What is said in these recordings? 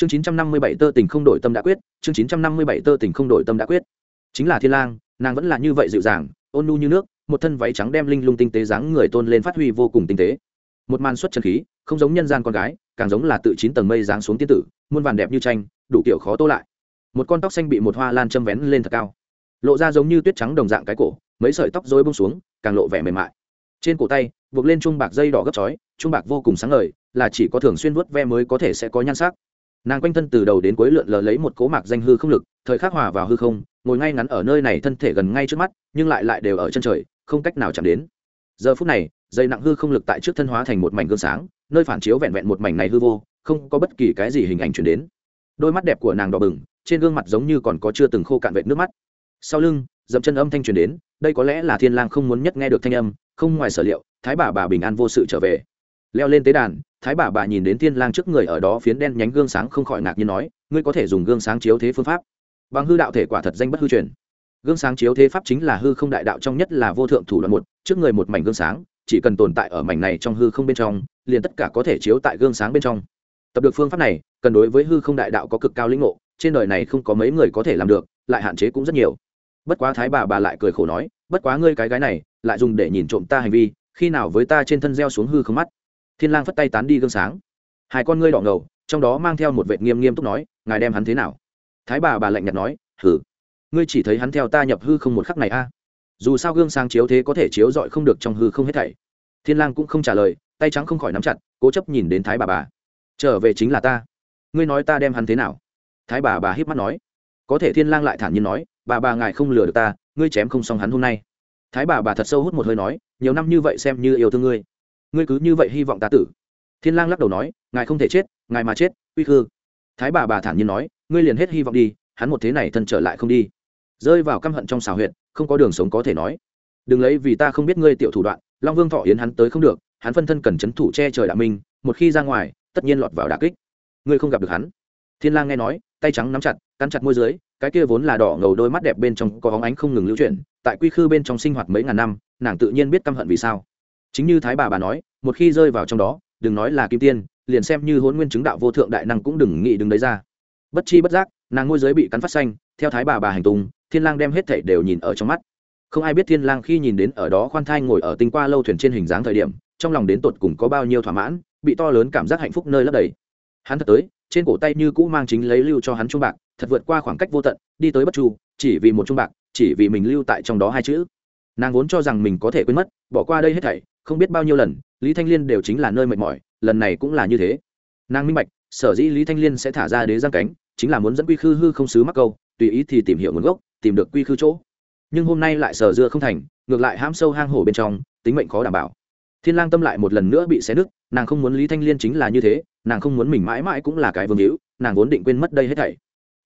chương chín trăm năm mươi bảy tơ tình không đổi tâm đã quyết, chương chín trăm năm mươi bảy tơ tình không đổi tâm đã quyết. Chính là thiên lang, nàng vẫn là như vậy dịu dàng, ôn nhu như nước, một thân váy trắng đem linh lung tinh tế dáng người tôn lên phát huy vô cùng tinh tế. Một màn xuất chân khí, không giống nhân gian con gái, càng giống là tự chín tầng mây dáng xuống tiên tử, muôn vàn đẹp như tranh, đủ kiểu khó tô lại. Một con tóc xanh bị một hoa lan châm vén lên thật cao. Lộ ra giống như tuyết trắng đồng dạng cái cổ, mấy sợi tóc rối bông xuống, càng lộ vẻ mềm mại. Trên cổ tay, buộc lên chuông bạc dây đỏ gấp chói, chuông bạc vô cùng sáng ngời, là chỉ có thường xuyên vuốt ve mới có thể sẽ có nhan sắc nàng quanh thân từ đầu đến cuối lượn lờ lấy một cố mạc danh hư không lực, thời khắc hòa vào hư không, ngồi ngay ngắn ở nơi này thân thể gần ngay trước mắt, nhưng lại lại đều ở chân trời, không cách nào chạm đến. Giờ phút này, dây nặng hư không lực tại trước thân hóa thành một mảnh gương sáng, nơi phản chiếu vẹn vẹn một mảnh này hư vô, không có bất kỳ cái gì hình ảnh chuyển đến. Đôi mắt đẹp của nàng đỏ bừng, trên gương mặt giống như còn có chưa từng khô cạn vệt nước mắt. Sau lưng, dậm chân âm thanh truyền đến, đây có lẽ là thiên lang không muốn nhất nghe được thanh âm, không ngoài sở liệu, thái bà bà bình an vô sự trở về. Leo lên tế đàn thái bà bà nhìn đến thiên lang trước người ở đó phiến đen nhánh gương sáng không khỏi ngạc nhiên nói, ngươi có thể dùng gương sáng chiếu thế phương pháp. Bằng hư đạo thể quả thật danh bất hư truyền. Gương sáng chiếu thế pháp chính là hư không đại đạo trong nhất là vô thượng thủ đoạn một, trước người một mảnh gương sáng, chỉ cần tồn tại ở mảnh này trong hư không bên trong, liền tất cả có thể chiếu tại gương sáng bên trong. Tập được phương pháp này, cần đối với hư không đại đạo có cực cao lĩnh ngộ, trên đời này không có mấy người có thể làm được, lại hạn chế cũng rất nhiều. Bất quá thái bà bà lại cười khổ nói, bất quá ngươi cái gái này, lại dùng để nhìn trộm ta hành vi, khi nào với ta trên thân gieo xuống hư không mắt? Thiên lang phất tay tán đi gương sáng. Hai con ngươi đỏ ngầu, trong đó mang theo một vệ nghiêm nghiêm túc nói, ngài đem hắn thế nào? Thái bà bà lạnh nhạt nói hử ngươi chỉ thấy hắn theo ta nhập hư không một khắc này a. Dù sao gương sáng chiếu thế có thể chiếu dọi không được trong hư không hết thảy. Thiên lang cũng không trả lời, tay trắng không khỏi nắm chặt, cố chấp nhìn đến thái bà bà. Trở về chính là ta. Ngươi nói ta đem hắn thế nào? Thái bà bà híp mắt nói. Có thể thiên lang lại thản nhiên nói, bà bà ngài không lừa được ta, ngươi chém không xong hắn hôm nay. Thái bà bà thật sâu hút một hơi nói, nhiều năm như vậy xem như yêu thương ngươi ngươi cứ như vậy hy vọng ta tử. Thiên lang lắc đầu nói, ngài không thể chết, ngài mà chết, uy khư. Thái bà bà thản nhiên nói, ngươi liền hết hy vọng đi, hắn một thế này thân trở lại không đi. Rơi vào căm hận trong xào huyện không có đường sống có thể nói. Đừng lấy vì ta không biết ngươi tiểu thủ đoạn, long vương thọ yến hắn tới không được, hắn phân thân cần chấn thủ che trời đạo minh, một khi ra ngoài, tất nhiên lọt vào đả kích. Ngươi không gặp được hắn. Thiên lang nghe nói, tay trắng nắm chặt, cắn chặt môi dưới, cái kia vốn là đỏ ngầu đôi mắt đẹp bên trong có hóng ánh không ngừng lưu chuyển, tại quy khư bên trong sinh hoạt mấy ngàn năm, nàng tự nhiên biết căm hận vì sao chính như thái bà bà nói, một khi rơi vào trong đó, đừng nói là kim tiên, liền xem như hôn nguyên chứng đạo vô thượng đại năng cũng đừng nghĩ đứng đấy ra. Bất chi bất giác, nàng ngôi giới bị cắn phát xanh, theo thái bà bà hành tung, thiên lang đem hết thảy đều nhìn ở trong mắt. Không ai biết thiên lang khi nhìn đến ở đó khoan thai ngồi ở tinh qua lâu thuyền trên hình dáng thời điểm, trong lòng đến tột cùng có bao nhiêu thỏa mãn, bị to lớn cảm giác hạnh phúc nơi lấp đầy. Hắn thật tới, trên cổ tay như cũ mang chính lấy lưu cho hắn trung bạc, thật vượt qua khoảng cách vô tận, đi tới bất chu, chỉ vì một trung bạc, chỉ vì mình lưu tại trong đó hai chữ. Nàng vốn cho rằng mình có thể quên mất, bỏ qua đây hết thảy không biết bao nhiêu lần, lý thanh liên đều chính là nơi mệt mỏi, lần này cũng là như thế. Nàng minh bạch, sở dĩ lý thanh liên sẽ thả ra đế giang cánh, chính là muốn dẫn quy khư hư không xứ mắc câu, tùy ý thì tìm hiểu nguồn gốc, tìm được quy khư chỗ. Nhưng hôm nay lại sở dưa không thành, ngược lại hãm sâu hang hổ bên trong, tính mệnh khó đảm bảo. Thiên lang tâm lại một lần nữa bị xé nứt, nàng không muốn lý thanh liên chính là như thế, nàng không muốn mình mãi mãi cũng là cái vương hữu, nàng vốn định quên mất đây hết thảy.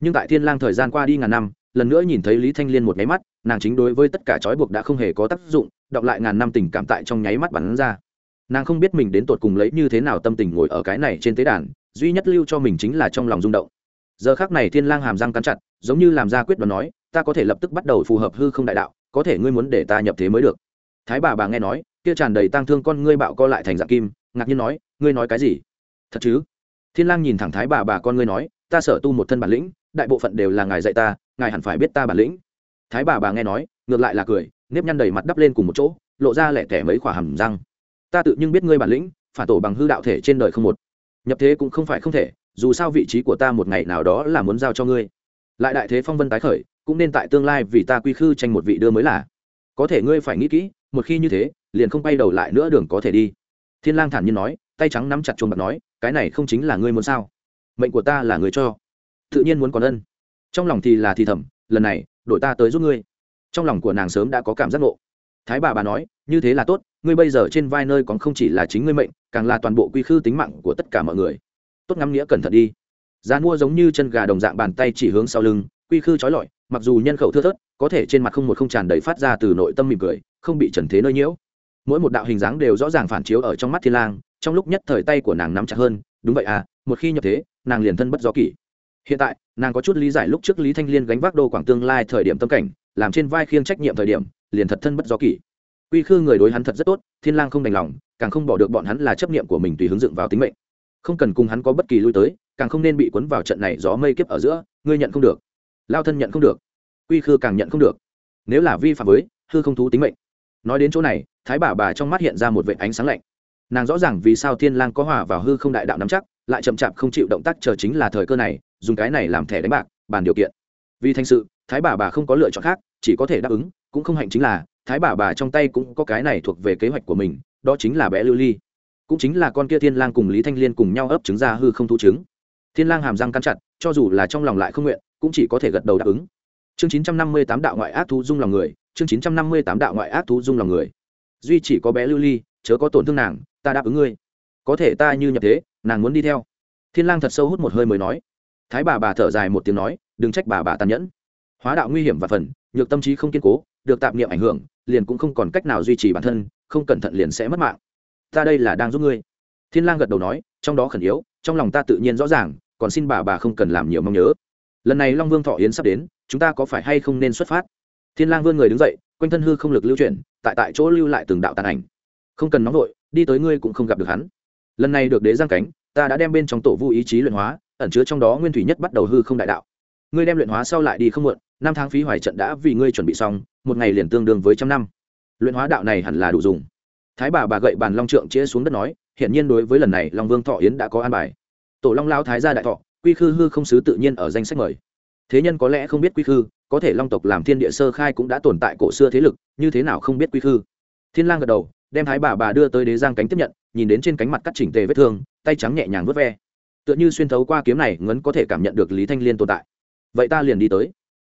Nhưng tại thiên lang thời gian qua đi ngàn năm, lần nữa nhìn thấy lý thanh liên một máy mắt, nàng chính đối với tất cả trói buộc đã không hề có tác dụng đọc lại ngàn năm tình cảm tại trong nháy mắt bắn ra. Nàng không biết mình đến tột cùng lấy như thế nào tâm tình ngồi ở cái này trên tế đàn, duy nhất lưu cho mình chính là trong lòng rung động. Giờ khác này thiên lang hàm răng cắn chặt, giống như làm ra quyết đoán nói, ta có thể lập tức bắt đầu phù hợp hư không đại đạo, có thể ngươi muốn để ta nhập thế mới được. Thái bà bà nghe nói, kia tràn đầy tang thương con ngươi bạo co lại thành dạng kim, ngạc nhiên nói, ngươi nói cái gì? Thật chứ? Thiên lang nhìn thẳng thái bà bà con ngươi nói, ta sở tu một thân bản lĩnh, đại bộ phận đều là ngài dạy ta, ngài hẳn phải biết ta bản lĩnh. Thái bà bà nghe nói, ngược lại là cười nếp nhăn đầy mặt đắp lên cùng một chỗ, lộ ra lẻ tẻ mấy khỏa hầm răng. Ta tự nhưng biết ngươi bản lĩnh, phản tổ bằng hư đạo thể trên đời không một. Nhập thế cũng không phải không thể, dù sao vị trí của ta một ngày nào đó là muốn giao cho ngươi. Lại đại thế phong vân tái khởi, cũng nên tại tương lai vì ta quy khư tranh một vị đưa mới là. Có thể ngươi phải nghĩ kỹ, một khi như thế, liền không bay đầu lại nữa đường có thể đi. Thiên lang thản nhiên nói, tay trắng nắm chặt chuông bạc nói, cái này không chính là ngươi muốn sao? Mệnh của ta là người cho. Tự nhiên muốn còn ân. Trong lòng thì là thì thầm, lần này, đổi ta tới giúp ngươi trong lòng của nàng sớm đã có cảm giác ngộ. Thái bà bà nói, như thế là tốt, ngươi bây giờ trên vai nơi còn không chỉ là chính ngươi mệnh, càng là toàn bộ quy khư tính mạng của tất cả mọi người. Tốt ngắm nghĩa cẩn thận đi. Giá mua giống như chân gà đồng dạng bàn tay chỉ hướng sau lưng, quy khư trói lọi, mặc dù nhân khẩu thưa thớt, có thể trên mặt không một không tràn đầy phát ra từ nội tâm mỉm cười, không bị trần thế nơi nhiễu. Mỗi một đạo hình dáng đều rõ ràng phản chiếu ở trong mắt thiên lang, trong lúc nhất thời tay của nàng nắm chặt hơn, đúng vậy à một khi nhập thế, nàng liền thân bất do kỷ. Hiện tại, nàng có chút lý giải lúc trước lý thanh liên gánh vác đô quảng tương lai thời điểm tâm cảnh làm trên vai khiêng trách nhiệm thời điểm, liền thật thân bất do kỷ. Quy khư người đối hắn thật rất tốt, thiên lang không đành lòng, càng không bỏ được bọn hắn là chấp niệm của mình tùy hướng dựng vào tính mệnh. Không cần cùng hắn có bất kỳ lui tới, càng không nên bị cuốn vào trận này gió mây kiếp ở giữa, ngươi nhận không được. Lao thân nhận không được. Quy khư càng nhận không được. Nếu là vi phạm với hư không thú tính mệnh. Nói đến chỗ này, thái bà bà trong mắt hiện ra một vệ ánh sáng lạnh. Nàng rõ ràng vì sao thiên lang có hòa vào hư không đại đạo nắm chắc, lại chậm chạp không chịu động tác chờ chính là thời cơ này, dùng cái này làm thẻ đánh bạc, bàn điều kiện. Vì thành sự thái bà bà không có lựa chọn khác, chỉ có thể đáp ứng, cũng không hạnh chính là, thái bà bà trong tay cũng có cái này thuộc về kế hoạch của mình, đó chính là bé lưu ly. Cũng chính là con kia thiên lang cùng lý thanh liên cùng nhau ấp trứng ra hư không thu trứng. Thiên lang hàm răng cắn chặt, cho dù là trong lòng lại không nguyện, cũng chỉ có thể gật đầu đáp ứng. Chương 958 đạo ngoại ác thú dung lòng người, chương 958 đạo ngoại ác thú dung lòng người. Duy chỉ có bé lưu ly, chớ có tổn thương nàng, ta đáp ứng ngươi. Có thể ta như nhập thế, nàng muốn đi theo. Thiên lang thật sâu hút một hơi mới nói. Thái bà bà thở dài một tiếng nói, đừng trách bà bà tàn nhẫn hóa đạo nguy hiểm và phần, nhược tâm trí không kiên cố, được tạm niệm ảnh hưởng, liền cũng không còn cách nào duy trì bản thân, không cẩn thận liền sẽ mất mạng. Ta đây là đang giúp ngươi. Thiên lang gật đầu nói, trong đó khẩn yếu, trong lòng ta tự nhiên rõ ràng, còn xin bà bà không cần làm nhiều mong nhớ. Lần này long vương thọ yến sắp đến, chúng ta có phải hay không nên xuất phát? Thiên lang vươn người đứng dậy, quanh thân hư không lực lưu chuyển, tại tại chỗ lưu lại từng đạo tàn ảnh. Không cần nóng vội, đi tới ngươi cũng không gặp được hắn. Lần này được đế giang cánh, ta đã đem bên trong tổ vu ý chí luyện hóa, ẩn chứa trong đó nguyên thủy nhất bắt đầu hư không đại đạo. Ngươi đem luyện hóa sau lại đi không muộn năm tháng phí hoài trận đã vì ngươi chuẩn bị xong, một ngày liền tương đương với trăm năm. Luyện hóa đạo này hẳn là đủ dùng. Thái bà bà gậy bàn long trượng chĩa xuống đất nói hiện nhiên đối với lần này long vương thọ yến đã có an bài. Tổ long lao thái gia đại thọ, quy khư hư không sứ tự nhiên ở danh sách mời. Thế nhân có lẽ không biết quy khư, có thể long tộc làm thiên địa sơ khai cũng đã tồn tại cổ xưa thế lực, như thế nào không biết quy khư? Thiên lang gật đầu, đem thái bà bà đưa tới đế giang cánh tiếp nhận, nhìn đến trên cánh mặt cắt chỉnh tề vết thương, tay trắng nhẹ nhàng vớt ve. Tựa như xuyên thấu qua kiếm này, ngấn có thể cảm nhận được lý thanh liên tồn tại. Vậy ta liền đi tới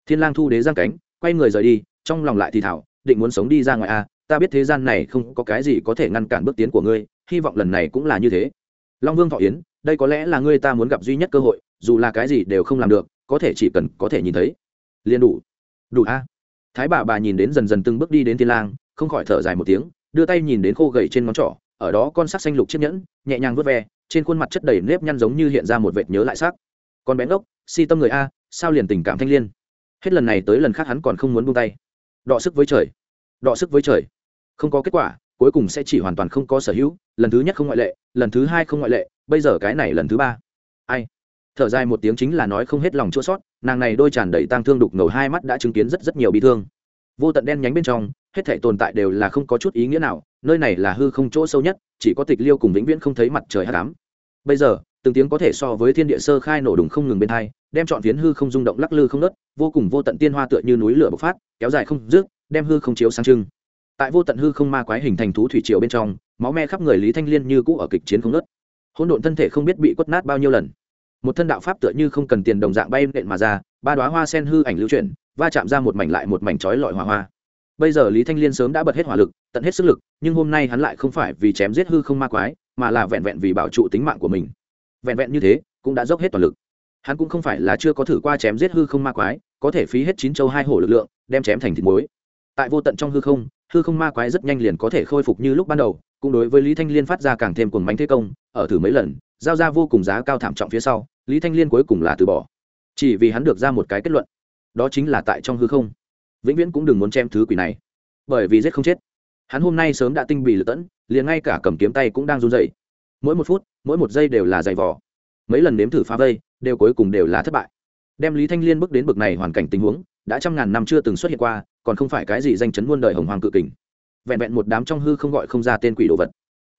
thiên lang thu đế giang cánh quay người rời đi trong lòng lại thì thảo định muốn sống đi ra ngoài a à, ta biết thế gian này không có cái gì có thể ngăn cản bước tiến của ngươi hy vọng lần này cũng là như thế. Long vương thọ yến đây có lẽ là ngươi ta muốn gặp duy nhất cơ hội dù là cái gì đều không làm được có thể chỉ cần có thể nhìn thấy. Liền đủ. Đủ a. Thái bà bà nhìn đến dần dần từng bước đi đến thiên lang không khỏi thở dài một tiếng đưa tay nhìn đến khô gầy trên ngón trỏ ở đó con sắc xanh lục chiếc nhẫn nhẹ nhàng vớt ve trên khuôn mặt chất đầy nếp nhăn giống như hiện ra một vệt nhớ lại sắc. Con bén ốc si tâm người a sao liền tình cảm thanh liên? Hết lần này tới lần khác hắn còn không muốn buông tay. Đọ sức với trời. Đọ sức với trời. Không có kết quả, cuối cùng sẽ chỉ hoàn toàn không có sở hữu, lần thứ nhất không ngoại lệ, lần thứ hai không ngoại lệ, bây giờ cái này lần thứ ba. Ai? Thở dài một tiếng chính là nói không hết lòng chua sót nàng này đôi tràn đầy tang thương đục ngầu hai mắt đã chứng kiến rất rất nhiều bị thương. Vô tận đen nhánh bên trong, hết thể tồn tại đều là không có chút ý nghĩa nào, nơi này là hư không chỗ sâu nhất, chỉ có tịch liêu cùng vĩnh viễn không thấy mặt trời hát đám bây giờ, từng tiếng có thể so với thiên địa sơ khai nổ đùng không ngừng bên thai đem chọn phiến hư không rung động lắc lư không nớt, vô cùng vô tận tiên hoa tựa như núi lửa bộc phát, kéo dài không rước đem hư không chiếu sáng trưng. Tại vô tận hư không ma quái hình thành thú thủy triều bên trong, máu me khắp người lý thanh liên như cũ ở kịch chiến không nớt. Hỗn độn thân thể không biết bị quất nát bao nhiêu lần. Một thân đạo pháp tựa như không cần tiền đồng dạng bay nện mà ra, ba đoá hoa sen hư ảnh lưu chuyển, va chạm ra một mảnh lại một mảnh trói lọi hỏa hoa. Bây giờ lý thanh liên sớm đã bật hết hỏa lực, tận hết sức lực, nhưng hôm nay hắn lại không phải vì chém giết hư không ma quái, mà là vẹn vẹn vì bảo trụ tính mạng của mình. Vẹn vẹn như thế, cũng đã dốc hết toàn lực hắn cũng không phải là chưa có thử qua chém giết hư không ma quái, có thể phí hết chín châu hai hổ lực lượng, đem chém thành thịt muối. Tại vô tận trong hư không hư không ma quái rất nhanh liền có thể khôi phục như lúc ban đầu, cũng đối với lý thanh liên phát ra càng thêm cuồng bánh thế công, ở thử mấy lần, giao ra vô cùng giá cao thảm trọng phía sau, lý thanh liên cuối cùng là từ bỏ. Chỉ vì hắn được ra một cái kết luận, đó chính là tại trong hư không. Vĩnh viễn cũng đừng muốn chém thứ quỷ này, bởi vì giết không chết. Hắn hôm nay sớm đã tinh bì lật tẫn, liền ngay cả cầm kiếm tay cũng đang run dậy mỗi một phút, mỗi một giây đều là giày vò. Mấy lần nếm thử phá vây đều cuối cùng đều là thất bại. Đem lý thanh liên bước đến bực này hoàn cảnh tình huống, đã trăm ngàn năm chưa từng xuất hiện qua, còn không phải cái gì danh chấn muôn đời hồng hoàng cự kình. Vẹn vẹn một đám trong hư không gọi không ra tên quỷ đồ vật.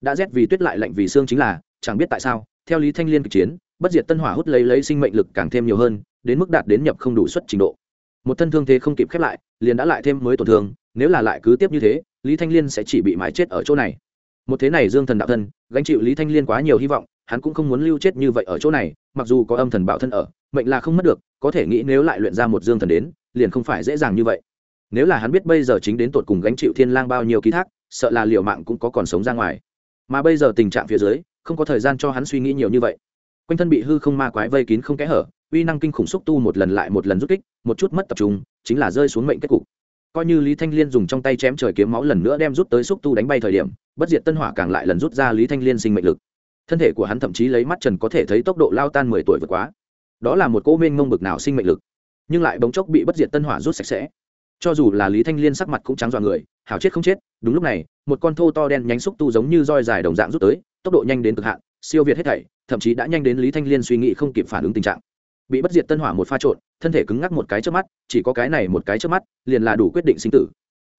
Đã rét vì tuyết lại lạnh vì xương chính là, chẳng biết tại sao, theo lý thanh liên kịch chiến, bất diệt tân hỏa hút lấy lấy sinh mệnh lực càng thêm nhiều hơn, đến mức đạt đến nhập không đủ suất trình độ. Một thân thương thế không kịp khép lại, liền đã lại thêm mới tổn thương, nếu là lại cứ tiếp như thế, lý thanh liên sẽ chỉ bị mái chết ở chỗ này. Một thế này dương thần đạo thân, gánh chịu lý thanh liên quá nhiều hy vọng hắn cũng không muốn lưu chết như vậy ở chỗ này, mặc dù có âm thần bảo thân ở, mệnh là không mất được, có thể nghĩ nếu lại luyện ra một dương thần đến, liền không phải dễ dàng như vậy. Nếu là hắn biết bây giờ chính đến tột cùng gánh chịu thiên lang bao nhiêu ký thác, sợ là liệu mạng cũng có còn sống ra ngoài. Mà bây giờ tình trạng phía dưới, không có thời gian cho hắn suy nghĩ nhiều như vậy. Quanh thân bị hư không ma quái vây kín không kẽ hở, uy năng kinh khủng xúc tu một lần lại một lần rút kích, một chút mất tập trung, chính là rơi xuống mệnh kết cục. Coi như lý thanh liên dùng trong tay chém trời kiếm máu lần nữa đem rút tới xúc tu đánh bay thời điểm, bất diệt tân hỏa càng lại lần rút ra lý thanh liên sinh mệnh lực thân thể của hắn thậm chí lấy mắt trần có thể thấy tốc độ lao tan mười tuổi vượt quá. Đó là một cô mênh ngông bực nào sinh mệnh lực. Nhưng lại bỗng chốc bị bất diệt tân hỏa rút sạch sẽ. Cho dù là lý thanh liên sắc mặt cũng trắng dọa người, hảo chết không chết, đúng lúc này, một con thô to đen nhánh xúc tu giống như roi dài đồng dạng rút tới, tốc độ nhanh đến cực hạn, siêu việt hết thảy, thậm chí đã nhanh đến lý thanh liên suy nghĩ không kịp phản ứng tình trạng. Bị bất diệt tân hỏa một pha trộn, thân thể cứng ngắc một cái trước mắt, chỉ có cái này một cái trước mắt, liền là đủ quyết định sinh tử.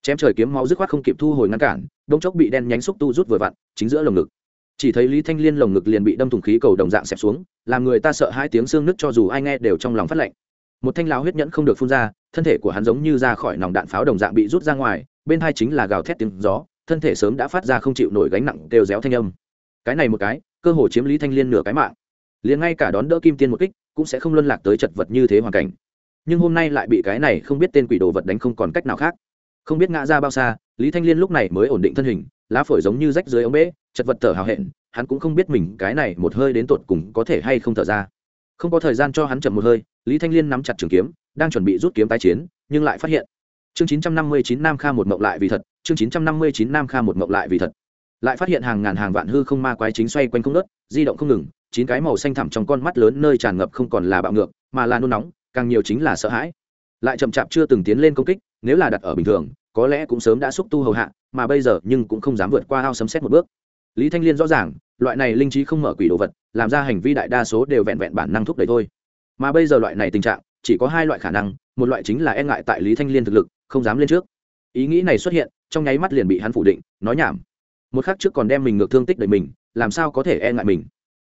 Chém trời kiếm máu dứt khoát không kịp thu hồi ngăn cản đông chốc bị đen nhánh xúc tu rút vừa vặn, chính giữa lồng ngực chỉ thấy lý thanh liên lồng ngực liền bị đâm thủng khí cầu đồng dạng xẹp xuống, làm người ta sợ hai tiếng xương nứt cho dù ai nghe đều trong lòng phát lạnh. Một thanh lao huyết nhẫn không được phun ra, thân thể của hắn giống như ra khỏi nòng đạn pháo đồng dạng bị rút ra ngoài, bên hai chính là gào thét tiếng gió, thân thể sớm đã phát ra không chịu nổi gánh nặng đều réo thanh âm. Cái này một cái, cơ hồ chiếm lý thanh liên nửa cái mạng. Liền ngay cả đón đỡ kim tiên một kích, cũng sẽ không luân lạc tới chật vật như thế hoàn cảnh. Nhưng hôm nay lại bị cái này không biết tên quỷ đồ vật đánh không còn cách nào khác. Không biết ngã ra bao xa, lý thanh liên lúc này mới ổn định thân hình lá phổi giống như rách dưới ống bể chật vật thở hào hẹn, hắn cũng không biết mình cái này một hơi đến tột cùng có thể hay không thở ra. Không có thời gian cho hắn chậm một hơi, lý thanh liên nắm chặt trường kiếm, đang chuẩn bị rút kiếm tái chiến, nhưng lại phát hiện. Chương 959 nam kha một mộng lại vì thật, chương 959 nam kha một mộng lại vì thật. Lại phát hiện hàng ngàn hàng vạn hư không ma quái chính xoay quanh không đất di động không ngừng, chín cái màu xanh thẳm trong con mắt lớn nơi tràn ngập không còn là bạo ngược, mà là nôn nóng, càng nhiều chính là sợ hãi. Lại chậm chạp chưa từng tiến lên công kích, nếu là đặt ở bình thường, có lẽ cũng sớm đã xúc tu hầu hạ mà bây giờ nhưng cũng không dám vượt qua ao sấm xét một bước. Lý thanh liên rõ ràng, loại này linh trí không mở quỷ đồ vật, làm ra hành vi đại đa số đều vẹn vẹn bản năng thúc đẩy thôi. Mà bây giờ loại này tình trạng, chỉ có hai loại khả năng, một loại chính là e ngại tại lý thanh liên thực lực, không dám lên trước. Ý nghĩ này xuất hiện, trong nháy mắt liền bị hắn phủ định, nói nhảm. Một khác trước còn đem mình ngược thương tích đầy mình, làm sao có thể e ngại mình?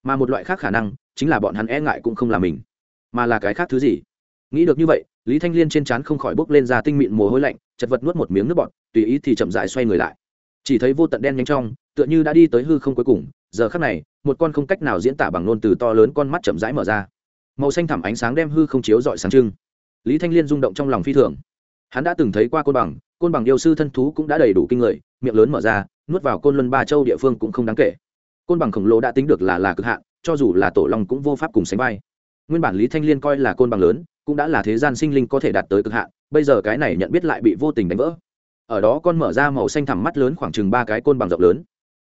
Mà một loại khác khả năng, chính là bọn hắn e ngại cũng không là mình, mà là cái khác thứ gì? Nghĩ được như vậy, lý thanh liên trên trán không khỏi bốc lên ra tinh mịn mồ hôi lạnh chật vật nuốt một miếng nước bọt, tùy ý thì chậm dại xoay người lại. Chỉ thấy vô tận đen nhanh trong, tựa như đã đi tới hư không cuối cùng, giờ khắc này, một con không cách nào diễn tả bằng nôn từ to lớn con mắt chậm rãi mở ra. Màu xanh thẳm ánh sáng đem hư không chiếu dọi sáng trưng. Lý thanh liên rung động trong lòng phi thường. Hắn đã từng thấy qua côn bằng côn bằng yêu sư thân thú cũng đã đầy đủ kinh người, miệng lớn mở ra, nuốt vào côn luân ba châu địa phương cũng không đáng kể. Côn bằng khổng lồ đã tính được là là cực hạn, cho dù là tổ long cũng vô pháp cùng sánh vai. Nguyên bản lý thanh liên coi là côn bằng lớn, cũng đã là thế gian sinh linh có thể đạt tới cực hạn bây giờ cái này nhận biết lại bị vô tình đánh vỡ. Ở đó con mở ra màu xanh thẳm mắt lớn khoảng chừng ba cái côn bằng rộng lớn.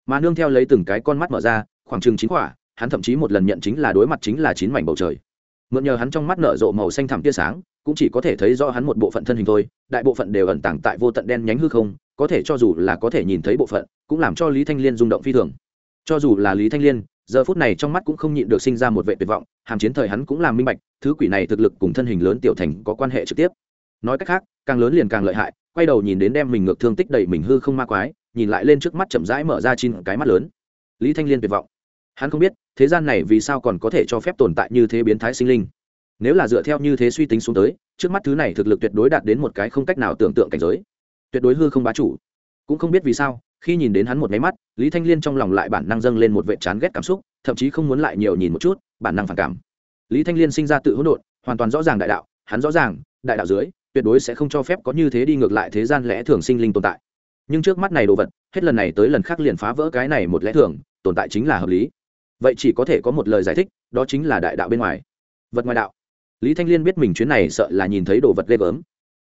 Mà nương theo lấy từng cái con mắt mở ra, khoảng chừng chín quả, hắn thậm chí một lần nhận chính là đối mặt chính là chín mảnh bầu trời. Mượn nhờ hắn trong mắt nở rộ màu xanh thẳm tia sáng, cũng chỉ có thể thấy rõ hắn một bộ phận thân hình thôi, đại bộ phận đều ẩn tàng tại vô tận đen nhánh hư không, có thể cho dù là có thể nhìn thấy bộ phận, cũng làm cho lý thanh liên rung động phi thường. Cho dù là lý thanh liên, giờ phút này trong mắt cũng không nhịn được sinh ra một vệ tuyệt vọng, hàm chiến thời hắn cũng làm minh bạch, thứ quỷ này thực lực cùng thân hình lớn tiểu thành có quan hệ trực tiếp nói cách khác, càng lớn liền càng lợi hại, quay đầu nhìn đến đem mình ngược thương tích đầy mình hư không ma quái, nhìn lại lên trước mắt chậm rãi mở ra chín cái mắt lớn. Lý thanh liên tuyệt vọng. Hắn không biết, thế gian này vì sao còn có thể cho phép tồn tại như thế biến thái sinh linh. Nếu là dựa theo như thế suy tính xuống tới, trước mắt thứ này thực lực tuyệt đối đạt đến một cái không cách nào tưởng tượng cảnh giới. Tuyệt đối hư không bá chủ. Cũng không biết vì sao, khi nhìn đến hắn một máy mắt, lý thanh liên trong lòng lại bản năng dâng lên một vệ chán ghét cảm xúc, thậm chí không muốn lại nhiều nhìn một chút, bản năng phản cảm. Lý thanh liên sinh ra tự hỗn độn, hoàn toàn rõ ràng đại đạo, hắn rõ ràng, đại đạo dưới tuyệt đối sẽ không cho phép có như thế đi ngược lại thế gian lẽ thường sinh linh tồn tại. Nhưng trước mắt này đồ vật, hết lần này tới lần khác liền phá vỡ cái này một lẽ thường, tồn tại chính là hợp lý. Vậy chỉ có thể có một lời giải thích, đó chính là đại đạo bên ngoài. Vật ngoài đạo. Lý thanh liên biết mình chuyến này sợ là nhìn thấy đồ vật ghê gớm.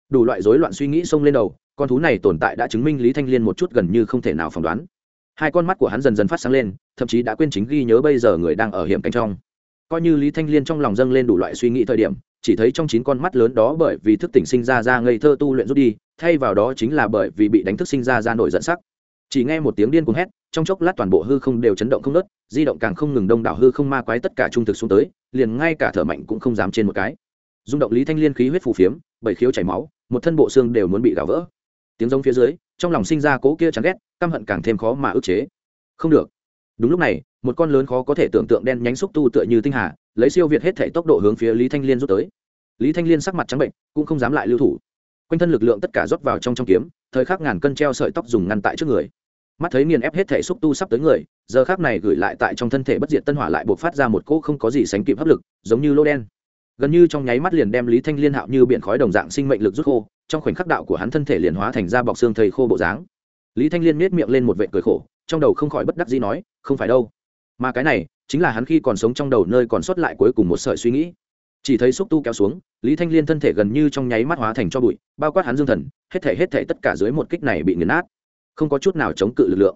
Đủ loại rối loạn suy nghĩ xông lên đầu, con thú này tồn tại đã chứng minh lý thanh liên một chút gần như không thể nào phỏng đoán. Hai con mắt của hắn dần dần phát sáng lên, thậm chí đã quên chính ghi nhớ bây giờ người đang ở hiểm cảnh trong. Coi như lý thanh liên trong lòng dâng lên đủ loại suy nghĩ thời điểm chỉ thấy trong chín con mắt lớn đó bởi vì thức tỉnh sinh ra ra ngây thơ tu luyện rút đi, thay vào đó chính là bởi vì bị đánh thức sinh ra ra nổi dẫn sắc. Chỉ nghe một tiếng điên cuồng hét, trong chốc lát toàn bộ hư không đều chấn động không nớt di động càng không ngừng đông đảo hư không ma quái tất cả trung thực xuống tới, liền ngay cả thở mạnh cũng không dám trên một cái. Rung động lý thanh liên khí huyết phù phiếm, bảy khiếu chảy máu, một thân bộ xương đều muốn bị gào vỡ. Tiếng giống phía dưới, trong lòng sinh ra cố kia chán ghét, căm hận càng thêm khó mà ức chế. Không được đúng lúc này, một con lớn khó có thể tưởng tượng đen nhánh xúc tu tựa như tinh hà, lấy siêu việt hết thể tốc độ hướng phía lý thanh liên rút tới. Lý thanh liên sắc mặt trắng bệnh, cũng không dám lại lưu thủ. Quanh thân lực lượng tất cả rót vào trong trong kiếm, thời khắc ngàn cân treo sợi tóc dùng ngăn tại trước người. Mắt thấy nghiền ép hết thể xúc tu sắp tới người, giờ khác này gửi lại tại trong thân thể bất diệt tân hỏa lại buộc phát ra một cỗ không có gì sánh kịp hấp lực, giống như lô đen. Gần như trong nháy mắt liền đem lý thanh liên hạo như biển khói đồng dạng sinh mệnh lực rút khô, trong khoảnh khắc đạo của hắn thân thể liền hóa thành ra bọc xương thầy khô bộ dáng lý thanh liên miết miệng lên một vệ cười khổ, trong đầu không khỏi bất đắc dĩ nói, không phải đâu. Mà cái này, chính là hắn khi còn sống trong đầu nơi còn sót lại cuối cùng một sợi suy nghĩ. Chỉ thấy xúc tu kéo xuống, lý thanh liên thân thể gần như trong nháy mắt hóa thành cho bụi, bao quát hắn dương thần, hết thể hết thể tất cả dưới một kích này bị nghiền nát. Không có chút nào chống cự lực lượng.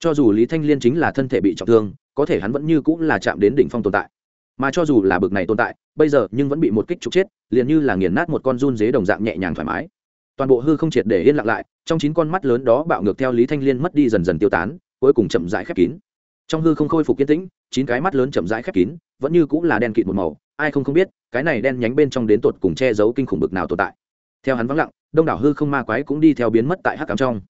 Cho dù lý thanh liên chính là thân thể bị trọng thương, có thể hắn vẫn như cũng là chạm đến đỉnh phong tồn tại. Mà cho dù là bực này tồn tại, bây giờ nhưng vẫn bị một kích trục chết, liền như là nghiền nát một con run dế đồng dạng nhẹ nhàng thoải mái toàn bộ hư không triệt để yên lặng lại, trong chín con mắt lớn đó bạo ngược theo lý thanh liên mất đi dần dần tiêu tán, cuối cùng chậm rãi khép kín. Trong hư không khôi phục kiên tĩnh, chín cái mắt lớn chậm rãi khép kín, vẫn như cũng là đen kịt một màu, ai không không biết, cái này đen nhánh bên trong đến tột cùng che giấu kinh khủng bực nào tồn tại. Theo hắn vắng lặng, đông đảo hư không ma quái cũng đi theo biến mất tại hắc cám trong.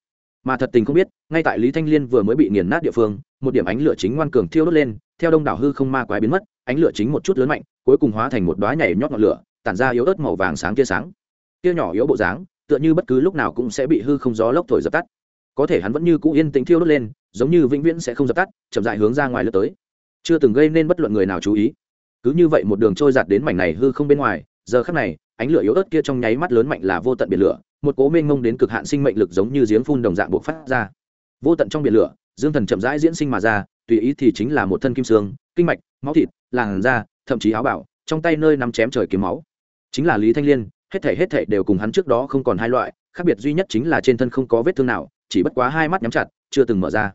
Mà thật tình không biết, ngay tại lý thanh liên vừa mới bị nghiền nát địa phương, một điểm ánh lửa chính ngoan cường thiêu đốt lên, theo đông đảo hư không ma quái biến mất, ánh lửa chính một chút lớn mạnh, cuối cùng hóa thành một đoá nhảy nhót ngọn lửa, tản ra yếu ớt màu vàng sáng tia sáng. Tia nhỏ yếu bộ dáng tựa như bất cứ lúc nào cũng sẽ bị hư không gió lốc thổi dập tắt. Có thể hắn vẫn như cũ yên tĩnh thiêu đốt lên, giống như vĩnh viễn sẽ không dập tắt, chậm dại hướng ra ngoài lướt tới. Chưa từng gây nên bất luận người nào chú ý. Cứ như vậy một đường trôi giạt đến mảnh này hư không bên ngoài, giờ khắc này, ánh lửa yếu ớt kia trong nháy mắt lớn mạnh là vô tận biển lửa, một cố mênh mông đến cực hạn sinh mệnh lực giống như giếng phun đồng dạng buộc phát ra. Vô tận trong biển lửa, dương thần chậm rãi diễn sinh mà ra, tùy ý thì chính là một thân kim xương, kinh mạch, máu thịt, làn da, thậm chí áo bảo trong tay nơi nắm chém trời kiếm máu. Chính là lý thanh liên hết thể hết thể đều cùng hắn trước đó không còn hai loại, khác biệt duy nhất chính là trên thân không có vết thương nào, chỉ bất quá hai mắt nhắm chặt, chưa từng mở ra.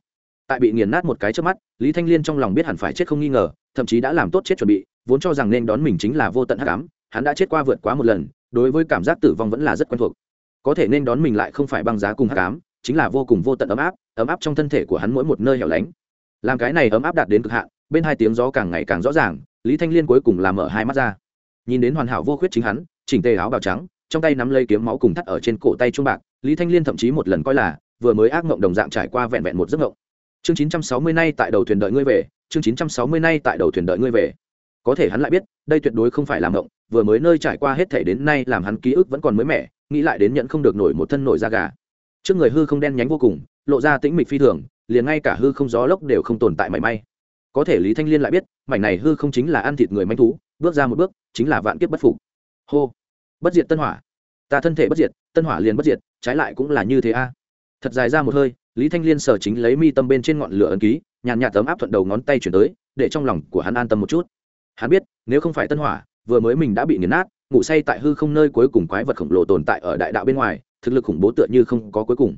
Tại bị nghiền nát một cái trước mắt, lý thanh liên trong lòng biết hẳn phải chết không nghi ngờ, thậm chí đã làm tốt chết chuẩn bị, vốn cho rằng nên đón mình chính là vô tận hắc ám, hắn đã chết qua vượt quá một lần, đối với cảm giác tử vong vẫn là rất quen thuộc. Có thể nên đón mình lại không phải băng giá cùng hắc ám, chính là vô cùng vô tận ấm áp ấm áp trong thân thể của hắn mỗi một nơi hẻo lánh. Làm cái này ấm áp đạt đến cực hạn, bên hai tiếng gió càng ngày càng rõ ràng, lý thanh liên cuối cùng làm mở hai mắt ra. Nhìn đến hoàn hảo vô khuyết chính hắn chỉnh tề áo bào trắng, trong tay nắm lấy kiếm máu cùng thắt ở trên cổ tay trung bạc, lý thanh liên thậm chí một lần coi là vừa mới ác mộng đồng dạng trải qua vẹn vẹn một giấc mộng. Chương chín trăm sáu mươi nay tại đầu thuyền đợi ngươi về, chương chín trăm sáu mươi nay tại đầu thuyền đợi ngươi về. Có thể hắn lại biết, đây tuyệt đối không phải là mộng, vừa mới nơi trải qua hết thể đến nay làm hắn ký ức vẫn còn mới mẻ, nghĩ lại đến nhận không được nổi một thân nổi da gà. Trước người hư không đen nhánh vô cùng, lộ ra tĩnh mịch phi thường, liền ngay cả hư không gió lốc đều không tồn tại mảy may. Có thể lý thanh liên lại biết, mảnh này hư không chính là ăn thịt người manh thú, bước ra một bước, chính là vạn kiếp bất phục hô. Bất diệt tân hỏa. Ta thân thể bất diệt, tân hỏa liền bất diệt, trái lại cũng là như thế a. Thật dài ra một hơi, lý thanh liên sở chính lấy mi tâm bên trên ngọn lửa ấn ký, nhàn nhạt tấm áp thuận đầu ngón tay chuyển tới, để trong lòng của hắn an tâm một chút. Hắn biết, nếu không phải tân hỏa, vừa mới mình đã bị nghiền nát, ngủ say tại hư không nơi cuối cùng quái vật khổng lồ tồn tại ở đại đạo bên ngoài, thực lực khủng bố tựa như không có cuối cùng.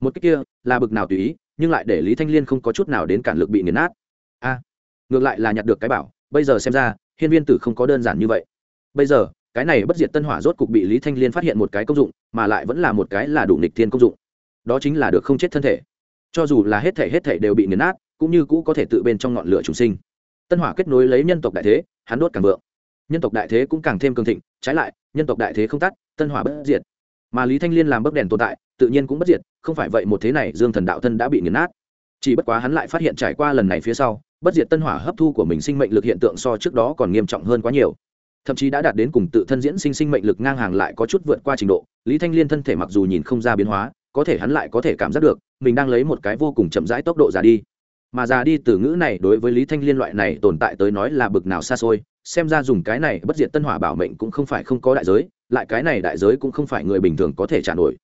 Một cách kia, là bực nào tùy ý, nhưng lại để lý thanh liên không có chút nào đến cản lực bị nghiền nát. A, ngược lại là nhặt được cái bảo, bây giờ xem ra, hiên viên tử không có đơn giản như vậy. Bây giờ cái này bất diệt tân hỏa rốt cục bị lý thanh liên phát hiện một cái công dụng, mà lại vẫn là một cái là đủ nịch thiên công dụng. Đó chính là được không chết thân thể. Cho dù là hết thể hết thể đều bị nghiền nát, cũng như cũ có thể tự bên trong ngọn lửa trùng sinh. Tân hỏa kết nối lấy nhân tộc đại thế, hắn đốt càng vượng. Nhân tộc đại thế cũng càng thêm cường thịnh, trái lại, nhân tộc đại thế không tắt, tân hỏa bất diệt. Mà lý thanh liên làm bấc đèn tồn tại, tự nhiên cũng bất diệt, không phải vậy một thế này dương thần đạo thân đã bị nghiền nát. Chỉ bất quá hắn lại phát hiện trải qua lần này phía sau, bất diệt tân hỏa hấp thu của mình sinh mệnh lực hiện tượng so trước đó còn nghiêm trọng hơn quá nhiều thậm chí đã đạt đến cùng tự thân diễn sinh sinh mệnh lực ngang hàng lại có chút vượt qua trình độ. Lý thanh liên thân thể mặc dù nhìn không ra biến hóa, có thể hắn lại có thể cảm giác được, mình đang lấy một cái vô cùng chậm rãi tốc độ già đi. Mà già đi từ ngữ này đối với lý thanh liên loại này tồn tại tới nói là bực nào xa xôi, xem ra dùng cái này bất diệt tân hỏa bảo mệnh cũng không phải không có đại giới, lại cái này đại giới cũng không phải người bình thường có thể trả nổi.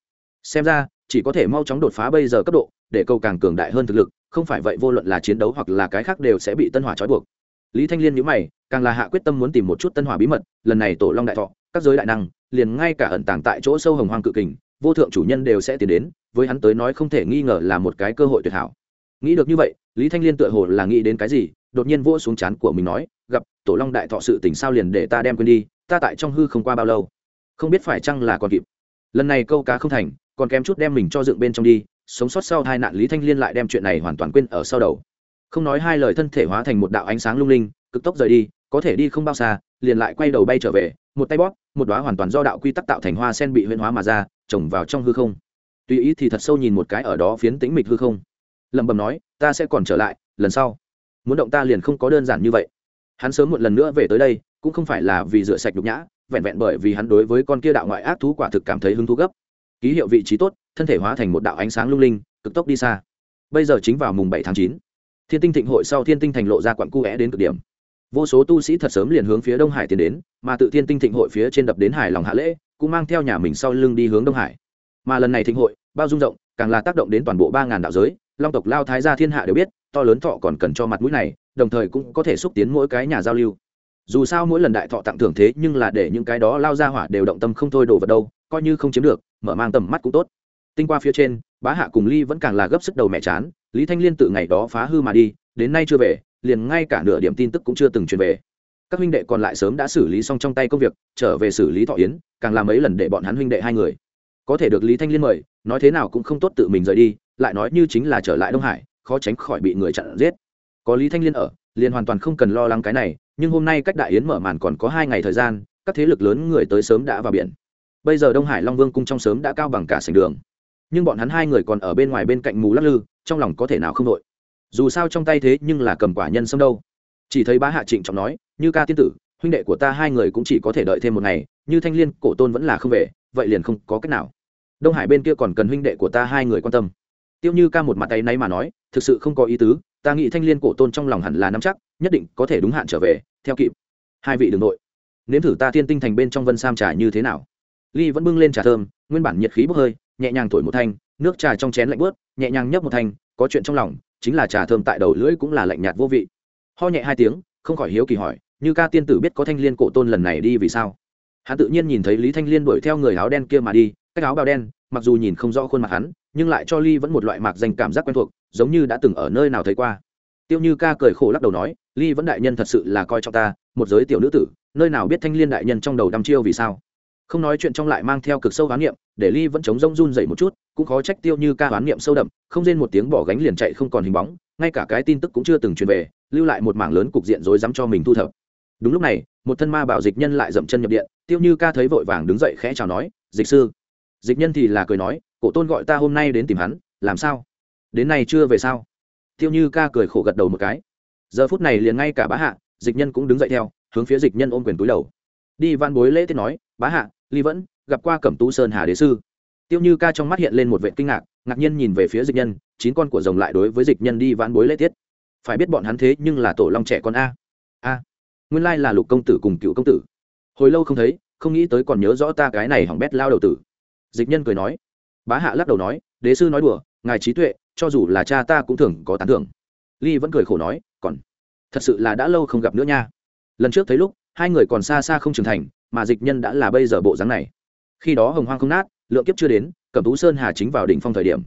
Xem ra, chỉ có thể mau chóng đột phá bây giờ cấp độ, để câu càng cường đại hơn thực lực, không phải vậy vô luận là chiến đấu hoặc là cái khác đều sẽ bị tân hỏa trói buộc lý thanh liên nhữ mày, càng là hạ quyết tâm muốn tìm một chút tân hỏa bí mật, lần này tổ long đại thọ, các giới đại năng, liền ngay cả ẩn tàng tại chỗ sâu hồng hoang cự kình, vô thượng chủ nhân đều sẽ tiến đến, với hắn tới nói không thể nghi ngờ là một cái cơ hội tuyệt hảo. Nghĩ được như vậy, lý thanh liên tựa hồ là nghĩ đến cái gì, đột nhiên vỗ xuống chán của mình nói, gặp, tổ long đại thọ sự tình sao liền để ta đem quên đi, ta tại trong hư không qua bao lâu? Không biết phải chăng là còn kịp. Lần này câu cá không thành, còn kém chút đem mình cho dựng bên trong đi, sống sót sau hai nạn lý thanh liên lại đem chuyện này hoàn toàn quên ở sau đầu không nói hai lời thân thể hóa thành một đạo ánh sáng lung linh, cực tốc rời đi, có thể đi không bao xa, liền lại quay đầu bay trở về, một tay bóp, một đoá hoàn toàn do đạo quy tắc tạo thành hoa sen bị huyễn hóa mà ra, trồng vào trong hư không. Tùy ý thì thật sâu nhìn một cái ở đó phiến tĩnh mịch hư không. Lẩm bẩm nói, ta sẽ còn trở lại, lần sau. Muốn động ta liền không có đơn giản như vậy. Hắn sớm một lần nữa về tới đây, cũng không phải là vì rửa sạch nhục nhã, vẹn vẹn bởi vì hắn đối với con kia đạo ngoại ác thú quả thực cảm thấy hứng thú gấp. Ký hiệu vị trí tốt, thân thể hóa thành một đạo ánh sáng lung linh, cực tốc đi xa. Bây giờ chính vào mùng bảy tháng chín thiên tinh thịnh hội sau thiên tinh thành lộ ra quặn cu é đến cực điểm. Vô số tu sĩ thật sớm liền hướng phía đông hải tiến đến, mà tự thiên tinh thịnh hội phía trên đập đến hải lòng hạ lễ, cũng mang theo nhà mình sau lưng đi hướng đông hải. Mà lần này thịnh hội, bao dung rộng, càng là tác động đến toàn bộ ba ngàn đạo giới, long tộc lao thái gia thiên hạ đều biết, to lớn thọ còn cần cho mặt mũi này, đồng thời cũng có thể xúc tiến mỗi cái nhà giao lưu. Dù sao mỗi lần đại thọ tặng thưởng thế nhưng là để những cái đó lao ra hỏa đều động tâm không thôi đổ vào đâu, coi như không chiếm được, mở mang tầm mắt cũng tốt. Tinh qua phía trên, bá hạ cùng ly vẫn càng là gấp sức đầu mẹ chán lý thanh liên tự ngày đó phá hư mà đi, đến nay chưa về, liền ngay cả nửa điểm tin tức cũng chưa từng truyền về. Các huynh đệ còn lại sớm đã xử lý xong trong tay công việc, trở về xử lý thọ yến, càng làm mấy lần để bọn hắn huynh đệ hai người. Có thể được lý thanh liên mời, nói thế nào cũng không tốt tự mình rời đi, lại nói như chính là trở lại đông hải, khó tránh khỏi bị người chặn giết. Có lý thanh liên ở, liền hoàn toàn không cần lo lắng cái này, nhưng hôm nay cách đại yến mở màn còn có hai ngày thời gian, các thế lực lớn người tới sớm đã vào biển. Bây giờ đông hải long vương cung trong sớm đã cao bằng cả sành đường. Nhưng bọn hắn hai người còn ở bên ngoài bên cạnh mù lắc lư trong lòng có thể nào không đội. Dù sao trong tay thế nhưng là cầm quả nhân sâm đâu. Chỉ thấy bá hạ trịnh trọng nói, như ca tiên tử, huynh đệ của ta hai người cũng chỉ có thể đợi thêm một ngày, như thanh liên, cổ tôn vẫn là không về, vậy liền không có cách nào. Đông hải bên kia còn cần huynh đệ của ta hai người quan tâm. Tiêu như ca một mặt tay náy mà nói, thực sự không có ý tứ, ta nghĩ thanh liên, cổ tôn trong lòng hẳn là nắm chắc, nhất định có thể đúng hạn trở về, theo kịp. Hai vị đường nội. Nếm thử ta thiên tinh thành bên trong vân sam trà như thế nào. Ly vẫn bưng lên trà thơm, nguyên bản nhiệt khí bốc hơi, nhẹ nhàng thổi một thanh nước trà trong chén lạnh bớt, nhẹ nhàng nhấp một thanh, có chuyện trong lòng, chính là trà thơm tại đầu lưỡi cũng là lạnh nhạt vô vị. Ho nhẹ hai tiếng, không khỏi hiếu kỳ hỏi, như ca tiên tử biết có thanh liên cổ tôn lần này đi vì sao? Hắn tự nhiên nhìn thấy lý thanh liên đuổi theo người áo đen kia mà đi, cách áo bào đen, mặc dù nhìn không rõ khuôn mặt hắn, nhưng lại cho ly vẫn một loại mạc danh cảm giác quen thuộc, giống như đã từng ở nơi nào thấy qua. Tiêu như ca cười khổ lắc đầu nói, ly vẫn đại nhân thật sự là coi trọng ta, một giới tiểu nữ tử, nơi nào biết thanh liên đại nhân trong đầu đăm chiêu vì sao? Không nói chuyện trong lại mang theo cực sâu hoán niệm, để ly vẫn chống rông run dậy một chút cũng khó trách tiêu như ca hoán niệm sâu đậm, không rên một tiếng bỏ gánh liền chạy không còn hình bóng, ngay cả cái tin tức cũng chưa từng truyền về, lưu lại một mảng lớn cục diện rối rắm cho mình thu thập. Đúng lúc này, một thân ma bảo dịch nhân lại dậm chân nhập điện, tiêu như ca thấy vội vàng đứng dậy khẽ chào nói, dịch sư. Dịch nhân thì là cười nói, cổ tôn gọi ta hôm nay đến tìm hắn, làm sao? Đến nay chưa về sao? Tiêu như ca cười khổ gật đầu một cái. Giờ phút này liền ngay cả bá hạ, dịch nhân cũng đứng dậy theo, hướng phía dịch nhân ôm quyền túi đầu. Đi văn bối lễ tiết nói, bá hạ, ly vẫn, gặp qua cẩm tú sơn hà đế sư tiêu như ca trong mắt hiện lên một vệ kinh ngạc ngạc nhiên nhìn về phía dịch nhân, chín con của rồng lại đối với dịch nhân đi vãn bối lễ tiết. Phải biết bọn hắn thế nhưng là tổ long trẻ con a. A. Nguyên lai là lục công tử cùng cựu công tử. Hồi lâu không thấy, không nghĩ tới còn nhớ rõ ta cái này hỏng bét lao đầu tử. Dịch nhân cười nói. Bá hạ lắc đầu nói, đế sư nói đùa, ngài trí tuệ, cho dù là cha ta cũng thường có tán thưởng. Ly vẫn cười khổ nói, còn, thật sự là đã lâu không gặp nữa nha. Lần trước thấy lúc, hai người còn xa xa không trưởng thành, mà dịch nhân đã là bây giờ bộ dáng này. Khi đó hồng hoang không nát lượng kiếp chưa đến, cẩm tú sơn hà chính vào đỉnh phong thời điểm.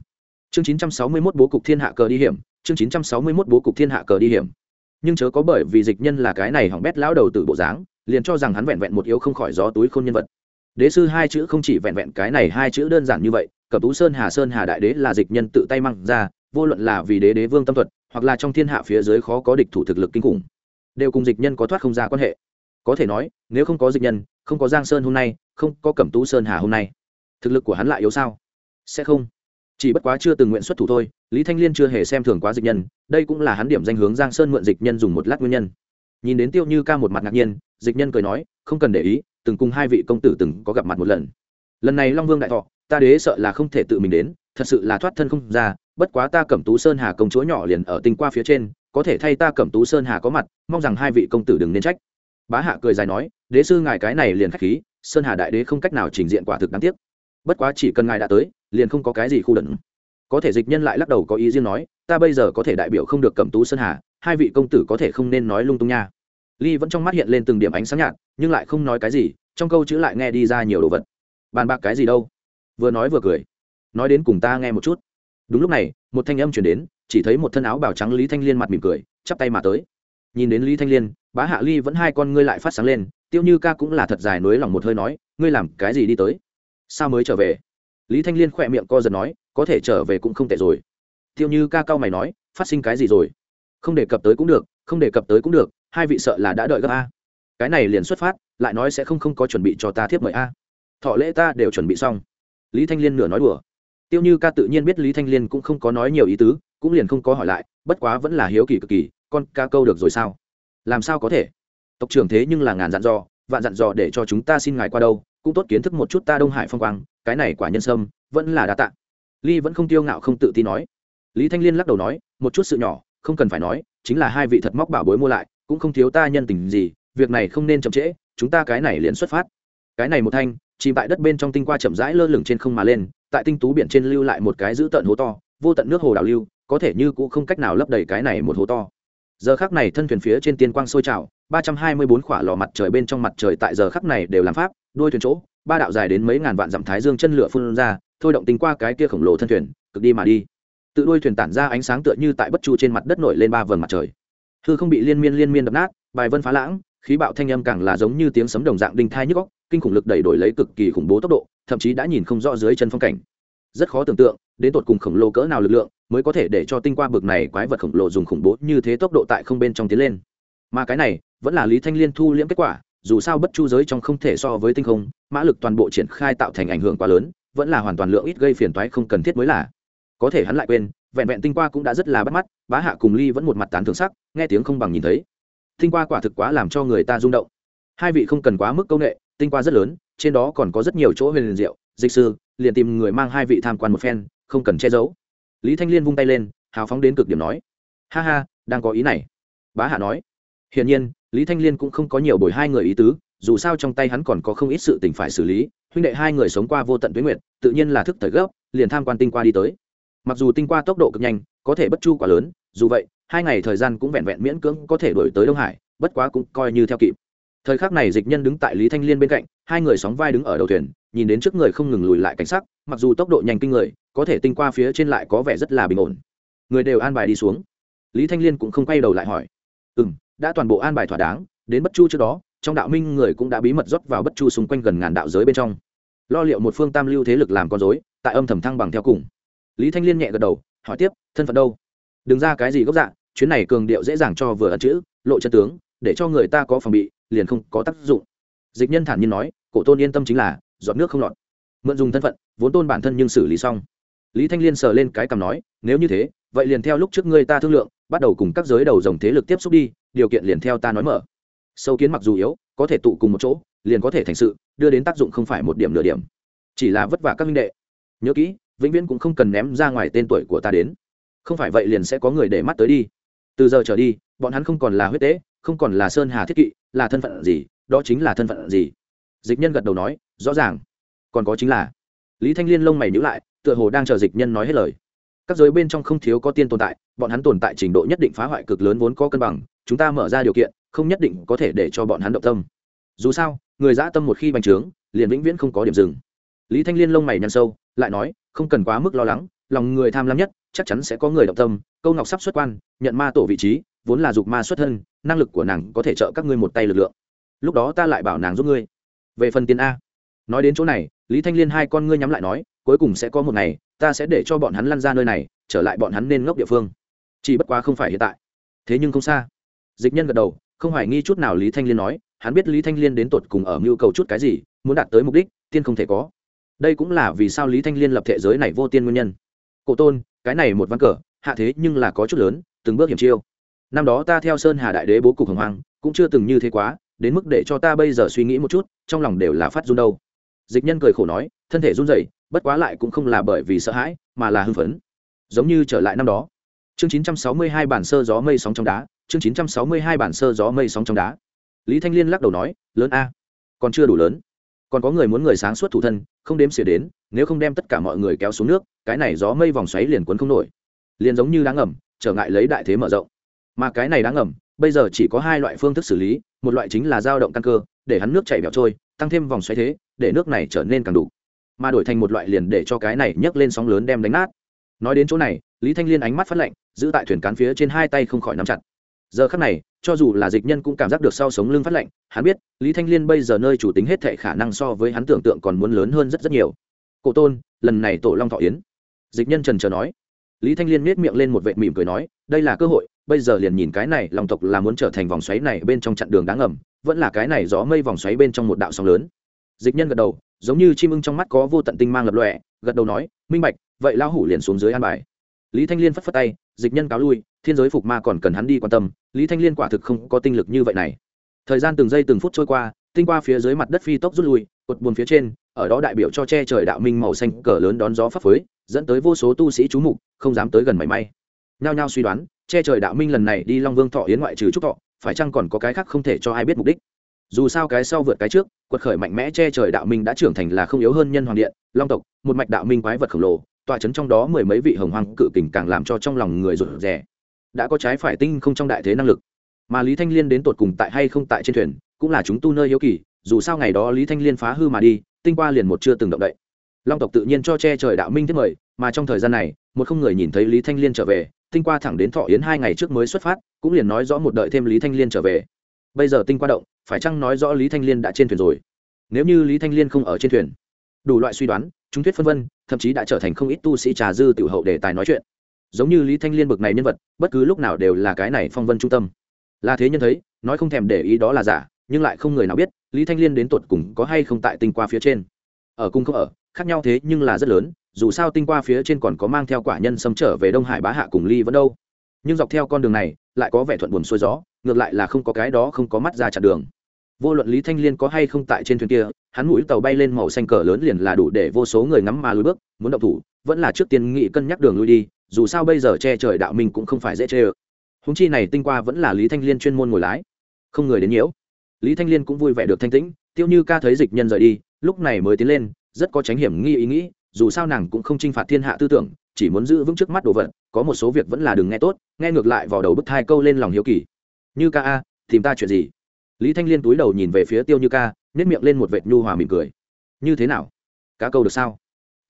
Chương 961 bố cục thiên hạ cờ đi hiểm, chương 961 bố cục thiên hạ cờ đi hiểm. Nhưng chớ có bởi vì dịch nhân là cái này hỏng bét lão đầu tử bộ dáng, liền cho rằng hắn vẹn vẹn một yếu không khỏi gió túi khôn nhân vật. Đế sư hai chữ không chỉ vẹn vẹn cái này hai chữ đơn giản như vậy, cẩm tú sơn hà sơn hà đại đế là dịch nhân tự tay mang ra, vô luận là vì đế đế vương tâm thuật, hoặc là trong thiên hạ phía dưới khó có địch thủ thực lực kinh khủng, đều cùng dịch nhân có thoát không ra quan hệ. Có thể nói, nếu không có dịch nhân, không có giang sơn hôm nay, không có cẩm tú sơn hà hôm nay thực lực của hắn lại yếu sao? Sẽ không. Chỉ bất quá chưa từng nguyện xuất thủ thôi, lý thanh liên chưa hề xem thường quá dịch nhân, đây cũng là hắn điểm danh hướng giang sơn mượn dịch nhân dùng một lát nguyên nhân. Nhìn đến tiêu như ca một mặt ngạc nhiên, dịch nhân cười nói, không cần để ý, từng cùng hai vị công tử từng có gặp mặt một lần. Lần này long vương đại thọ, ta đế sợ là không thể tự mình đến, thật sự là thoát thân không ra, bất quá ta cẩm tú sơn hà công chúa nhỏ liền ở tinh qua phía trên, có thể thay ta cẩm tú sơn hà có mặt, mong rằng hai vị công tử đừng nên trách. Bá hạ cười dài nói, đế sư ngài cái này liền k h á c h khí, sơn hà đại đế không cách nào trình diện quả thực đáng tiếc bất quá chỉ cần ngài đã tới, liền không có cái gì khu đẩn. Có thể dịch nhân lại lắc đầu có ý riêng nói, ta bây giờ có thể đại biểu không được cầm tú sơn hà, hai vị công tử có thể không nên nói lung tung nha. Ly vẫn trong mắt hiện lên từng điểm ánh sáng nhạt, nhưng lại không nói cái gì, trong câu chữ lại nghe đi ra nhiều đồ vật. Bàn bạc cái gì đâu? Vừa nói vừa cười. Nói đến cùng ta nghe một chút. Đúng lúc này, một thanh âm chuyển đến, chỉ thấy một thân áo bảo trắng lý thanh liên mặt mỉm cười, chắp tay mà tới. Nhìn đến lý thanh liên, bá hạ ly vẫn hai con ngươi lại phát sáng lên, tiêu như ca cũng là thật dài nối lòng một hơi nói, ngươi làm cái gì đi tới? Sao mới trở về? Lý thanh liên khỏe miệng co giật nói, có thể trở về cũng không tệ rồi. Tiêu như ca cao mày nói, phát sinh cái gì rồi? Không đề cập tới cũng được, không đề cập tới cũng được, hai vị sợ là đã đợi gấp a. Cái này liền xuất phát, lại nói sẽ không không có chuẩn bị cho ta thiếp mời a. Thọ lễ ta đều chuẩn bị xong. Lý thanh liên nửa nói đùa. Tiêu như ca tự nhiên biết lý thanh liên cũng không có nói nhiều ý tứ, cũng liền không có hỏi lại, bất quá vẫn là hiếu kỳ cực kỳ, con ca câu được rồi sao? Làm sao có thể? Tộc trưởng thế nhưng là ngàn dặn dò, vạn dặn dò để cho chúng ta xin ngài qua đâu cũng tốt kiến thức một chút ta đông hải phong quang, cái này quả nhân sâm, vẫn là đa tạ. Ly vẫn không tiêu ngạo không tự tin nói. Lý thanh liên lắc đầu nói, một chút sự nhỏ, không cần phải nói, chính là hai vị thật móc bảo bối mua lại, cũng không thiếu ta nhân tình gì, việc này không nên chậm trễ, chúng ta cái này liền xuất phát. Cái này một thanh, chìm tại đất bên trong tinh qua chậm rãi lơ lửng trên không mà lên, tại tinh tú biển trên lưu lại một cái giữ tận hố to, vô tận nước hồ đào lưu, có thể như cũng không cách nào lấp đầy cái này một hố to. Giờ khắc này thân thuyền phía trên tiên quang sôi trào, ba trăm hai mươi bốn khỏa lò mặt trời bên trong mặt trời tại giờ khắc này đều làm pháp đôi thuyền chỗ, ba đạo dài đến mấy ngàn vạn dặm thái dương chân lửa phun ra, thôi động tinh qua cái kia khổng lồ thân thuyền, cực đi mà đi. Tự đôi thuyền tản ra ánh sáng tựa như tại bất chu trên mặt đất nổi lên ba vầng mặt trời. Hư không bị liên miên liên miên đập nát, bài vân phá lãng, khí bạo thanh âm càng là giống như tiếng sấm đồng dạng đinh thai nhức góc kinh khủng lực đẩy đổi lấy cực kỳ khủng bố tốc độ, thậm chí đã nhìn không rõ dưới chân phong cảnh. Rất khó tưởng tượng, đến tột cùng khổng lồ cỡ nào lực lượng mới có thể để cho tinh qua bực này quái vật khổng lồ dùng khủng bố như thế tốc độ tại không bên trong tiến lên. Mà cái này, vẫn là lý thanh liên thu liễm kết quả dù sao bất chu giới trong không thể so với tinh không, mã lực toàn bộ triển khai tạo thành ảnh hưởng quá lớn, vẫn là hoàn toàn lượng ít gây phiền toái không cần thiết mới là. Có thể hắn lại quên, vẹn vẹn tinh qua cũng đã rất là bắt mắt, bá hạ cùng ly vẫn một mặt tán thường sắc, nghe tiếng không bằng nhìn thấy. Tinh qua quả thực quá làm cho người ta rung động. Hai vị không cần quá mức công nghệ, tinh qua rất lớn, trên đó còn có rất nhiều chỗ huyền liền diệu, dịch sư, liền tìm người mang hai vị tham quan một phen, không cần che giấu. Lý thanh liên vung tay lên, hào phóng đến cực điểm nói, ha ha, đang có ý này. Bá hạ nói, hiển nhiên lý thanh liên cũng không có nhiều bồi hai người ý tứ, dù sao trong tay hắn còn có không ít sự tình phải xử lý, huynh đệ hai người sống qua vô tận tuyến nguyện tự nhiên là thức thời gấp liền tham quan tinh qua đi tới. Mặc dù tinh qua tốc độ cực nhanh, có thể bất chu quá lớn, dù vậy, hai ngày thời gian cũng vẹn vẹn miễn cưỡng có thể đổi tới đông hải, bất quá cũng coi như theo kịp. Thời khắc này dịch nhân đứng tại lý thanh liên bên cạnh, hai người sóng vai đứng ở đầu thuyền, nhìn đến trước người không ngừng lùi lại cảnh sắc, mặc dù tốc độ nhanh kinh người, có thể tinh qua phía trên lại có vẻ rất là bình ổn. Người đều an bài đi xuống. Lý thanh liên cũng không quay đầu lại hỏi. Ừ m đã toàn bộ an bài thỏa đáng, đến bất chu trước đó, trong đạo minh người cũng đã bí mật rót vào bất chu xung quanh gần ngàn đạo giới bên trong. Lo liệu một phương tam lưu thế lực làm con dối tại âm thầm thăng bằng theo cùng. Lý thanh liên nhẹ gật đầu, hỏi tiếp, thân phận đâu? Đừng ra cái gì gốc dạ chuyến này cường điệu dễ dàng cho vừa ẩn chữ, lộ chân tướng, để cho người ta có phòng bị, liền không có tác dụng. Dịch nhân thản nhiên nói, cổ tôn yên tâm chính là, giọt nước không lọt. Mượn dùng thân phận, vốn tôn bản thân nhưng xử lý xong. Lý thanh liên sờ lên cái cằm nói, nếu như thế, vậy liền theo lúc trước ngươi ta thương lượng bắt đầu cùng các giới đầu dòng thế lực tiếp xúc đi, điều kiện liền theo ta nói mở. Sâu kiến mặc dù yếu, có thể tụ cùng một chỗ, liền có thể thành sự, đưa đến tác dụng không phải một điểm nửa điểm. Chỉ là vất vả các minh đệ. Nhớ kỹ, vĩnh viễn cũng không cần ném ra ngoài tên tuổi của ta đến. Không phải vậy liền sẽ có người để mắt tới đi. Từ giờ trở đi, bọn hắn không còn là huyết tế, không còn là sơn hà thiết kỵ, là thân phận gì, đó chính là thân phận gì. Dịch nhân gật đầu nói, rõ ràng. Còn có chính là, lý thanh liên lông mày nhữ lại, tựa hồ đang chờ dịch nhân nói hết lời các giới bên trong không thiếu có tiên tồn tại, bọn hắn tồn tại trình độ nhất định phá hoại cực lớn vốn có cân bằng, chúng ta mở ra điều kiện, không nhất định có thể để cho bọn hắn động tâm. Dù sao, người dã tâm một khi bành trướng, liền vĩnh viễn không có điểm dừng. Lý thanh liên lông mày nhăn sâu, lại nói, không cần quá mức lo lắng, lòng người tham lam nhất, chắc chắn sẽ có người động tâm. Câu ngọc sắp xuất quan, nhận ma tổ vị trí, vốn là dục ma xuất thân, năng lực của nàng có thể trợ các ngươi một tay lực lượng. Lúc đó ta lại bảo nàng giúp ngươi. Về phần tiền a. Nói đến chỗ này, lý thanh liên hai con ngươi nhắm lại nói, cuối cùng sẽ có một ngày ta sẽ để cho bọn hắn lăn ra nơi này, trở lại bọn hắn nên ngốc địa phương. Chỉ bất quá không phải hiện tại. Thế nhưng không xa. Dịch nhân gật đầu, không hoài nghi chút nào lý thanh liên nói, hắn biết lý thanh liên đến tột cùng ở mưu cầu chút cái gì, muốn đạt tới mục đích, tiên không thể có. Đây cũng là vì sao lý thanh liên lập thế giới này vô tiên nguyên nhân. Cổ tôn, cái này một văn cờ, hạ thế nhưng là có chút lớn, từng bước hiểm chiêu. Năm đó ta theo sơn hà đại đế bố cục hồng hoàng cũng chưa từng như thế quá, đến mức để cho ta bây giờ suy nghĩ một chút, trong lòng đều là phát run đâu. Dịch nhân cười khổ nói, thân thể run rẩy bất quá lại cũng không là bởi vì sợ hãi, mà là hưng phấn. Giống như trở lại năm đó. Chương 962 bản sơ gió mây sóng trong đá, chương 962 bản sơ gió mây sóng trong đá. Lý thanh liên lắc đầu nói, lớn a, còn chưa đủ lớn. Còn có người muốn người sáng suốt thủ thân, không đếm xỉa đến, nếu không đem tất cả mọi người kéo xuống nước, cái này gió mây vòng xoáy liền cuốn không nổi. Liền giống như đá ngầm, trở ngại lấy đại thế mở rộng. Mà cái này đá ngầm, bây giờ chỉ có hai loại phương thức xử lý, một loại chính là dao động căn cơ, để hắn nước chảy bẹo trôi, tăng thêm vòng xoáy thế, để nước này trở nên càng đủ mà đổi thành một loại liền để cho cái này nhấc lên sóng lớn đem đánh nát. Nói đến chỗ này, lý thanh liên ánh mắt phát lạnh, giữ tại thuyền cán phía trên hai tay không khỏi nắm chặt. Giờ khắc này, cho dù là dịch nhân cũng cảm giác được sau sống lưng phát lạnh, hắn biết, lý thanh liên bây giờ nơi chủ tính hết thệ khả năng so với hắn tưởng tượng còn muốn lớn hơn rất rất nhiều. Cổ tôn, lần này tổ long thọ yến. Dịch nhân trần trờ nói. Lý thanh liên miết miệng lên một vệ mỉm cười nói, đây là cơ hội, bây giờ liền nhìn cái này lòng tộc là muốn trở thành vòng xoáy này bên trong chặn đường đáng ngầm, vẫn là cái này gió mây vòng xoáy bên trong một đạo sóng lớn. Dịch nhân gật đầu giống như chim ưng trong mắt có vô tận tinh mang lập lọe gật đầu nói, minh bạch, vậy lão hủ liền xuống dưới an bài. Lý thanh liên phất phất tay, dịch nhân cáo lui, thiên giới phục ma còn cần hắn đi quan tâm, lý thanh liên quả thực không có tinh lực như vậy này. Thời gian từng giây từng phút trôi qua, tinh qua phía dưới mặt đất phi tốc rút lui, cột buồn phía trên, ở đó đại biểu cho che trời đạo minh màu xanh cờ lớn đón gió phấp phới, dẫn tới vô số tu sĩ chú mục, không dám tới gần mảy may. Nhao nhao suy đoán, che trời đạo minh lần này đi long vương thọ yến ngoại trừ trúc thọ, phải chăng còn có cái khác không thể cho ai biết mục đích dù sao cái sau vượt cái trước, quật khởi mạnh mẽ che trời đạo minh đã trưởng thành là không yếu hơn nhân hoàng điện, long tộc, một mạch đạo minh quái vật khổng lồ, tọa chấn trong đó mười mấy vị hồng hoàng cự kình càng làm cho trong lòng người rụt rè. Đã có trái phải tinh không trong đại thế năng lực. Mà lý thanh liên đến tột cùng tại hay không tại trên thuyền, cũng là chúng tu nơi hiếu kỳ, dù sao ngày đó lý thanh liên phá hư mà đi, tinh qua liền một chưa từng động đậy. Long tộc tự nhiên cho che trời đạo minh thiết mời, mà trong thời gian này, một không người nhìn thấy lý thanh liên trở về, tinh qua thẳng đến thọ yến hai ngày trước mới xuất phát, cũng liền nói rõ một đợi thêm lý thanh liên trở về. Bây giờ tinh qua động phải chăng nói rõ lý thanh liên đã trên thuyền rồi? Nếu như lý thanh liên không ở trên thuyền, đủ loại suy đoán, chúng thuyết phân vân, thậm chí đã trở thành không ít tu sĩ trà dư tiểu hậu đề tài nói chuyện. Giống như lý thanh liên bực này nhân vật, bất cứ lúc nào đều là cái này phong vân trung tâm. Là thế nhân thấy, nói không thèm để ý đó là giả, nhưng lại không người nào biết, lý thanh liên đến tột cùng có hay không tại tinh qua phía trên. Ở cung không ở, khác nhau thế nhưng là rất lớn, dù sao tinh qua phía trên còn có mang theo quả nhân xâm trở về đông hải bá hạ cùng ly vẫn đâu nhưng dọc theo con đường này, lại có vẻ thuận buồm xuôi gió, ngược lại là không có cái đó không có mắt ra chặn đường. Vô luận lý thanh liên có hay không tại trên thuyền kia, hắn mũi tàu bay lên màu xanh cờ lớn liền là đủ để vô số người ngắm mà lùi bước, muốn động thủ, vẫn là trước tiên nghị cân nhắc đường lui đi, dù sao bây giờ che trời đạo mình cũng không phải dễ chê ơ. Húng chi này tinh qua vẫn là lý thanh liên chuyên môn ngồi lái, không người đến nhiễu. Lý thanh liên cũng vui vẻ được thanh tĩnh, tiêu như ca thấy dịch nhân rời đi, lúc này mới tiến lên, rất có tránh hiểm nghi ý nghĩ, dù sao nàng cũng không t r i n h phạt thiên hạ tư tưởng chỉ muốn giữ vững trước mắt đồ vật, có một số việc vẫn là đừng nghe tốt, nghe ngược lại vào đầu bức thai câu lên lòng hiếu kỳ. Như ca a, tìm ta chuyện gì? Lý thanh liên túi đầu nhìn về phía tiêu như ca nếp miệng lên một vệt nhu hòa mỉm cười. Như thế nào? Cá câu được sao?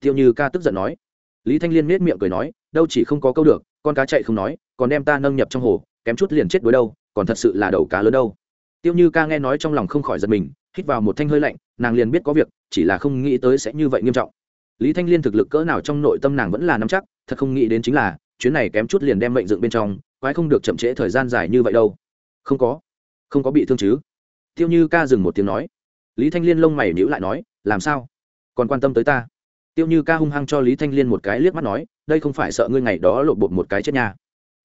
Tiêu như ca tức giận nói. Lý thanh liên nếp miệng cười nói, đâu chỉ không có câu được, con cá chạy không nói, còn đem ta nâng nhập trong hồ, kém chút liền chết đối đâu, còn thật sự là đầu cá lớn đâu. Tiêu như ca nghe nói trong lòng không khỏi giật mình, hít vào một thanh hơi lạnh, nàng liền biết có việc, chỉ là không nghĩ tới sẽ như vậy nghiêm trọng lý thanh liên thực lực cỡ nào trong nội tâm nàng vẫn là nắm chắc, thật không nghĩ đến chính là, chuyến này kém chút liền đem mệnh dựng bên trong, quái không được chậm trễ thời gian dài như vậy đâu. Không có. Không có bị thương chứ. Tiêu như ca dừng một tiếng nói. Lý thanh liên lông mày nhữ lại nói, làm sao? Còn quan tâm tới ta? Tiêu như ca hung hăng cho lý thanh liên một cái liếc mắt nói, đây không phải sợ ngươi ngày đó lộn bột một cái chết nhà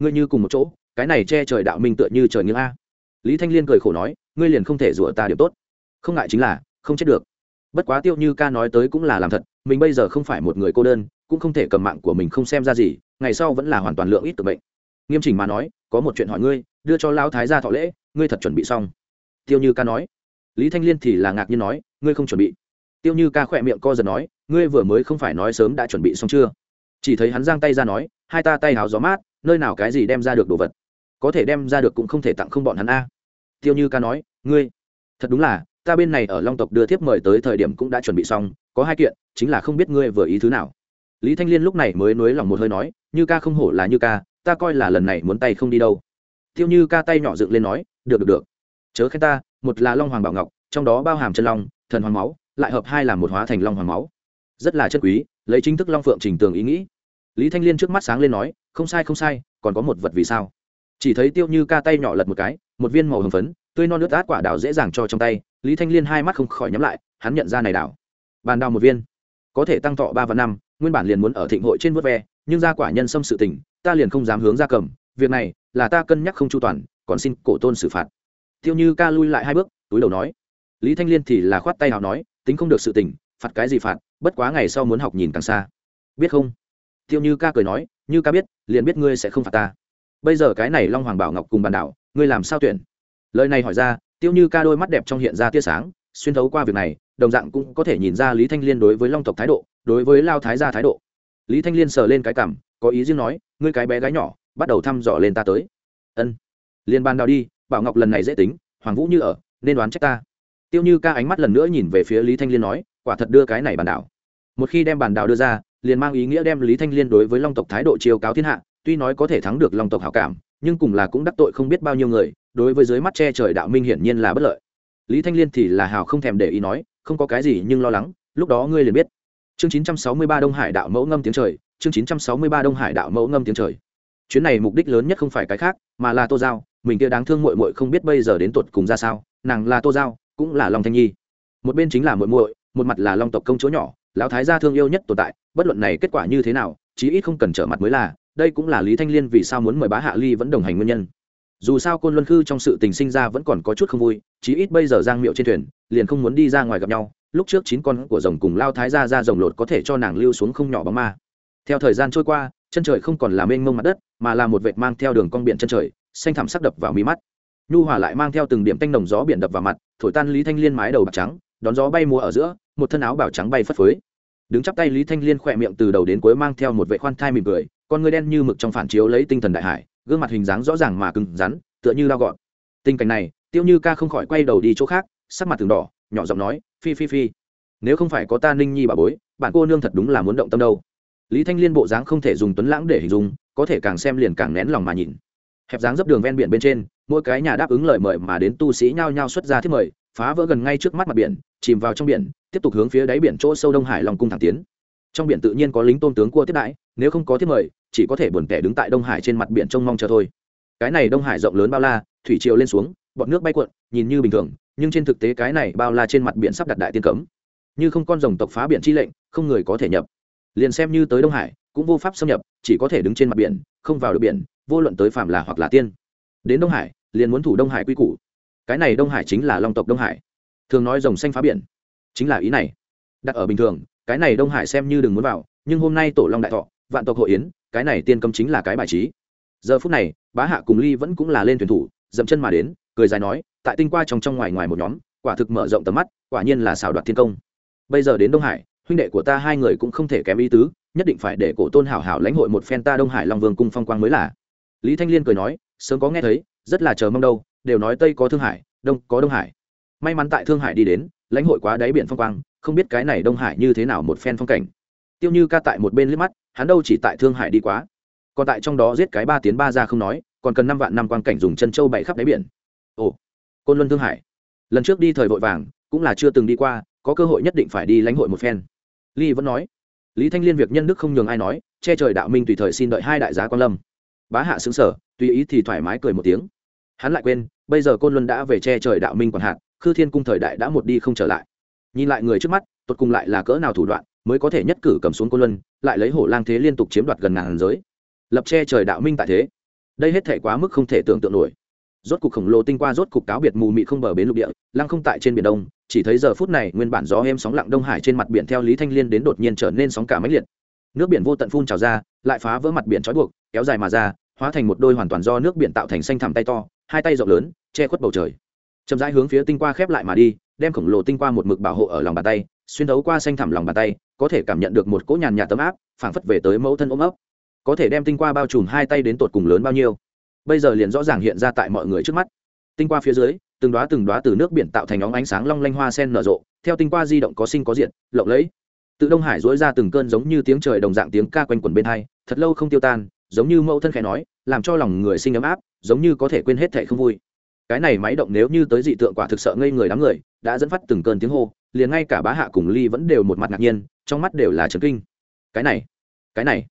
ngươi như cùng một chỗ, cái này che trời đạo minh tựa như trời nghiêng a. Lý thanh liên cười khổ nói, ngươi liền không thể rủa ta điểm tốt. Không ngại chính là, không chết được. Bất quá tiêu như ca nói tới cũng là làm thật mình bây giờ không phải một người cô đơn, cũng không thể cầm mạng của mình không xem ra gì, ngày sau vẫn là hoàn toàn lượng ít tự bệnh. Nghiêm chỉnh mà nói, có một chuyện hỏi ngươi, đưa cho lão thái gia thọ lễ, ngươi thật chuẩn bị xong. Tiêu như ca nói. Lý thanh liên thì là ngạc nhiên nói, ngươi không chuẩn bị. Tiêu như ca khỏe miệng co giật nói, ngươi vừa mới không phải nói sớm đã chuẩn bị xong chưa? Chỉ thấy hắn giang tay ra nói, hai ta tay háo gió mát, nơi nào cái gì đem ra được đồ vật. Có thể đem ra được cũng không thể tặng không bọn hắn a. Tiêu như ca nói, ngươi, thật đúng là ta bên này ở long tộc đưa thiếp mời tới thời điểm cũng đã chuẩn bị xong, có hai kiện, chính là không biết ngươi vừa ý thứ nào. Lý thanh liên lúc này mới nối lòng một hơi nói, như ca không hổ là như ca, ta coi là lần này muốn tay không đi đâu. Tiêu như ca tay nhỏ dựng lên nói, được được được. Chớ khen ta, một là long hoàng bảo ngọc, trong đó bao hàm chân long, thần hoàng máu, lại hợp hai là một hóa thành long hoàng máu. Rất là chất quý, lấy chính thức long phượng trình tường ý nghĩ. Lý thanh liên trước mắt sáng lên nói, không sai không sai, còn có một vật vì sao? Chỉ thấy tiêu như ca tay nhỏ lật một cái, một viên màu hồng phấn, tươi non nước át quả đào dễ dàng cho trong tay lý thanh liên hai mắt không khỏi nhắm lại, hắn nhận ra này đảo. bàn đào một viên. Có thể tăng thọ ba và năm, nguyên bản liền muốn ở thịnh hội trên vớt ve, nhưng ra quả nhân xâm sự tình, ta liền không dám hướng ra cầm, việc này là ta cân nhắc không chu toàn, còn xin cổ tôn xử phạt. Tiêu như ca lui lại hai bước, túi đầu nói. Lý thanh liên thì là khoát tay nào nói, tính không được sự tình, phạt cái gì phạt, bất quá ngày sau muốn học nhìn càng xa. Biết không? Tiêu như ca cười nói, như ca biết, liền biết ngươi sẽ không phạt ta. Bây giờ cái này long hoàng bảo ngọc cùng bàn đảo, ngươi làm sao tuyển? Lời này hỏi ra tiêu như ca đôi mắt đẹp trong hiện ra tia sáng, xuyên thấu qua việc này, đồng dạng cũng có thể nhìn ra lý thanh liên đối với long tộc thái độ, đối với lao thái gia thái độ. Lý thanh liên sờ lên cái cảm có ý riêng nói, ngươi cái bé gái nhỏ, bắt đầu thăm dò lên ta tới. Ân liên ban đào đi, bảo ngọc lần này dễ tính, hoàng vũ như ở, nên đoán trách ta. Tiêu như ca ánh mắt lần nữa nhìn về phía lý thanh liên nói, quả thật đưa cái này bàn đảo một khi đem bàn đảo đưa ra, liền mang ý nghĩa đem lý thanh liên đối với long tộc thái độ chiêu cáo thiên hạ, tuy nói có thể thắng được long tộc hảo cảm, nhưng cùng là cũng đắc tội không biết bao nhiêu người đối với dưới mắt che trời đạo minh hiển nhiên là bất lợi. Lý thanh liên thì là hào không thèm để ý nói, không có cái gì nhưng lo lắng, lúc đó ngươi liền biết. Chương 963 đông hải đạo mẫu ngâm tiếng trời, chương 963 đông hải đạo mẫu ngâm tiếng trời. Chuyến này mục đích lớn nhất không phải cái khác, mà là tô giao, mình kia đáng thương muội muội không biết bây giờ đến tuột cùng ra sao, nàng là tô giao, cũng là long thanh nhi. Một bên chính là muội muội, một mặt là long tộc công chúa nhỏ, lão thái gia thương yêu nhất tồn tại, bất luận này kết quả như thế nào, chí ít không cần trở mặt mới là, đây cũng là lý thanh liên vì sao muốn mời bá hạ ly vẫn đồng hành nguyên nhân dù sao côn luân khư trong sự tình sinh ra vẫn còn có chút không vui, chí ít bây giờ giang miệu trên thuyền, liền không muốn đi ra ngoài gặp nhau, lúc trước chín con của rồng cùng lao thái ra ra rồng lột có thể cho nàng lưu xuống không nhỏ bóng ma. Theo thời gian trôi qua, chân trời không còn là mênh mông mặt đất, mà là một vệt mang theo đường cong biển chân trời, xanh thảm sắc đập vào mí mắt. Nhu hòa lại mang theo từng điểm tanh đồng gió biển đập vào mặt, thổi tan lý thanh liên mái đầu bạc trắng, đón gió bay mùa ở giữa, một thân áo bảo trắng bay phất phới. Đứng chắp tay lý thanh liên khỏe miệng từ đầu đến cuối mang theo một vệ khoan thai mỉm cười, con người đen như mực trong phản chiếu lấy tinh thần đại hải gương mặt hình dáng rõ ràng mà cứng rắn, tựa như lao gọn tình cảnh này, tiêu như ca không khỏi quay đầu đi chỗ khác, sắc mặt từng đỏ, nhỏ giọng nói, phi phi phi, nếu không phải có ta ninh nhi bà bối, bạn cô nương thật đúng là muốn động tâm đâu. Lý thanh liên bộ dáng không thể dùng tuấn lãng để hình dung, có thể càng xem liền càng nén lòng mà nhìn. Hẹp dáng dấp đường ven biển bên trên, mỗi cái nhà đáp ứng lời mời mà đến tu sĩ nhao nhao xuất ra thiết mời, phá vỡ gần ngay trước mắt mặt biển, chìm vào trong biển, tiếp tục hướng phía đáy biển chỗ sâu đông hải lòng cung thẳng tiến trong biển tự nhiên có lính tôn tướng cua tiếp đãi, nếu không có thiết mời, chỉ có thể buồn tẻ đứng tại đông hải trên mặt biển trông mong chờ thôi. Cái này đông hải rộng lớn bao la, thủy triều lên xuống, bọn nước bay cuộn, nhìn như bình thường, nhưng trên thực tế cái này bao la trên mặt biển sắp đặt đại tiên cấm. Như không con rồng tộc phá biển chi lệnh, không người có thể nhập. Liền xem như tới đông hải, cũng vô pháp xâm nhập, chỉ có thể đứng trên mặt biển, không vào được biển, vô luận tới phạm là hoặc là tiên. Đến đông hải, liền muốn thủ đông hải quy củ. Cái này đông hải chính là long tộc đông hải. Thường nói rồng xanh phá biển, chính là ý này. Đặt ở bình thường cái này đông hải xem như đừng muốn vào, nhưng hôm nay tổ long đại thọ, vạn tộc hội yến, cái này tiên cấm chính là cái bài trí. Giờ phút này, bá hạ cùng ly vẫn cũng là lên thuyền thủ, dậm chân mà đến, cười dài nói, tại tinh qua trong trong ngoài ngoài một nhóm, quả thực mở rộng tầm mắt, quả nhiên là xảo đoạt thiên công. Bây giờ đến đông hải, huynh đệ của ta hai người cũng không thể kém ý tứ, nhất định phải để cổ tôn hảo hảo lãnh hội một phen ta đông hải long vương cung phong quang mới là. Lý thanh liên cười nói, sớm có nghe thấy, rất là chờ mong đâu, đều nói tây có thương hải, đông có đông hải. May mắn tại thương hải đi đến, lãnh hội quá đáy biển phong quang không biết cái này đông hải như thế nào một phen phong cảnh. Tiêu như ca tại một bên liếc mắt, hắn đâu chỉ tại thương hải đi quá. Còn tại trong đó giết cái ba tiến ba ra không nói, còn cần năm vạn năm quan cảnh dùng chân châu bảy khắp đáy biển. Ồ, côn luân thương hải. Lần trước đi thời vội vàng, cũng là chưa từng đi qua, có cơ hội nhất định phải đi lãnh hội một phen. Ly vẫn nói. Lý thanh liên việc nhân đức không nhường ai nói, che trời đạo minh tùy thời xin đợi hai đại giá quan lâm. Bá hạ xứng sở tùy ý thì thoải mái cười một tiếng. Hắn lại quên, bây giờ côn luân đã về che trời đạo minh còn hạn khư thiên cung thời đại đã một đi không trở lại nhìn lại người trước mắt tuột cùng lại là cỡ nào thủ đoạn, mới có thể nhất cử cầm xuống côn luân, lại lấy hổ lang thế liên tục chiếm đoạt gần ngàn giới. Lập che trời đạo minh tại thế. Đây hết thể quá mức không thể tưởng tượng nổi. Rốt cục khổng lồ tinh qua rốt cục cáo biệt mù mị không bờ bến lục địa, lăng không tại trên biển đông, chỉ thấy giờ phút này nguyên bản gió êm sóng lặng đông hải trên mặt biển theo lý thanh liên đến đột nhiên trở nên sóng cả máy liệt. Nước biển vô tận phun trào ra, lại phá vỡ mặt biển trói buộc, kéo dài mà ra, hóa thành một đôi hoàn toàn do nước biển tạo thành xanh thẳm tay to, hai tay rộng lớn, che khuất bầu trời chậm rãi hướng phía tinh qua khép lại mà đi, đem khổng lồ tinh qua một mực bảo hộ ở lòng bàn tay, xuyên thấu qua xanh thẳm lòng bàn tay, có thể cảm nhận được một cỗ nhàn nhạt tấm áp, phảng phất về tới mẫu thân ôm ấp. Có thể đem tinh qua bao trùm hai tay đến tột cùng lớn bao nhiêu. Bây giờ liền rõ ràng hiện ra tại mọi người trước mắt. Tinh qua phía dưới, từng đoá từng đoá từ nước biển tạo thành óng ánh sáng long lanh hoa sen nở rộ, theo tinh qua di động có sinh có diện lộng lẫy. Tự đông hải dối ra từng cơn giống như tiếng trời đồng dạng tiếng ca quanh quẩn bên hai, thật lâu không tiêu tan, giống như mẫu thân khẽ nói, làm cho lòng người sinh ấm áp, giống như có thể quên hết thệ không vui cái này máy động nếu như tới dị tượng quả thực sợ ngây người đám người, đã dẫn phát từng cơn tiếng hô, liền ngay cả bá hạ cùng ly vẫn đều một mặt ngạc nhiên, trong mắt đều là trấn kinh. Cái này cái này,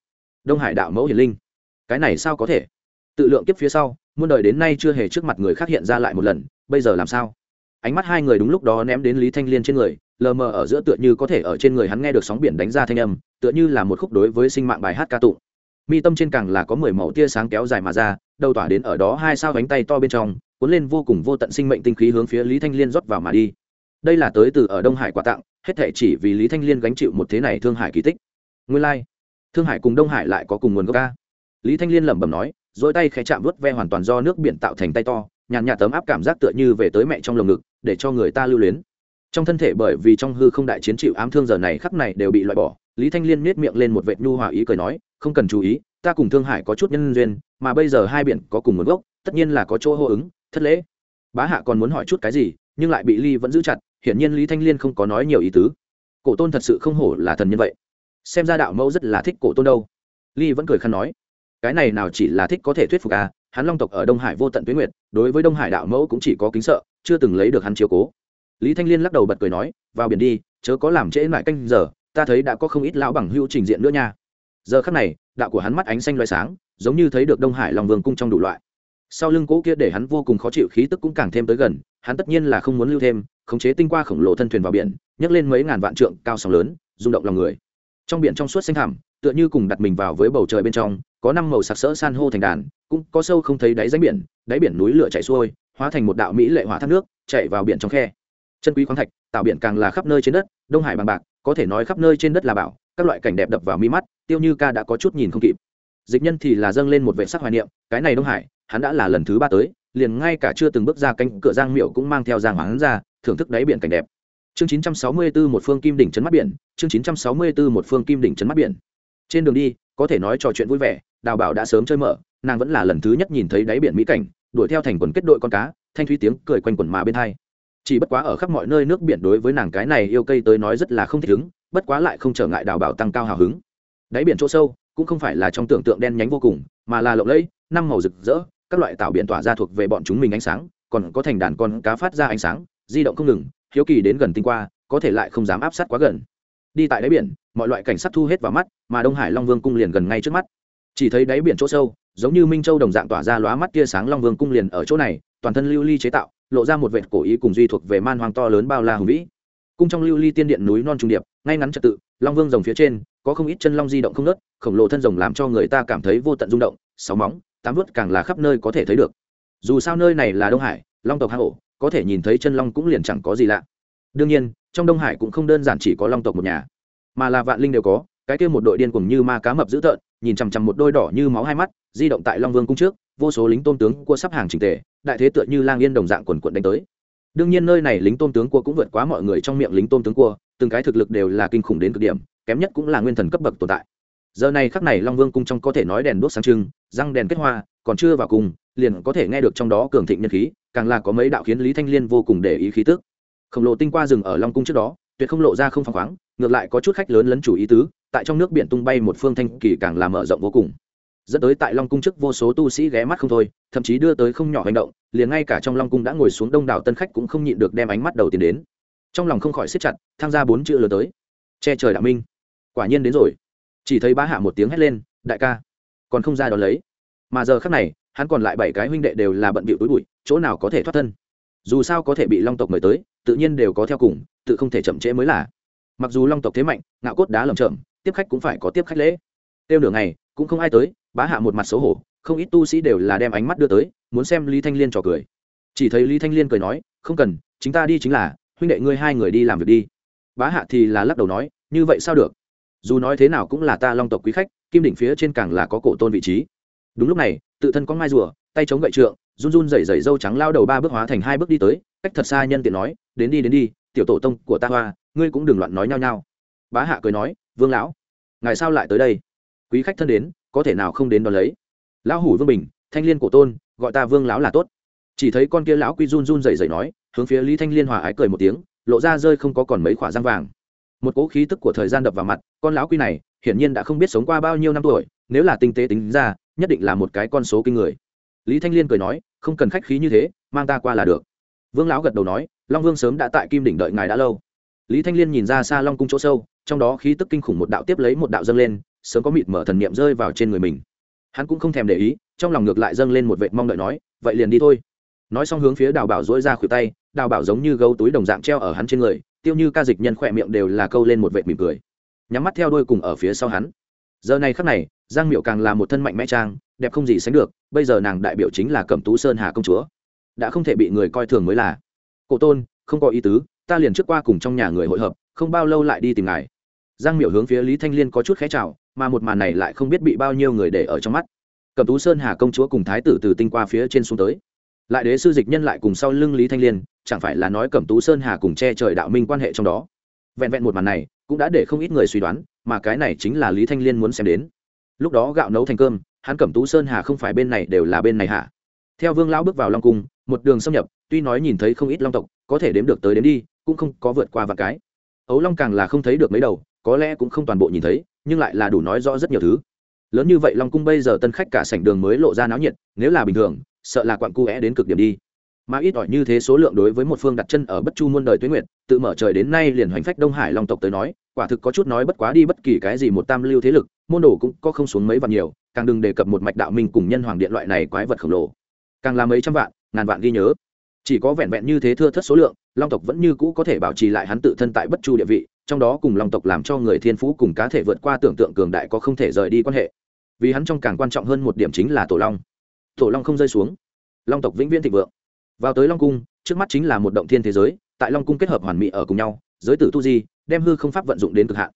đông hải đạo mẫu hiền linh, cái này sao có thể? Tự lượng kiếp phía sau, muôn đời đến nay chưa hề trước mặt người khác hiện ra lại một lần, bây giờ làm sao? Ánh mắt hai người đúng lúc đó ném đến lý thanh liên trên người, lờ mờ ở giữa tựa như có thể ở trên người hắn nghe được sóng biển đánh ra thanh âm, tựa như là một khúc đối với sinh mạng bài hát ca tụng. Mi tâm trên càng là có mười mẫu tia sáng kéo dài mà ra, đầu tỏa đến ở đó hai sao cánh tay to bên trong cuốn lên vô cùng vô tận sinh mệnh tinh khí hướng phía lý thanh liên rót vào mà đi. Đây là tới từ ở đông hải quà tặng, hết thể chỉ vì lý thanh liên gánh chịu một thế này thương hải kỳ tích. Nguyên lai、like. thương hải cùng đông hải lại có cùng nguồn gốc ca. Lý thanh liên lẩm bẩm nói dỗi tay khẽ chạm vớt ve hoàn toàn do nước biển tạo thành tay to, nhàn nhạt tấm áp cảm giác tựa như về tới mẹ trong lồng ngực, để cho người ta lưu luyến. Trong thân thể bởi vì trong hư không đại chiến chịu ám thương giờ này khắc này đều bị loại bỏ, lý thanh liên miết miệng lên một vệ nhu hòa ý cười nói, không cần chú ý, ta cùng thương hải có chút nhân duyên, mà bây giờ hai biển có cùng nguồn gốc, tất nhiên là có chỗ hô ứng thất lễ. Bá hạ còn muốn hỏi chút cái gì, nhưng lại bị ly vẫn giữ chặt, hiển nhiên lý thanh liên không có nói nhiều ý tứ. Cổ tôn thật sự không hổ là thần nhân vậy. Xem ra đạo mẫu rất là thích cổ tôn đâu. Ly vẫn cười khăn nói, cái này nào chỉ là thích có thể thuyết phục à hắn long tộc ở đông hải vô tận tuyến nguyệt, đối với đông hải đạo mẫu cũng chỉ có kính sợ, chưa từng lấy được hắn chiếu cố. Lý thanh liên lắc đầu bật cười nói, vào biển đi, chớ có làm trễ lại canh giờ, ta thấy đã có không ít lão bằng hưu trình diện nữa nha. Giờ khắc này, đạo của hắn mắt ánh xanh loay sáng, giống như thấy được đông hải lòng vương cung trong đủ loại sau lưng cỗ kia để hắn vô cùng khó chịu khí tức cũng càng thêm tới gần, hắn tất nhiên là không muốn lưu thêm, khống chế tinh qua khổng lồ thân thuyền vào biển, nhấc lên mấy ngàn vạn trượng cao sóng lớn, rung động lòng người. Trong biển trong suốt xanh thẳm, tựa như cùng đặt mình vào với bầu trời bên trong, có năm màu sặc sỡ san hô thành đàn, cũng có sâu không thấy đáy ránh biển, đáy biển núi lửa chảy xuôi, hóa thành một đạo mỹ lệ hỏa thác nước, chạy vào biển trong khe. Chân quý khoáng thạch, tạo biển càng là khắp nơi trên đất, đông hải bằng bạc, có thể nói khắp nơi trên đất là bảo, các loại cảnh đẹp đập vào mi mắt, tiêu như ca đã có chút nhìn không kịp. Dịch nhân thì là dâng lên một vệ sắc hoài niệm, cái này đông hải hắn đã là lần thứ ba tới, liền ngay cả chưa từng bước ra cánh cửa giang miệu cũng mang theo giang hoàng ra, thưởng thức đáy biển cảnh đẹp. Chương 964 một phương kim đỉnh trấn mắt biển, chương 964 một phương kim đỉnh trấn mắt biển. Trên đường đi, có thể nói trò chuyện vui vẻ, đào bảo đã sớm chơi mở, nàng vẫn là lần thứ nhất nhìn thấy đáy biển mỹ cảnh, đuổi theo thành quần kết đội con cá, thanh thúy tiếng cười quanh quần mà bên hai. Chỉ bất quá ở khắp mọi nơi nước biển đối với nàng cái này yêu cây tới nói rất là không thích ứng, bất quá lại không trở ngại đào bảo tăng cao hào hứng. Đáy biển chỗ sâu, cũng không phải là trong tưởng tượng đen nhánh vô cùng, mà là lộng lẫy, năm màu rực rỡ các loại tạo biển tỏa ra thuộc về bọn chúng mình ánh sáng, còn có thành đàn con cá phát ra ánh sáng, di động không ngừng, hiếu kỳ đến gần tinh qua, có thể lại không dám áp sát quá gần. Đi tại đáy biển, mọi loại cảnh sắc thu hết vào mắt, mà đông hải long vương cung liền gần ngay trước mắt. Chỉ thấy đáy biển chỗ sâu, giống như minh châu đồng dạng tỏa ra lóa mắt tia sáng long vương cung liền ở chỗ này, toàn thân lưu ly chế tạo, lộ ra một vệt cổ ý cùng duy thuộc về man hoàng to lớn bao la hùng vĩ. Cung trong lưu ly tiên điện núi non trung điệp, ngay ngắn trật tự, long vương rồng phía trên, có không ít chân long di động không nớt khổng lồ thân rồng làm cho người ta cảm thấy vô tận rung động, sáu móng tám vớt càng là khắp nơi có thể thấy được. Dù sao nơi này là đông hải, long tộc hạ ổ, có thể nhìn thấy chân long cũng liền chẳng có gì lạ. Đương nhiên, trong đông hải cũng không đơn giản chỉ có long tộc một nhà, mà là vạn linh đều có, cái kia một đội điên cùng như ma cá mập dữ tợn, nhìn chằm chằm một đôi đỏ như máu hai mắt, di động tại long vương cung trước, vô số lính tôn tướng cua sắp hàng trình tề, đại thế tựa như lang yên đồng dạng quần quận đánh tới. Đương nhiên nơi này lính tôn tướng cua cũng vượt quá mọi người trong miệng lính tôn tướng cua từng cái thực lực đều là kinh khủng đến cực điểm, kém nhất cũng là nguyên thần cấp bậc tồn tại giờ này khắc này long vương cung trong có thể nói đèn đuốc sáng trưng, răng đèn kết hoa, còn chưa vào cùng, liền có thể nghe được trong đó cường thịnh nhân khí, càng là có mấy đạo khiến lý thanh liên vô cùng để ý khí tức. Khổng lồ tinh qua rừng ở long cung trước đó, tuyệt không lộ ra không phăng khoáng, ngược lại có chút khách lớn lấn chủ ý tứ, tại trong nước biển tung bay một phương thanh kỳ càng làm mở rộng vô cùng. Dẫn tới tại long cung trước vô số tu sĩ ghé mắt không thôi, thậm chí đưa tới không nhỏ hành động, liền ngay cả trong long cung đã ngồi xuống đông đảo tân khách cũng không nhịn được đem ánh mắt đầu tiên đến. Trong lòng không khỏi siết chặt tham gia bốn chữ lừa tới. Che trời đạo minh. Quả nhiên đến rồi chỉ thấy bá hạ một tiếng hét lên, đại ca, còn không ra đón lấy. Mà giờ khắc này, hắn còn lại bảy cái huynh đệ đều là bận bịu túi bụi, chỗ nào có thể thoát thân. Dù sao có thể bị long tộc mời tới, tự nhiên đều có theo cùng, tự không thể chậm trễ mới là. Mặc dù long tộc thế mạnh, ngạo cốt đá lầm chậm tiếp khách cũng phải có tiếp khách lễ. Tiêu nửa ngày, cũng không ai tới, bá hạ một mặt xấu hổ, không ít tu sĩ đều là đem ánh mắt đưa tới, muốn xem lý thanh liên trò cười. Chỉ thấy lý thanh liên cười nói, không cần, chính ta đi chính là, huynh đệ ngươi hai người đi làm việc đi. Bá hạ thì là lắc đầu nói, như vậy sao được? Dù nói thế nào cũng là ta long tộc quý khách, kim đỉnh phía trên càng là có cổ tôn vị trí. Đúng lúc này, tự thân có mai rùa, tay chống gậy trượng, run run rẩy rẩy dâu trắng lao đầu ba bước hóa thành hai bước đi tới, cách thật xa nhân tiện nói, đến đi đến đi, tiểu tổ tông của ta hoa, ngươi cũng đừng loạn nói nhao nhao. Bá hạ cười nói, vương lão, ngài sao lại tới đây? Quý khách thân đến, có thể nào không đến đón lấy? Lão hủ vương bình, thanh liên cổ tôn, gọi ta vương lão là tốt. Chỉ thấy con kia lão quy run run rẩy rẩy nói, hướng phía lý thanh liên hòa ái cười một tiếng, lộ ra rơi không có còn mấy khỏa răng vàng một cỗ khí tức của thời gian đập vào mặt, con lão quy này, hiển nhiên đã không biết sống qua bao nhiêu năm tuổi, nếu là tinh tế tính ra, nhất định là một cái con số kinh người. Lý thanh liên cười nói, không cần khách khí như thế, mang ta qua là được. Vương lão gật đầu nói, long vương sớm đã tại kim đỉnh đợi ngài đã lâu. Lý thanh liên nhìn ra xa long cung chỗ sâu, trong đó khí tức kinh khủng một đạo tiếp lấy một đạo dâng lên, sớm có mịt mở thần niệm rơi vào trên người mình. Hắn cũng không thèm để ý, trong lòng ngược lại dâng lên một vệt mong đợi nói, vậy liền đi thôi. Nói xong hướng phía đào bảo dỗi ra khuỷu tay, đào bảo giống như gấu túi đồng dạng treo ở hắn trên người tiêu như ca dịch nhân khỏe miệng đều là câu lên một vệt mỉm cười. Nhắm mắt theo đôi cùng ở phía sau hắn. Giờ này khắc này, giang miệu càng là một thân mạnh mẽ trang, đẹp không gì sánh được, bây giờ nàng đại biểu chính là cẩm tú sơn hà công chúa. Đã không thể bị người coi thường mới là. Cổ tôn, không có ý tứ, ta liền trước qua cùng trong nhà người hội hợp, không bao lâu lại đi tìm ngài. Giang miểu hướng phía lý thanh liên có chút khẽ chào, mà một màn này lại không biết bị bao nhiêu người để ở trong mắt. Cẩm tú sơn hà công chúa cùng thái tử từ tinh qua phía trên xuống tới lại đế sư dịch nhân lại cùng sau lưng lý thanh liên, chẳng phải là nói Cẩm tú sơn hà cùng che trời đạo minh quan hệ trong đó? Vẹn vẹn một màn này, cũng đã để không ít người suy đoán, mà cái này chính là lý thanh liên muốn xem đến. Lúc đó gạo nấu thành cơm, hắn cẩm tú sơn hà không phải bên này đều là bên này hả? Theo vương lão bước vào long cung, một đường xâm nhập, tuy nói nhìn thấy không ít long tộc, có thể đếm được tới đến đi, cũng không có vượt qua vạn cái. Ấu long càng là không thấy được mấy đầu, có lẽ cũng không toàn bộ nhìn thấy, nhưng lại là đủ nói rõ rất nhiều thứ. Lớn như vậy long cung bây giờ tân khách cả sảnh đường mới lộ ra náo nhiệt, nếu là bình thường sợ là quặng cu é đến cực điểm đi. Mà ít ỏi như thế số lượng đối với một phương đặt chân ở bất chu muôn đời tuyến nguyệt, tự mở trời đến nay liền hoành phách đông hải long tộc tới nói, quả thực có chút nói bất quá đi bất kỳ cái gì một tam lưu thế lực, môn đồ cũng có không xuống mấy vạn nhiều, càng đừng đề cập một mạch đạo minh cùng nhân hoàng điện loại này quái vật khổng lồ. Càng là mấy trăm vạn, ngàn vạn ghi nhớ. Chỉ có vẹn vẹn như thế thưa thất số lượng, long tộc vẫn như cũ có thể bảo trì lại hắn tự thân tại bất chu địa vị, trong đó cùng long tộc làm cho người thiên phú cùng cá thể vượt qua tưởng tượng cường đại có không thể rời đi quan hệ. Vì hắn trong càng quan trọng hơn một điểm chính là tổ long tổ long không rơi xuống. Long tộc vĩnh viễn thịnh vượng. Vào tới long cung, trước mắt chính là một động thiên thế giới, tại long cung kết hợp hoàn mỹ ở cùng nhau, giới tử tu di, đem hư không pháp vận dụng đến cực hạn.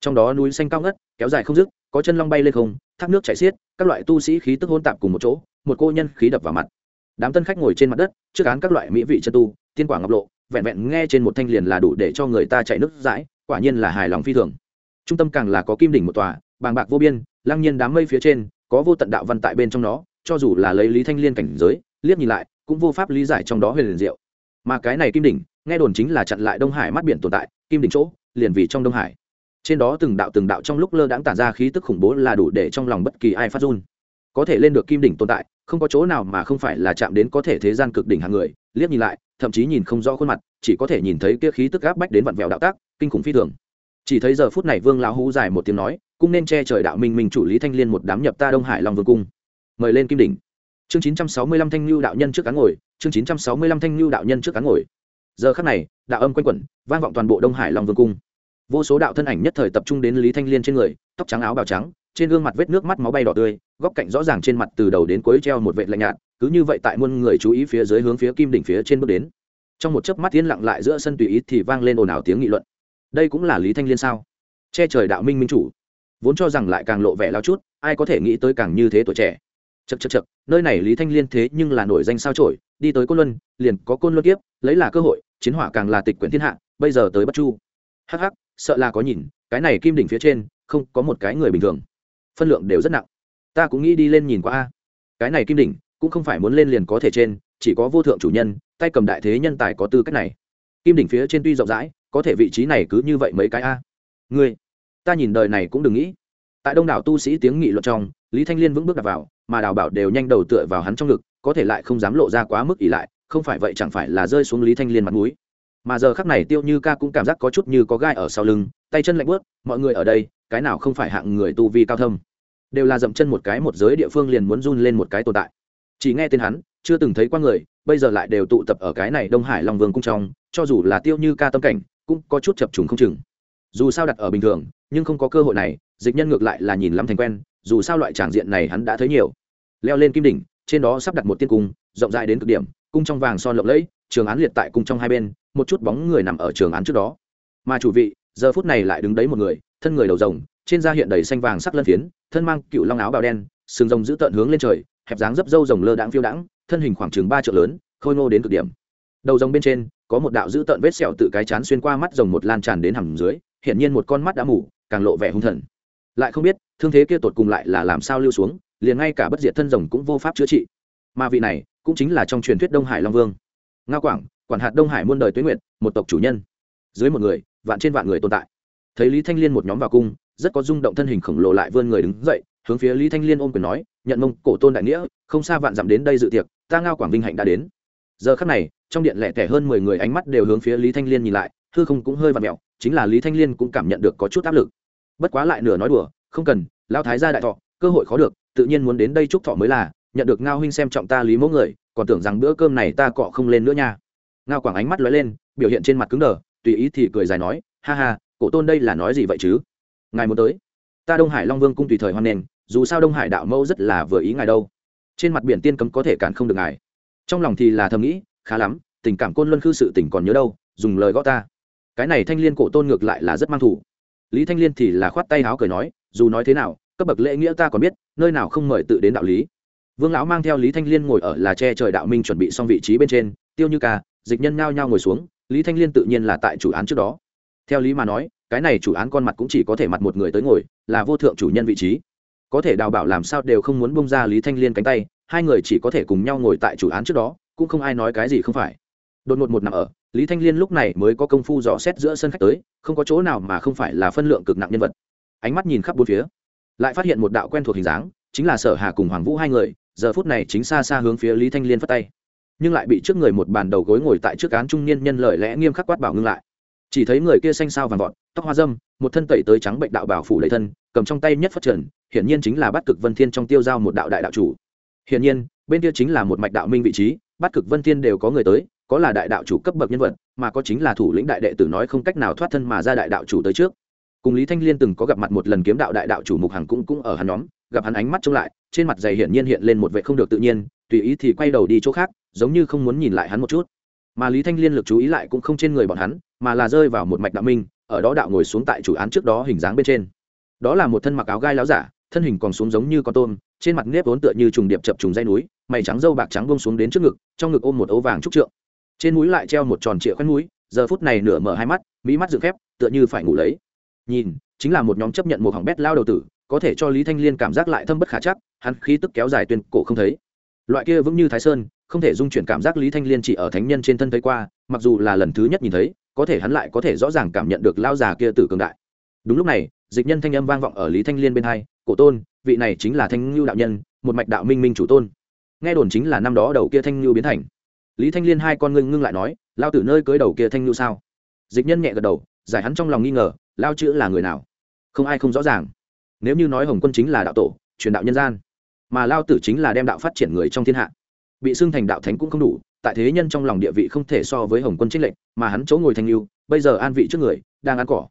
Trong đó núi xanh cao ngất, kéo dài không dứt, có chân long bay lên không, thác nước chảy xiết, các loại tu sĩ khí tức hôn tạp cùng một chỗ, một cô nhân khí đập vào mặt. Đám tân khách ngồi trên mặt đất, trước án các loại mỹ vị chân tu, tiên quả ngọc lộ, vẹn vẹn nghe trên một thanh liền là đủ để cho người ta chạy nước dãi, quả nhiên là hài lòng phi thường. Trung tâm càng là có kim đỉnh một tòa, bàng bạc vô biên, lăng nhiên đám mây phía trên, có vô tận đạo văn tại bên trong nó cho dù là lấy lý thanh liên cảnh giới, liếc nhìn lại, cũng vô pháp lý giải trong đó huyền liền diệu. Mà cái này kim đỉnh, nghe đồn chính là chặn lại đông hải mắt biển tồn tại, kim đỉnh chỗ, liền vì trong đông hải. Trên đó từng đạo từng đạo trong lúc lơ đãng tản ra khí tức khủng bố là đủ để trong lòng bất kỳ ai phát run. Có thể lên được kim đỉnh tồn tại, không có chỗ nào mà không phải là chạm đến có thể thế gian cực đỉnh hàng người, liếc nhìn lại, thậm chí nhìn không rõ khuôn mặt, chỉ có thể nhìn thấy kia khí tức áp bách đến vặn vẹo đạo tác, kinh khủng phi thường. Chỉ thấy giờ phút này vương lão hú dài một tiếng nói, cũng nên che trời đạo minh minh chủ lý thanh liên một đám nhập ta đông hải long vương cung mời lên kim đỉnh. Chương chín trăm sáu mươi lăm thanh lưu đạo nhân trước cán ngồi, chương chín trăm sáu mươi lăm thanh lưu đạo nhân trước cán ngồi. Giờ khắc này, đạo âm quanh quẩn, vang vọng toàn bộ đông hải long vương cung. Vô số đạo thân ảnh nhất thời tập trung đến lý thanh liên trên người, tóc trắng áo bào trắng, trên gương mặt vết nước mắt máu bay đỏ tươi, góc cạnh rõ ràng trên mặt từ đầu đến cuối treo một vệt lạnh nhạt, cứ như vậy tại muôn người chú ý phía dưới hướng phía kim đỉnh phía trên bước đến. Trong một chớp mắt tiến lặng lại giữa sân tùy ý thì vang lên ồn ào tiếng nghị luận. Đây cũng là lý thanh liên sao? Che trời đạo minh minh chủ. Vốn cho rằng lại càng lộ vẻ lao chút, ai có thể nghĩ tới càng như thế tuổi trẻ chật chật chật, nơi này lý thanh liên thế nhưng là nổi danh sao trổi đi tới côn luân, liền có côn luân kiếp, lấy là cơ hội, chiến hỏa càng là tịch quyển thiên hạ, bây giờ tới bất chu. Hắc hắc, sợ là có nhìn, cái này kim đỉnh phía trên, không có một cái người bình thường. Phân lượng đều rất nặng. Ta cũng nghĩ đi lên nhìn qua a. Cái này kim đỉnh, cũng không phải muốn lên liền có thể trên, chỉ có vô thượng chủ nhân, tay cầm đại thế nhân tài có tư cách này. Kim đỉnh phía trên tuy rộng rãi, có thể vị trí này cứ như vậy mấy cái a. Ngươi, ta nhìn đời này cũng đừng nghĩ tại đông đảo tu sĩ tiếng nghị luận trong, lý thanh liên vững bước đặt vào, mà đào bảo đều nhanh đầu tựa vào hắn trong ngực, có thể lại không dám lộ ra quá mức ỉ lại, không phải vậy chẳng phải là rơi xuống lý thanh liên mặt mũi. Mà giờ khắc này tiêu như ca cũng cảm giác có chút như có gai ở sau lưng, tay chân lạnh bớt mọi người ở đây, cái nào không phải hạng người tu vi cao thâm? Đều là dậm chân một cái một giới địa phương liền muốn run lên một cái tồn tại. Chỉ nghe tên hắn, chưa từng thấy qua người, bây giờ lại đều tụ tập ở cái này đông hải long vương cung trong, cho dù là tiêu như ca tâm cảnh, cũng có chút chập trùng không chừng. Dù sao đặt ở bình thường, nhưng không có cơ hội này dịch nhân ngược lại là nhìn lắm thành quen, dù sao loại tràng diện này hắn đã thấy nhiều. Leo lên kim đỉnh, trên đó sắp đặt một tiên cung, rộng rãi đến cực điểm, cung trong vàng son lộng lẫy, trường án liệt tại cung trong hai bên, một chút bóng người nằm ở trường án trước đó. Mà chủ vị, giờ phút này lại đứng đấy một người, thân người đầu rồng, trên da hiện đầy xanh vàng sắc lân phiến, thân mang cựu long áo bào đen, sừng rồng giữ tận hướng lên trời, hẹp dáng dấp râu rồng lơ đãng phiêu đãng, thân hình khoảng chừng ba triệu lớn, khôi ngô đến cực điểm. Đầu rồng bên trên, có một đạo giữ tận vết sẹo tự cái chán xuyên qua mắt rồng một lan tràn đến hầm dưới hiện nhiên một con mắt đã mù, càng lộ vẻ hung thần lại không biết, thương thế kia tột cùng lại là làm sao lưu xuống, liền ngay cả bất diệt thân rồng cũng vô pháp chữa trị. Mà vị này, cũng chính là trong truyền thuyết đông hải long vương. Nga quảng, quản hạt đông hải muôn đời tuế nguyện một tộc chủ nhân. Dưới một người, vạn trên vạn người tồn tại. Thấy lý thanh liên một nhóm vào cung, rất có rung động thân hình khổng lồ lại vươn người đứng dậy, hướng phía lý thanh liên ôm quyền nói, nhận mông, cổ tôn đại nghĩa, không xa vạn dặm đến đây dự tiệc, ta ngao quảng vinh hạnh đã đến. Giờ khắc này, trong điện lẻ tẻ hơn mười người ánh mắt đều hướng phía lý thanh liên nhìn lại, hư không cũng hơi vặn mẹo, chính là lý thanh liên cũng cảm nhận được có chút áp lực bất quá lại nửa nói đùa, không cần lao thái gia đại thọ, cơ hội khó được, tự nhiên muốn đến đây chúc thọ mới là, nhận được ngao huynh xem trọng ta lý mẫu người, còn tưởng rằng bữa cơm này ta cọ không lên nữa nha. Ngao quảng ánh mắt lóe lên, biểu hiện trên mặt cứng đờ, tùy ý thì cười dài nói, ha ha, cổ tôn đây là nói gì vậy chứ? Ngài muốn tới. Ta đông hải long vương cung tùy thời hoan nghênh, dù sao đông hải đạo mẫu rất là vừa ý ngài đâu. Trên mặt biển tiên cấm có thể cản không được ngài. Trong lòng thì là thầm nghĩ, khá lắm, tình cảm côn luân khư sự tỉnh còn nhớ đâu, dùng lời gõ ta. Cái này thanh liên cổ tôn ngược lại là rất mang thủ lý thanh liên thì là khoát tay háo cười nói, dù nói thế nào, cấp bậc lễ nghĩa ta còn biết, nơi nào không mời tự đến đạo lý. Vương lão mang theo lý thanh liên ngồi ở là che trời đạo minh chuẩn bị xong vị trí bên trên, tiêu như ca, dịch nhân nhao nhao ngồi xuống, lý thanh liên tự nhiên là tại chủ án trước đó. Theo lý mà nói, cái này chủ án con mặt cũng chỉ có thể mặt một người tới ngồi, là vô thượng chủ nhân vị trí. Có thể đào bảo làm sao đều không muốn bông ra lý thanh liên cánh tay, hai người chỉ có thể cùng nhau ngồi tại chủ án trước đó, cũng không ai nói cái gì không phải. Đột ngột một nằm ở lý thanh liên lúc này mới có công phu dò xét giữa sân khách tới, không có chỗ nào mà không phải là phân lượng cực nặng nhân vật. Ánh mắt nhìn khắp bốn phía, lại phát hiện một đạo quen thuộc hình dáng, chính là sở hà cùng hoàng vũ hai người, giờ phút này chính xa xa hướng phía lý thanh liên phất tay. Nhưng lại bị trước người một bàn đầu gối ngồi tại trước án trung niên nhân lời lẽ nghiêm khắc quát bảo ngưng lại. Chỉ thấy người kia xanh sao vàng vọt, tóc hoa dâm, một thân tẩy tới trắng bệnh đạo bảo phủ lấy thân, cầm trong tay nhất phát trần, hiển nhiên chính là bắt cực vân thiên trong tiêu giao một đạo đại đạo chủ. Hiển nhiên, bên kia chính là một mạch đạo minh vị trí bắt cực vân thiên đều có người tới có là đại đạo chủ cấp bậc nhân vật, mà có chính là thủ lĩnh đại đệ tử nói không cách nào thoát thân mà ra đại đạo chủ tới trước. Cùng lý thanh liên từng có gặp mặt một lần kiếm đạo đại đạo chủ mục hằng cũng cũng ở hắn nhóm, gặp hắn ánh mắt trông lại, trên mặt dày hiển nhiên hiện lên một vệ không được tự nhiên, tùy ý thì quay đầu đi chỗ khác, giống như không muốn nhìn lại hắn một chút. Mà lý thanh liên lực chú ý lại cũng không trên người bọn hắn, mà là rơi vào một mạch đạo minh, ở đó đạo ngồi xuống tại chủ án trước đó hình dáng bên trên. Đó là một thân mặc áo gai láo giả, thân hình còn xuống giống như con tôm, trên mặt nếp vốn tựa như trùng điệp chập trùng dây núi, mày trắng dâu bạc trắng bông xuống đến trước ngực, trong ngực ôm một ấu vàng trúc trượng trên núi lại treo một tròn trịa khoét núi, giờ phút này nửa mở hai mắt, mỹ mắt dựng khép, tựa như phải ngủ lấy. Nhìn, chính là một nhóm chấp nhận một hỏng bét lao đầu tử, có thể cho lý thanh liên cảm giác lại thâm bất khả chắc, hắn khí tức kéo dài tuyên cổ không thấy. Loại kia vững như thái sơn, không thể dung chuyển cảm giác lý thanh liên chỉ ở thánh nhân trên thân thấy qua, mặc dù là lần thứ nhất nhìn thấy, có thể hắn lại có thể rõ ràng cảm nhận được lao già kia tử cường đại. Đúng lúc này, dịch nhân thanh âm vang vọng ở lý thanh liên bên hai, cổ tôn, vị này chính là thanh ngưu đạo nhân, một mạch đạo minh minh chủ tôn. Nghe đồn chính là năm đó đầu kia thanh ngưu biến thành lý thanh liên hai con ngưng ngưng lại nói lao tử nơi cưới đầu kia thanh ngưu sao? Dịch nhân nhẹ gật đầu, giải hắn trong lòng nghi ngờ lao chữ là người nào? Không ai không rõ ràng. Nếu như nói hồng quân chính là đạo tổ, truyền đạo nhân gian, mà lao tử chính là đem đạo phát triển người trong thiên hạ, bị xưng thành đạo thánh cũng không đủ, tại thế nhân trong lòng địa vị không thể so với hồng quân trích lệnh mà hắn chỗ ngồi thanh lưu bây giờ an vị trước người, đang ăn cỏ.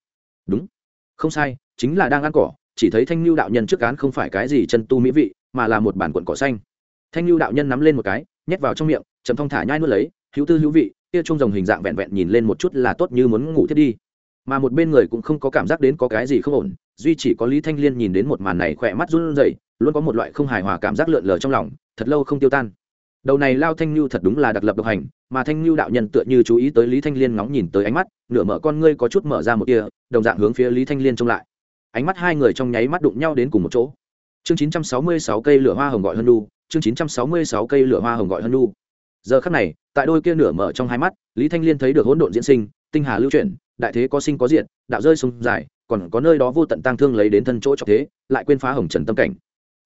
Đúng. Không sai, chính là đang ăn cỏ, chỉ thấy thanh lưu đạo nhân trước cán không phải cái gì chân tu mỹ vị, mà là một bản quận cỏ xanh. Thanh lưu đạo nhân nắm lên một cái, nhét vào trong miệng trầm thong thả nhai nuốt lấy, hữu tư hữu vị, kia trung rồng hình dạng vẹn vẹn nhìn lên một chút là tốt như muốn ngủ thiết đi. Mà một bên người cũng không có cảm giác đến có cái gì không ổn, duy chỉ có lý thanh liên nhìn đến một màn này khỏe mắt run rẩy, luôn có một loại không hài hòa cảm giác lượn lờ trong lòng, thật lâu không tiêu tan. Đầu này lao thanh lưu thật đúng là đặc lập độc hành, mà thanh lưu đạo nhân tựa như chú ý tới lý thanh liên ngóng nhìn tới ánh mắt, nửa mở con ngươi có chút mở ra một kia đồng dạng hướng phía lý thanh liên trông lại. Ánh mắt hai người trong nháy mắt đụng nhau đến cùng một chỗ. Chương 966 cây lửa hoa hồng gọi hân nu chương 966 cây lửa hoa hồng gọi hân nu giờ khắc này, tại đôi kia nửa mở trong hai mắt, lý thanh liên thấy được hỗn độn diễn sinh, tinh hà lưu chuyển, đại thế có sinh có diện đạo rơi sông dài, còn có nơi đó vô tận tang thương lấy đến thân chỗ cho thế, lại quên phá hồng trần tâm cảnh.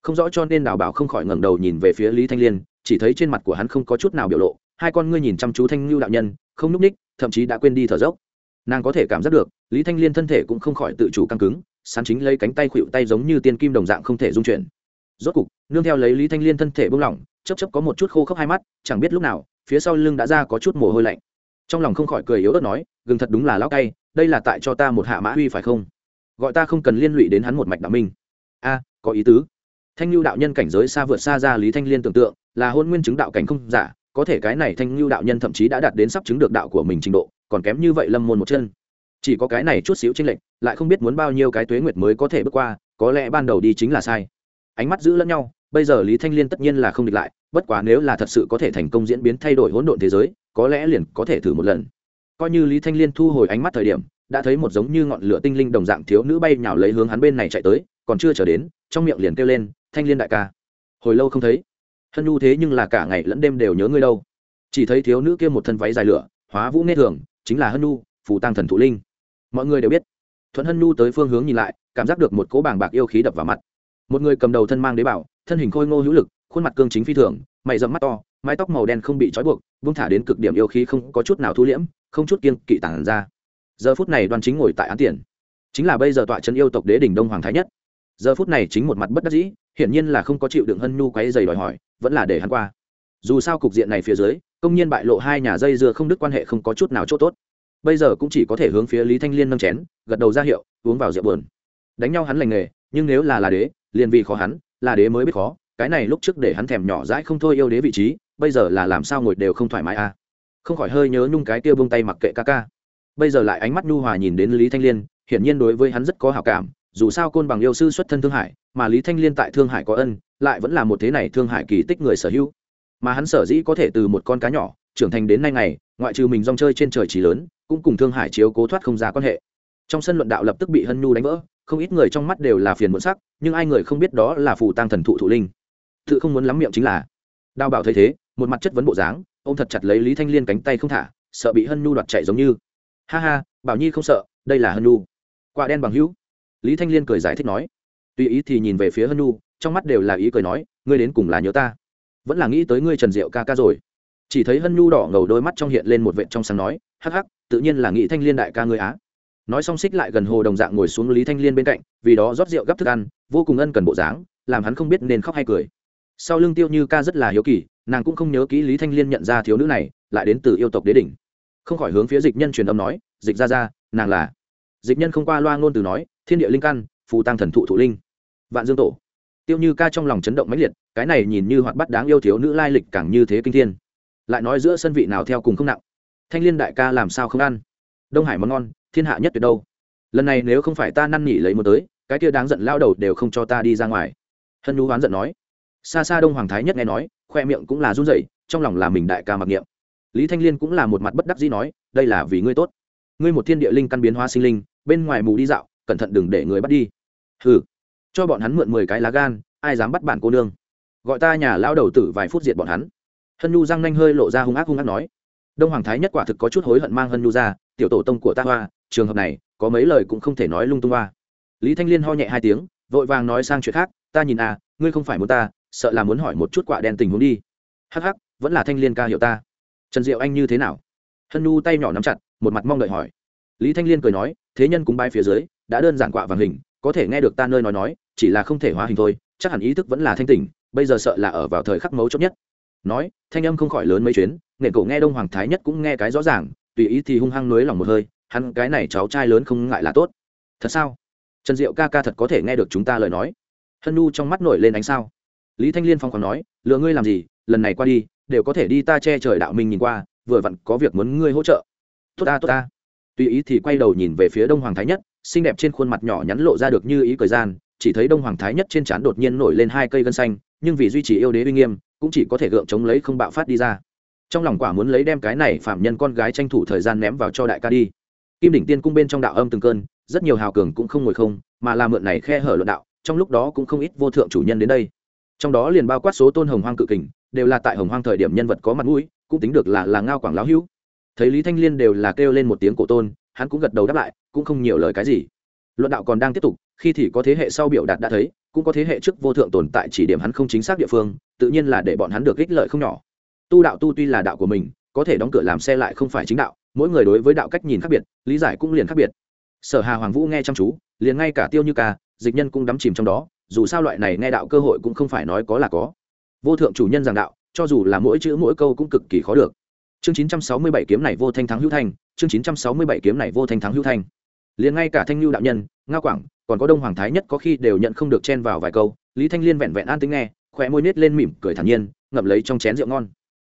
Không rõ cho nên đào bảo không khỏi ngẩng đầu nhìn về phía lý thanh liên, chỉ thấy trên mặt của hắn không có chút nào biểu lộ, hai con ngươi nhìn chăm chú thanh lưu đạo nhân, không núp ních, thậm chí đã quên đi thở dốc. Nàng có thể cảm giác được, lý thanh liên thân thể cũng không khỏi tự chủ căng cứng, sán chính lấy cánh tay khuỵu tay giống như tiên kim đồng dạng không thể dung chuyển. Rốt cục, nương theo lấy lý thanh liên thân thể bung lỏng chấp chấp có một chút khô khốc hai mắt, chẳng biết lúc nào, phía sau lưng đã ra có chút mồ hôi lạnh. Trong lòng không khỏi cười yếu ớt nói, gừng thật đúng là lão cay, đây là tại cho ta một hạ mã uy phải không? Gọi ta không cần liên lụy đến hắn một mạch đạo minh. A, có ý tứ. Thanh lưu đạo nhân cảnh giới xa vượt xa ra lý thanh liên tưởng tượng, là hôn nguyên chứng đạo cảnh không giả, có thể cái này thanh lưu đạo nhân thậm chí đã đạt đến sắp chứng được đạo của mình trình độ, còn kém như vậy lâm môn một chân. Chỉ có cái này chút xíu chênh lệch, lại không biết muốn bao nhiêu cái tuế nguyệt mới có thể bước qua, có lẽ ban đầu đi chính là sai. Ánh mắt giữ lẫn nhau bây giờ lý thanh liên tất nhiên là không địch lại, bất quá nếu là thật sự có thể thành công diễn biến thay đổi hỗn độn thế giới, có lẽ liền có thể thử một lần. Coi như lý thanh liên thu hồi ánh mắt thời điểm, đã thấy một giống như ngọn lửa tinh linh đồng dạng thiếu nữ bay nhào lấy hướng hắn bên này chạy tới, còn chưa trở đến, trong miệng liền kêu lên, thanh liên đại ca. Hồi lâu không thấy. Hân nhu thế nhưng là cả ngày lẫn đêm đều nhớ ngươi đâu. Chỉ thấy thiếu nữ kia một thân váy dài lửa hóa vũ nghe thường, chính là hân nhu, phù tăng thần thụ linh. Mọi người đều biết. Thuận hân nhu tới phương hướng nhìn lại, cảm giác được một cỗ bàng bạc yêu khí đập vào mặt một người cầm đầu thân mang đế bảo, thân hình khôi ngô hữu lực, khuôn mặt cương chính phi thường, mày dẫm mắt to, mái tóc màu đen không bị trói buộc vung thả đến cực điểm yêu khí không có chút nào thu liễm, không chút kiên kỵ tản ra. Giờ phút này đoàn chính ngồi tại án tiền. Chính là bây giờ tọa chân yêu tộc đế đỉnh đông hoàng thái nhất. Giờ phút này chính một mặt bất đắc dĩ, hiển nhiên là không có chịu đựng hân nhu quấy dày đòi hỏi, vẫn là để hắn qua. Dù sao cục diện này phía dưới, công nhiên bại lộ hai nhà dây dưa không đứt quan hệ không có chút nào chỗ tốt. Bây giờ cũng chỉ có thể hướng phía lý thanh liên nâng chén, gật đầu ra hiệu, uống vào rượu buồn. Đánh nhau hắn lành nghề, nhưng nếu là là đế liền vì khó hắn, là đế mới biết khó, cái này lúc trước để hắn thèm nhỏ dãi không thôi yêu đế vị trí, bây giờ là làm sao ngồi đều không thoải mái à? Không khỏi hơi nhớ nhung cái tiêu bông tay mặc kệ ca ca. Bây giờ lại ánh mắt nhu hòa nhìn đến lý thanh liên, hiển nhiên đối với hắn rất có hào cảm, dù sao côn bằng yêu sư xuất thân thương hải, mà lý thanh liên tại thương hải có ân, lại vẫn là một thế này thương hải kỳ tích người sở hữu. Mà hắn sở dĩ có thể từ một con cá nhỏ, trưởng thành đến nay ngày, ngoại trừ mình rong chơi trên trời trí lớn, cũng cùng thương hải chiếu cố thoát không ra quan hệ. Trong sân luận đạo lập tức bị hân nhu đánh vỡ không ít người trong mắt đều là phiền muộn sắc, nhưng ai người không biết đó là phù tăng thần thụ thụ linh. Tự không muốn lắm miệng chính là. Đao bảo thấy thế, một mặt chất vấn bộ dáng ô m thật chặt lấy lý thanh liên cánh tay không thả, sợ bị hân nhu đoạt chạy giống như. Ha ha, bảo nhi không sợ, đây là hân nhu. Quả đen bằng hữu. Lý thanh liên cười giải thích nói. Tùy ý thì nhìn về phía hân nhu, trong mắt đều là ý cười nói, ngươi đến cùng là nhớ ta. Vẫn là nghĩ tới ngươi trần diệu ca ca rồi. Chỉ thấy hân nhu đỏ ngầu đôi mắt trong hiện lên một vệt trong sáng nói, hắc hắc, tự nhiên là nghĩ thanh liên đại ca ngươi á nói xong xích lại gần hồ đồng dạng ngồi xuống lý thanh liên bên cạnh, vì đó rót rượu gắp thức ăn, vô cùng ân cần bộ dáng, làm hắn không biết nên khóc hay cười. Sau lưng tiêu như ca rất là hiếu kỳ, nàng cũng không nhớ kỹ lý thanh liên nhận ra thiếu nữ này, lại đến từ yêu tộc đế đỉnh. Không khỏi hướng phía dịch nhân truyền âm nói, dịch ra ra nàng là dịch nhân không qua loa ngôn từ nói, thiên địa linh căn, phù tăng thần thụ thụ linh, vạn dương tổ. Tiêu như ca trong lòng chấn động mãnh liệt, cái này nhìn như hoạt bắt đáng yêu thiếu nữ lai lịch càng như thế kinh thiên. Lại nói giữa sân vị nào theo cùng không nặng. Thanh liên đại ca làm sao không ăn? Đông hải món ngon thiên hạ nhất tuyệt đâu. Lần này nếu không phải ta năn nỉ lấy một tới, cái kia đáng giận lao đầu đều không cho ta đi ra ngoài. Hân nhu oán giận nói. Xa xa đông hoàng thái nhất nghe nói, khoe miệng cũng là run rẩy, trong lòng là mình đại ca mặc niệm. Lý thanh liên cũng là một mặt bất đắc dĩ nói, đây là vì ngươi tốt. Ngươi một thiên địa linh căn biến hóa sinh linh, bên ngoài mù đi dạo, cẩn thận đừng để người bắt đi. Hừ, cho bọn hắn mượn mười cái lá gan, ai dám bắt bản cô nương? Gọi ta nhà lao đầu tử vài phút diệt bọn hắn. Hân nhu răng nanh hơi lộ ra hung ác hung ác nói. Đông hoàng thái nhất quả thực có chút hối hận mang hân nhu ra, tiểu tổ tông của ta hoa trường hợp này, có mấy lời cũng không thể nói lung tung qua lý thanh liên ho nhẹ hai tiếng, vội vàng nói sang chuyện khác, ta nhìn à ngươi không phải muốn ta, sợ là muốn hỏi một chút quả đen tình huống đi. Hắc hắc, vẫn là thanh liên ca hiểu ta. Trần diệu anh như thế nào? Hân nu tay nhỏ nắm chặt, một mặt mong đợi hỏi. Lý thanh liên cười nói, thế nhân cúng bay phía dưới, đã đơn giản quạ vàng hình, có thể nghe được ta nơi nói nói, chỉ là không thể hóa hình thôi, chắc hẳn ý thức vẫn là thanh tỉnh, bây giờ sợ là ở vào thời khắc mấu chốt nhất. Nói, thanh âm không khỏi lớn mấy chuyến nghệ cổ nghe đông hoàng thái nhất cũng nghe cái rõ ràng, tùy ý thì hung hăng nới lòng một hơi hắn cái này cháu trai lớn không ngại là tốt. Thật sao? Trần diệu ca ca thật có thể nghe được chúng ta lời nói. Hân nu trong mắt nổi lên ánh sao. Lý thanh liên phong còn nói lừa ngươi làm gì, lần này qua đi, đều có thể đi ta che trời đạo minh nhìn qua, vừa vặn có việc muốn ngươi hỗ trợ. Tốt ta tốt ta. Tùy ý thì quay đầu nhìn về phía đông hoàng thái nhất, xinh đẹp trên khuôn mặt nhỏ nhắn lộ ra được như ý thời gian, chỉ thấy đông hoàng thái nhất trên trán đột nhiên nổi lên hai cây gân xanh, nhưng vì duy trì yêu đế uy nghiêm, cũng chỉ có thể gượng chống lấy không bạo phát đi ra. Trong lòng quả muốn lấy đem cái này phạm nhân con gái tranh thủ thời gian ném vào cho đại ca đi kim đỉnh tiên cung bên trong đạo âm từng cơn, rất nhiều hào cường cũng không ngồi không, mà là mượn này khe hở luận đạo, trong lúc đó cũng không ít vô thượng chủ nhân đến đây. Trong đó liền bao quát số tôn hồng hoang cự kình, đều là tại hồng hoang thời điểm nhân vật có mặt mũi, cũng tính được là là ngao quảng lão hữu. Thấy lý thanh liên đều là kêu lên một tiếng cổ tôn, hắn cũng gật đầu đáp lại, cũng không nhiều lời cái gì. Luận đạo còn đang tiếp tục, khi thì có thế hệ sau biểu đạt đã thấy, cũng có thế hệ trước vô thượng tồn tại chỉ điểm hắn không chính xác địa phương, tự nhiên là để bọn hắn được ích lợi không nhỏ. Tu đạo tu tuy là đạo của mình, có thể đóng cửa làm xe lại không phải chính đạo mỗi người đối với đạo cách nhìn khác biệt, lý giải cũng liền khác biệt. Sở hà hoàng vũ nghe chăm chú, liền ngay cả tiêu như ca, dịch nhân cũng đắm chìm trong đó, dù sao loại này nghe đạo cơ hội cũng không phải nói có là có. Vô thượng chủ nhân giảng đạo, cho dù là mỗi chữ mỗi câu cũng cực kỳ khó được. Chương 967 kiếm này vô thanh thắng hữu thanh, chương 967 kiếm này vô thanh thắng hữu thanh. Liền ngay cả thanh lưu đạo nhân, nga quảng, còn có đông hoàng thái nhất có khi đều nhận không được chen vào vài câu, lý thanh liên vẹn vẹn an tính nghe khỏe môi nết lên mỉm cười thản nhiên, ngậm lấy trong chén rượu ngon.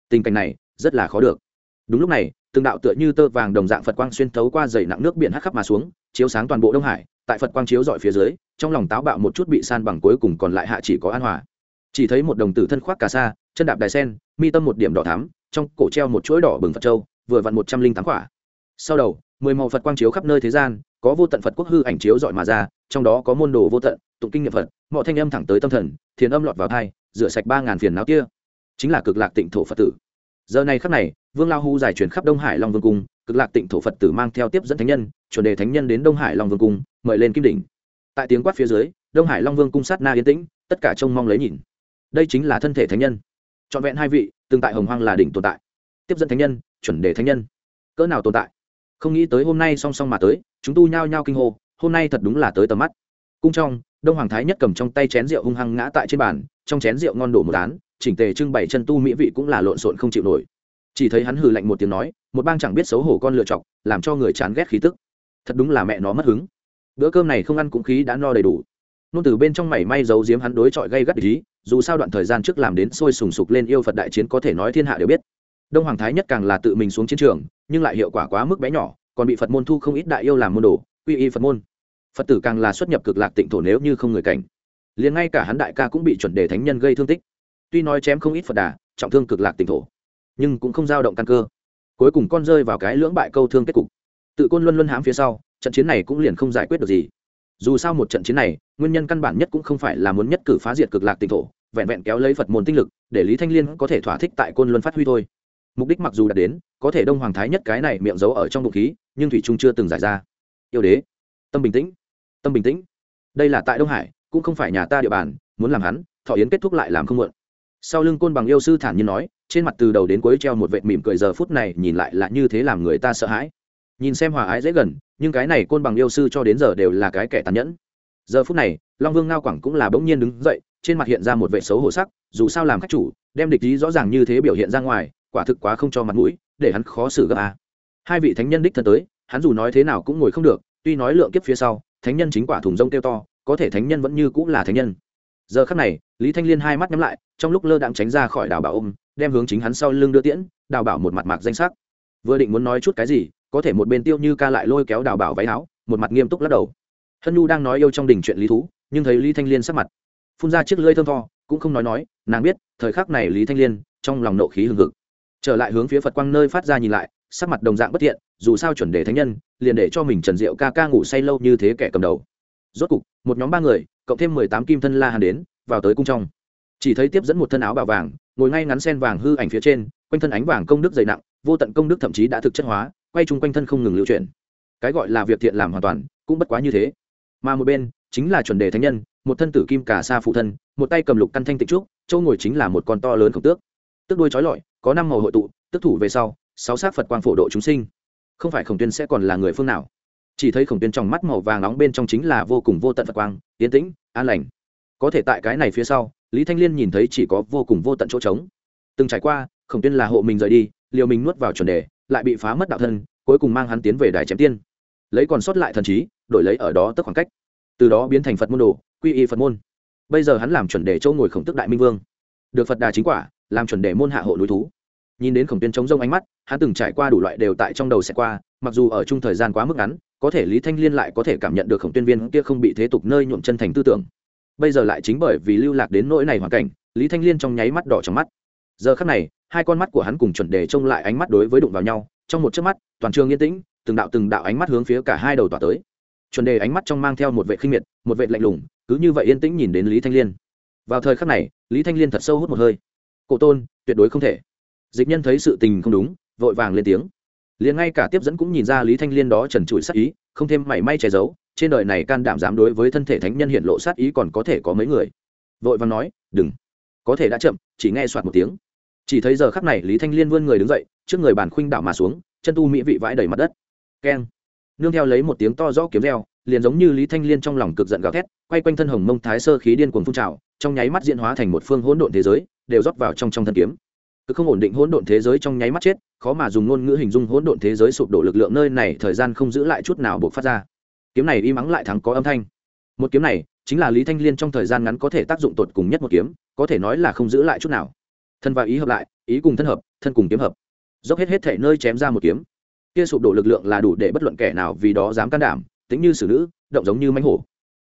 Tình cảnh này rất là khó được. Đúng lúc này từng đạo tựa như tơ vàng đồng dạng phật quang xuyên thấu qua dày nặng nước biển hắc khắp mà xuống, chiếu sáng toàn bộ đông hải, tại phật quang chiếu dọi phía dưới, trong lòng táo bạo một chút bị san bằng cuối cùng còn lại hạ chỉ có an hòa. Chỉ thấy một đồng tử thân khoác cà sa, chân đạp đài sen, mi tâm một điểm đỏ thắm, trong cổ treo một chuỗi đỏ bừng phật châu, vừa vặn một trăm linh tám quả. Sau đầu, mười màu phật quang chiếu khắp nơi thế gian, có vô tận phật quốc hư ảnh chiếu dọi mà ra, trong đó có môn đồ vô tận, tụng kinh nghiệm phật, mọi thanh âm thẳng tới tâm thần, thiền âm lọt vào thai rửa sạch ba ngàn phiền não kia. Chính là cực lạc tịnh thổ phật tử. Giờ này khắc này vương lao hu giải chuyển khắp đông hải long vương cung, cực lạc tịnh thổ phật tử mang theo tiếp dẫn thánh nhân, chuẩn đề thánh nhân đến đông hải long vương cung, mời lên kim đỉnh. Tại tiếng quát phía dưới, đông hải long vương cung sát na yên tĩnh, tất cả trông mong lấy nhìn. Đây chính là thân thể thánh nhân. Trọn vẹn hai vị, tương tại hồng hoang là đỉnh tồn tại. Tiếp dẫn thánh nhân, chuẩn đề thánh nhân. Cỡ nào tồn tại? Không nghĩ tới hôm nay song song mà tới, chúng tu nhao nhao kinh hô, hôm nay thật đúng là tới tầm mắt. Cung trong, đông hoàng thái nhất cầm trong tay chén rượu hung hăng ngã tại trên bàn, trong chén rượu ngon đổ một án chỉnh tề trưng bày chân tu mỹ vị cũng là lộn xộn không chịu nổi chỉ thấy hắn hừ lạnh một tiếng nói, một bang chẳng biết xấu hổ con lựa chọc, làm cho người chán ghét khí tức. Thật đúng là mẹ nó mất hứng. Bữa cơm này không ăn cũng khí đã no đầy đủ. Nôn từ bên trong mảy may giấu giếm hắn đối chọi gây gắt ý, dù sao đoạn thời gian trước làm đến sôi sùng sục lên yêu phật đại chiến có thể nói thiên hạ đều biết. Đông hoàng thái nhất càng là tự mình xuống chiến trường, nhưng lại hiệu quả quá mức bé nhỏ, còn bị phật môn thu không ít đại yêu làm môn đồ, quy y phật môn. Phật tử càng là xuất nhập cực lạc tịnh thổ nếu như không người cảnh. Liền ngay cả hắn đại ca cũng bị chuẩn đề thánh nhân gây thương tích. Tuy nói chém không ít phật đà, trọng thương cực lạc tịnh thổ nhưng cũng không dao động căn cơ. Cuối cùng con rơi vào cái lưỡng bại câu thương kết cục. Tự côn luân luân hãm phía sau, trận chiến này cũng liền không giải quyết được gì. Dù sao một trận chiến này, nguyên nhân căn bản nhất cũng không phải là muốn nhất cử phá diệt cực lạc tịnh thổ, vẹn vẹn kéo lấy phật môn tinh lực, để lý thanh liên có thể thỏa thích tại côn luân phát huy thôi. Mục đích mặc dù đã đến, có thể đông hoàng thái nhất cái này miệng giấu ở trong bụng khí, nhưng thủy trung chưa từng giải ra. Yêu đế, tâm bình tĩnh, tâm bình tĩnh. Đây là tại đông hải, cũng không phải nhà ta địa bàn, muốn làm hắn, thọ yến kết thúc lại làm không muộn. Sau lưng côn bằng yêu sư thản nhiên nói trên mặt từ đầu đến cuối treo một vệt mỉm cười giờ phút này nhìn lại là như thế làm người ta sợ hãi. Nhìn xem hòa ái dễ gần, nhưng cái này côn bằng yêu sư cho đến giờ đều là cái kẻ tàn nhẫn. Giờ phút này, long vương ngao quảng cũng là bỗng nhiên đứng dậy, trên mặt hiện ra một vệ xấu hổ sắc, dù sao làm khách chủ, đem địch ý rõ ràng như thế biểu hiện ra ngoài, quả thực quá không cho mặt mũi, để hắn khó xử gấp a. Hai vị thánh nhân đích thân tới, hắn dù nói thế nào cũng ngồi không được, tuy nói lượng kiếp phía sau, thánh nhân chính quả thùng rông kêu to, có thể thánh nhân vẫn như cũng là thánh nhân. Giờ khắc này, lý thanh liên hai mắt nhắm lại, trong lúc lơ đạm tránh ra khỏi đảo bảo ôm đem hướng chính hắn sau lưng đưa tiễn, đào bảo một mặt mạc danh sắc. Vừa định muốn nói chút cái gì, có thể một bên tiêu như ca lại lôi kéo đào bảo váy áo, một mặt nghiêm túc lắc đầu. Hân nhu đang nói yêu trong đình chuyện lý thú, nhưng thấy lý thanh liên sắc mặt. Phun ra chiếc lưỡi thơm tho, cũng không nói nói, nàng biết, thời khắc này lý thanh liên, trong lòng nộ khí hừng hực. Trở lại hướng phía phật quang nơi phát ra nhìn lại, sắc mặt đồng dạng bất thiện, dù sao chuẩn đề thánh nhân, liền để cho mình trần diệu ca ca ngủ say lâu như thế kẻ cầm đầu. Rốt cục, một nhóm ba người, cộng thêm mười tám kim thân la hàn đến, vào tới cung trong chỉ thấy tiếp dẫn một thân áo bào vàng, ngồi ngay ngắn sen vàng hư ảnh phía trên, quanh thân ánh vàng công đức dày nặng, vô tận công đức thậm chí đã thực chất hóa, quay chung quanh thân không ngừng lưu chuyển. Cái gọi là việc thiện làm hoàn toàn, cũng bất quá như thế. Mà một bên, chính là chuẩn đề thánh nhân, một thân tử kim cả xa phụ thân, một tay cầm lục căn thanh tịch trúc, châu ngồi chính là một con to lớn khổng tước. Tước đuôi trói lọi, có năm màu hội tụ tức thủ về sau, sáu sát phật quang phổ độ chúng sinh. Không phải khổng tuyên sẽ còn là người phương nào. Chỉ thấy khổng tuyên trong mắt màu vàng nóng bên trong chính là vô cùng vô tận phật quang, yên tĩnh, an lành. Có thể tại cái này phía sau lý thanh liên nhìn thấy chỉ có vô cùng vô tận chỗ trống. Từng trải qua, khổng tuyên là hộ mình rời đi, liều mình nuốt vào chuẩn đề, lại bị phá mất đạo thân, cuối cùng mang hắn tiến về đài chém tiên. Lấy còn sót lại thần trí, đổi lấy ở đó tức khoảng cách. Từ đó biến thành phật môn đồ, quy y phật môn. Bây giờ hắn làm chuẩn đề châu ngồi khổng tức đại minh vương. Được phật đà chính quả, làm chuẩn đề môn hạ hộ núi thú. Nhìn đến khổng tuyên chống rông ánh mắt, hắn từng trải qua đủ loại đều tại trong đầu sẽ qua, mặc dù ở chung thời gian quá mức ngắn, có thể lý thanh liên lại có thể cảm nhận được khổng tuyên viên kia không bị thế tục nơi nhuộm chân thành tư tưởng bây giờ lại chính bởi vì lưu lạc đến nỗi này hoàn cảnh, lý thanh liên trong nháy mắt đỏ trong mắt. Giờ khắc này, hai con mắt của hắn cùng chuẩn đề trông lại ánh mắt đối với đụng vào nhau, trong một chớp mắt, toàn trường yên tĩnh, từng đạo từng đạo ánh mắt hướng phía cả hai đầu tỏa tới. Chuẩn đề ánh mắt trong mang theo một vệ khinh miệt, một vệ lạnh lùng, cứ như vậy yên tĩnh nhìn đến lý thanh liên. Vào thời khắc này, lý thanh liên thật sâu hút một hơi. Cổ tôn, tuyệt đối không thể. Dịch nhân thấy sự tình không đúng, vội vàng lên tiếng. Liền ngay cả tiếp dẫn cũng nhìn ra lý thanh liên đó trần trụi sắc ý, không thêm mảy may che giấu trên đời này can đảm dám đối với thân thể thánh nhân hiện lộ sát ý còn có thể có mấy người? Vội vàng nói, đừng. Có thể đã chậm, chỉ nghe soạt một tiếng. Chỉ thấy giờ khắc này lý thanh liên vươn người đứng dậy, trước người bàn khuynh đảo mà xuống, chân tu mỹ vị vãi đầy mặt đất. Keng. Nương theo lấy một tiếng to rõ kiếm reo, liền giống như lý thanh liên trong lòng cực giận gào thét, quay quanh thân hồng mông thái sơ khí điên cuồng phun trào, trong nháy mắt diễn hóa thành một phương hỗn độn thế giới, đều rót vào trong trong thân kiếm. Cứ không ổn định hỗn độn thế giới trong nháy mắt chết, khó mà dùng ngôn ngữ hình dung hỗn độn thế giới sụp đổ lực lượng nơi này, thời gian không giữ lại chút nào buộc phát ra kiếm này y mắng lại thắng có âm thanh. Một kiếm này chính là lý thanh liên trong thời gian ngắn có thể tác dụng tột cùng nhất một kiếm, có thể nói là không giữ lại chút nào. Thân và ý hợp lại, ý cùng thân hợp, thân cùng kiếm hợp. Dốc hết hết thể nơi chém ra một kiếm. Kia sụp đổ lực lượng là đủ để bất luận kẻ nào vì đó dám can đảm, tính như xử nữ, động giống như mánh hổ.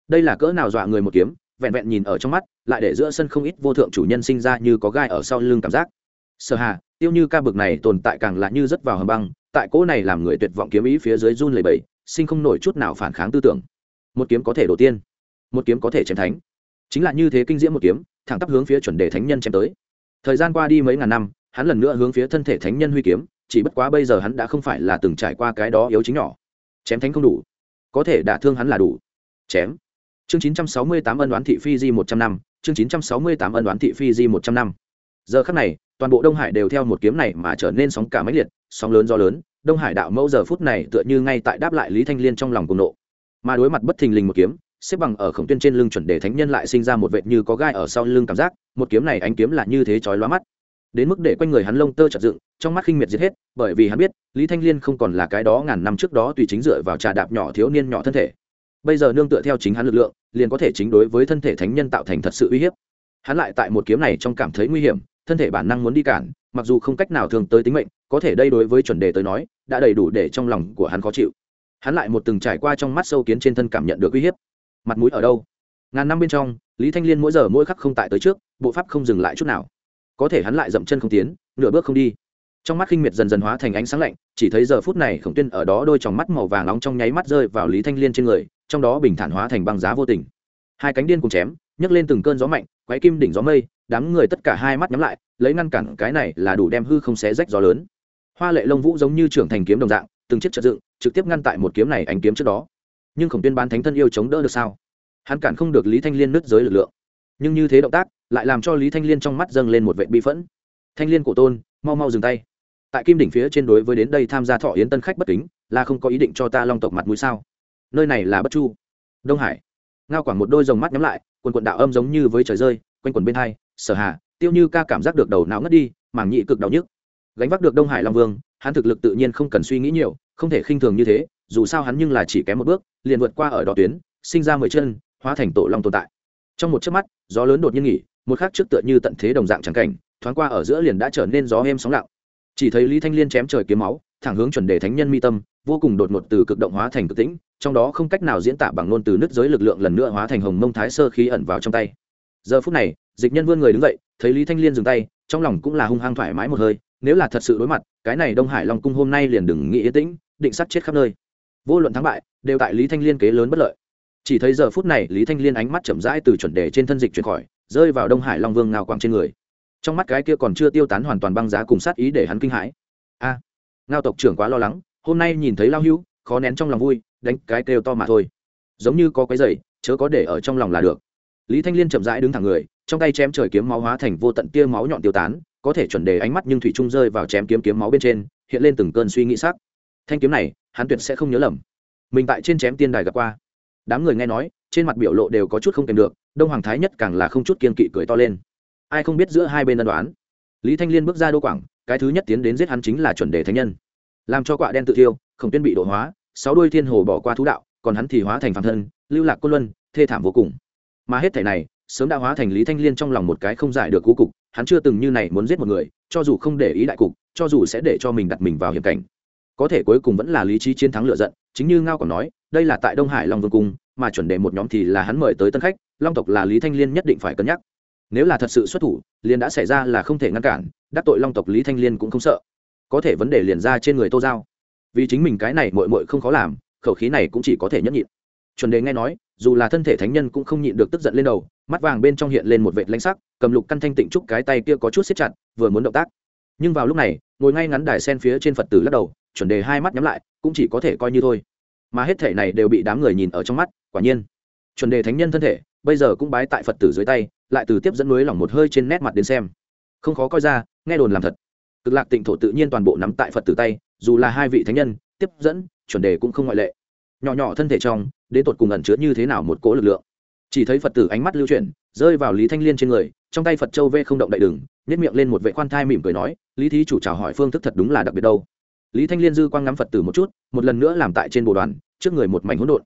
Đây là cỡ nào dọa người một kiếm, vẹn vẹn nhìn ở trong mắt, lại để giữa sân không ít vô thượng chủ nhân sinh ra như có gai ở sau lưng cảm giác. Sở hà, tiêu như ca bực này tồn tại càng là như rất vào hầm băng, tại cỗ này làm người tuyệt vọng kiếm ý phía dưới run lầy bầy sinh không nổi chút nào phản kháng tư tưởng. Một kiếm có thể đổ tiên, một kiếm có thể chém thánh. Chính là như thế kinh diễm một kiếm, thẳng tắp hướng phía chuẩn đề thánh nhân chém tới. Thời gian qua đi mấy ngàn năm, hắn lần nữa hướng phía thân thể thánh nhân huy kiếm, chỉ bất quá bây giờ hắn đã không phải là từng trải qua cái đó yếu chính nhỏ. Chém thánh không đủ, có thể đả thương hắn là đủ. Chém. Chương 968 ân đoán thị phi di một trăm năm, chương 968 ân đoán thị phi di một trăm năm. Giờ khắc này, toàn bộ đông hải đều theo một kiếm này mà trở nên sóng cả máy liệt, sóng lớn do lớn đông hải đạo mẫu giờ phút này tựa như ngay tại đáp lại lý thanh liên trong lòng cùng nộ. Mà đối mặt bất thình lình một kiếm, xếp bằng ở khổng tuyên trên lưng chuẩn đề thánh nhân lại sinh ra một vệt như có gai ở sau lưng cảm giác, một kiếm này ánh kiếm là như thế chói lóa mắt. Đến mức để quanh người hắn lông tơ chặt dựng, trong mắt khinh miệt giết hết, bởi vì hắn biết, lý thanh liên không còn là cái đó ngàn năm trước đó tùy chính dựa vào trà đạp nhỏ thiếu niên nhỏ thân thể. Bây giờ nương tựa theo chính hắn lực lượng, liền có thể chính đối với thân thể thánh nhân tạo thành thật sự uy hiếp. Hắn lại tại một kiếm này trong cảm thấy nguy hiểm thân thể bản năng muốn đi cản, mặc dù không cách nào thường tới tính mệnh, có thể đây đối với chuẩn đề tới nói, đã đầy đủ để trong lòng của hắn khó chịu. Hắn lại một từng trải qua trong mắt sâu kiến trên thân cảm nhận được uy hiếp. Mặt mũi ở đâu? Ngàn năm bên trong, lý thanh liên mỗi giờ mỗi khắc không tại tới trước, bộ pháp không dừng lại chút nào. Có thể hắn lại dậm chân không tiến, nửa bước không đi. Trong mắt khinh miệt dần dần hóa thành ánh sáng lạnh, chỉ thấy giờ phút này khổng tuyên ở đó đôi tròng mắt màu vàng nóng trong nháy mắt rơi vào lý thanh liên trên người, trong đó bình thản hóa thành băng giá vô tình. Hai cánh điên cùng chém, nhấc lên từng cơn gió mạnh, quái kim đỉnh gió mây đám người tất cả hai mắt nhắm lại, lấy ngăn cản cái này là đủ đem hư không xé rách gió lớn. Hoa lệ lông vũ giống như trưởng thành kiếm đồng dạng, từng chiếc trật dựng, trực tiếp ngăn tại một kiếm này ánh kiếm trước đó. Nhưng khổng tuyên bán thánh thân yêu chống đỡ được sao? Hắn cản không được lý thanh liên nứt giới lực lượng. Nhưng như thế động tác, lại làm cho lý thanh liên trong mắt dâng lên một vệ bi phẫn. Thanh liên cổ tôn, mau mau dừng tay. Tại kim đỉnh phía trên đối với đến đây tham gia thọ yến tân khách bất kính, là không có ý định cho ta long tộc mặt mũi sao? Nơi này là bất chu. Đông hải. Ngao quảng một đôi dòng mắt nhắm lại, quần quần đạo âm giống như với trời rơi, quanh quần bên hai sở hà, tiêu như ca cảm giác được đầu não ngất đi mảng nhị cực đau nhức. Gánh vác được đông hải long vương, hắn thực lực tự nhiên không cần suy nghĩ nhiều, không thể khinh thường như thế, dù sao hắn nhưng là chỉ kém một bước, liền vượt qua ở đỏ tuyến, sinh ra mười chân, hóa thành tổ long tồn tại. Trong một chớp mắt, gió lớn đột nhiên nghỉ, một khắc trước tựa như tận thế đồng dạng trắng cảnh, thoáng qua ở giữa liền đã trở nên gió êm sóng lặng. Chỉ thấy lý thanh liên chém trời kiếm máu, thẳng hướng chuẩn đề thánh nhân mi tâm, vô cùng đột ngột từ cực động hóa thành cực tĩnh, trong đó không cách nào diễn tả bằng ngôn từ nứt giới lực lượng lần nữa hóa thành hồng mông thái sơ khí ẩn vào trong tay. Giờ phút này dịch nhân vươn người đứng dậy, thấy lý thanh liên dừng tay, trong lòng cũng là hung hăng thoải mái một hơi, nếu là thật sự đối mặt, cái này đông hải long cung hôm nay liền đừng nghĩ yên tĩnh, định sắt chết khắp nơi. Vô luận thắng bại, đều tại lý thanh liên kế lớn bất lợi. Chỉ thấy giờ phút này, lý thanh liên ánh mắt chậm rãi từ chuẩn đề trên thân dịch chuyển khỏi, rơi vào đông hải long vương ngao quang trên người. Trong mắt cái kia còn chưa tiêu tán hoàn toàn băng giá cùng sát ý để hắn kinh hãi. A, ngao tộc trưởng quá lo lắng, hôm nay nhìn thấy lao hưu khó nén trong lòng vui, đánh cái kêu to mà thôi. Giống như có cái giày chớ có để ở trong lòng là được. Lý thanh liên chậm rãi đứng thẳng người trong tay chém trời kiếm máu hóa thành vô tận tia máu nhọn tiêu tán, có thể chuẩn đề ánh mắt nhưng thủy trung rơi vào chém kiếm kiếm máu bên trên, hiện lên từng cơn suy nghĩ sắc. Thanh kiếm này, hắn tuyệt sẽ không nhớ lầm. Mình tại trên chém tiên đài gặp qua. Đám người nghe nói, trên mặt biểu lộ đều có chút không kèm được, đông hoàng thái nhất càng là không chút kiên kỵ cười to lên. Ai không biết giữa hai bên ân đoán? Lý thanh liên bước ra đô quảng, cái thứ nhất tiến đến giết hắn chính là chuẩn đề thánh nhân. Làm cho quạ đen tự thiêu, khổng tuyên bị độ hóa, sáu đôi thiên hồ bỏ qua thú đạo, còn hắn thì hóa thành phản thân, lưu lạc côn luân, thê thảm vô cùng. Mà hết thể này sớm đã hóa thành lý thanh liên trong lòng một cái không giải được cú cục, hắn chưa từng như này muốn giết một người, cho dù không để ý đại cục, cho dù sẽ để cho mình đặt mình vào hiểm cảnh. Có thể cuối cùng vẫn là lý trí chiến thắng lựa giận, chính như ngao còn nói, đây là tại đông hải long vương cung, mà chuẩn đề một nhóm thì là hắn mời tới tân khách, long tộc là lý thanh liên nhất định phải cân nhắc. Nếu là thật sự xuất thủ, liền đã xảy ra là không thể ngăn cản, đắc tội long tộc lý thanh liên cũng không sợ. Có thể vấn đề liền ra trên người tô giao. Vì chính mình cái này mội mội không khó làm, khẩu khí này cũng chỉ có thể nhẫn nhịn. Chuẩn đề nghe nói dù là thân thể thánh nhân cũng không nhịn được tức giận lên đầu, mắt vàng bên trong hiện lên một vệt lanh sắc, cầm lục căn thanh tịnh trúc cái tay kia có chút xếp chặt, vừa muốn động tác. Nhưng vào lúc này, ngồi ngay ngắn đài sen phía trên phật tử lắc đầu, chuẩn đề hai mắt nhắm lại, cũng chỉ có thể coi như thôi. Mà hết thể này đều bị đám người nhìn ở trong mắt, quả nhiên, chuẩn đề thánh nhân thân thể, bây giờ cũng bái tại phật tử dưới tay, lại từ tiếp dẫn núi lỏng một hơi trên nét mặt đến xem. Không khó coi ra, nghe đồn làm thật. Cực lạc tịnh thổ tự nhiên toàn bộ nắm tại phật tử tay, dù là hai vị thánh nhân, tiếp dẫn, chuẩn đề cũng không ngoại lệ. Nhỏ nhỏ thân thể trong đến tột cùng ẩn chứa như thế nào một cỗ lực lượng. Chỉ thấy phật tử ánh mắt lưu chuyển, rơi vào lý thanh liên trên người, trong tay phật châu vê không động đại đừng nhét miệng lên một vệ khoan thai mỉm cười nói, lý thí chủ chào hỏi phương thức thật đúng là đặc biệt đâu. Lý thanh liên dư quang ngắm phật tử một chút, một lần nữa làm tại trên bộ đoàn, trước người một mảnh hỗn độn.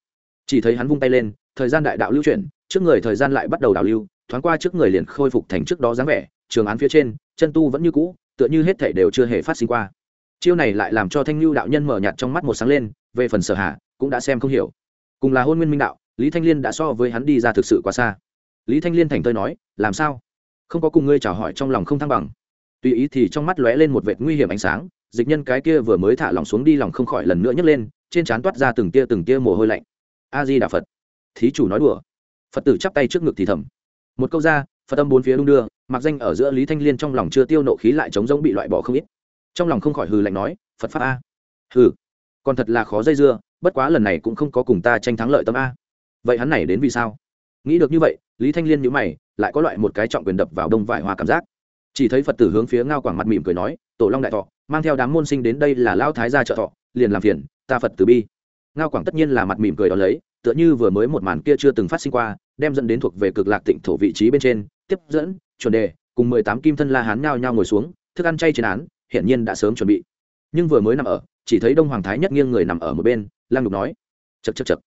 Chỉ thấy hắn vung tay lên, thời gian đại đạo lưu chuyển, trước người thời gian lại bắt đầu đảo lưu, thoáng qua trước người liền khôi phục thành trước đó dáng vẻ, trường án phía trên, chân tu vẫn như cũ, tựa như hết thể đều chưa hề phát sinh qua. Chiêu này lại làm cho thanh lưu đạo nhân mở nhạt trong mắt một sáng lên, về phần sở hạ cũng đã xem không hiểu cùng là hôn nguyên minh đạo, lý thanh liên đã so với hắn đi ra thực sự quá xa. Lý thanh liên thành thơi nói, làm sao? Không có cùng ngươi chào hỏi trong lòng không thăng bằng. Tùy ý thì trong mắt lóe lên một vệt nguy hiểm ánh sáng, dịch nhân cái kia vừa mới thả lòng xuống đi lòng không khỏi lần nữa nhấc lên, trên trán toát ra từng tia từng tia mồ hôi lạnh. A di đà phật. Thí chủ nói đùa. Phật tử chắp tay trước ngực thì thầm. Một câu ra, phật âm bốn phía đung đưa, mặc danh ở giữa lý thanh liên trong lòng chưa tiêu nộ khí lại chống rỗng bị loại bỏ không ít. Trong lòng không khỏi hừ lạnh nói, phật pháp a. Hừ, còn thật là khó dây dưa bất quá lần này cũng không có cùng ta tranh thắng lợi tâm a. Vậy hắn này đến vì sao? Nghĩ được như vậy, lý thanh liên nhữ mày, lại có loại một cái trọng quyền đập vào đông vải hoa cảm giác. Chỉ thấy phật tử hướng phía ngao quảng mặt mỉm cười nói, tổ long đại thọ, mang theo đám môn sinh đến đây là lao thái gia trợ thọ, liền làm phiền, ta phật tử bi. Ngao quảng tất nhiên là mặt mỉm cười đó lấy, tựa như vừa mới một màn kia chưa từng phát sinh qua, đem dẫn đến thuộc về cực lạc tịnh thổ vị trí bên trên, tiếp dẫn, chuẩn đề, cùng mười tám kim thân la hán nhao nhao ngồi xuống, thức ăn chay trên án, hiển nhiên đã sớm chuẩn bị. Nhưng vừa mới nằm ở, chỉ thấy đông hoàng thái nhất nghiêng người nằm ở một bên lang lục nói. Chật chật chật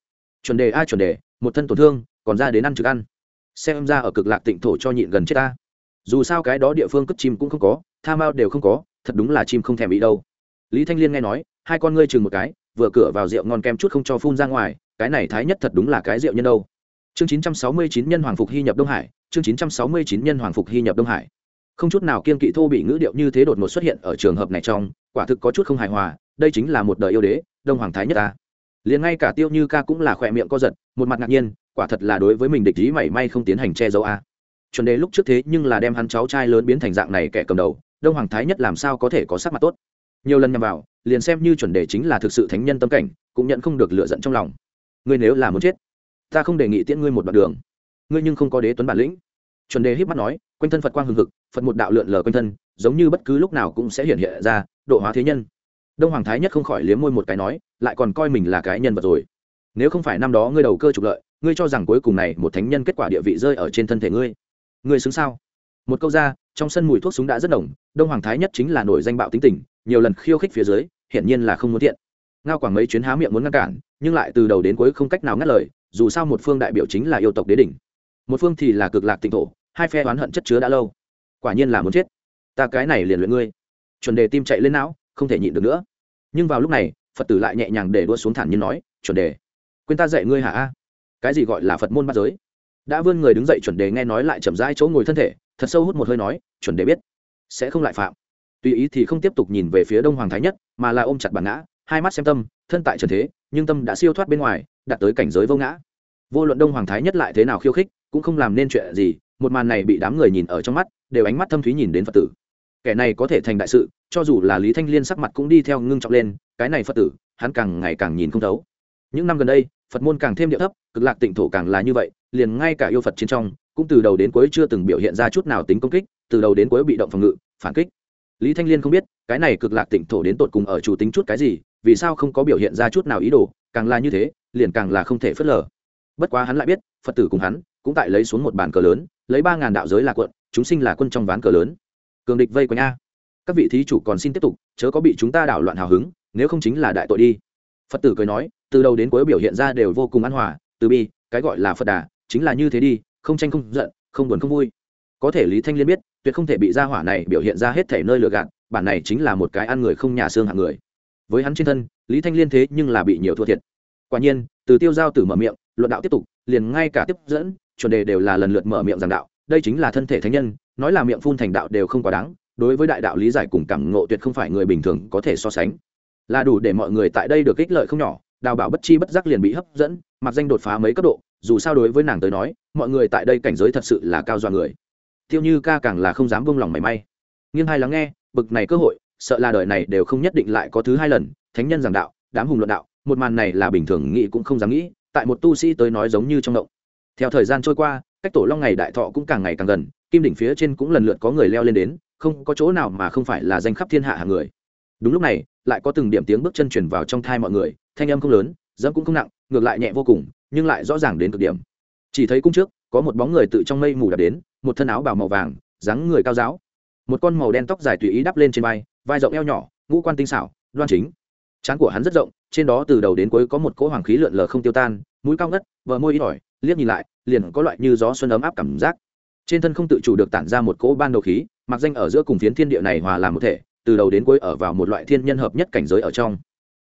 chuẩn đề ai chuẩn đề, một thân tổn thương, còn ra đến ăn trực ăn. Xem ra ở cực lạc tịnh thổ cho nhịn gần chết ta. Dù sao cái đó địa phương cất chim cũng không có, tha mao đều không có, thật đúng là chim không thèm bị đâu. Lý thanh liên nghe nói, hai con ngươi chừng một cái, vừa cửa vào rượu ngon kem chút không cho phun ra ngoài, cái này thái nhất thật đúng là cái rượu nhân đâu. Chương chín trăm sáu mươi chín nhân hoàng phục hy nhập đông hải, chương chín trăm sáu mươi chín nhân hoàng phục hy nhập đông hải. Không chút nào kiên kỵ thô bị ngữ điệu như thế đột ngột xuất hiện ở trường hợp này trong, quả thực có chút không hài hòa, đây chính là một đời yêu đế, đông hoàng thái nhất ta liền ngay cả tiêu như ca cũng là khỏe miệng co giật, một mặt ngạc nhiên, quả thật là đối với mình địch ý mảy may không tiến hành che giấu a. Chuẩn đề lúc trước thế nhưng là đem hắn cháu trai lớn biến thành dạng này kẻ cầm đầu, đông hoàng thái nhất làm sao có thể có sắc mặt tốt? Nhiều lần nhằm vào, liền xem như chuẩn đề chính là thực sự thánh nhân tâm cảnh, cũng nhận không được lựa giận trong lòng. Ngươi nếu là muốn chết, ta không đề nghị tiễn ngươi một đoạn đường. Ngươi nhưng không có đế tuấn bản lĩnh. Chuẩn đề híp mắt nói, quanh thân phật quang hừng hực, phật một đạo lượn lờ quanh thân, giống như bất cứ lúc nào cũng sẽ hiện hiện ra, độ hóa thế nhân đông hoàng thái nhất không khỏi liếm môi một cái nói, lại còn coi mình là cái nhân vật rồi. Nếu không phải năm đó ngươi đầu cơ trục lợi, ngươi cho rằng cuối cùng này một thánh nhân kết quả địa vị rơi ở trên thân thể ngươi. Ngươi xứng sao? Một câu ra, trong sân mùi thuốc súng đã rất nồng, đông hoàng thái nhất chính là nổi danh bạo tính tình, nhiều lần khiêu khích phía dưới, hiển nhiên là không muốn thiện. Ngao quảng mấy chuyến há miệng muốn ngăn cản, nhưng lại từ đầu đến cuối không cách nào ngắt lời, dù sao một phương đại biểu chính là yêu tộc đế đỉnh. Một phương thì là cực lạc tịnh thổ, hai phe oán hận chất chứa đã lâu. Quả nhiên là muốn chết. Ta cái này liền luyện ngươi. Chuẩn đề tim chạy lên não không thể nhịn được nữa. Nhưng vào lúc này, phật tử lại nhẹ nhàng để đua xuống thản nhiên nói, chuẩn đề, quên ta dạy ngươi hả a? Cái gì gọi là phật môn bắt giới? Đã vươn người đứng dậy, chuẩn đề nghe nói lại chậm rãi chỗ ngồi thân thể, thật sâu hút một hơi nói, chuẩn đề biết, sẽ không lại phạm. Tùy ý thì không tiếp tục nhìn về phía đông hoàng thái nhất, mà là ôm chặt bản ngã, hai mắt xem tâm, thân tại trần thế, nhưng tâm đã siêu thoát bên ngoài, đạt tới cảnh giới vô ngã. Vô luận đông hoàng thái nhất lại thế nào khiêu khích, cũng không làm nên chuyện gì, một màn này bị đám người nhìn ở trong mắt, đều ánh mắt thâm thúy nhìn đến phật tử. Kẻ này có thể thành đại sự cho dù là lý thanh liên sắc mặt cũng đi theo ngưng trọng lên, cái này phật tử, hắn càng ngày càng nhìn không thấu. Những năm gần đây, phật môn càng thêm địa thấp, cực lạc tịnh thổ càng là như vậy, liền ngay cả yêu phật chiến trong, cũng từ đầu đến cuối chưa từng biểu hiện ra chút nào tính công kích, từ đầu đến cuối bị động phòng ngự, phản kích. Lý thanh liên không biết, cái này cực lạc tịnh thổ đến tột cùng ở chủ tính chút cái gì, vì sao không có biểu hiện ra chút nào ý đồ, càng là như thế, liền càng là không thể phớt lờ. Bất quá hắn lại biết, phật tử cùng hắn, cũng tại lấy xuống một bàn cờ lớn, lấy ba ngàn đạo giới là quận, chúng sinh là quân trong ván cờ lớn. Cường địch vây quanh a các vị thí chủ còn xin tiếp tục, chớ có bị chúng ta đảo loạn hào hứng, nếu không chính là đại tội đi. Phật tử cười nói, từ đầu đến cuối biểu hiện ra đều vô cùng an hòa, từ bi, cái gọi là phật đà, chính là như thế đi, không tranh không giận, không buồn không vui. Có thể lý thanh liên biết, tuyệt không thể bị gia hỏa này biểu hiện ra hết thể nơi lừa gạt, bản này chính là một cái ăn người không nhà xương hạng người. Với hắn trên thân, lý thanh liên thế nhưng là bị nhiều thua thiệt. Quả nhiên, từ tiêu giao tử mở miệng, luận đạo tiếp tục, liền ngay cả tiếp dẫn, chuẩn đề đều là lần lượt mở miệng giảng đạo, đây chính là thân thể thánh nhân, nói là miệng phun thành đạo đều không quá đáng đối với đại đạo lý giải cùng cảm ngộ tuyệt không phải người bình thường có thể so sánh. Là đủ để mọi người tại đây được ích lợi không nhỏ, đào bảo bất chi bất giác liền bị hấp dẫn, mặc danh đột phá mấy cấp độ, dù sao đối với nàng tới nói, mọi người tại đây cảnh giới thật sự là cao dọa người. Tiêu như ca càng là không dám buông lòng mảy may. Nghiêng hai lắng nghe, bực này cơ hội, sợ là đời này đều không nhất định lại có thứ hai lần, thánh nhân giảng đạo, đám hùng luận đạo, một màn này là bình thường nghĩ cũng không dám nghĩ, tại một tu sĩ tới nói giống như trong động. Theo thời gian trôi qua, cách tổ long ngày đại thọ cũng càng ngày càng gần, kim đỉnh phía trên cũng lần lượt có người leo lên đến không có chỗ nào mà không phải là danh khắp thiên hạ hàng người. Đúng lúc này, lại có từng điểm tiếng bước chân chuyển vào trong thai mọi người, thanh âm không lớn, dẫm cũng không nặng, ngược lại nhẹ vô cùng, nhưng lại rõ ràng đến cực điểm. Chỉ thấy cung trước, có một bóng người tự trong mây mù đạp đến, một thân áo bào màu vàng, dáng người cao giáo. Một con màu đen tóc dài tùy ý đắp lên trên vai vai rộng eo nhỏ, ngũ quan tinh xảo, đoan chính. Trán của hắn rất rộng, trên đó từ đầu đến cuối có một cỗ hoàng khí lượn lờ không tiêu tan, mũi cao ngất vợ môi ít ỏi, liếc nhìn lại, liền có loại như gió xuân ấm áp cảm giác. Trên thân không tự chủ được tản ra một cỗ ban đầu khí mặc danh ở giữa cùng phiến thiên địa này hòa làm một thể, từ đầu đến cuối ở vào một loại thiên nhân hợp nhất cảnh giới ở trong.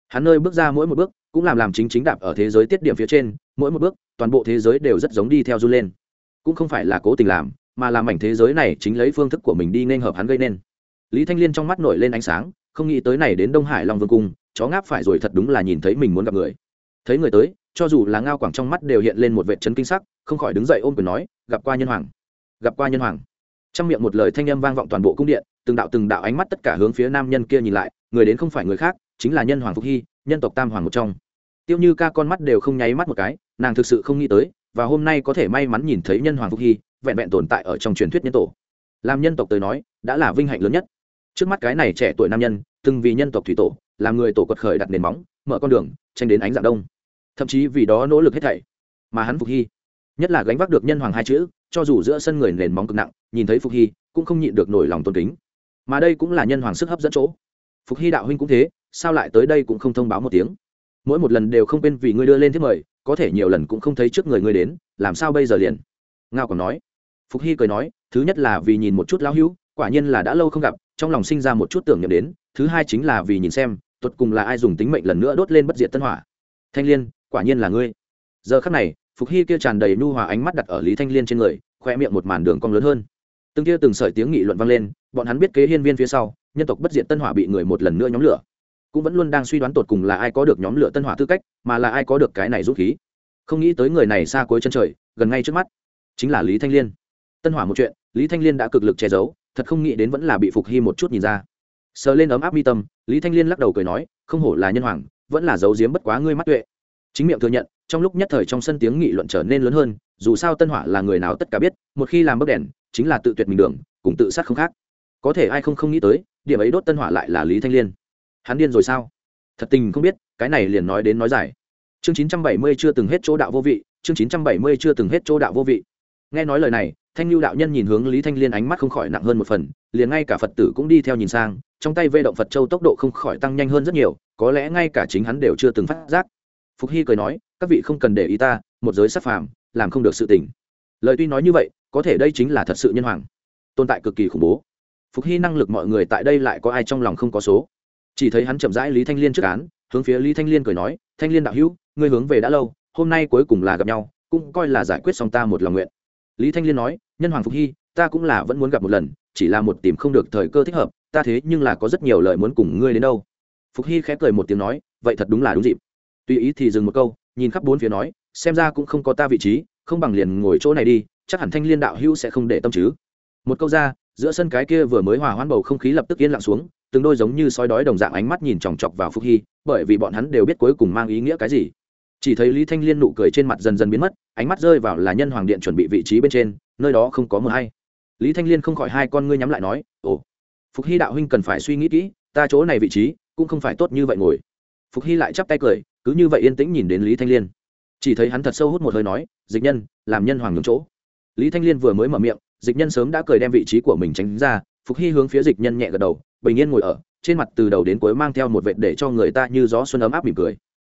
Hắn nơi bước ra mỗi một bước, cũng làm làm chính chính đạp ở thế giới tiết điểm phía trên, mỗi một bước, toàn bộ thế giới đều rất giống đi theo du lên. Cũng không phải là cố tình làm, mà làm mảnh thế giới này chính lấy phương thức của mình đi nên hợp hắn gây nên. Lý thanh liên trong mắt nổi lên ánh sáng, không nghĩ tới này đến đông hải long vương cung, chó ngáp phải rồi thật đúng là nhìn thấy mình muốn gặp người. Thấy người tới, cho dù là ngao quảng trong mắt đều hiện lên một vệ chấn kinh sắc, không khỏi đứng dậy ôm quyền nói, gặp qua nhân hoàng, gặp qua nhân hoàng trong miệng một lời thanh âm vang vọng toàn bộ cung điện, từng đạo từng đạo ánh mắt tất cả hướng phía nam nhân kia nhìn lại, người đến không phải người khác, chính là nhân hoàng phục hy, nhân tộc tam hoàng một trong. Tiêu như ca con mắt đều không nháy mắt một cái, nàng thực sự không nghĩ tới, và hôm nay có thể may mắn nhìn thấy nhân hoàng phục hy, vẹn vẹn tồn tại ở trong truyền thuyết nhân tổ. Làm nhân tộc tới nói, đã là vinh hạnh lớn nhất. Trước mắt cái này trẻ tuổi nam nhân, từng vì nhân tộc thủy tổ, làm người tổ quật khởi đặt nền móng, mở con đường, tranh đến ánh dạng đông. Thậm chí vì đó nỗ lực hết thảy, mà hắn phục hy, nhất là gánh vác được nhân hoàng hai chữ, cho dù giữa sân người nền móng cực nặng nhìn thấy phục hy, cũng không nhịn được nổi lòng tôn kính. Mà đây cũng là nhân hoàng sức hấp dẫn chỗ. Phục hy đạo huynh cũng thế, sao lại tới đây cũng không thông báo một tiếng. Mỗi một lần đều không quên vì ngươi đưa lên thiết mời, có thể nhiều lần cũng không thấy trước người ngươi đến, làm sao bây giờ liền? Ngao còn nói. Phục hy cười nói, thứ nhất là vì nhìn một chút lão hữu, quả nhiên là đã lâu không gặp, trong lòng sinh ra một chút tưởng niệm đến, thứ hai chính là vì nhìn xem, tuột cùng là ai dùng tính mệnh lần nữa đốt lên bất diệt tân hỏa. Thanh liên, quả nhiên là ngươi. Giờ khắc này, phục hy kia tràn đầy nhu hòa ánh mắt đặt ở lý thanh liên trên người, khoe miệng một màn đường cong lớn hơn từng kia từng sợi tiếng nghị luận vang lên, bọn hắn biết kế hiên viên phía sau, nhân tộc bất diệt tân hỏa bị người một lần nữa nhóm lửa. Cũng vẫn luôn đang suy đoán tột cùng là ai có được nhóm lửa tân hỏa tư cách, mà là ai có được cái này rút khí. Không nghĩ tới người này xa cuối chân trời, gần ngay trước mắt. Chính là lý thanh liên. Tân hỏa một chuyện, lý thanh liên đã cực lực che giấu, thật không nghĩ đến vẫn là bị phục hy một chút nhìn ra. Sờ lên ấm áp mi tâm, lý thanh liên lắc đầu cười nói, không hổ là nhân hoàng, vẫn là giấu giếm bất quá ngươi mắt tuệ. Chính miệng thừa nhận, trong lúc nhất thời trong sân tiếng nghị luận trở nên lớn hơn dù sao tân hỏa là người nào tất cả biết, một khi làm bấc đèn, chính là tự tuyệt mình đường, cùng tự sát không khác. Có thể ai không không nghĩ tới, điểm ấy đốt tân hỏa lại là lý thanh liên. Hắn điên rồi sao? Thật tình không biết, cái này liền nói đến nói dài. chương chín trăm bảy mươi chưa từng hết chỗ đạo vô vị, chương chín trăm bảy mươi chưa từng hết chỗ đạo vô vị. Nghe nói lời này, thanh lưu đạo nhân nhìn hướng lý thanh liên ánh mắt không khỏi nặng hơn một phần, liền ngay cả phật tử cũng đi theo nhìn sang, trong tay vê động phật châu tốc độ không khỏi tăng nhanh hơn rất nhiều, có lẽ ngay cả chính hắn đều chưa từng phát giác. Phục hy cười nói, các vị không cần để ý ta, một giới sắc phàm làm không được sự tình. Lời tuy nói như vậy, có thể đây chính là thật sự nhân hoàng. Tồn tại cực kỳ khủng bố. Phục hy năng lực mọi người tại đây lại có ai trong lòng không có số. Chỉ thấy hắn chậm rãi lý thanh liên trước án, hướng phía lý thanh liên cười nói, thanh liên đạo hữu, ngươi hướng về đã lâu, hôm nay cuối cùng là gặp nhau, cũng coi là giải quyết xong ta một lòng nguyện. Lý thanh liên nói, nhân hoàng phục hy, ta cũng là vẫn muốn gặp một lần, chỉ là một tìm không được thời cơ thích hợp, ta thế nhưng là có rất nhiều lời muốn cùng ngươi đến đâu. Phục hy khẽ cười một tiếng nói, vậy thật đúng là đúng dịp. Tùy ý thì dừng một câu nhìn khắp bốn phía nói, xem ra cũng không có ta vị trí, không bằng liền ngồi chỗ này đi, chắc hẳn thanh liên đạo hữu sẽ không để tâm chứ. Một câu ra, giữa sân cái kia vừa mới hòa hoãn bầu không khí lập tức yên lặng xuống, từng đôi giống như sói đói đồng dạng ánh mắt nhìn chòng chọc vào phúc hy, bởi vì bọn hắn đều biết cuối cùng mang ý nghĩa cái gì. Chỉ thấy lý thanh liên nụ cười trên mặt dần dần biến mất, ánh mắt rơi vào là nhân hoàng điện chuẩn bị vị trí bên trên, nơi đó không có mờ hay. Lý thanh liên không khỏi hai con ngươi nhắm lại nói, ồ phục hy đạo huynh cần phải suy nghĩ kỹ, ta chỗ này vị trí cũng không phải tốt như vậy ngồi. Phục hy lại chắp tay cười cứ như vậy yên tĩnh nhìn đến lý thanh liên chỉ thấy hắn thật sâu hút một hơi nói dịch nhân làm nhân hoàng nhường chỗ lý thanh liên vừa mới mở miệng dịch nhân sớm đã cười đem vị trí của mình tránh ra phục hy hướng phía dịch nhân nhẹ gật đầu bình yên ngồi ở trên mặt từ đầu đến cuối mang theo một vệt để cho người ta như gió xuân ấm áp mỉm cười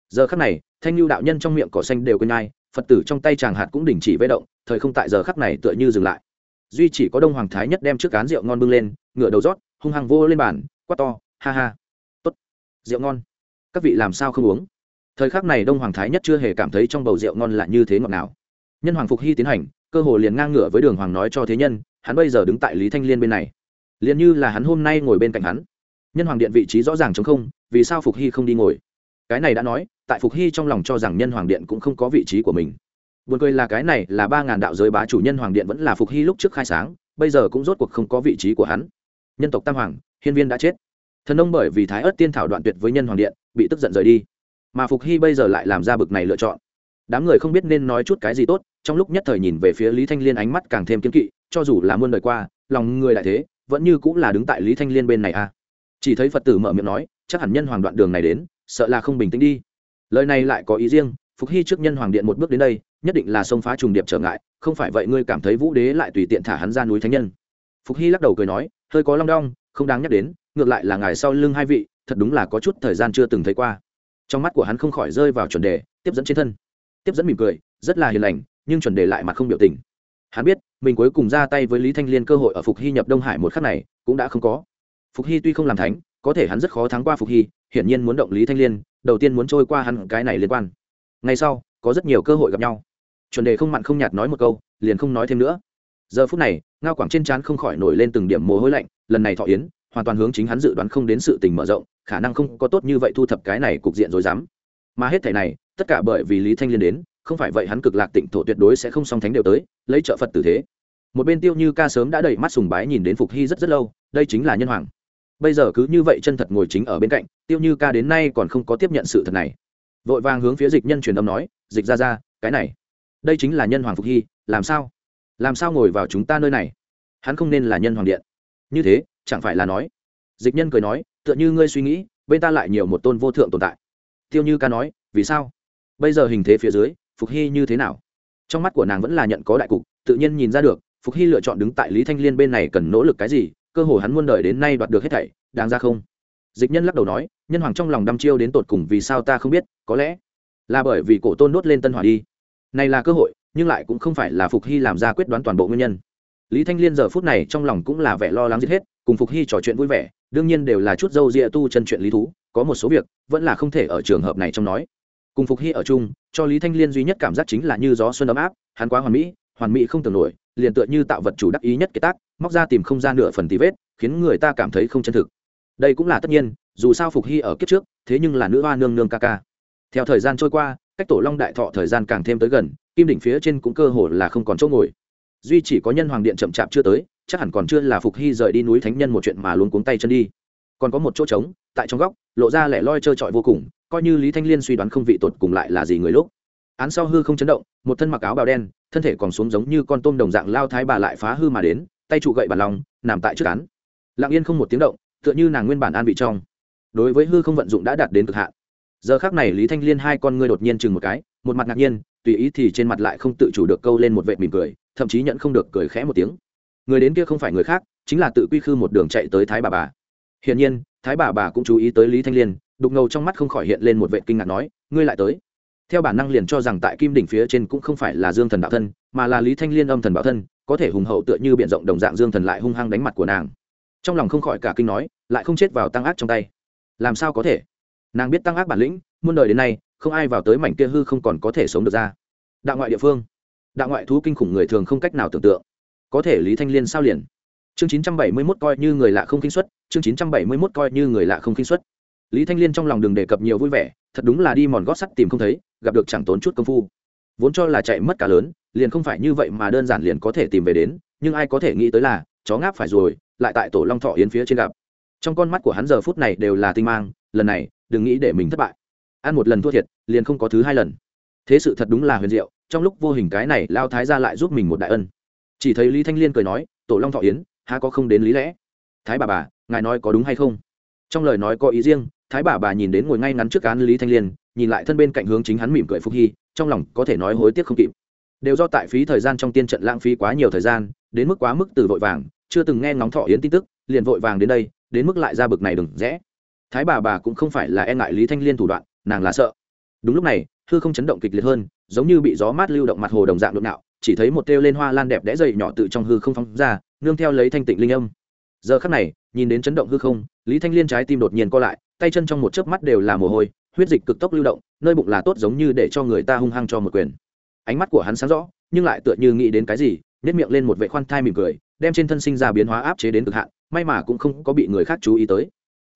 giờ khắc này thanh lưu đạo nhân trong miệng cỏ xanh đều cơn nhai phật tử trong tay chàng hạt cũng đình chỉ vây động thời không tại giờ khắc này tựa như dừng lại duy chỉ có đông hoàng thái nhất đem trước cán rượu ngon bưng lên ngựa đầu rót hung hăng vô lên bàn quát to ha ha tốt rượu ngon các vị làm sao không uống thời khắc này đông hoàng thái nhất chưa hề cảm thấy trong bầu rượu ngon là như thế ngọt nào. Nhân hoàng phục hy tiến hành, cơ hồ liền ngang ngửa với đường hoàng nói cho thế nhân, hắn bây giờ đứng tại lý thanh liên bên này. Liền như là hắn hôm nay ngồi bên cạnh hắn. Nhân hoàng điện vị trí rõ ràng chống không, vì sao phục hy không đi ngồi? Cái này đã nói, tại phục hy trong lòng cho rằng nhân hoàng điện cũng không có vị trí của mình. Buồn cười là cái này là ba ngàn đạo giới bá chủ nhân hoàng điện vẫn là phục hy lúc trước khai sáng, bây giờ cũng rốt cuộc không có vị trí của hắn. Nhân tộc tam hoàng, hiên viên đã chết. Thần ông bởi vì thái ớt tiên thảo đoạn tuyệt với nhân hoàng điện, bị tức giận rời đi mà phục hy bây giờ lại làm ra bực này lựa chọn đám người không biết nên nói chút cái gì tốt trong lúc nhất thời nhìn về phía lý thanh liên ánh mắt càng thêm kiên kỵ cho dù là muôn đời qua lòng người đại thế vẫn như cũng là đứng tại lý thanh liên bên này à. chỉ thấy phật tử mở miệng nói chắc hẳn nhân hoàng đoạn đường này đến sợ là không bình tĩnh đi lời này lại có ý riêng phục hy trước nhân hoàng điện một bước đến đây nhất định là sông phá trùng điệp trở ngại không phải vậy ngươi cảm thấy vũ đế lại tùy tiện thả hắn ra núi thánh nhân phục hy lắc đầu cười nói hơi có long đong không đáng nhắc đến ngược lại là ngài sau lưng hai vị thật đúng là có chút thời gian chưa từng thấy qua trong mắt của hắn không khỏi rơi vào chuẩn đề, tiếp dẫn trên thân. Tiếp dẫn mỉm cười, rất là hiền lành, nhưng chuẩn đề lại mặt không biểu tình. Hắn biết, mình cuối cùng ra tay với lý thanh liên cơ hội ở phục hy nhập đông hải một khắc này, cũng đã không có. Phục hy tuy không làm thánh, có thể hắn rất khó thắng qua phục hy, hiển nhiên muốn động lý thanh liên, đầu tiên muốn trôi qua hắn cái này liên quan. Ngay sau, có rất nhiều cơ hội gặp nhau. Chuẩn đề không mặn không nhạt nói một câu, liền không nói thêm nữa. Giờ phút này, ngao quảng trên trán không khỏi nổi lên từng điểm mồ hôi lạnh, lần này thọ yến hoàn toàn hướng chính hắn dự đoán không đến sự tình mở rộng, khả năng không có tốt như vậy thu thập cái này cục diện rồi dám. Mà hết thảy này, tất cả bởi vì lý thanh liên đến, không phải vậy hắn cực lạc tịnh thổ tuyệt đối sẽ không song thánh đều tới, lấy trợ phật tử thế. Một bên tiêu như ca sớm đã đẩy mắt sùng bái nhìn đến phục hy rất rất lâu, đây chính là nhân hoàng. Bây giờ cứ như vậy chân thật ngồi chính ở bên cạnh, tiêu như ca đến nay còn không có tiếp nhận sự thật này. Vội vàng hướng phía dịch nhân truyền âm nói, dịch ra ra, cái này, đây chính là nhân hoàng phục hy, làm sao? Làm sao ngồi vào chúng ta nơi này? Hắn không nên là nhân hoàng điện. Như thế chẳng phải là nói. Dịch nhân cười nói, tựa như ngươi suy nghĩ, bên ta lại nhiều một tôn vô thượng tồn tại. Tiêu như ca nói, vì sao? Bây giờ hình thế phía dưới, phục hy như thế nào? Trong mắt của nàng vẫn là nhận có đại cục, tự nhiên nhìn ra được, phục hy lựa chọn đứng tại lý thanh liên bên này cần nỗ lực cái gì, cơ hồ hắn muôn đời đến nay đoạt được hết thảy, đáng ra không? Dịch nhân lắc đầu nói, nhân hoàng trong lòng đăm chiêu đến tột cùng vì sao ta không biết, có lẽ là bởi vì cổ tôn đốt lên tân hỏa đi. Này là cơ hội, nhưng lại cũng không phải là phục hy làm ra quyết đoán toàn bộ nguyên nhân. Lý thanh liên giờ phút này trong lòng cũng là vẻ lo lắng giết hết cùng phục hy trò chuyện vui vẻ, đương nhiên đều là chút dâu ria tu chân chuyện lý thú, có một số việc vẫn là không thể ở trường hợp này trong nói. Cùng phục hy ở chung, cho lý thanh liên duy nhất cảm giác chính là như gió xuân ấm áp, hắn quá hoàn mỹ hoàn mỹ không tưởng nổi, liền tựa như tạo vật chủ đắc ý nhất kế tác, móc ra tìm không ra nửa phần tí vết, khiến người ta cảm thấy không chân thực. Đây cũng là tất nhiên, dù sao phục hy ở kiếp trước, thế nhưng là nữ hoa nương nương ca ca. Theo thời gian trôi qua, cách tổ long đại thọ thời gian càng thêm tới gần, kim đỉnh phía trên cũng cơ hồ là không còn chỗ ngồi. Duy chỉ có nhân hoàng điện chậm chạp chưa tới chắc hẳn còn chưa là phục hy rời đi núi thánh nhân một chuyện mà luôn cuống tay chân đi. Còn có một chỗ trống, tại trong góc, lộ ra lẻ loi trơ trọi vô cùng, coi như lý thanh liên suy đoán không vị tột cùng lại là gì người lúc. Án sau hư không chấn động, một thân mặc áo bào đen, thân thể còn xuống giống như con tôm đồng dạng lao thái bà lại phá hư mà đến, tay trụ gậy bàn lòng, nằm tại trước án. Lặng yên không một tiếng động, tựa như nàng nguyên bản an vị trong. Đối với hư không vận dụng đã đạt đến cực hạn. Giờ khác này lý thanh liên hai con ngươi đột nhiên chừng một cái, một mặt ngạc nhiên, tùy ý thì trên mặt lại không tự chủ được câu lên một vệ mỉm cười, thậm chí nhận không được cười khẽ một tiếng người đến kia không phải người khác, chính là tự quy khư một đường chạy tới thái bà bà. Hiển nhiên, thái bà bà cũng chú ý tới lý thanh liên, đục ngầu trong mắt không khỏi hiện lên một vệ kinh ngạc nói, ngươi lại tới? Theo bản năng liền cho rằng tại kim đỉnh phía trên cũng không phải là dương thần đạo thân, mà là lý thanh liên âm thần bảo thân, có thể hùng hậu tựa như b i ể n rộng đồng dạng dương thần lại hung hăng đánh mặt của nàng. Trong lòng không khỏi cả kinh nói, lại không chết vào tăng ác trong tay. Làm sao có thể? Nàng biết tăng ác bản lĩnh, muôn đời đến nay, không ai vào tới mảnh kia hư không còn có thể sống được ra. Đạo ngoại địa phương. Đạo ngoại thú kinh khủng người thường không cách nào tưởng tượng có thể lý thanh liên sao liền? Chương chín trăm bảy mươi mốt coi như người lạ không kinh xuất chương chín trăm bảy mươi mốt coi như người lạ không kinh xuất lý thanh liên trong lòng đừng đề cập nhiều vui vẻ, thật đúng là đi mòn gót sắt tìm không thấy, gặp được chẳng tốn chút công phu. Vốn cho là chạy mất cả lớn, liền không phải như vậy mà đơn giản liền có thể tìm về đến, nhưng ai có thể nghĩ tới là, chó ngáp phải rồi, lại tại tổ long thọ yến phía trên gặp. Trong con mắt của hắn giờ phút này đều là tinh mang, lần này, đừng nghĩ để mình thất bại. Ăn một lần thua thiệt, liền không có thứ hai lần. Thế sự thật đúng là huyền diệu, trong lúc vô hình cái này, lao thái ra lại giúp mình một đại ân chỉ thấy lý thanh liên cười nói, tổ long thọ yến, há có không đến lý lẽ? Thái bà bà, ngài nói có đúng hay không? Trong lời nói có ý riêng, thái bà bà nhìn đến ngồi ngay ngắn trước án lý thanh liên, nhìn lại thân bên cạnh hướng chính hắn mỉm cười phúc hy, trong lòng có thể nói hối tiếc không kịp. Đều do tại phí thời gian trong tiên trận lãng phí quá nhiều thời gian, đến mức quá mức từ vội vàng, chưa từng nghe ngóng thọ yến tin tức, liền vội vàng đến đây, đến mức lại ra bực này đừng rẽ. Thái bà bà cũng không phải là e ngại lý thanh liên thủ đoạn, nàng là sợ. Đúng lúc này, hư không chấn động kịch liệt hơn, giống như bị gió mát lưu động mặt hồ đồng dạng đột nạo chỉ thấy một kêu lên hoa lan đẹp đẽ dày nhỏ tự trong hư không phóng ra, nương theo lấy thanh tịnh linh âm. Giờ khắc này, nhìn đến chấn động hư không, lý thanh liên trái tim đột nhiên co lại, tay chân trong một chớp mắt đều là mồ hôi, huyết dịch cực tốc lưu động, nơi bụng là tốt giống như để cho người ta hung hăng cho một quyền. Ánh mắt của hắn sáng rõ, nhưng lại tựa như nghĩ đến cái gì nếp miệng lên một vệ khoan thai mỉm cười, đem trên thân sinh ra biến hóa áp chế đến cực hạn, may mà cũng không có bị người khác chú ý tới.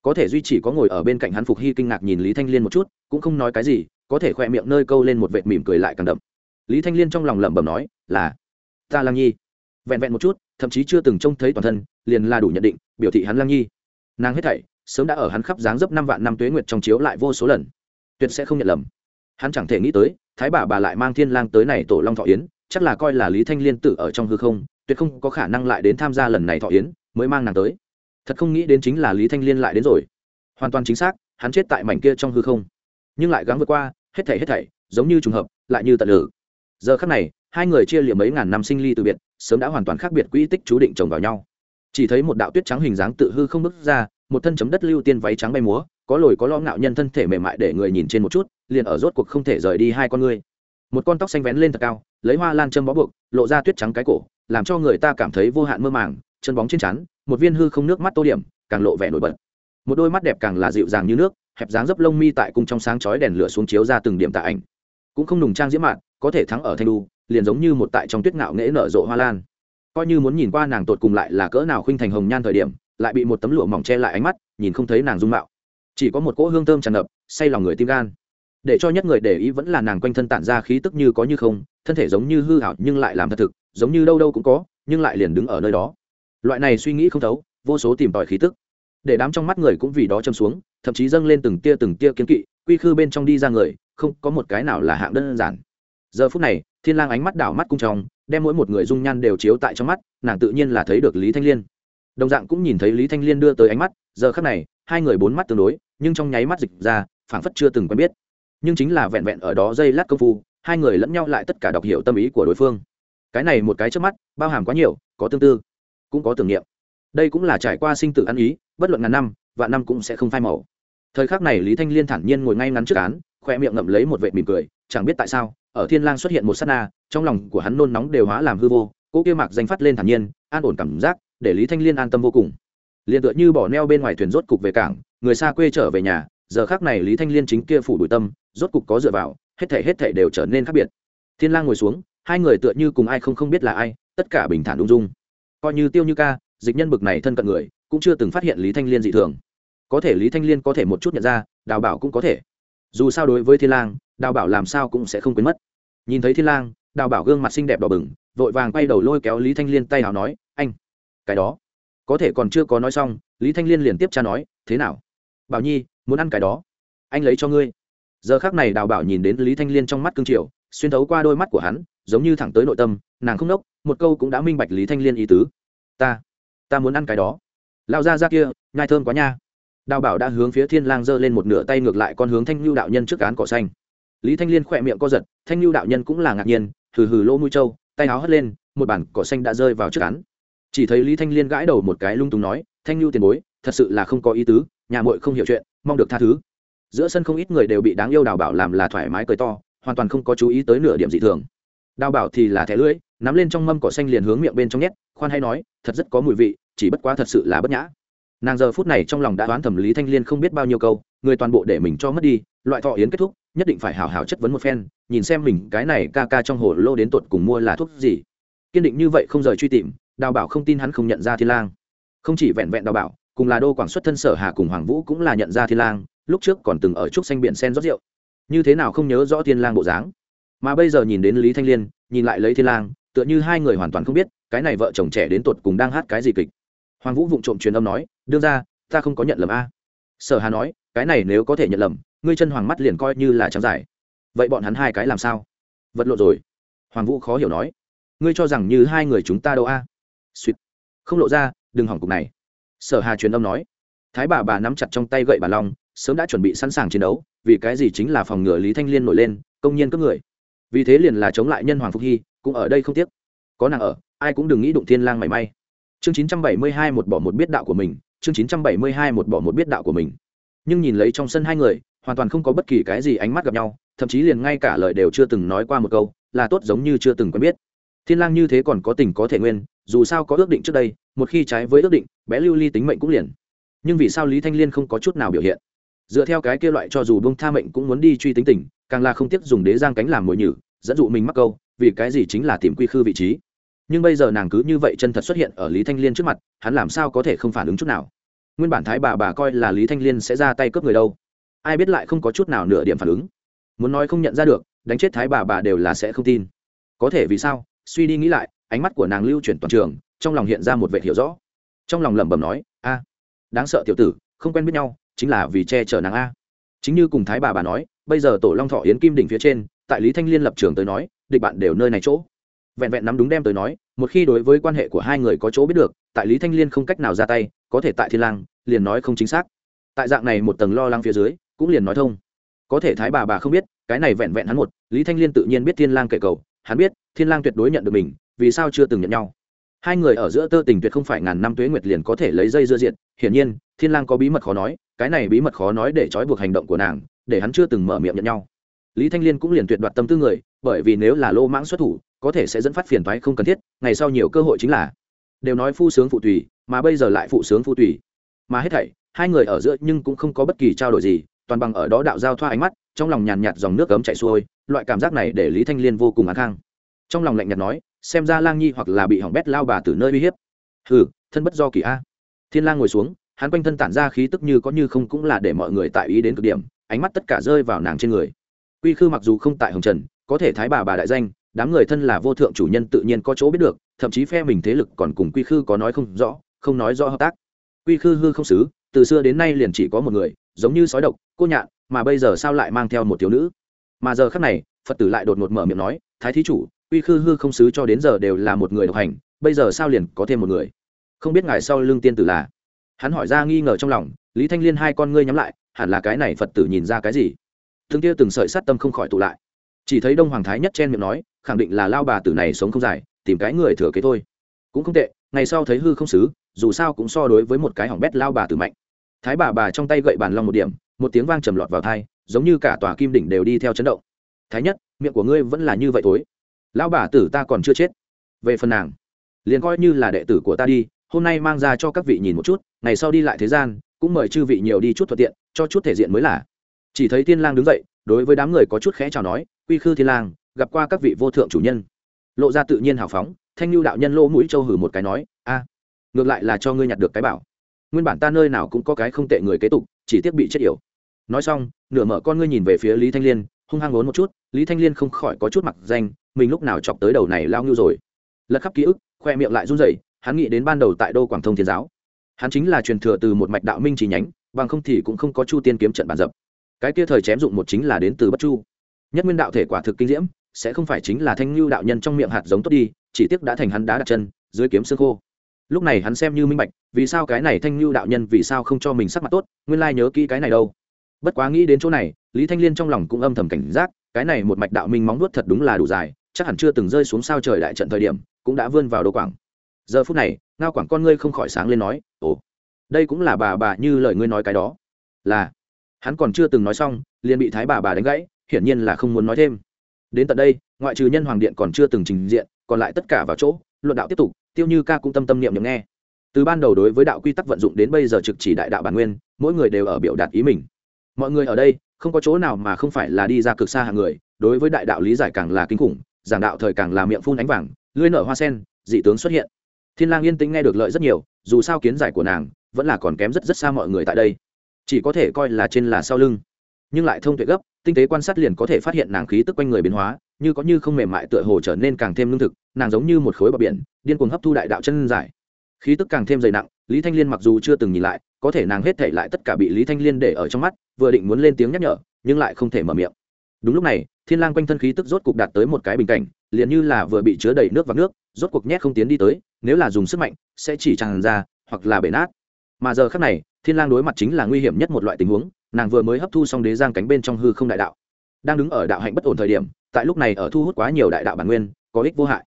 Có thể duy chỉ có ngồi ở bên cạnh hắn phục hy kinh ngạc nhìn lý thanh liên một chút, cũng không nói cái gì, có thể khoe miệng nơi câu lên một vệt mỉm cười lại càng đậm lý thanh liên trong lòng lẩm bẩm nói, là, ta lang nhi. Vẹn vẹn một chút, thậm chí chưa từng trông thấy toàn thân, liền là đủ nhận định, biểu thị hắn lang nhi. Nàng hết thảy, sớm đã ở hắn khắp dáng dấp năm vạn năm tuế nguyệt trong chiếu lại vô số lần. Tuyệt sẽ không nhận lầm. Hắn chẳng thể nghĩ tới, thái bà bà lại mang thiên lang tới này tổ long thọ yến, chắc là coi là lý thanh liên tử ở trong hư không, tuyệt không có khả năng lại đến tham gia lần này thọ yến, mới mang nàng tới. Thật không nghĩ đến chính là lý thanh liên lại đến rồi. Hoàn toàn chính xác, hắn chết tại mảnh kia trong hư không. Nhưng lại gắng vượt qua, hết thảy hết thảy, giống như trùng hợp, lại như tận lử giờ khắc này, hai người chia liệm mấy ngàn năm sinh ly từ biệt, sớm đã hoàn toàn khác biệt quỹ tích chú định chồng vào nhau. Chỉ thấy một đạo tuyết trắng hình dáng tự hư không bước ra, một thân chấm đất lưu tiên váy trắng bay múa, có lồi có lo ngạo nhân thân thể mềm mại để người nhìn trên một chút, liền ở rốt cuộc không thể rời đi hai con ngươi một con tóc xanh vén lên thật cao, lấy hoa lan châm bó buộc, lộ ra tuyết trắng cái cổ, làm cho người ta cảm thấy vô hạn mơ màng, chân bóng trên chắn một viên hư không nước mắt tô điểm, càng lộ vẻ nổi bật. Một đôi mắt đẹp càng là dịu dàng như nước, hẹp dáng dấp lông mi tại cung trong sáng chói đèn lửa xuống chiếu ra từng điểm tạ ảnh. Cũng không nùng trang diễm mạn có thể thắng ở thanh đu, liền giống như một tại trong tuyết ngạo nghễ nở rộ hoa lan. Coi như muốn nhìn qua nàng tột cùng lại là cỡ nào khuynh thành hồng nhan thời điểm, lại bị một tấm lụa mỏng che lại ánh mắt, nhìn không thấy nàng dung mạo. Chỉ có một cỗ hương thơm tràn ngập, say lòng người tim gan. Để cho nhất người để ý vẫn là nàng quanh thân tản ra khí tức như có như không, thân thể giống như hư hảo nhưng lại làm thật thực, giống như đâu đâu cũng có, nhưng lại liền đứng ở nơi đó. Loại này suy nghĩ không thấu, vô số tìm tòi khí tức. Để đám trong mắt người cũng vì đó châm xuống, thậm chí dâng lên từng tia từng tia kiến kỵ, quy khư bên trong đi ra người, không có một cái nào là hạng đơn giản giờ phút này, thiên lang ánh mắt đảo mắt cung trong, đem mỗi một người dung nhan đều chiếu tại trong mắt, nàng tự nhiên là thấy được lý thanh liên. Đồng dạng cũng nhìn thấy lý thanh liên đưa tới ánh mắt, giờ khắc này, hai người bốn mắt tương đối, nhưng trong nháy mắt dịch ra, phảng phất chưa từng quen biết. Nhưng chính là vẹn vẹn ở đó dây lát công phu, hai người lẫn nhau lại tất cả đọc hiểu tâm ý của đối phương. Cái này một cái trước mắt, bao hàm quá nhiều, có tương tư, cũng có tưởng niệm. Đây cũng là trải qua sinh tử ăn ý, bất luận ngàn năm, vạn năm cũng sẽ không phai màu. Thời khắc này lý thanh liên thản nhiên ngồi ngay ngắn trước án, khoe miệng ngậm lấy một vệ mỉm cười, chẳng biết tại sao ở thiên lang xuất hiện một sát na, trong lòng của hắn nôn nóng đều hóa làm hư vô, Cỗ kia mạc danh phát lên thản nhiên, an ổn cảm giác, để lý thanh liên an tâm vô cùng. Liền tựa như bỏ neo bên ngoài thuyền rốt cục về cảng, người xa quê trở về nhà, giờ khác này lý thanh liên chính kia phủ bụi tâm, rốt cục có dựa vào, hết thể hết thể đều trở nên khác biệt. Thiên lang ngồi xuống, hai người tựa như cùng ai không không biết là ai, tất cả bình thản ung dung. Coi như tiêu như ca, dịch nhân bực này thân cận người, cũng chưa từng phát hiện lý thanh liên dị thường. Có thể lý thanh liên có thể một chút nhận ra, đào bảo cũng có thể. Dù sao đối với thiên lang đào bảo làm sao cũng sẽ không quên mất. Nhìn thấy thiên lang, đào bảo gương mặt xinh đẹp đỏ bừng, vội vàng quay đầu lôi kéo lý thanh liên tay hào nói, anh, cái đó. Có thể còn chưa có nói xong, lý thanh liên liền tiếp cha nói, thế nào? Bảo nhi, muốn ăn cái đó. Anh lấy cho ngươi. Giờ khác này đào bảo nhìn đến lý thanh liên trong mắt cương triều, xuyên thấu qua đôi mắt của hắn, giống như thẳng tới nội tâm, nàng không nốc, một câu cũng đã minh bạch lý thanh liên ý tứ. Ta ta muốn ăn cái đó. Lao ra ra kia, nhai thơm quá nha. Đào bảo đã hướng phía thiên lang giơ lên một nửa tay ngược lại con hướng thanh lưu đạo nhân trước cán cỏ xanh lý thanh liên khỏe miệng co giật, thanh lưu đạo nhân cũng là ngạc nhiên, hừ hừ lỗ mũi trâu, tay áo hất lên, một bản cỏ xanh đã rơi vào trước án. chỉ thấy lý thanh liên gãi đầu một cái lung tung nói, thanh lưu tiền bối, thật sự là không có ý tứ, nhà muội không hiểu chuyện, mong được tha thứ. Giữa sân không ít người đều bị đáng yêu đào bảo làm là thoải mái cười to, hoàn toàn không có chú ý tới nửa điểm dị thường. Đào bảo thì là thẻ lưỡi, nắm lên trong mâm cỏ xanh liền hướng miệng bên trong nhét, khoan hay nói, thật rất có mùi vị, chỉ bất quá thật sự là bất nhã. Nàng giờ phút này trong lòng đã đoán thẩm lý thanh liên không biết bao nhiêu câu, người toàn bộ để mình cho mất đi, loại thọ yến kết thúc nhất định phải hào hào chất vấn một phen, nhìn xem mình cái này ca ca trong hồ lô đến tột cùng mua là thuốc gì. Kiên định như vậy không rời truy tìm, đào bảo không tin hắn không nhận ra thiên lang. Không chỉ vẹn vẹn đào bảo, cùng là đô quảng xuất thân sở hà cùng hoàng vũ cũng là nhận ra thiên lang, lúc trước còn từng ở trúc xanh biển sen rót rượu. Như thế nào không nhớ rõ thiên lang bộ dáng? Mà bây giờ nhìn đến lý thanh liên, nhìn lại lấy thiên lang, tựa như hai người hoàn toàn không biết, cái này vợ chồng trẻ đến tột cùng đang hát cái gì kịch. Hoàng vũ vụng trộm truyền âm nói, đương ra ta không có nhận lầm a. Sở hà nói, cái này nếu có thể nhận lầm ngươi chân hoàng mắt liền coi như là trắng dài. Vậy bọn hắn hai cái làm sao? Vật lộn rồi. Hoàng vũ khó hiểu nói. Ngươi cho rằng như hai người chúng ta đâu a? Suýt. Không lộ ra, đừng hỏng cục này. Sở hà truyền âm nói. Thái bà bà nắm chặt trong tay gậy bà long, sớm đã chuẩn bị sẵn sàng chiến đấu, vì cái gì chính là phòng ngừa lý thanh liên nổi lên, công nhiên cướp người. Vì thế liền là chống lại nhân hoàng phục hy, cũng ở đây không tiếc. Có nàng ở, ai cũng đừng nghĩ đụng thiên lang mảy may. Chương 972 một bỏ một biết đạo của mình, chương 972 một bỏ một biết đạo của mình. Nhưng nhìn lấy trong sân hai người hoàn toàn không có bất kỳ cái gì ánh mắt gặp nhau, thậm chí liền ngay cả lời đều chưa từng nói qua một câu, là tốt giống như chưa từng quen biết. Thiên lang như thế còn có tình có thể nguyên, dù sao có ước định trước đây, một khi trái với ước định, bé lưu ly tính mệnh cũng liền. Nhưng vì sao lý thanh liên không có chút nào biểu hiện? Dựa theo cái kia loại cho dù bông tha mệnh cũng muốn đi truy tính tình, càng là không tiếc dùng đế giang cánh làm mồi nhử, dẫn dụ mình mắc câu, vì cái gì chính là tìm quy khư vị trí. Nhưng bây giờ nàng cứ như vậy chân thật xuất hiện ở lý thanh liên trước mặt, hắn làm sao có thể không phản ứng chút nào? Nguyên bản thái bà bà coi là lý thanh liên sẽ ra tay cướp người đâu? Ai biết lại không có chút nào nửa điểm phản ứng. Muốn nói không nhận ra được, đánh chết thái bà bà đều là sẽ không tin. Có thể vì sao? Suy đi nghĩ lại, ánh mắt của nàng lưu chuyển toàn trường, trong lòng hiện ra một vệ hiểu rõ. Trong lòng lẩm bẩm nói, a, đáng sợ tiểu tử, không quen biết nhau, chính là vì che chở nàng a. Chính như cùng thái bà bà nói, bây giờ tổ long thọ yến kim đỉnh phía trên, tại lý thanh liên lập trường tới nói, địch bạn đều nơi này chỗ. Vẹn vẹn nắm đúng đem tới nói, một khi đối với quan hệ của hai người có chỗ biết được, tại lý thanh liên không cách nào ra tay, có thể tại thiên lang, liền nói không chính xác. Tại dạng này một tầng lo lắng phía dưới cũng liền nói thông. Có thể thái bà bà không biết, cái này vẹn vẹn hắn một, lý thanh liên tự nhiên biết thiên lang kể cầu, hắn biết, thiên lang tuyệt đối nhận được mình, vì sao chưa từng nhận nhau. Hai người ở giữa tơ tình tuyệt không phải ngàn năm tuế nguyệt liền có thể lấy dây dưa diện, hiển nhiên, thiên lang có bí mật khó nói, cái này bí mật khó nói để trói buộc hành động của nàng, để hắn chưa từng mở miệng nhận nhau. Lý thanh liên cũng liền tuyệt đoạt tâm tư người, bởi vì nếu là lô mãng xuất thủ, có thể sẽ dẫn phát phiền toái không cần thiết, ngày sau nhiều cơ hội chính là, đều nói phu sướng phụ tùy, mà bây giờ lại phụ sướng phụ tùy. Mà hết thảy, hai người ở giữa nhưng cũng không có bất kỳ trao đổi gì toàn bằng ở đó đạo giao thoa ánh mắt, trong lòng nhàn nhạt dòng nước cấm chảy xuôi, loại cảm giác này để lý thanh liên vô cùng án khang. Trong lòng lạnh nhạt nói, xem ra lang nhi hoặc là bị hỏng bét lao bà từ nơi uy hiếp. Hừ, thân bất do kỳ a. Thiên lang ngồi xuống, hắn quanh thân tản ra khí tức như có như không cũng là để mọi người tại ý đến cực điểm, ánh mắt tất cả rơi vào nàng trên người. Quy khư mặc dù không tại hồng trần, có thể thái bà bà đại danh, đám người thân là vô thượng chủ nhân tự nhiên có chỗ biết được, thậm chí phe mình thế lực còn cùng quy khư có nói không rõ, không nói rõ hợp tác. Quy khư hư không xứ, từ xưa đến nay liền chỉ có một người giống như sói độc, cô nhạn, mà bây giờ sao lại mang theo một thiếu nữ? Mà giờ khắc này, phật tử lại đột ngột mở miệng nói, thái thí chủ, uy khư hư không sứ cho đến giờ đều là một người độc hành, bây giờ sao liền có thêm một người? Không biết ngài sau lưng tiên tử là? Hắn hỏi ra nghi ngờ trong lòng, lý thanh liên hai con ngươi nhắm lại, hẳn là cái này phật tử nhìn ra cái gì? Thương kia từng sợi sát tâm không khỏi tụ lại. Chỉ thấy đông hoàng thái nhất chen miệng nói, khẳng định là lao bà tử này sống không dài, tìm cái người thừa kế thôi. Cũng không tệ, ngày sau thấy hư không xứ, dù sao cũng so đối với một cái hỏng bét lao bà tử mạnh thái bà bà trong tay gậy bàn long một điểm, một tiếng vang trầm lọt vào thai, giống như cả tòa kim đỉnh đều đi theo chấn động. Thái nhất, miệng của ngươi vẫn là như vậy thối. Lão bà tử ta còn chưa chết. Về phần nàng, liền coi như là đệ tử của ta đi, hôm nay mang ra cho các vị nhìn một chút, ngày sau đi lại thế gian, cũng mời chư vị nhiều đi chút thuận tiện, cho chút thể diện mới là chỉ thấy tiên lang đứng dậy, đối với đám người có chút khẽ chào nói, quy khư thiên lang, gặp qua các vị vô thượng chủ nhân. Lộ ra tự nhiên hào phóng, thanh lưu đạo nhân lỗ mũi châu hử một cái nói, a, ngược lại là cho ngươi nhặt được cái bảo nguyên bản ta nơi nào cũng có cái không tệ người kế tục, chỉ tiếc bị chết yểu. Nói xong, nửa mở con ngươi nhìn về phía lý thanh liên, hung hăng ngốn một chút, lý thanh liên không khỏi có chút mặc danh, mình lúc nào chọc tới đầu này lao ngưu rồi. Lật khắp ký ức, khoe miệng lại run rẩy, hắn nghĩ đến ban đầu tại đô quảng thông thiên giáo. Hắn chính là truyền thừa từ một mạch đạo minh chỉ nhánh, bằng không thì cũng không có chu tiên kiếm trận bàn dập. Cái kia thời chém dụng một chính là đến từ bất chu. Nhất nguyên đạo thể quả thực kinh diễm, sẽ không phải chính là thanh lưu đạo nhân trong miệng hạt giống tốt đi, chỉ tiếc đã thành hắn đá đặt chân, dưới kiếm xương khô lúc này hắn xem như minh bạch, vì sao cái này thanh lưu đạo nhân vì sao không cho mình sắc mặt tốt, nguyên lai nhớ kỹ cái này đâu. Bất quá nghĩ đến chỗ này, lý thanh liên trong lòng cũng âm thầm cảnh giác, cái này một mạch đạo minh móng nuốt thật đúng là đủ dài, chắc hẳn chưa từng rơi xuống sao trời đại trận thời điểm, cũng đã vươn vào đồ quảng. Giờ phút này, ngao quảng con ngươi không khỏi sáng lên nói, ồ, đây cũng là bà bà như lời ngươi nói cái đó. Là, hắn còn chưa từng nói xong, liền bị thái bà bà đánh gãy, hiển nhiên là không muốn nói thêm. Đến tận đây, ngoại trừ nhân hoàng điện còn chưa từng trình diện, còn lại tất cả vào chỗ, luận đạo tiếp tục tiêu như ca cũng tâm tâm niệm nhậm nghe. Từ ban đầu đối với đạo quy tắc vận dụng đến bây giờ trực chỉ đại đạo bản nguyên, mỗi người đều ở biểu đạt ý mình. Mọi người ở đây, không có chỗ nào mà không phải là đi ra cực xa hàng người, đối với đại đạo lý giải càng là kinh khủng, giảng đạo thời càng là miệng phun ánh vàng, lưỡi nở hoa sen, dị tướng xuất hiện. Thiên lang yên tĩnh nghe được lợi rất nhiều, dù sao kiến giải của nàng vẫn là còn kém rất rất xa mọi người tại đây. Chỉ có thể coi là trên là sau lưng. Nhưng lại thông tuệ gấp, tinh tế quan sát liền có thể phát hiện nàng khí tức quanh người biến hóa, như có như không mềm mại tựa hồ trở nên càng thêm lương thực, nàng giống như một khối bờ biển điên cuồng hấp thu đại đạo chân giải. Khí tức càng thêm dày nặng, lý thanh liên mặc dù chưa từng nhìn lại, có thể nàng hết thể lại tất cả bị lý thanh liên để ở trong mắt, vừa định muốn lên tiếng nhắc nhở, nhưng lại không thể mở miệng. Đúng lúc này, thiên lang quanh thân khí tức rốt cục đạt tới một cái bình cảnh, liền như là vừa bị chứa đầy nước và nước, rốt cuộc nhét không tiến đi tới, nếu là dùng sức mạnh, sẽ chỉ tràn ra, hoặc là bể nát. Mà giờ khắc này, thiên lang đối mặt chính là nguy hiểm nhất một loại tình huống, nàng vừa mới hấp thu xong đế giang cánh bên trong hư không đại đạo. Đang đứng ở đạo hạnh bất ổn thời điểm, tại lúc này ở thu hút quá nhiều đại đạo bản nguyên, có ích vô hại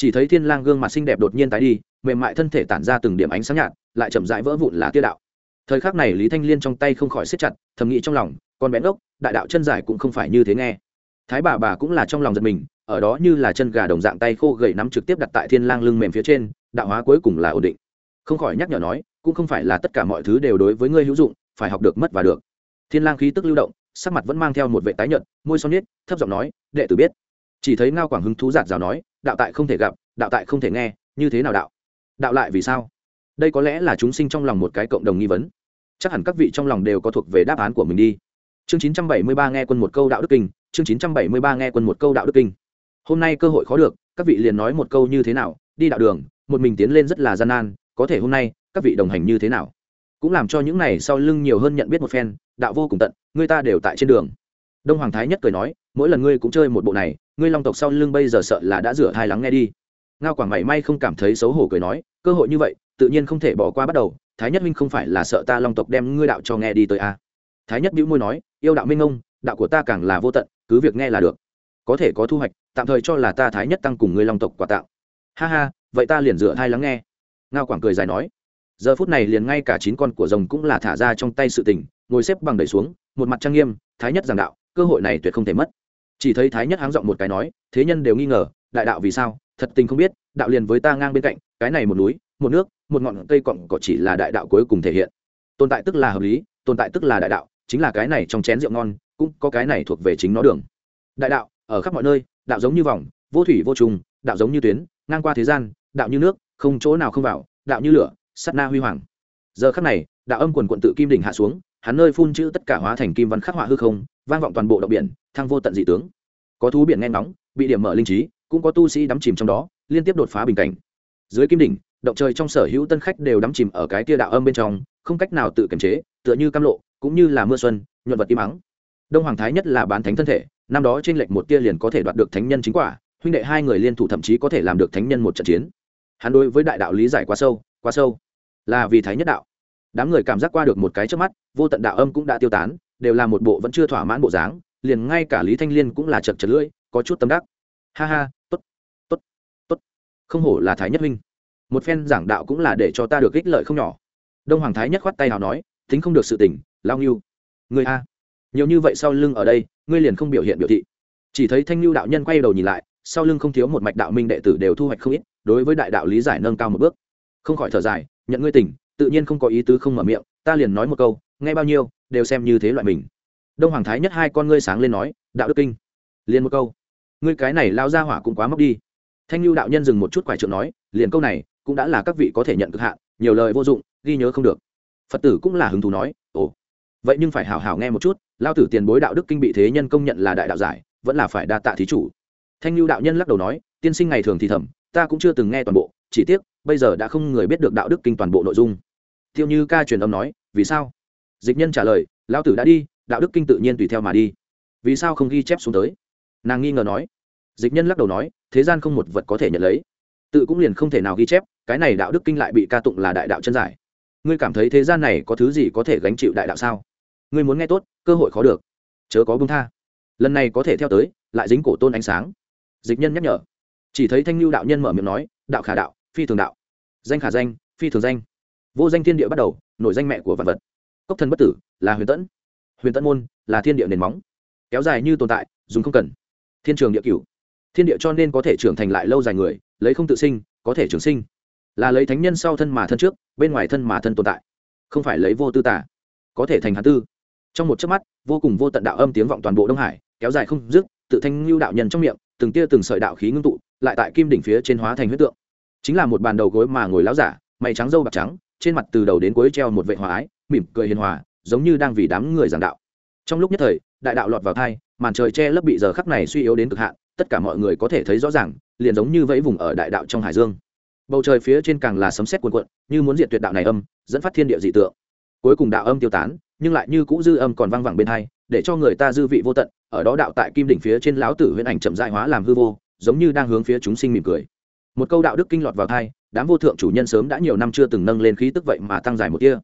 chỉ thấy thiên lang gương mặt xinh đẹp đột nhiên tái đi, mềm mại thân thể tản ra từng điểm ánh sáng nhạt, lại chậm rãi vỡ vụn là tia đạo. Thời khắc này lý thanh liên trong tay không khỏi siết chặt, thầm nghĩ trong lòng, con bén ốc đại đạo chân giải cũng không phải như thế nghe. Thái bà bà cũng là trong lòng giật mình, ở đó như là chân gà đồng dạng tay khô gầy nắm trực tiếp đặt tại thiên lang lưng mềm phía trên, đạo hóa cuối cùng là ổn định. Không khỏi nhắc nhở nói, cũng không phải là tất cả mọi thứ đều đối với ngươi hữu dụng, phải học được mất và được. Thiên lang khí tức lưu động, sắc mặt vẫn mang theo một vệ tái nhợt, môi son nhếch, thấp giọng nói, đệ tử biết. Chỉ thấy ngao quảng hứng thú giạt rào nói đạo tại không thể gặp, đạo tại không thể nghe, như thế nào đạo? Đạo lại vì sao? Đây có lẽ là chúng sinh trong lòng một cái cộng đồng nghi vấn. Chắc hẳn các vị trong lòng đều có thuộc về đáp án của mình đi. Chương 973 nghe quân một câu đạo đức kinh, chương 973 nghe quân một câu đạo đức kinh. Hôm nay cơ hội khó được, các vị liền nói một câu như thế nào, đi đạo đường, một mình tiến lên rất là gian nan, có thể hôm nay, các vị đồng hành như thế nào? Cũng làm cho những này sau lưng nhiều hơn nhận biết một phen, đạo vô cùng tận, người ta đều tại trên đường. Đông hoàng thái nhất cười nói mỗi lần ngươi cũng chơi một bộ này, ngươi long tộc sau lưng bây giờ sợ là đã rửa thai lắng nghe đi. Ngao quảng mảy may không cảm thấy xấu hổ cười nói, cơ hội như vậy, tự nhiên không thể bỏ qua bắt đầu, thái nhất minh không phải là sợ ta long tộc đem ngươi đạo cho nghe đi tới a à. thái nhất bĩu môi nói, yêu đạo minh ông, đạo của ta càng là vô tận, cứ việc nghe là được. Có thể có thu hoạch, tạm thời cho là ta thái nhất tăng cùng ngươi long tộc quà tạo. Ha ha, vậy ta liền rửa thai lắng nghe. Ngao quảng cười dài nói, giờ phút này liền ngay cả chín con của rồng cũng là thả ra trong tay sự tình, ngồi xếp bằng đẩy xuống, một mặt trang nghiêm, thái nhất giảng đạo, cơ hội này tuyệt không thể mất chỉ thấy thái nhất háng giọng một cái nói, thế nhân đều nghi ngờ, đại đạo vì sao? Thật tình không biết, đạo liền với ta ngang bên cạnh, cái này một núi, một nước, một ngọn cây cọng cỏ chỉ là đại đạo cuối cùng thể hiện. Tồn tại tức là hợp lý, tồn tại tức là đại đạo, chính là cái này trong chén rượu ngon, cũng có cái này thuộc về chính nó đường. Đại đạo, ở khắp mọi nơi, đạo giống như vòng, vô thủy vô trùng, đạo giống như tuyến, ngang qua thế gian, đạo như nước, không chỗ nào không vào, đạo như lửa, sắt na huy hoàng. Giờ khắc này, đạo âm quần quận tự kim đỉnh hạ xuống hắn nơi phun chữ tất cả hóa thành kim văn khắc họa hư không, vang vọng toàn bộ động biển, thăng vô tận dị tướng. Có thú biển nghe ngóng, bị điểm mở linh trí, cũng có tu sĩ đắm chìm trong đó, liên tiếp đột phá bình cảnh. Dưới kim đỉnh, động trời trong sở hữu tân khách đều đắm chìm ở cái tia đạo âm bên trong, không cách nào tự kiềm chế, tựa như cam lộ, cũng như là mưa xuân, nhuận vật im ắng. Đông hoàng thái nhất là bán thánh thân thể, năm đó trên lệch một tia liền có thể đoạt được thánh nhân chính quả, huynh đệ hai người liên thủ thậm chí có thể làm được thánh nhân một trận chiến. Hắn đối với đại đạo lý giải quá sâu quá sâu. Là vì thái nhất đạo đám người cảm giác qua được một cái trước mắt, vô tận đạo âm cũng đã tiêu tán, đều là một bộ vẫn chưa thỏa mãn bộ dáng, liền ngay cả lý thanh liên cũng là chật chật lưỡi, có chút tâm đắc. Ha ha, tốt tốt tốt. Không hổ là thái nhất Minh một phen giảng đạo cũng là để cho ta được ích lợi không nhỏ. Đông hoàng thái nhất khoát tay nào nói, tính không được sự tỉnh lao nghiêu người a, nhiều như vậy sau lưng ở đây, ngươi liền không biểu hiện biểu thị. Chỉ thấy thanh lưu đạo nhân quay đầu nhìn lại, sau lưng không thiếu một mạch đạo minh đệ tử đều thu hoạch không ít, đối với đại đạo lý giải nâng cao một bước. Không khỏi thở dài, nhận ngươi tỉnh tự nhiên không có ý tứ không mở miệng, ta liền nói một câu, nghe bao nhiêu, đều xem như thế loại mình. Đông hoàng thái nhất hai con ngươi sáng lên nói, đạo đức kinh. Liền một câu. Ngươi cái này lao ra hỏa cũng quá mốc đi. Thanh lưu đạo nhân dừng một chút quải trượng nói, liền câu này, cũng đã là các vị có thể nhận cực hạn, nhiều lời vô dụng, ghi nhớ không được. Phật tử cũng là hứng thú nói, ồ. Vậy nhưng phải hào hào nghe một chút, lao tử tiền bối đạo đức kinh bị thế nhân công nhận là đại đạo giải, vẫn là phải đa tạ thí chủ. Thanh lưu đạo nhân lắc đầu nói, tiên sinh ngày thường thì thầm, ta cũng chưa từng nghe toàn bộ, chỉ tiếc, bây giờ đã không người biết được đạo đức kinh toàn bộ nội dung thiêu như ca truyền âm nói, vì sao? Dịch nhân trả lời, lão tử đã đi, đạo đức kinh tự nhiên tùy theo mà đi. Vì sao không ghi chép xuống tới? Nàng nghi ngờ nói. Dịch nhân lắc đầu nói, thế gian không một vật có thể nhận lấy. Tự cũng liền không thể nào ghi chép, cái này đạo đức kinh lại bị ca tụng là đại đạo chân giải. Ngươi cảm thấy thế gian này có thứ gì có thể gánh chịu đại đạo sao? Ngươi muốn nghe tốt, cơ hội khó được. Chớ có bông tha. Lần này có thể theo tới, lại dính cổ tôn ánh sáng. Dịch nhân nhắc nhở. Chỉ thấy thanh lưu đạo nhân mở miệng nói, đạo khả đạo, phi thường đạo. Danh khả danh, phi thường danh vô danh thiên địa bắt đầu, nổi danh mẹ của vạn vật. Cốc thần bất tử, là huyền tẫn. Huyền tẫn môn, là thiên địa nền móng. Kéo dài như tồn tại, dùng không cần. Thiên trường địa cửu. Thiên địa cho nên có thể trưởng thành lại lâu dài người, lấy không tự sinh, có thể trường sinh. Là lấy thánh nhân sau thân mà thân trước, bên ngoài thân mà thân tồn tại. Không phải lấy vô tư tả có thể thành hạt tư. Trong một chớp mắt, vô cùng vô tận đạo âm tiếng vọng toàn bộ đông hải, kéo dài không dứt, tự thanh lưu đạo nhân trong miệng, từng tia từng sợi đạo khí ngưng tụ, lại tại kim đỉnh phía trên hóa thành huyết tượng. Chính là một bàn đầu gối mà ngồi láo giả, mày trắng dâu bạc trắng trên mặt từ đầu đến cuối treo một vệ hòa ái, mỉm cười hiền hòa, giống như đang vì đám người giảng đạo. Trong lúc nhất thời, đại đạo lọt vào thai, màn trời che lấp bị giờ khắc này suy yếu đến cực hạn, tất cả mọi người có thể thấy rõ ràng, liền giống như vẫy vùng ở đại đạo trong hải dương. Bầu trời phía trên càng là sấm sét cuồn cuộn, như muốn diệt tuyệt đạo này âm, dẫn phát thiên địa dị tượng. Cuối cùng đạo âm tiêu tán, nhưng lại như cũ dư âm còn vang vẳng bên hai, để cho người ta dư vị vô tận, ở đó đạo tại kim đỉnh phía trên lão tử huyễn ảnh chậm dại hóa làm hư vô, giống như đang hướng phía chúng sinh mỉm cười. Một câu đạo đức kinh lọt vào thai đám vô thượng chủ nhân sớm đã nhiều năm chưa từng nâng lên khí tức vậy mà tăng dài một tia.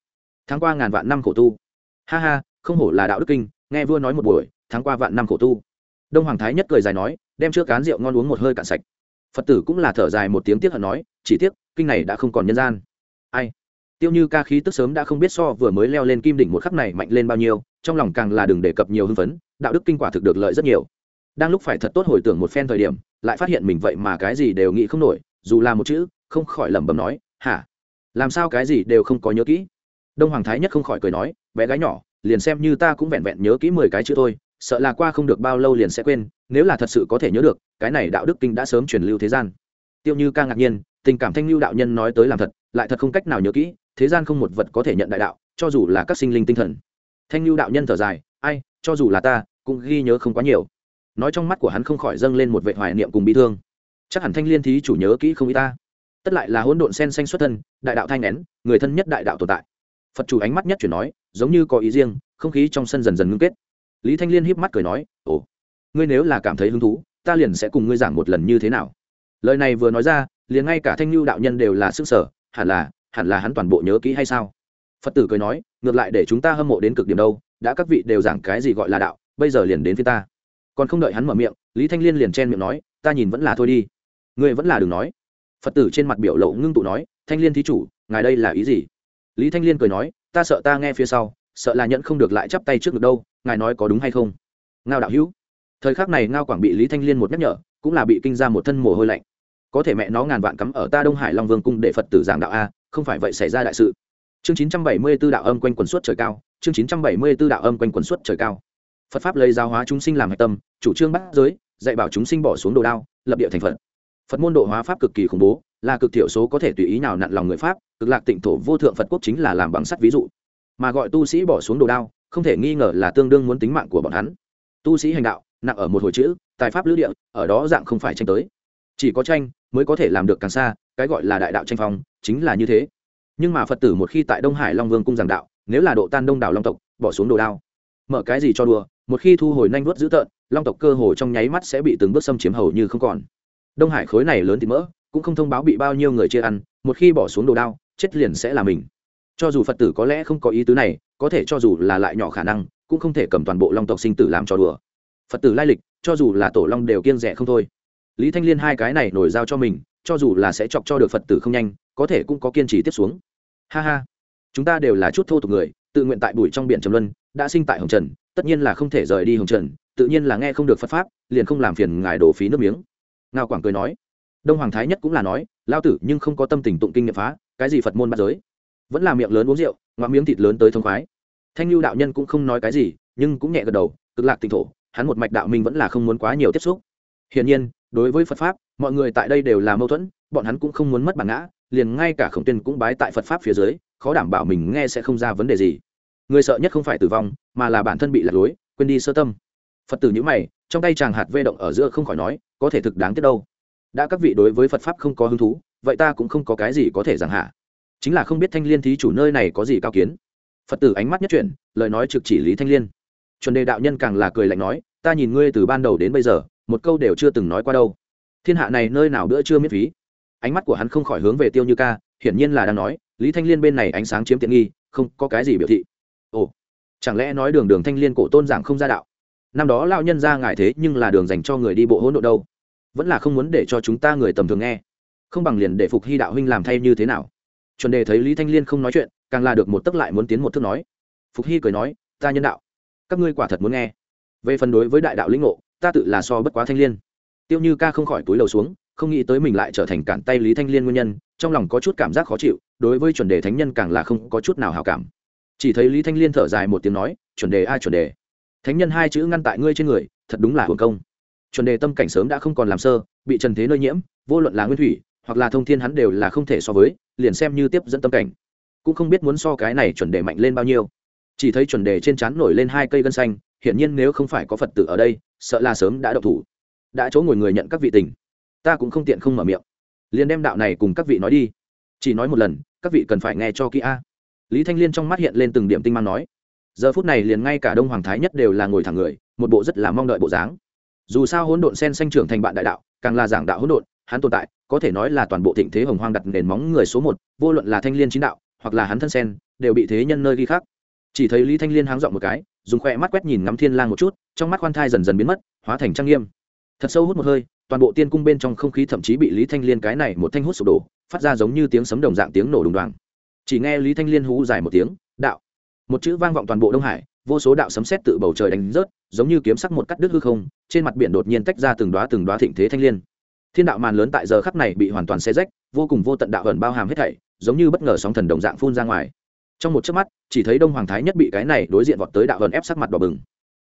Tháng qua ngàn vạn năm khổ tu. Ha ha, không hổ là đạo đức kinh, nghe vua nói một buổi, tháng qua vạn năm khổ tu. Đông hoàng thái nhất cười dài nói, đem trước cán rượu ngon uống một hơi cạn sạch. Phật tử cũng là thở dài một tiếng tiếc hận nói, chỉ tiếc, kinh này đã không còn nhân gian. Ai? Tiêu như ca khí tức sớm đã không biết so vừa mới leo lên kim đỉnh một khắc này mạnh lên bao nhiêu, trong lòng càng là đừng đề cập nhiều hưng phấn, đạo đức kinh quả thực được lợi rất nhiều. Đang lúc phải thật tốt hồi tưởng một phen thời điểm, lại phát hiện mình vậy mà cái gì đều nghĩ không nổi, dù là một chữ không khỏi lẩm bẩm nói, hả? Làm sao cái gì đều không có nhớ kỹ? Đông hoàng thái nhất không khỏi cười nói, bé gái nhỏ, liền xem như ta cũng vẹn vẹn nhớ kỹ mười cái chữ thôi, sợ là qua không được bao lâu liền sẽ quên, nếu là thật sự có thể nhớ được, cái này đạo đức kinh đã sớm truyền lưu thế gian. Tiêu như ca ngạc nhiên, tình cảm thanh lưu đạo nhân nói tới làm thật, lại thật không cách nào nhớ kỹ, thế gian không một vật có thể nhận đại đạo, cho dù là các sinh linh tinh thần. Thanh lưu đạo nhân thở dài, ai, cho dù là ta, cũng ghi nhớ không quá nhiều. Nói trong mắt của hắn không khỏi dâng lên một vệ hoài niệm cùng bi thương. Chắc hẳn thanh liên thí chủ nhớ kỹ không ý ta tất lại là hỗn độn sen xanh xuất thân, đại đạo thanh nén, người thân nhất đại đạo tồn tại. Phật chủ ánh mắt nhất chuyển nói, giống như có ý riêng, không khí trong sân dần dần ngưng kết. Lý thanh liên híp mắt cười nói, ồ, ngươi nếu là cảm thấy hứng thú, ta liền sẽ cùng ngươi giảng một lần như thế nào. Lời này vừa nói ra, liền ngay cả thanh lưu đạo nhân đều là sức sở hẳn là hẳn là hắn toàn bộ nhớ kỹ hay sao? Phật tử cười nói, ngược lại để chúng ta hâm mộ đến cực điểm đâu, đã các vị đều giảng cái gì gọi là đạo, bây giờ liền đến phía ta. Còn không đợi hắn mở miệng, lý thanh liên liền chen miệng nói, ta nhìn vẫn là thôi đi. Ngươi vẫn là đừng nói phật tử trên mặt biểu lộ ngưng tụ nói, thanh liên thí chủ, ngài đây là ý gì? Lý thanh liên cười nói, ta sợ ta nghe phía sau, sợ là nhận không được lại chắp tay trước được đâu, ngài nói có đúng hay không? Ngao đạo hữu. Thời khắc này ngao quảng bị lý thanh liên một nhắc nhở, cũng là bị kinh ra một thân mồ hôi lạnh. Có thể mẹ nó ngàn vạn cắm ở ta đông hải long vương cung để phật tử giảng đạo a, không phải vậy xảy ra đại sự. Chương chín trăm bảy mươi 974 đạo âm quanh quần suất trời cao, chương chín trăm bảy mươi 974 đạo âm quanh quần suất trời cao. Phật pháp lấy giáo hóa chúng sinh làm hạch tâm, chủ trương bắt giới, dạy bảo chúng sinh bỏ xuống đồ đao, lập địa thành phật phật môn độ hóa pháp cực kỳ khủng bố, là cực thiểu số có thể tùy ý nào nặn lòng người pháp, cực lạc tịnh thổ vô thượng phật quốc chính là làm bằng sắt ví dụ. Mà gọi tu sĩ bỏ xuống đồ đao, không thể nghi ngờ là tương đương muốn tính mạng của bọn hắn. Tu sĩ hành đạo, nặng ở một hồi chữ, tài pháp lữ địa, ở đó dạng không phải tranh tới. Chỉ có tranh mới có thể làm được càng xa, cái gọi là đại đạo tranh phong, chính là như thế. Nhưng mà phật tử một khi tại đông hải long vương cung giảng đạo, nếu là độ tan đông đảo long tộc, bỏ xuống đồ đao, mở cái gì cho đùa, một khi thu hồi nhanh vuốt dữ tợn, long tộc cơ hồ trong nháy mắt sẽ bị từng bước xâm chiếm hầu như không còn đông hải khối này lớn thì mỡ, cũng không thông báo bị bao nhiêu người chia ăn, một khi bỏ xuống đồ đao, chết liền sẽ là mình. Cho dù phật tử có lẽ không có ý tứ này, có thể cho dù là lại nhỏ khả năng, cũng không thể cầm toàn bộ long tộc sinh tử làm trò đùa. Phật tử lai lịch, cho dù là tổ long đều kiêng rẻ không thôi. Lý thanh liên hai cái này nổi giao cho mình, cho dù là sẽ chọc cho được phật tử không nhanh, có thể cũng có kiên trì tiếp xuống. Ha ha. Chúng ta đều là chút thô tục người, tự nguyện tại bụi trong biển trầm luân, đã sinh tại hồng trần, tất nhiên là không thể rời đi hồng trần, tự nhiên là nghe không được phật pháp, liền không làm phiền ngài đổ phí nước miếng ngao quảng cười nói, đông hoàng thái nhất cũng là nói, lao tử nhưng không có tâm tình tụng kinh nghiệm phá, cái gì phật môn bắt giới? Vẫn là miệng lớn uống rượu ngoạm miếng thịt lớn tới thông khoái. Thanh lưu đạo nhân cũng không nói cái gì, nhưng cũng nhẹ gật đầu, cực lạc tỉnh thổ, hắn một mạch đạo minh vẫn là không muốn quá nhiều tiếp xúc. Hiển nhiên, đối với phật pháp, mọi người tại đây đều là mâu thuẫn, bọn hắn cũng không muốn mất bản ngã, liền ngay cả khổng tuyên cũng bái tại phật pháp phía dưới, khó đảm bảo mình nghe sẽ không ra vấn đề gì. Người sợ nhất không phải tử vong, mà là bản thân bị lạc lối, quên đi sơ tâm. Phật tử nhữ mày, trong tay chàng hạt vê động ở giữa không khỏi nói có thể thực đáng tiếc đâu. Đã các vị đối với phật pháp không có hứng thú, vậy ta cũng không có cái gì có thể giảng hạ. Chính là không biết thanh liên thí chủ nơi này có gì cao kiến. Phật tử ánh mắt nhất chuyển, lời nói trực chỉ lý thanh liên. Chuẩn đề đạo nhân càng là cười lạnh nói, ta nhìn ngươi từ ban đầu đến bây giờ, một câu đều chưa từng nói qua đâu. Thiên hạ này nơi nào bữa chưa miễn phí? Ánh mắt của hắn không khỏi hướng về tiêu như ca, hiển nhiên là đang nói, lý thanh liên bên này ánh sáng chiếm tiện nghi, không có cái gì biểu thị. Ồ, chẳng lẽ nói đường đường thanh liên cổ tôn giảng không ra đạo? Năm đó lao nhân ra ngại thế nhưng là đường dành cho người đi bộ hỗn độ đâu. Vẫn là không muốn để cho chúng ta người tầm thường nghe. Không bằng liền để phục hy đạo huynh làm thay như thế nào. Chuẩn đề thấy lý thanh liên không nói chuyện, càng là được một tấc lại muốn tiến một thước nói. Phục hy cười nói, ta nhân đạo, các ngươi quả thật muốn nghe. Về phần đối với đại đạo lĩnh ngộ, ta tự là so bất quá thanh liên. Tiêu như ca không khỏi túi lầu xuống, không nghĩ tới mình lại trở thành cản tay lý thanh liên nguyên nhân, trong lòng có chút cảm giác khó chịu, đối với chuẩn đề thánh nhân càng là không có chút nào hào cảm. Chỉ thấy lý thanh liên thở dài một tiếng nói, chuẩn đề ai chuẩn đề thánh nhân hai chữ ngăn tại ngươi trên người, thật đúng là hưởng công. Chuẩn đề tâm cảnh sớm đã không còn làm sơ, bị trần thế nơi nhiễm, vô luận là nguyên thủy, hoặc là thông thiên hắn đều là không thể so với, liền xem như tiếp dẫn tâm cảnh. Cũng không biết muốn so cái này chuẩn đề mạnh lên bao nhiêu. Chỉ thấy chuẩn đề trên trán nổi lên hai cây gân xanh, hiển nhiên nếu không phải có phật tử ở đây, sợ là sớm đã đậu thủ. Đã chỗ ngồi người nhận các vị tình. Ta cũng không tiện không mở miệng. Liền đem đạo này cùng các vị nói đi. Chỉ nói một lần, các vị cần phải nghe cho kỹ a. Lý thanh liên trong mắt hiện lên từng điểm tinh mang nói giờ phút này liền ngay cả đông hoàng thái nhất đều là ngồi thẳng người, một bộ rất là mong đợi bộ dáng. Dù sao hỗn độn sen sanh trưởng thành bạn đại đạo, càng là giảng đạo hỗn độn, hắn tồn tại, có thể nói là toàn bộ thịnh thế hồng hoang đặt nền móng người số một, vô luận là thanh liên chính đạo, hoặc là hắn thân sen, đều bị thế nhân nơi ghi khác chỉ thấy lý thanh liên háng dọn một cái, dùng khoe mắt quét nhìn ngắm thiên lang một chút, trong mắt khoan thai dần dần biến mất, hóa thành trang nghiêm. Thật sâu hút một hơi, toàn bộ tiên cung bên trong không khí thậm chí bị lý thanh liên cái này một thanh hút sụp đổ, phát ra giống như tiếng sấm đồng dạng tiếng nổ đùng đoàng. Chỉ nghe lý thanh liên hú dài một tiếng, đạo một chữ vang vọng toàn bộ đông hải, vô số đạo sấm sét tự bầu trời đánh rớt, giống như kiếm sắc một cắt đứt hư không, trên mặt biển đột nhiên tách ra từng đóa từng đóa thịnh thế thanh liên. Thiên đạo màn lớn tại giờ khắc này bị hoàn toàn xé rách, vô cùng vô tận đạo ẩn bao hàm hết thảy, giống như bất ngờ sóng thần đồng dạng phun ra ngoài. Trong một chớp mắt, chỉ thấy đông hoàng thái nhất bị cái này đối diện vọt tới đạo ẩn ép sắc mặt đỏ bừng.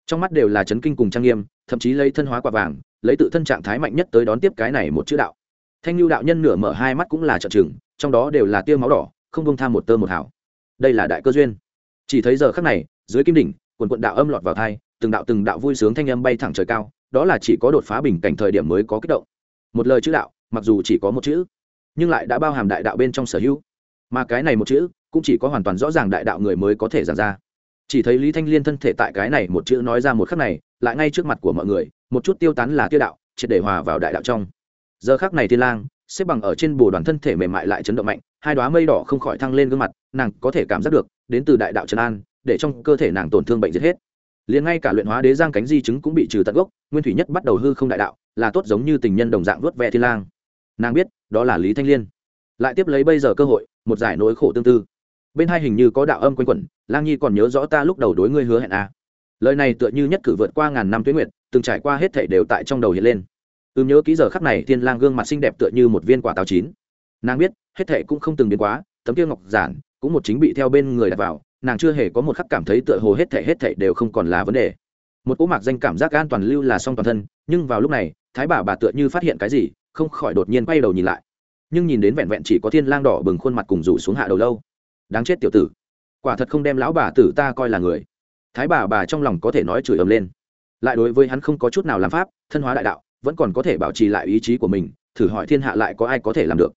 Trong mắt đều là chấn kinh cùng trang nghiêm, thậm chí lấy thân hóa quả vàng, lấy tự thân trạng thái mạnh nhất tới đón tiếp cái này một chữ đạo. Thanh lưu đạo nhân nửa mở hai mắt cũng là trợ chừng trong đó đều là tia máu đỏ, không công tham một tơ một hảo đây là đại cơ duyên chỉ thấy giờ khắc này, dưới kim đỉnh, quần quận đạo âm lọt vào thai từng đạo từng đạo vui sướng thanh âm bay thẳng trời cao, đó là chỉ có đột phá bình cảnh thời điểm mới có kích động. Một lời chữ đạo, mặc dù chỉ có một chữ, nhưng lại đã bao hàm đại đạo bên trong sở hữu. Mà cái này một chữ, cũng chỉ có hoàn toàn rõ ràng đại đạo người mới có thể giảng ra. Chỉ thấy lý thanh liên thân thể tại cái này một chữ nói ra một khắc này, lại ngay trước mặt của mọi người, một chút tiêu tán là tiêu đạo, triệt để hòa vào đại đạo trong. Giờ khắc này thiên lang, xếp bằng ở trên bồ đoàn thân thể mềm mại lại chấn động mạnh hai đoá mây đỏ không khỏi thăng lên gương mặt, nàng có thể cảm giác được, đến từ đại đạo trấn an, để trong cơ thể nàng tổn thương bệnh giết hết. Liền ngay cả luyện hóa đế giang cánh di chứng cũng bị trừ tận gốc, nguyên thủy nhất bắt đầu hư không đại đạo, là tốt giống như tình nhân đồng dạng vớt ve thiên lang. Nàng biết, đó là lý thanh liên. Lại tiếp lấy bây giờ cơ hội, một giải nỗi khổ tương tư. Bên hai hình như có đạo âm quanh quẩn, lang nhi còn nhớ rõ ta lúc đầu đối ngươi hứa hẹn à. lời này tựa như nhất cử vượt qua ngàn năm tuyến nguyệt, từng trải qua hết thảy đều tại trong đầu hiện lên. Ừm nhớ ký giờ khắc này, thiên lang gương mặt xinh đẹp tựa như một viên quả táo chín nàng biết, hết thảy cũng không từng biến quá, tấm kia ngọc giản cũng một chính bị theo bên người đặt vào, nàng chưa hề có một khắc cảm thấy tựa hồ hết thảy hết thảy đều không còn là vấn đề. Một cỗ mạc danh cảm giác an toàn lưu là song toàn thân, nhưng vào lúc này, thái bà bà tựa như phát hiện cái gì, không khỏi đột nhiên quay đầu nhìn lại. Nhưng nhìn đến vẹn vẹn chỉ có thiên lang đỏ bừng khuôn mặt cùng rủ xuống hạ đầu lâu. Đáng chết tiểu tử. Quả thật không đem lão bà tử ta coi là người. Thái bà bà trong lòng có thể nói chửi ầm lên. Lại đối với hắn không có chút nào làm pháp, thân hóa đại đạo, vẫn còn có thể bảo trì lại ý chí của mình, thử hỏi thiên hạ lại có ai có thể làm được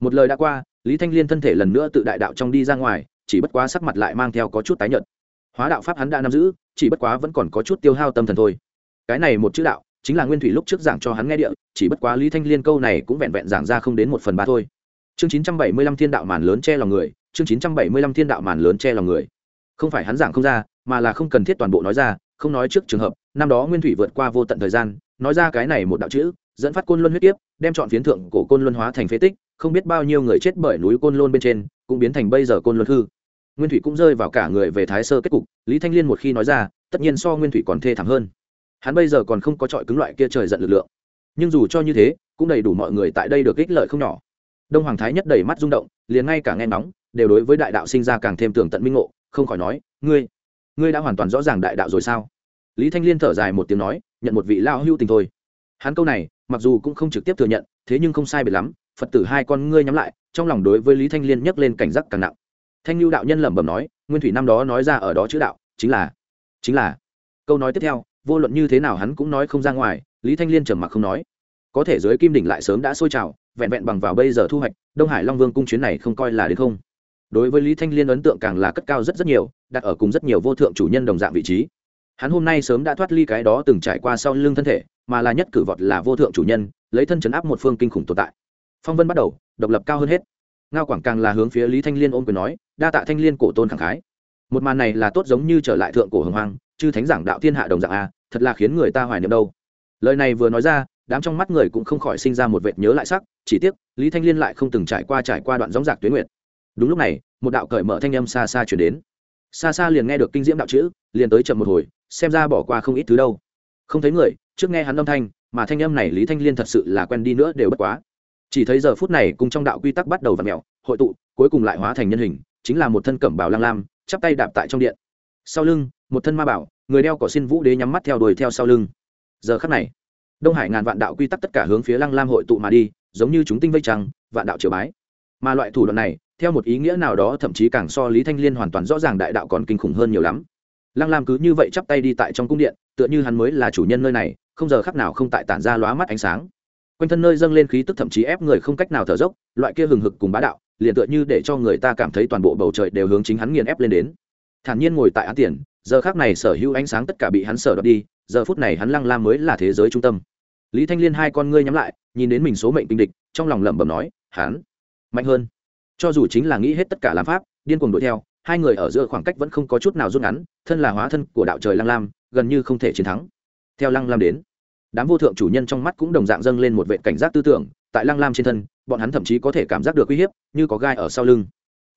một lời đã qua, lý thanh liên thân thể lần nữa tự đại đạo trong đi ra ngoài, chỉ bất quá sắc mặt lại mang theo có chút tái nhợt. Hóa đạo pháp hắn đã nắm giữ, chỉ bất quá vẫn còn có chút tiêu hao tâm thần thôi. Cái này một chữ đạo, chính là nguyên thủy lúc trước giảng cho hắn nghe địa, chỉ bất quá lý thanh liên câu này cũng vẹn vẹn giảng ra không đến một phần ba thôi. Chương chín trăm bảy mươi lăm thiên đạo màn lớn che lòng người, chương chín trăm bảy mươi lăm thiên đạo màn lớn che lòng người. Không phải hắn giảng không ra, mà là không cần thiết toàn bộ nói ra, không nói trước trường hợp, năm đó nguyên thủy vượt qua vô tận thời gian, nói ra cái này một đạo chữ, dẫn phát côn luân huyết tiếp đem chọn phiến thượng cổ côn luân hóa thành phế tích không biết bao nhiêu người chết bởi núi côn lôn bên trên, cũng biến thành bây giờ côn luân hư. Nguyên thủy cũng rơi vào cả người về thái sơ kết cục, lý thanh liên một khi nói ra, tất nhiên so nguyên thủy còn thê thảm hơn. Hắn bây giờ còn không có trọi cứng loại kia trời giận lực lượng. Nhưng dù cho như thế, cũng đầy đủ mọi người tại đây được ích lợi không nhỏ. Đông hoàng thái nhất đầy mắt rung động, liền ngay cả nghe nóng đều đối với đại đạo sinh ra càng thêm tưởng tận minh ngộ, không khỏi nói, ngươi ngươi đã hoàn toàn rõ ràng đại đạo rồi sao? Lý thanh liên thở dài một tiếng nói, nhận một vị lao hưu tình thôi. Hắn câu này, mặc dù cũng không trực tiếp thừa nhận, thế nhưng không sai biệt lắm phật tử hai con ngươi nhắm lại, trong lòng đối với lý thanh liên nhấc lên cảnh giác càng nặng. Thanh lưu đạo nhân lẩm bẩm nói, nguyên thủy năm đó nói ra ở đó chữ đạo, chính là chính là. Câu nói tiếp theo, vô luận như thế nào hắn cũng nói không ra ngoài, lý thanh liên trầm mặc không nói. Có thể giới kim đỉnh lại sớm đã sôi trào, vẹn vẹn bằng vào bây giờ thu hoạch, đông hải long vương cung chuyến này không coi là đến không. Đối với lý thanh liên ấn tượng càng là cất cao rất rất nhiều, đặt ở cùng rất nhiều vô thượng chủ nhân đồng dạng vị trí. Hắn hôm nay sớm đã thoát ly cái đó từng trải qua sau lưng thân thể, mà là nhất cử vọt là vô thượng chủ nhân, lấy thân chấn áp một phương kinh khủng tồn tại phong vân bắt đầu, độc lập cao hơn hết. Ngao quảng càng là hướng phía lý thanh liên ôm quyền nói, đa tạ thanh liên cổ tôn khẳng khái. Một màn này là tốt giống như trở lại thượng cổ hồng hoang, chư thánh giảng đạo thiên hạ đồng dạng a, thật là khiến người ta hoài niệm đâu. Lời này vừa nói ra, đám trong mắt người cũng không khỏi sinh ra một vệt nhớ lại sắc, chỉ tiếc, lý thanh liên lại không từng trải qua trải qua đoạn gióng giạc tuyến nguyệt. Đúng lúc này, một đạo cởi mở thanh âm xa xa chuyển đến. Xa xa liền nghe được kinh diễm đạo chữ, liền tới chậm một hồi, xem ra bỏ qua không ít thứ đâu. Không thấy người, trước nghe hắn âm thanh, mà thanh âm này lý thanh liên thật sự là quen đi nữa đều bất quá chỉ thấy giờ phút này cùng trong đạo quy tắc bắt đầu v ặ mẹo hội tụ, cuối cùng lại hóa thành nhân hình, chính là một thân cẩm bào lang lam, chắp tay đạp tại trong điện. Sau lưng, một thân ma bảo, người đeo cỏ xin vũ đế nhắm mắt theo đuổi theo sau lưng. Giờ khắc này, đông hải ngàn vạn đạo quy tắc tất cả hướng phía lăng lam hội tụ mà đi, giống như chúng tinh vây trăng, vạn đạo triều bái. Mà loại thủ đoạn này, theo một ý nghĩa nào đó thậm chí càng so lý thanh liên hoàn toàn rõ ràng đại đạo còn kinh khủng hơn nhiều lắm. Lăng lam cứ như vậy chắp tay đi tại trong cung điện, tựa như hắn mới là chủ nhân nơi này, không giờ khắc nào không tại tản ra lóa mắt ánh sáng quanh thân nơi dâng lên khí tức thậm chí ép người không cách nào thở dốc, loại kia hừng hực cùng bá đạo, liền tựa như để cho người ta cảm thấy toàn bộ bầu trời đều hướng chính hắn nghiền ép lên đến. Thản nhiên ngồi tại án tiền, giờ khác này sở hữu ánh sáng tất cả bị hắn sở đoạt đi, giờ phút này hắn lăng lam mới là thế giới trung tâm. Lý thanh liên hai con ngươi nhắm lại, nhìn đến mình số mệnh tinh địch, trong lòng lẩm bẩm nói, hắn mạnh hơn. Cho dù chính là nghĩ hết tất cả làm pháp, điên cuồng đuổi theo, hai người ở giữa khoảng cách vẫn không có chút nào rút ngắn, thân là hóa thân của đạo trời lăng lam, gần như không thể chiến thắng. Theo lăng lam đến đám vô thượng chủ nhân trong mắt cũng đồng dạng dâng lên một vệ cảnh giác tư tưởng, tại lăng lam trên thân, bọn hắn thậm chí có thể cảm giác được uy hiếp, như có gai ở sau lưng.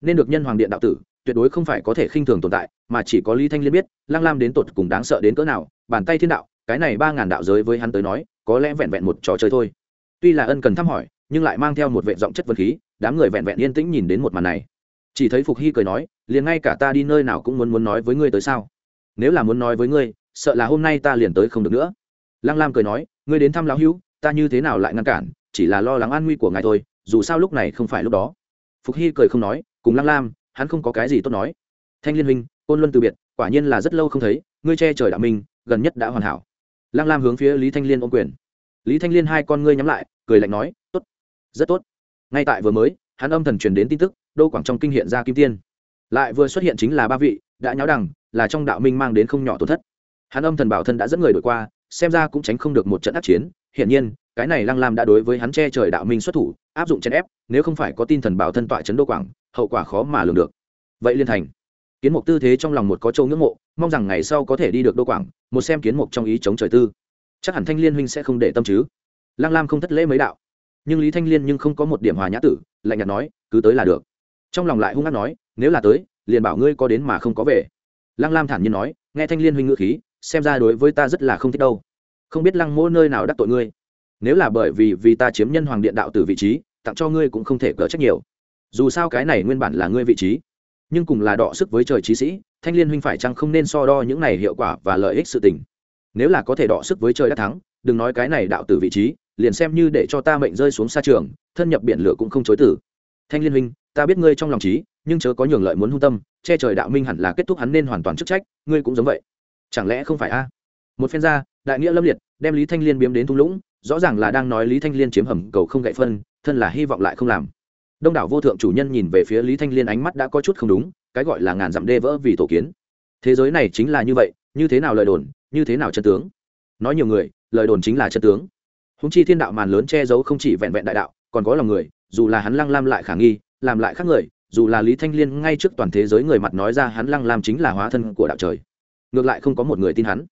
Nên được nhân hoàng điện đạo tử, tuyệt đối không phải có thể khinh thường tồn tại, mà chỉ có lý thanh liên biết, lăng lam đến tột cùng đáng sợ đến cỡ nào, bàn tay thiên đạo, cái này ba ngàn đạo giới với hắn tới nói, có lẽ vẹn vẹn một trò chơi thôi. Tuy là ân cần thăm hỏi, nhưng lại mang theo một vệ giọng chất vật khí, đám người vẹn vẹn yên tĩnh nhìn đến một màn này. Chỉ thấy phục hy cười nói, liền ngay cả ta đi nơi nào cũng muốn muốn nói với ngươi tới sao? Nếu là muốn nói với ngươi, sợ là hôm nay ta liền tới không được nữa lăng lam cười nói, ngươi đến thăm lão hữu, ta như thế nào lại ngăn cản, chỉ là lo lắng an nguy của ngài thôi, dù sao lúc này không phải lúc đó. Phục hy cười không nói, cùng lăng lam, hắn không có cái gì tốt nói. Thanh liên huynh, côn luân từ biệt, quả nhiên là rất lâu không thấy, ngươi che trời đạo minh, gần nhất đã hoàn hảo. Lăng lam hướng phía lý thanh liên ôm quyền. Lý thanh liên hai con ngươi nhắm lại, cười lạnh nói, tốt, rất tốt. Ngay tại vừa mới, hắn âm thần truyền đến tin tức, đô quảng trong kinh hiện ra kim tiên. Lại vừa xuất hiện chính là ba vị, đã nháo đằng, là trong đạo minh mang đến không nhỏ tổn thất. Hắn âm thần bảo thân đã dẫn người đổi qua xem ra cũng tránh không được một trận ác chiến. Hiển nhiên, cái này lăng lam đã đối với hắn che trời đạo minh xuất thủ, áp dụng chèn ép, nếu không phải có tin thần bảo thân tọa chấn đô quảng, hậu quả khó mà lường được. Vậy liên thành. Kiến mục tư thế trong lòng một có châu ngưỡng mộ, mong rằng ngày sau có thể đi được đô quảng, một xem kiến mục trong ý chống trời tư. Chắc hẳn thanh liên huynh sẽ không để tâm chứ. Lăng lam không thất lễ mấy đạo. Nhưng lý thanh liên nhưng không có một điểm hòa nhã tử, lạnh nhạt nói, cứ tới là được. Trong lòng lại hung hát nói, nếu là tới, liền bảo ngươi có đến mà không có về. Lăng lam thản nhiên nói, nghe thanh liên huynh ngữ khí xem ra đối với ta rất là không thích đâu. Không biết lăng mỗ nơi nào đắc tội ngươi. Nếu là bởi vì vì ta chiếm nhân hoàng điện đạo từ vị trí, tặng cho ngươi cũng không thể cỡ trách nhiều. Dù sao cái này nguyên bản là ngươi vị trí, nhưng cùng là đọ sức với trời trí sĩ, thanh liên huynh phải chăng không nên so đo những này hiệu quả và lợi ích sự tình? Nếu là có thể đọ sức với trời đã thắng, đừng nói cái này đạo từ vị trí, liền xem như để cho ta mệnh rơi xuống xa trường, thân nhập biển lửa cũng không chối tử thanh liên huynh, ta biết ngươi trong lòng trí, nhưng chớ có nhường lợi muốn hung tâm, che trời đạo minh hẳn là kết thúc hắn nên hoàn toàn chức trách, ngươi cũng giống vậy chẳng lẽ không phải a? Một phen ra, đại nghĩa lâm liệt đem lý thanh liên biếm đến thung lũng, rõ ràng là đang nói lý thanh liên chiếm hầm cầu không gậy phân, thân là hy vọng lại không làm. Đông đảo vô thượng chủ nhân nhìn về phía lý thanh liên ánh mắt đã có chút không đúng, cái gọi là ngàn dặm đê vỡ vì tổ kiến. Thế giới này chính là như vậy, như thế nào lời đồn, như thế nào chân tướng? Nói nhiều người, lời đồn chính là chân tướng. Húng chi thiên đạo màn lớn che giấu không chỉ vẹn vẹn đại đạo, còn có lòng người, dù là hắn lăng lam lại khả nghi, làm lại khác người, dù là lý thanh liên ngay trước toàn thế giới người mặt nói ra hắn lăng lam chính là hóa thân của đạo trời ngược lại không có một người tin hắn.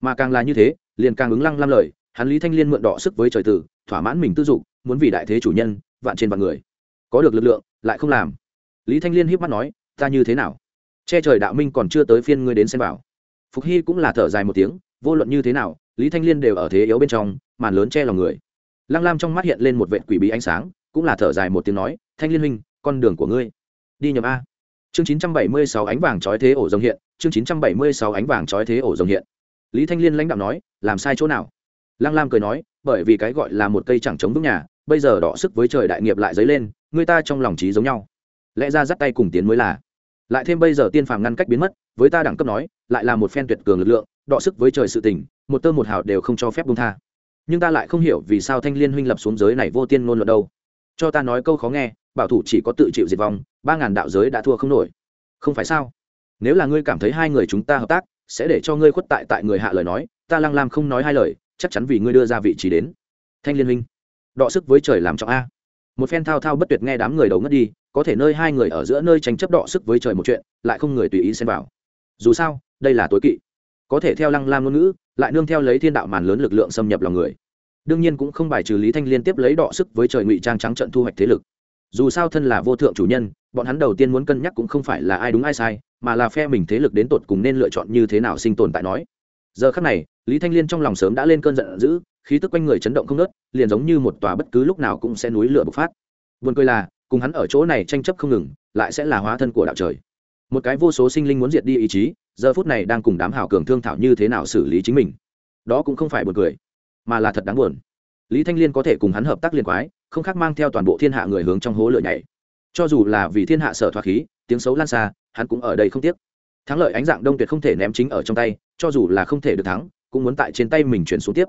Mà càng là như thế, liền càng ứng lăng lam lời, hắn lý thanh liên mượn đỏ sức với trời tử, thỏa mãn mình tư dục, muốn vì đại thế chủ nhân, vạn trên vạn người. Có được lực lượng, lại không làm. Lý thanh liên hiếp mắt nói, ta như thế nào? Che trời đạo minh còn chưa tới phiên ngươi đến xem bảo. Phục hy cũng là thở dài một tiếng, vô luận như thế nào, lý thanh liên đều ở thế yếu bên trong, màn lớn che lòng người. Lăng lam trong mắt hiện lên một vệ quỷ bí ánh sáng, cũng là thở dài một tiếng nói, thanh liên huynh, con đường của ngươi, đi nhầm a chương chín trăm bảy mươi sáu ánh vàng chói thế ổ rồng hiện, chương chín trăm bảy mươi sáu ánh vàng chói thế ổ rồng hiện. Lý thanh liên lãnh đạo nói, làm sai chỗ nào? Lăng lam cười nói, bởi vì cái gọi là một cây chẳng chống vững nhà, bây giờ đỏ sức với trời đại nghiệp lại dấy lên, người ta trong lòng trí giống nhau. Lẽ ra dắt tay cùng tiến mới là. Lại thêm bây giờ tiên phàm ngăn cách biến mất, với ta đẳng cấp nói, lại là một phen tuyệt cường lực lượng đọ sức với trời sự tình, một tơ một hào đều không cho phép buông tha. Nhưng ta lại không hiểu vì sao thanh liên huynh lập xuống giới này vô tiên ngôn luận đâu. Cho ta nói câu khó nghe, bảo thủ chỉ có tự chịu diệt vong ba ngàn đạo giới đã thua không nổi. Không phải sao? Nếu là ngươi cảm thấy hai người chúng ta hợp tác, sẽ để cho ngươi khuất tại tại người hạ lời nói, ta lăng lam không nói hai lời, chắc chắn vì ngươi đưa ra vị trí đến. Thanh liên minh đọ sức với trời làm trọng a. Một phen thao thao bất tuyệt nghe đám người đầu ngất đi, có thể nơi hai người ở giữa nơi tranh chấp đọ sức với trời một chuyện, lại không người tùy ý xem vào. Dù sao, đây là tối kỵ. Có thể theo lăng lam ngôn ngữ, lại nương theo lấy thiên đạo màn lớn lực lượng xâm nhập lòng người. Đương nhiên cũng không bài trừ lý thanh liên tiếp lấy đọ sức với trời ngụy trang trắng trận thu hoạch thế lực. Dù sao thân là vô thượng chủ nhân bọn hắn đầu tiên muốn cân nhắc cũng không phải là ai đúng ai sai, mà là phe mình thế lực đến tột cùng nên lựa chọn như thế nào sinh tồn tại nói. Giờ khắc này, lý thanh liên trong lòng sớm đã lên cơn giận dữ, khí tức quanh người chấn động không nớt liền giống như một tòa bất cứ lúc nào cũng sẽ núi lửa bộc phát. Vườn cười là, cùng hắn ở chỗ này tranh chấp không ngừng, lại sẽ là hóa thân của đạo trời. Một cái vô số sinh linh muốn diệt đi ý chí, giờ phút này đang cùng đám hảo cường thương thảo như thế nào xử lý chính mình. Đó cũng không phải buồn cười, mà là thật đáng buồn. Lý thanh liên có thể cùng hắn hợp tác liên quái, không khác mang theo toàn bộ thiên hạ người hướng trong hố lửa nhảy cho dù là vì thiên hạ sở thoát khí, tiếng xấu lan xa, hắn cũng ở đây không tiếc. Thắng lợi ánh dạng đông tuyệt không thể ném chính ở trong tay, cho dù là không thể được thắng, cũng muốn tại trên tay mình chuyển xuống tiếp.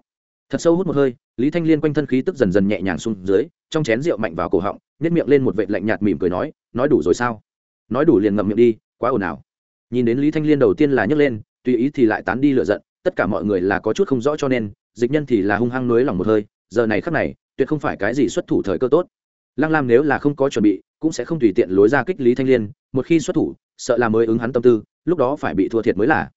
Thật sâu hút một hơi, lý thanh liên quanh thân khí tức dần dần nhẹ nhàng xuống dưới, trong chén rượu mạnh vào cổ họng nhét miệng lên một vệ lạnh nhạt mỉm cười nói nói đủ rồi sao? Nói đủ liền ngậm miệng đi, quá ồn ào. Nhìn đến lý thanh liên đầu tiên là nhấc lên, tùy ý thì lại tán đi lựa giận, tất cả mọi người là có chút không rõ cho nên, dịch nhân thì là hung hăng nới lòng một hơi, giờ này khắc này, tuyệt không phải cái gì xuất thủ thời cơ tốt. Lăng lam nếu là không có chuẩn bị cũng sẽ không tùy tiện lối ra kích lý thanh liên, một khi xuất thủ, sợ là mới ứng hắn tâm tư, lúc đó phải bị thua thiệt mới là.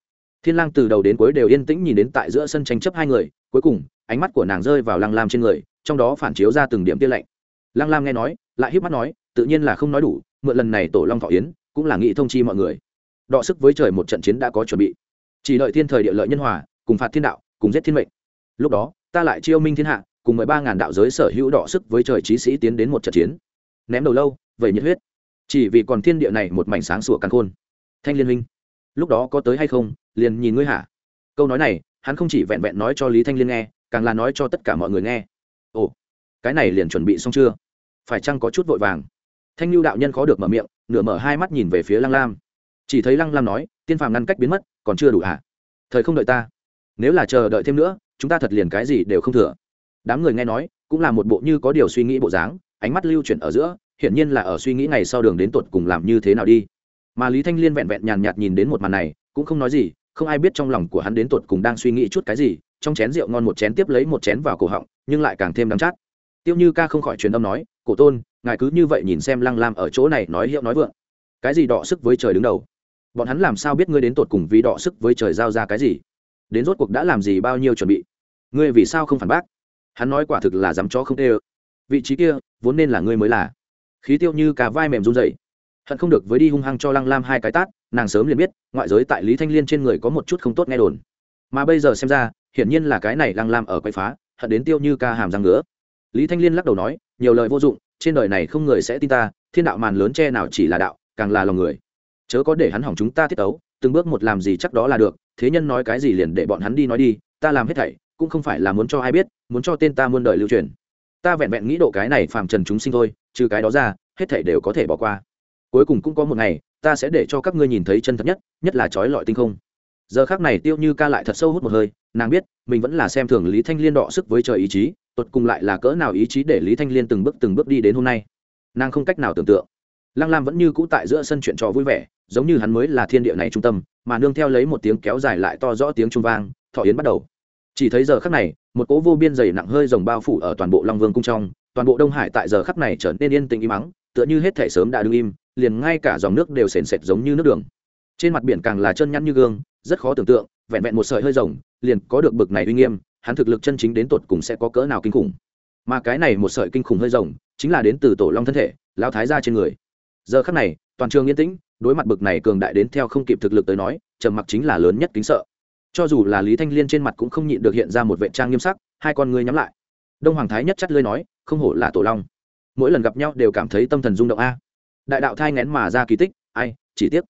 Thiên lang từ đầu đến cuối đều yên tĩnh nhìn đến tại giữa sân tranh chấp hai người, cuối cùng, ánh mắt của nàng rơi vào lăng lam trên người, trong đó phản chiếu ra từng điểm tia lạnh. Lăng lam nghe nói, lại híp mắt nói, tự nhiên là không nói đủ, mượn lần này tổ long thọ yến, cũng là nghị thông chi mọi người. Đọ sức với trời một trận chiến đã có chuẩn bị. Chỉ đợi thiên thời địa lợi nhân hòa, cùng phạt thiên đạo, cùng giết thiên mệnh. Lúc đó, ta lại chiêu minh thiên hạ, cùng mười ba ngàn đạo giới sở hữu đọ sức với trời trí sĩ tiến đến một trận chiến. Ném đầu lâu vậy nhiệt huyết. Chỉ vì còn thiên địa này một mảnh sáng sủa căn khôn. Thanh liên minh lúc đó có tới hay không? Liền nhìn ngươi hả? Câu nói này, hắn không chỉ vẹn vẹn nói cho lý thanh liên nghe, càng là nói cho tất cả mọi người nghe. Ồ, cái này liền chuẩn bị xong chưa? Phải chăng có chút vội vàng? Thanh lưu đạo nhân khó được mở miệng, nửa mở hai mắt nhìn về phía lăng lam. Chỉ thấy lăng lam nói, tiên phàm ngăn cách biến mất, còn chưa đủ hả? Thời không đợi ta. Nếu là chờ đợi thêm nữa, chúng ta thật liền cái gì đều không thừa. Đám người nghe nói, cũng là một bộ như có điều suy nghĩ bộ dáng, ánh mắt lưu chuyển ở giữa hiển nhiên là ở suy nghĩ ngày sau đường đến tột cùng làm như thế nào đi. Mà lý thanh liên vẹn vẹn nhàn nhạt nhìn đến một màn này, cũng không nói gì, không ai biết trong lòng của hắn đến tột cùng đang suy nghĩ chút cái gì, trong chén rượu ngon một chén tiếp lấy một chén vào cổ họng, nhưng lại càng thêm đắng chát. Tiêu như ca không khỏi truyền âm nói, cổ tôn, ngài cứ như vậy nhìn xem lăng lam ở chỗ này nói hiệu nói vượng. Cái gì đọ sức với trời đứng đầu? Bọn hắn làm sao biết ngươi đến tột cùng vì đọ sức với trời giao ra cái gì? Đến rốt cuộc đã làm gì bao nhiêu chuẩn bị? Ngươi vì sao không phản bác? Hắn nói quả thực là dám chó không tê ơ. Vị trí kia, vốn nên là ngươi mới là khí tiêu như cả vai mềm run dậy hận không được với đi hung hăng cho lăng lam hai cái tát, nàng sớm liền biết, ngoại giới tại lý thanh liên trên người có một chút không tốt nghe đồn. Mà bây giờ xem ra, hiển nhiên là cái này lăng lam ở quậy phá, hận đến tiêu như ca hàm răng nữa lý thanh liên lắc đầu nói, nhiều lời vô dụng, trên đời này không người sẽ tin ta, thiên đạo màn lớn che nào chỉ là đạo, càng là lòng người. Chớ có để hắn hỏng chúng ta tiết tấu, từng bước một làm gì chắc đó là được, thế nhân nói cái gì liền để bọn hắn đi nói đi, ta làm hết thảy, cũng không phải là muốn cho ai biết, muốn cho tên ta muôn đời lưu truyền ta vẹn vẹn nghĩ độ cái này phàm trần chúng sinh thôi, trừ cái đó ra, hết thảy đều có thể bỏ qua. Cuối cùng cũng có một ngày, ta sẽ để cho các ngươi nhìn thấy chân thật nhất nhất là trói lọi tinh không. Giờ khác này tiêu như ca lại thật sâu hút một hơi, nàng biết, mình vẫn là xem thường lý thanh liên đọ sức với trời ý chí, tột cùng lại là cỡ nào ý chí để lý thanh liên từng bước từng bước đi đến hôm nay. Nàng không cách nào tưởng tượng. Lăng lam vẫn như cũ tại giữa sân chuyện trò vui vẻ, giống như hắn mới là thiên địa này trung tâm, mà nương theo lấy một tiếng kéo dài lại to rõ tiếng trung vang, thọ yến bắt đầu chỉ thấy giờ khắc này, một cỗ vô biên dày nặng hơi rồng bao phủ ở toàn bộ long vương cung trong, toàn bộ đông hải tại giờ khắc này trở nên yên tĩnh im mắng tựa như hết thể sớm đã đứng im, liền ngay cả dòng nước đều sền sệt giống như nước đường. Trên mặt biển càng là chân nhăn như gương, rất khó tưởng tượng, vẹn vẹn một sợi hơi rồng, liền có được bực này uy nghiêm, hắn thực lực chân chính đến tột cùng sẽ có cỡ nào kinh khủng. Mà cái này một sợi kinh khủng hơi rồng, chính là đến từ tổ long thân thể lao thái ra trên người. Giờ khắc này, toàn trường yên tĩnh, đối mặt bực này cường đại đến theo không kịp thực lực tới nói, trầm mặc chính là lớn nhất kính sợ cho dù là lý thanh liên trên mặt cũng không nhịn được hiện ra một vệ trang nghiêm sắc, hai con ngươi nhắm lại. Đông hoàng thái nhất chắt lơi nói, không hổ là tổ long. Mỗi lần gặp nhau đều cảm thấy tâm thần rung động a. Đại đạo thai ngén mà ra kỳ tích, ai, chỉ tiếc.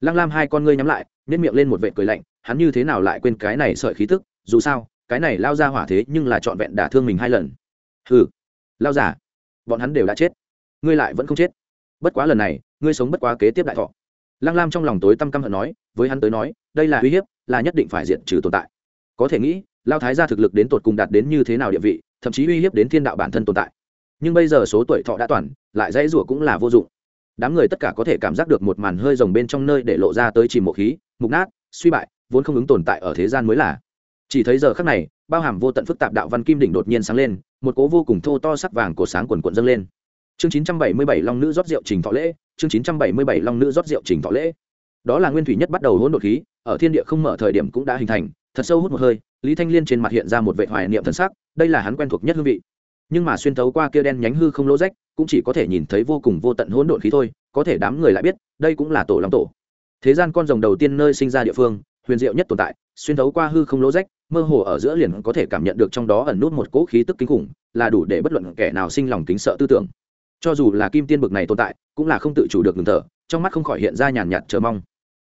Lăng lam hai con ngươi nhắm lại nếp miệng lên một vệ cười lạnh, hắn như thế nào lại quên cái này sợi khí tức dù sao, cái này lao ra hỏa thế nhưng là trọn vẹn đả thương mình hai lần. Hừ, lao giả, bọn hắn đều đã chết. Ngươi lại vẫn không chết. Bất quá lần này, ngươi sống bất quá kế tiếp đại thọ lăng lam trong lòng tối tâm căm hận nói, với hắn tới nói, đây là uy hiếp, là nhất định phải diện trừ tồn tại. Có thể nghĩ, lao thái gia thực lực đến tột cùng đạt đến như thế nào địa vị, thậm chí uy hiếp đến thiên đạo bản thân tồn tại. Nhưng bây giờ số tuổi thọ đã toàn, lại dãy rủa cũng là vô dụng. Đám người tất cả có thể cảm giác được một màn hơi rồng bên trong nơi để lộ ra tới chìm mộ khí, mục nát, suy bại, vốn không ứng tồn tại ở thế gian mới là. Chỉ thấy giờ khắc này, bao hàm vô tận phức tạp đạo văn kim đỉnh đột nhiên sáng lên, một cố vô cùng thô to sắc vàng của sáng quần quận dâng lên chương 977 long nữ rót rượu trình thọ lễ, chương 977 long nữ rót rượu trình thọ lễ. Đó là nguyên thủy nhất bắt đầu hỗn độn khí, ở thiên địa không mở thời điểm cũng đã hình thành, thật sâu hút một hơi, lý thanh liên trên mặt hiện ra một vệ hoài niệm thần sắc, đây là hắn quen thuộc nhất hương vị. Nhưng mà xuyên thấu qua kia đen nhánh hư không lỗ rách, cũng chỉ có thể nhìn thấy vô cùng vô tận hỗn độn khí thôi, có thể đám người lại biết, đây cũng là tổ long tổ. Thế gian con rồng đầu tiên nơi sinh ra địa phương, huyền diệu nhất tồn tại, xuyên thấu qua hư không lỗ rách, mơ hồ ở giữa liền có thể cảm nhận được trong đó ẩn nút một cỗ khí tức kinh khủng, là đủ để bất luận kẻ nào sinh lòng kính sợ tư tưởng cho dù là kim tiên bực này tồn tại, cũng là không tự chủ được ngừng thở, trong mắt không khỏi hiện ra nhàn nhạt chờ mong.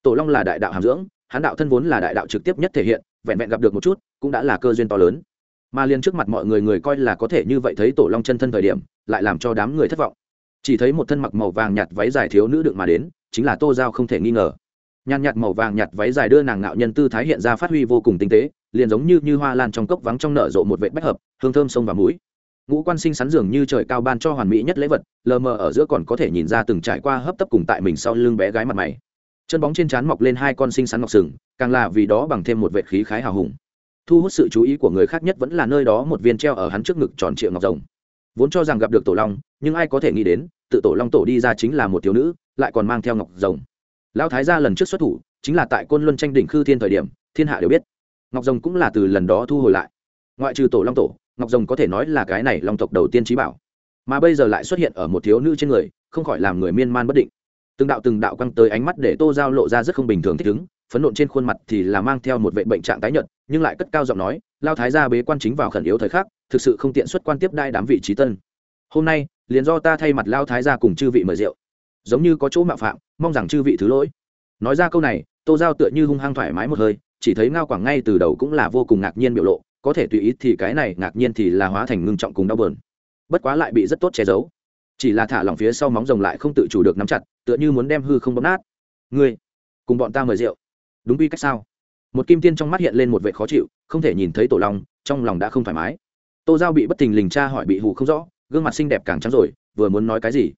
Tổ long là đại đạo hàm dưỡng hán đạo thân vốn là đại đạo trực tiếp nhất thể hiện, vẹn vẹn gặp được một chút, cũng đã là cơ duyên to lớn. Mà liền trước mặt mọi người người coi là có thể như vậy thấy tổ long chân thân thời điểm, lại làm cho đám người thất vọng. Chỉ thấy một thân mặc màu vàng nhạt váy dài thiếu nữ đựng mà đến, chính là tô giao không thể nghi ngờ. Nhàn nhạt màu vàng nhạt váy dài đưa nàng ngạo nhân tư thái hiện ra phát huy vô cùng tinh tế, liền giống như như hoa lan trong cốc vắng trong nở rộ một vệ bách hợp, hương thơm sông và mũi ngũ quan sinh sắn dường như trời cao ban cho hoàn mỹ nhất lễ vật, lờ mờ ở giữa còn có thể nhìn ra từng trải qua hấp tấp cùng tại mình sau lưng bé gái mặt mày. Chân bóng trên trán mọc lên hai con sinh sắn ngọc sừng, càng là vì đó bằng thêm một vệ khí khái hào hùng. Thu hút sự chú ý của người khác nhất vẫn là nơi đó một viên treo ở hắn trước ngực tròn triệu ngọc rồng. Vốn cho rằng gặp được tổ long, nhưng ai có thể nghĩ đến, tự tổ long tổ đi ra chính là một thiếu nữ, lại còn mang theo ngọc rồng. Lão thái gia lần trước xuất thủ, chính là tại côn luân tranh đỉnh khư thiên thời điểm, thiên hạ đều biết. Ngọc rồng cũng là từ lần đó thu hồi lại. Ngoại trừ tổ long tổ ngọc rồng có thể nói là cái này long tộc đầu tiên trí bảo. Mà bây giờ lại xuất hiện ở một thiếu nữ trên người, không khỏi làm người miên man bất định. Từng đạo từng đạo căng tới ánh mắt để tô giao lộ ra rất không bình thường thích ứng, phấn nộn trên khuôn mặt thì là mang theo một vệ bệnh trạng tái nhợt, nhưng lại cất cao giọng nói, lao thái gia bế quan chính vào khẩn yếu thời khắc, thực sự không tiện xuất quan tiếp đai đám vị trí tân. Hôm nay, liền do ta thay mặt lao thái gia cùng chư vị mời rượu. Giống như có chỗ mạo phạm, mong rằng chư vị thứ lỗi. Nói ra câu này, tô giao tựa như hung hăng thoải mái một hơi, chỉ thấy ngao quảng ngay từ đầu cũng là vô cùng ngạc nhiên biểu lộ có thể tùy ý thì cái này ngạc nhiên thì là hóa thành ngưng trọng cùng đau bờn. Bất quá lại bị rất tốt che giấu. Chỉ là thả lỏng phía sau móng rồng lại không tự chủ được nắm chặt, tựa như muốn đem hư không bóp nát. Ngươi, cùng bọn ta mời rượu. Đúng quy cách sao? Một kim tiên trong mắt hiện lên một vệ khó chịu, không thể nhìn thấy tổ long, trong lòng đã không thoải mái. Tô giao bị bất tình lình cha hỏi bị hù không rõ, gương mặt xinh đẹp càng trắng rồi, vừa muốn nói cái gì?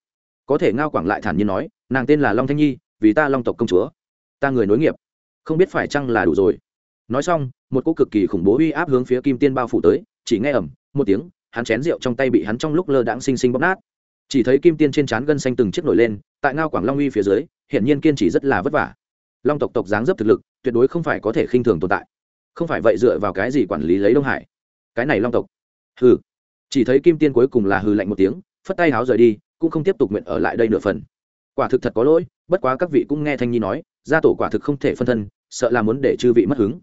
Có thể ngao quảng lại thản nhiên nói, nàng tên là long thanh nhi, vì ta long tộc công chúa. Ta người nối nghiệp. Không biết phải chăng là đủ rồi nói xong, một cô cực kỳ khủng bố uy áp hướng phía kim tiên bao phủ tới, chỉ nghe ẩm một tiếng, hắn chén rượu trong tay bị hắn trong lúc lơ đãng xinh xinh bóp nát. Chỉ thấy kim tiên trên trán gân xanh từng chiếc nổi lên, tại ngao quảng long uy phía dưới, hiển nhiên kiên trì rất là vất vả. Long tộc tộc dáng dấp thực lực, tuyệt đối không phải có thể khinh thường tồn tại. Không phải vậy dựa vào cái gì quản lý lấy đông hải? Cái này long tộc. Hừ. Chỉ thấy kim tiên cuối cùng là hừ lạnh một tiếng, phất tay háo rời đi, cũng không tiếp tục nguyện ở lại đây nửa phần. Quả thực thật có lỗi, bất quá các vị cũng nghe thanh nhi nói, gia tổ quả thực không thể phân thân, sợ là muốn để chư vị mất hứng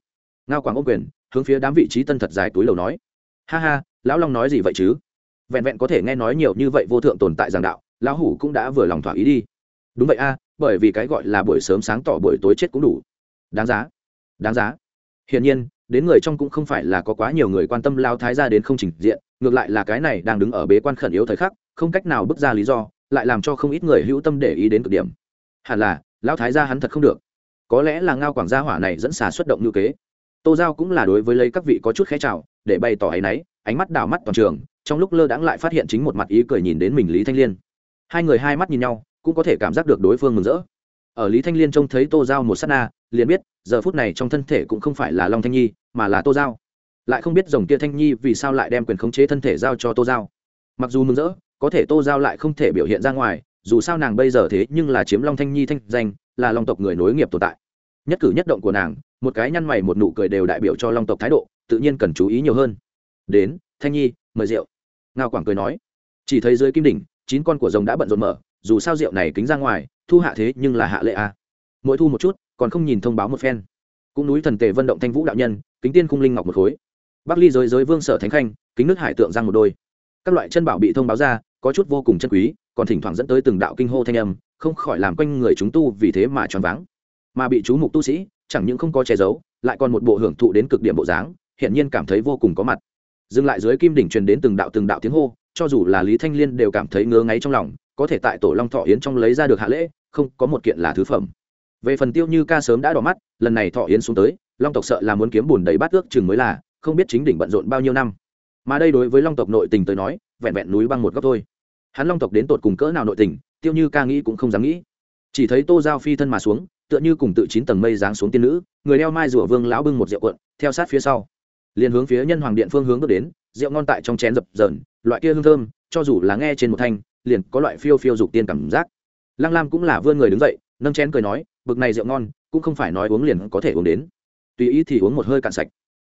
ngao quảng ôm quyền, hướng phía đám vị trí tân thật dài túi lầu nói. Ha ha, lão long nói gì vậy chứ? Vẹn vẹn có thể nghe nói nhiều như vậy vô thượng tồn tại giảng đạo, lão hủ cũng đã vừa lòng thỏa ý đi. Đúng vậy a, bởi vì cái gọi là buổi sớm sáng tỏ buổi tối chết cũng đủ. Đáng giá đáng giá. Hiển nhiên, đến người trong cũng không phải là có quá nhiều người quan tâm lao thái ra đến không trình diện, ngược lại là cái này đang đứng ở bế quan khẩn yếu thời khắc, không cách nào bước ra lý do, lại làm cho không ít người hữu tâm để ý đến cực điểm. Hẳn là lao thái gia hắn thật không được. Có lẽ là ngao quảng gia hỏa này dẫn xà xuất động ngữ kế tô giao cũng là đối với lấy các vị có chút khẽ chào, để bày tỏ áy náy, ánh mắt đảo mắt toàn trường, trong lúc lơ đãng lại phát hiện chính một mặt ý cười nhìn đến mình lý thanh liên. Hai người hai mắt nhìn nhau, cũng có thể cảm giác được đối phương mừng rỡ. Ở lý thanh liên trông thấy tô giao một s á t na, liền biết, giờ phút này trong thân thể cũng không phải là long thanh nhi, mà là tô giao. Lại không biết dòng kia thanh nhi vì sao lại đem quyền khống chế thân thể giao cho tô giao. Mặc dù mừng rỡ, có thể tô giao lại không thể biểu hiện ra ngoài, dù sao nàng bây giờ thế nhưng là chiếm long thanh nhi thanh danh, là long tộc người nối nghiệp tồn tại nhất cử nhất động của nàng, một cái nhăn mày một nụ cười đều đại biểu cho long tộc thái độ, tự nhiên cần chú ý nhiều hơn. Đến, thanh nhi, mời rượu. Ngao quảng cười nói, chỉ thấy dưới kim đỉnh, chín con của rồng đã bận rộn mở, dù sao rượu này kính ra ngoài, thu hạ thế nhưng là hạ lệ a à. mỗi thu một chút, còn không nhìn thông báo một phen. Cũng núi thần tề vận động thanh vũ đạo nhân, kính tiên cung linh ngọc một khối. Bắc ly giới giới vương sở thánh khanh, kính nước hải tượng giang một đôi. Các loại chân bảo bị thông báo ra, có chút vô cùng chân quý, còn thỉnh thoảng dẫn tới từng đạo kinh hô thanh âm, không khỏi làm quanh người chúng tu vì thế mà choáng váng mà bị chú mục tu sĩ, chẳng những không có che giấu, lại còn một bộ hưởng thụ đến cực điểm bộ dáng hiện nhiên cảm thấy vô cùng có mặt. Dừng lại dưới kim đỉnh truyền đến từng đạo từng đạo tiếng hô, cho dù là lý thanh liên đều cảm thấy ngứa ngáy trong lòng, có thể tại tổ long thọ yến trong lấy ra được hạ lễ, không có một kiện là thứ phẩm. Về phần tiêu như ca sớm đã đỏ mắt, lần này thọ yến xuống tới, long tộc sợ là muốn kiếm bùn đầy bát ước chừng mới là, không biết chính đỉnh bận rộn bao nhiêu năm. Mà đây đối với long tộc nội tình tới nói, vẹn vẹn núi băng một góc thôi. Hắn long tộc đến tột cùng cỡ nào nội tình, tiêu như ca nghĩ cũng không dám nghĩ. Chỉ thấy tô giao phi thân mà xuống tựa như cùng tự chín tầng mây giáng xuống tiên nữ, người đeo mai rủa vương lão bưng một rượu cuộn, theo sát phía sau. Liền hướng phía nhân hoàng điện phương hướng bước đến, rượu ngon tại trong chén dập dờn, loại kia hương thơm, cho dù là nghe trên một thanh, liền có loại phiêu phiêu dục tiên cảm giác. Lăng lam cũng là vươn người đứng dậy, nâng chén cười nói, bực này rượu ngon, cũng không phải nói uống liền có thể uống đến. Tùy ý thì uống một hơi cạn sạch.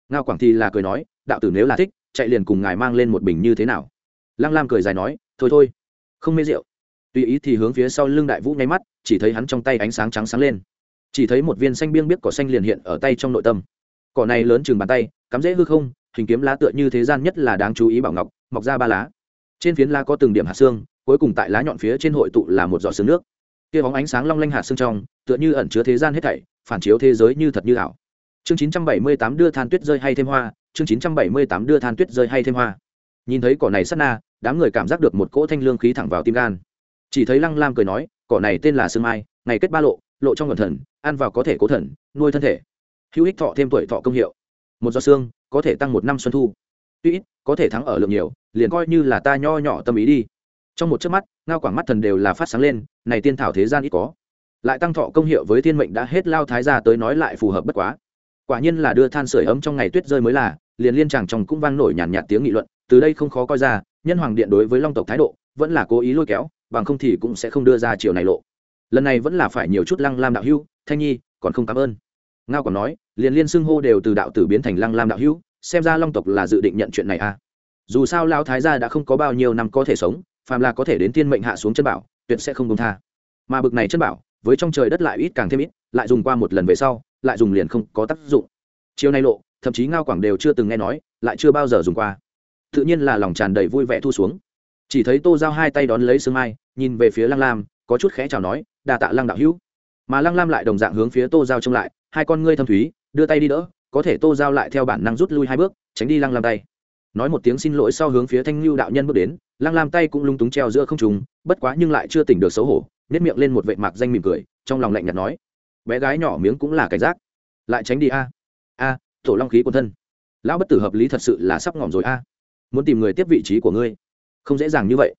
Ngao quảng thì là cười nói, đạo tử nếu là thích, chạy liền cùng ngài mang lên một bình như thế nào. Lăng lam cười dài nói, thôi thôi, không mê rượu tùy ý thì hướng phía sau lưng đại vũ nháy mắt, chỉ thấy hắn trong tay ánh sáng trắng sáng lên. Chỉ thấy một viên xanh biêng biết cỏ xanh liền hiện ở tay trong nội tâm. Cỏ này lớn chừng bàn tay, cắm dễ hư không, hình kiếm lá tựa như thế gian nhất là đáng chú ý bảo ngọc, mọc ra ba lá. Trên phiến lá có từng điểm hạt xương, cuối cùng tại lá nhọn phía trên hội tụ là một giọt xương nước. Kia bóng ánh sáng long lanh hạt xương trong, tựa như ẩn chứa thế gian hết thảy, phản chiếu thế giới như thật như ảo. Chương 978 đưa than tuyết rơi hay thêm hoa, chương 978 đưa than tuyết rơi hay thêm hoa. Nhìn thấy cỏ này sát na, đám người cảm giác được một cỗ thanh lương khí thẳng vào tim gan chỉ thấy lăng lam cười nói, cỏ này tên là sương mai, ngày kết ba lộ lộ trong ngọn thần, ăn vào có thể cố thần, nuôi thân thể. Hữu ích thọ thêm tuổi thọ công hiệu. Một giọt xương, có thể tăng một năm xuân thu. Tuy ít, có thể thắng ở lượng nhiều, liền coi như là ta nho nhỏ tâm ý đi. Trong một chớp mắt, ngao quảng mắt thần đều là phát sáng lên, này tiên thảo thế gian ít có. Lại tăng thọ công hiệu với thiên mệnh đã hết lao thái ra tới nói lại phù hợp bất quá. Quả nhiên là đưa than sửa ấm trong ngày tuyết rơi mới là, liền liên chàng trong cũng vang nổi nhàn nhạt tiếng nghị luận, từ đây không khó coi ra, nhân hoàng điện đối với long tộc thái độ, vẫn là cố ý lôi kéo bằng không thì cũng sẽ không đưa ra chiều này lộ. Lần này vẫn là phải nhiều chút lăng lam đạo hữu, thanh nhi, còn không cảm ơn. Ngao còn nói, liền liên xưng hô đều từ đạo tử biến thành lăng lam đạo hữu, xem ra long tộc là dự định nhận chuyện này à. Dù sao lao thái gia đã không có bao nhiêu năm có thể sống, phàm là có thể đến tiên mệnh hạ xuống chân bảo, tuyệt sẽ không công tha. Mà bực này chân bảo, với trong trời đất lại ít càng thêm ít, lại dùng qua một lần về sau, lại dùng liền không có tác dụng. Chiều nay lộ, thậm chí ngao quảng đều chưa từng nghe nói, lại chưa bao giờ dùng qua. Tự nhiên là lòng tràn đầy vui vẻ thu xuống chỉ thấy tô giao hai tay đón lấy sương mai, nhìn về phía lăng lam, có chút khẽ chào nói đà tạ lăng đạo hữu. Mà lăng lam lại đồng dạng hướng phía tô giao trông lại, hai con ngươi thâm thúy, đưa tay đi đỡ, có thể tô giao lại theo bản năng rút lui hai bước, tránh đi lăng lam tay. Nói một tiếng xin lỗi sau hướng phía thanh lưu đạo nhân bước đến, lăng lam tay cũng lung túng treo giữa không trùng bất quá nhưng lại chưa tỉnh được xấu hổ nếp miệng lên một vệ mạc danh mỉm cười, trong lòng lạnh nhạt nói, bé gái nhỏ miếng cũng là cảnh giác, lại tránh đi a a, thổ long khí quân thân, lão bất tử hợp lý thật sự là sắp ngỏm rồi a, muốn tìm người tiếp vị trí của ngươi không dễ dàng như vậy.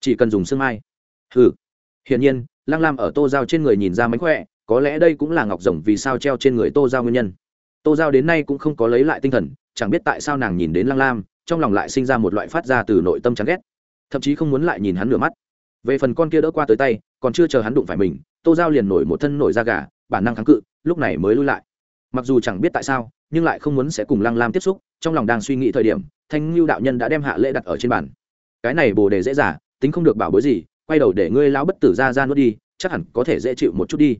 Chỉ cần dùng sương mai. Ừ hiển nhiên, lăng lam ở tô giao trên người nhìn ra mánh khỏe, có lẽ đây cũng là ngọc rồng vì sao treo trên người tô giao nguyên nhân. Tô giao đến nay cũng không có lấy lại tinh thần, chẳng biết tại sao nàng nhìn đến lăng lam, trong lòng lại sinh ra một loại phát ra từ nội tâm chán ghét. Thậm chí không muốn lại nhìn hắn nửa mắt. Về phần con kia đỡ qua tới tay, còn chưa chờ hắn đụng phải mình, tô giao liền nổi một thân nổi da gà, bản năng kháng cự, lúc này mới lui lại. Mặc dù chẳng biết tại sao, nhưng lại không muốn sẽ cùng lăng lam tiếp xúc, trong lòng đang suy nghĩ thời điểm, thanh lưu đạo nhân đã đem hạ lễ đặt ở trên bàn cái này bồ đề dễ giả tính không được bảo bối gì, quay đầu để ngươi lão bất tử ra ra nuốt đi, chắc hẳn có thể dễ chịu một chút đi.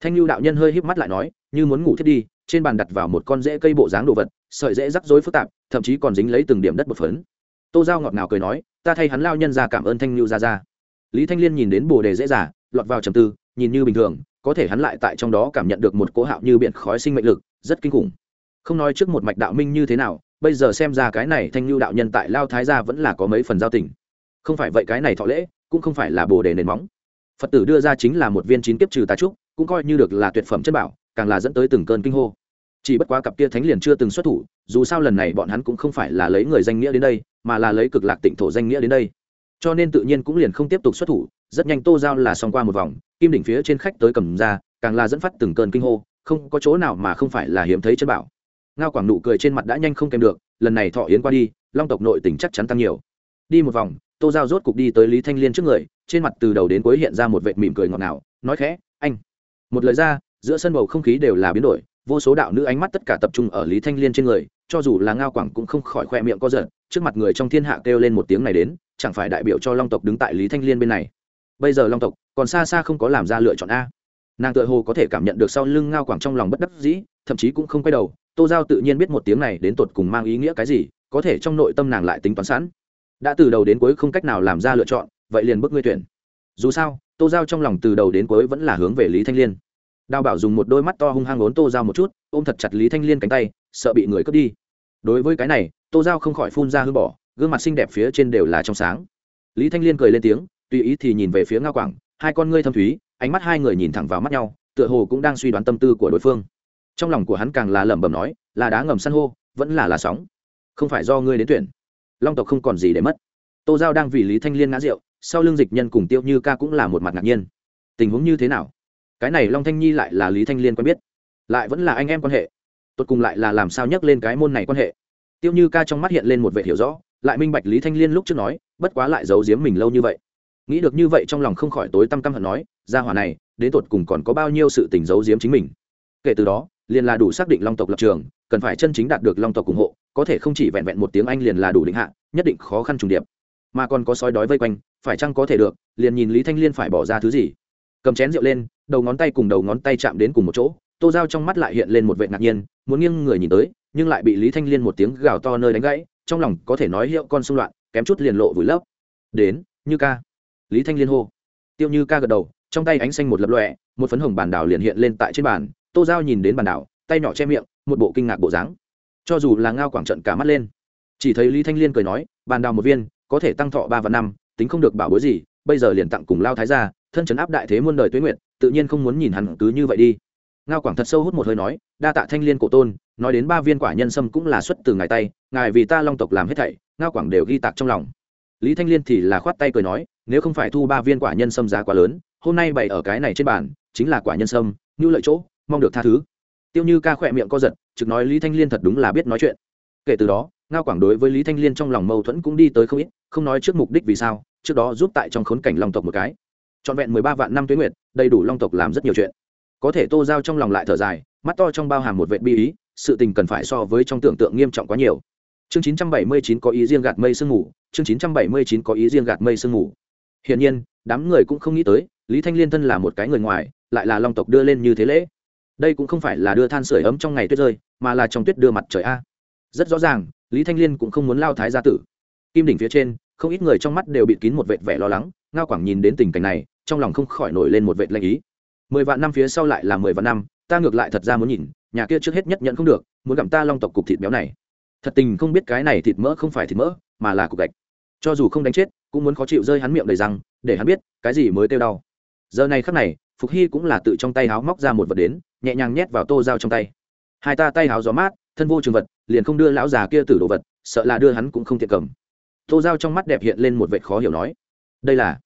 Thanh lưu đạo nhân hơi híp mắt lại nói, như muốn ngủ thiết đi, trên bàn đặt vào một con rễ cây bộ dáng đồ vật, sợi rễ rắc rối phức tạp, thậm chí còn dính lấy từng điểm đất bột phấn. Tô giao ngọt ngào cười nói, ta thay hắn lao nhân ra cảm ơn thanh lưu ra ra. Lý thanh liên nhìn đến bồ đề dễ giả lọt vào trầm tư, nhìn như bình thường, có thể hắn lại tại trong đó cảm nhận được một cỗ hạo như biển khói sinh mệnh lực, rất kinh khủng. Không nói trước một mạch đạo minh như thế nào bây giờ xem ra cái này thanh lưu đạo nhân tại lao thái gia vẫn là có mấy phần giao tình. Không phải vậy cái này thọ lễ, cũng không phải là bồ đề nền móng. Phật tử đưa ra chính là một viên chín kiếp trừ tá trúc, cũng coi như được là tuyệt phẩm chất bảo, càng là dẫn tới từng cơn kinh hô. Chỉ bất quá cặp kia thánh liền chưa từng xuất thủ, dù sao lần này bọn hắn cũng không phải là lấy người danh nghĩa đến đây, mà là lấy cực lạc tịnh thổ danh nghĩa đến đây. Cho nên tự nhiên cũng liền không tiếp tục xuất thủ, rất nhanh tô giao là xong qua một vòng, kim đỉnh phía trên khách tới cầm ra, càng là dẫn phát từng cơn kinh hô, không có chỗ nào mà không phải là hiếm thấy chân bảo ngao quảng nụ cười trên mặt đã nhanh không kèm được, lần này thọ yến qua đi, long tộc nội tỉnh chắc chắn tăng nhiều. Đi một vòng, tô giao rốt cục đi tới lý thanh liên trước người, trên mặt từ đầu đến cuối hiện ra một vệ mỉm cười ngọt ngào, nói khẽ, anh. Một lời ra, giữa sân bầu không khí đều là biến đổi, vô số đạo nữ ánh mắt tất cả tập trung ở lý thanh liên trên người, cho dù là ngao quảng cũng không khỏi khoe miệng co giật, trước mặt người trong thiên hạ kêu lên một tiếng này đến, chẳng phải đại biểu cho long tộc đứng tại lý thanh liên bên này. Bây giờ long tộc còn xa xa không có làm ra lựa chọn a. Nàng tự hồ có thể cảm nhận được sau lưng ngao quảng trong lòng bất đắc dĩ, thậm chí cũng không quay đầu tô giao tự nhiên biết một tiếng này đến tột cùng mang ý nghĩa cái gì, có thể trong nội tâm nàng lại tính toán sẵn. Đã từ đầu đến cuối không cách nào làm ra lựa chọn, vậy liền bước ngươi tuyển. Dù sao, tô giao trong lòng từ đầu đến cuối vẫn là hướng về lý thanh liên. Đào bảo dùng một đôi mắt to hung hăng ốn tô giao một chút, ôm thật chặt lý thanh liên cánh tay, sợ bị người cướp đi. Đối với cái này, tô giao không khỏi phun ra hư bỏ, gương mặt xinh đẹp phía trên đều là trong sáng. Lý thanh liên cười lên tiếng, tùy ý thì nhìn về phía ngao quảng, hai con ngươi thâm thúy, ánh mắt hai người nhìn thẳng vào mắt nhau, tựa hồ cũng đang suy đoán tâm tư của đối phương trong lòng của hắn càng là lẩm bẩm nói, là đá ngầm san hô, vẫn là là sóng. Không phải do ngươi đến tuyển. Long tộc không còn gì để mất. Tô giao đang vì lý thanh liên ngã rượu, sau l ư n g dịch nhân cùng tiêu như ca cũng là một mặt ngạc nhiên. Tình huống như thế nào? Cái này long thanh nhi lại là lý thanh liên quen biết. Lại vẫn là anh em quan hệ. Tột cùng lại là làm sao nhắc lên cái môn này quan hệ? Tiêu như ca trong mắt hiện lên một vệ hiểu rõ, lại minh bạch lý thanh liên lúc trước nói, bất quá lại giấu giếm mình lâu như vậy. Nghĩ được như vậy trong lòng không khỏi tối tăm căm hận nói ra hỏa này, đến tột cùng còn có bao nhiêu sự tình giấu giếm chính mình? Kể từ đó, liền là đủ xác định long tộc lập trường, cần phải chân chính đạt được long tộc ủng hộ, có thể không chỉ vẹn vẹn một tiếng anh liền là đủ định hạ, nhất định khó khăn trùng điệp. Mà còn có sói đói vây quanh, phải chăng có thể được, liền nhìn lý thanh liên phải bỏ ra thứ gì. Cầm chén rượu lên, đầu ngón tay cùng đầu ngón tay chạm đến cùng một chỗ, tô dao trong mắt lại hiện lên một vệ ngạc nhiên, muốn nghiêng người nhìn tới, nhưng lại bị lý thanh liên một tiếng gào to nơi đánh gãy, trong lòng có thể nói hiệu con xung loạn, kém chút liền lộ vùi lấp. Đến, như ca. Lý thanh liên hô. Tiêu như ca gật đầu, trong tay ánh xanh một lập lọe một phấn hồng bản đảo liền hiện lên tại trên bàn tô giao nhìn đến bàn đảo, tay nhỏ che miệng, một bộ kinh ngạc bộ dáng. Cho dù là ngao quảng trận cả mắt lên, chỉ thấy lý thanh liên cười nói, bàn đào một viên, có thể tăng thọ ba và năm, tính không được bảo bối gì, bây giờ liền tặng cùng lao thái ra thân trấn áp đại thế muôn đời tuế nguyện tự nhiên không muốn nhìn hắn cứ như vậy đi. Ngao quảng thật sâu hút một hơi nói, đa tạ thanh liên cổ tôn, nói đến ba viên quả nhân sâm cũng là xuất từ ngài tay, ngài vì ta long tộc làm hết thảy, ngao quảng đều ghi tạc trong lòng. Lý thanh liên thì là khoát tay cười nói, nếu không phải thu ba viên quả nhân sâm giá quá lớn, hôm nay bày ở cái này trên bàn, chính là quả nhân sâm, như lợi chỗ mong được tha thứ. Tiêu như ca khỏe miệng co giật trực nói lý thanh liên thật đúng là biết nói chuyện. Kể từ đó ngao quảng đối với lý thanh liên trong lòng mâu thuẫn cũng đi tới không ít không nói trước mục đích vì sao trước đó giúp tại trong khốn cảnh long tộc một cái. Trọn vẹn mười ba vạn năm tuế nguyệt đầy đủ long tộc làm rất nhiều chuyện. Có thể tô giao trong lòng lại thở dài mắt to trong bao hàm một vệ bi ý sự tình cần phải so với trong tưởng tượng nghiêm trọng quá nhiều. Chương chín trăm bảy mươi chín có ý riêng gạt mây sương ngủ, chương chín trăm bảy mươi chín có ý riêng gạt mây sương ngủ. hiển nhiên đám người cũng không nghĩ tới lý thanh liên thân là một cái người ngoài lại là long tộc đưa lên như thế lễ đây cũng không phải là đưa than sửa ấm trong ngày tuyết rơi, mà là trong tuyết đưa mặt trời a. Rất rõ ràng, lý thanh liên cũng không muốn lao thái gia tử. Kim đỉnh phía trên, không ít người trong mắt đều bịt kín một vệt vẻ lo lắng, ngao quảng nhìn đến tình cảnh này, trong lòng không khỏi nổi lên một vệt lanh ý. Mười vạn năm phía sau lại là mười vạn năm, ta ngược lại thật ra muốn nhìn, nhà kia trước hết nhất nhận không được, muốn gặm ta long tộc cục thịt béo này. Thật tình không biết cái này thịt mỡ không phải thịt mỡ, mà là cục gạch. Cho dù không đánh chết, cũng muốn khó chịu rơi hắn miệng đầy răng, để hắn biết, cái gì mới kêu đau. Giờ này khắc này, phục hy cũng là tự trong tay háo móc ra một vật đến nhẹ nhàng nhét vào tô dao trong tay. Hai ta tay háo gió mát, thân vô trường vật, liền không đưa lão già kia tử đồ vật, sợ là đưa hắn cũng không tiện cầm. Tô dao trong mắt đẹp hiện lên một vệt khó hiểu nói, đây là,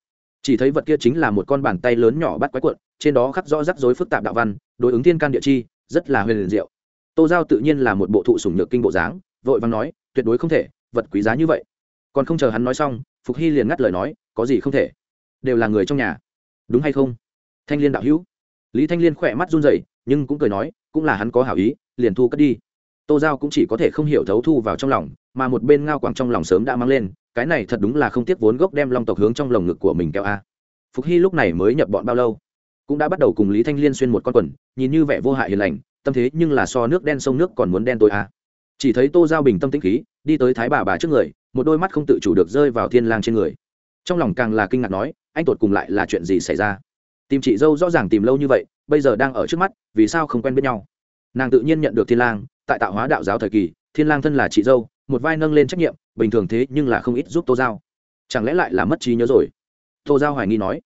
chỉ thấy vật kia chính là một con bàn tay lớn nhỏ bắt quái cuộn, trên đó khắc rõ rắc rối phức tạp đạo văn, đối ứng thiên can địa chi, rất là huyền liền diệu. Tô giao tự nhiên là một bộ thụ sủng nhược kinh bộ dáng, vội vàng nói, tuyệt đối không thể, vật quý giá như vậy. Còn không chờ hắn nói xong, phục hy liền ngắt lời nói, có gì không thể, đều là người trong nhà. Đúng hay không? Thanh liên đạo hữu. Lý thanh liên khỏe mắt run rẩy nhưng cũng cười nói, cũng là hắn có hảo ý, liền thu cất đi. Tô giao cũng chỉ có thể không hiểu thấu thu vào trong lòng, mà một bên ngao quảng trong lòng sớm đã mang lên, cái này thật đúng là không tiếc vốn gốc đem long tộc hướng trong lồng ngực của mình kéo a. Phục hy lúc này mới nhập bọn bao lâu? Cũng đã bắt đầu cùng lý thanh liên xuyên một con quần, nhìn như vẻ vô hại hiền lành, tâm thế nhưng là so nước đen sông nước còn muốn đen tối a. Chỉ thấy tô giao bình tâm tĩnh khí, đi tới thái bà bà trước người, một đôi mắt không tự chủ được rơi vào thiên lang trên người. Trong lòng càng là kinh ngạc nói, anh tột cùng lại là chuyện gì xảy ra? Tìm chị dâu rõ ràng tìm lâu như vậy bây giờ đang ở trước mắt, vì sao không quen biết nhau? Nàng tự nhiên nhận được thiên lang, tại tạo hóa đạo giáo thời kỳ, thiên lang thân là chị dâu, một vai nâng lên trách nhiệm, bình thường thế nhưng là không ít giúp tô giao. Chẳng lẽ lại là mất trí nhớ rồi? Tô giao hoài nghi nói.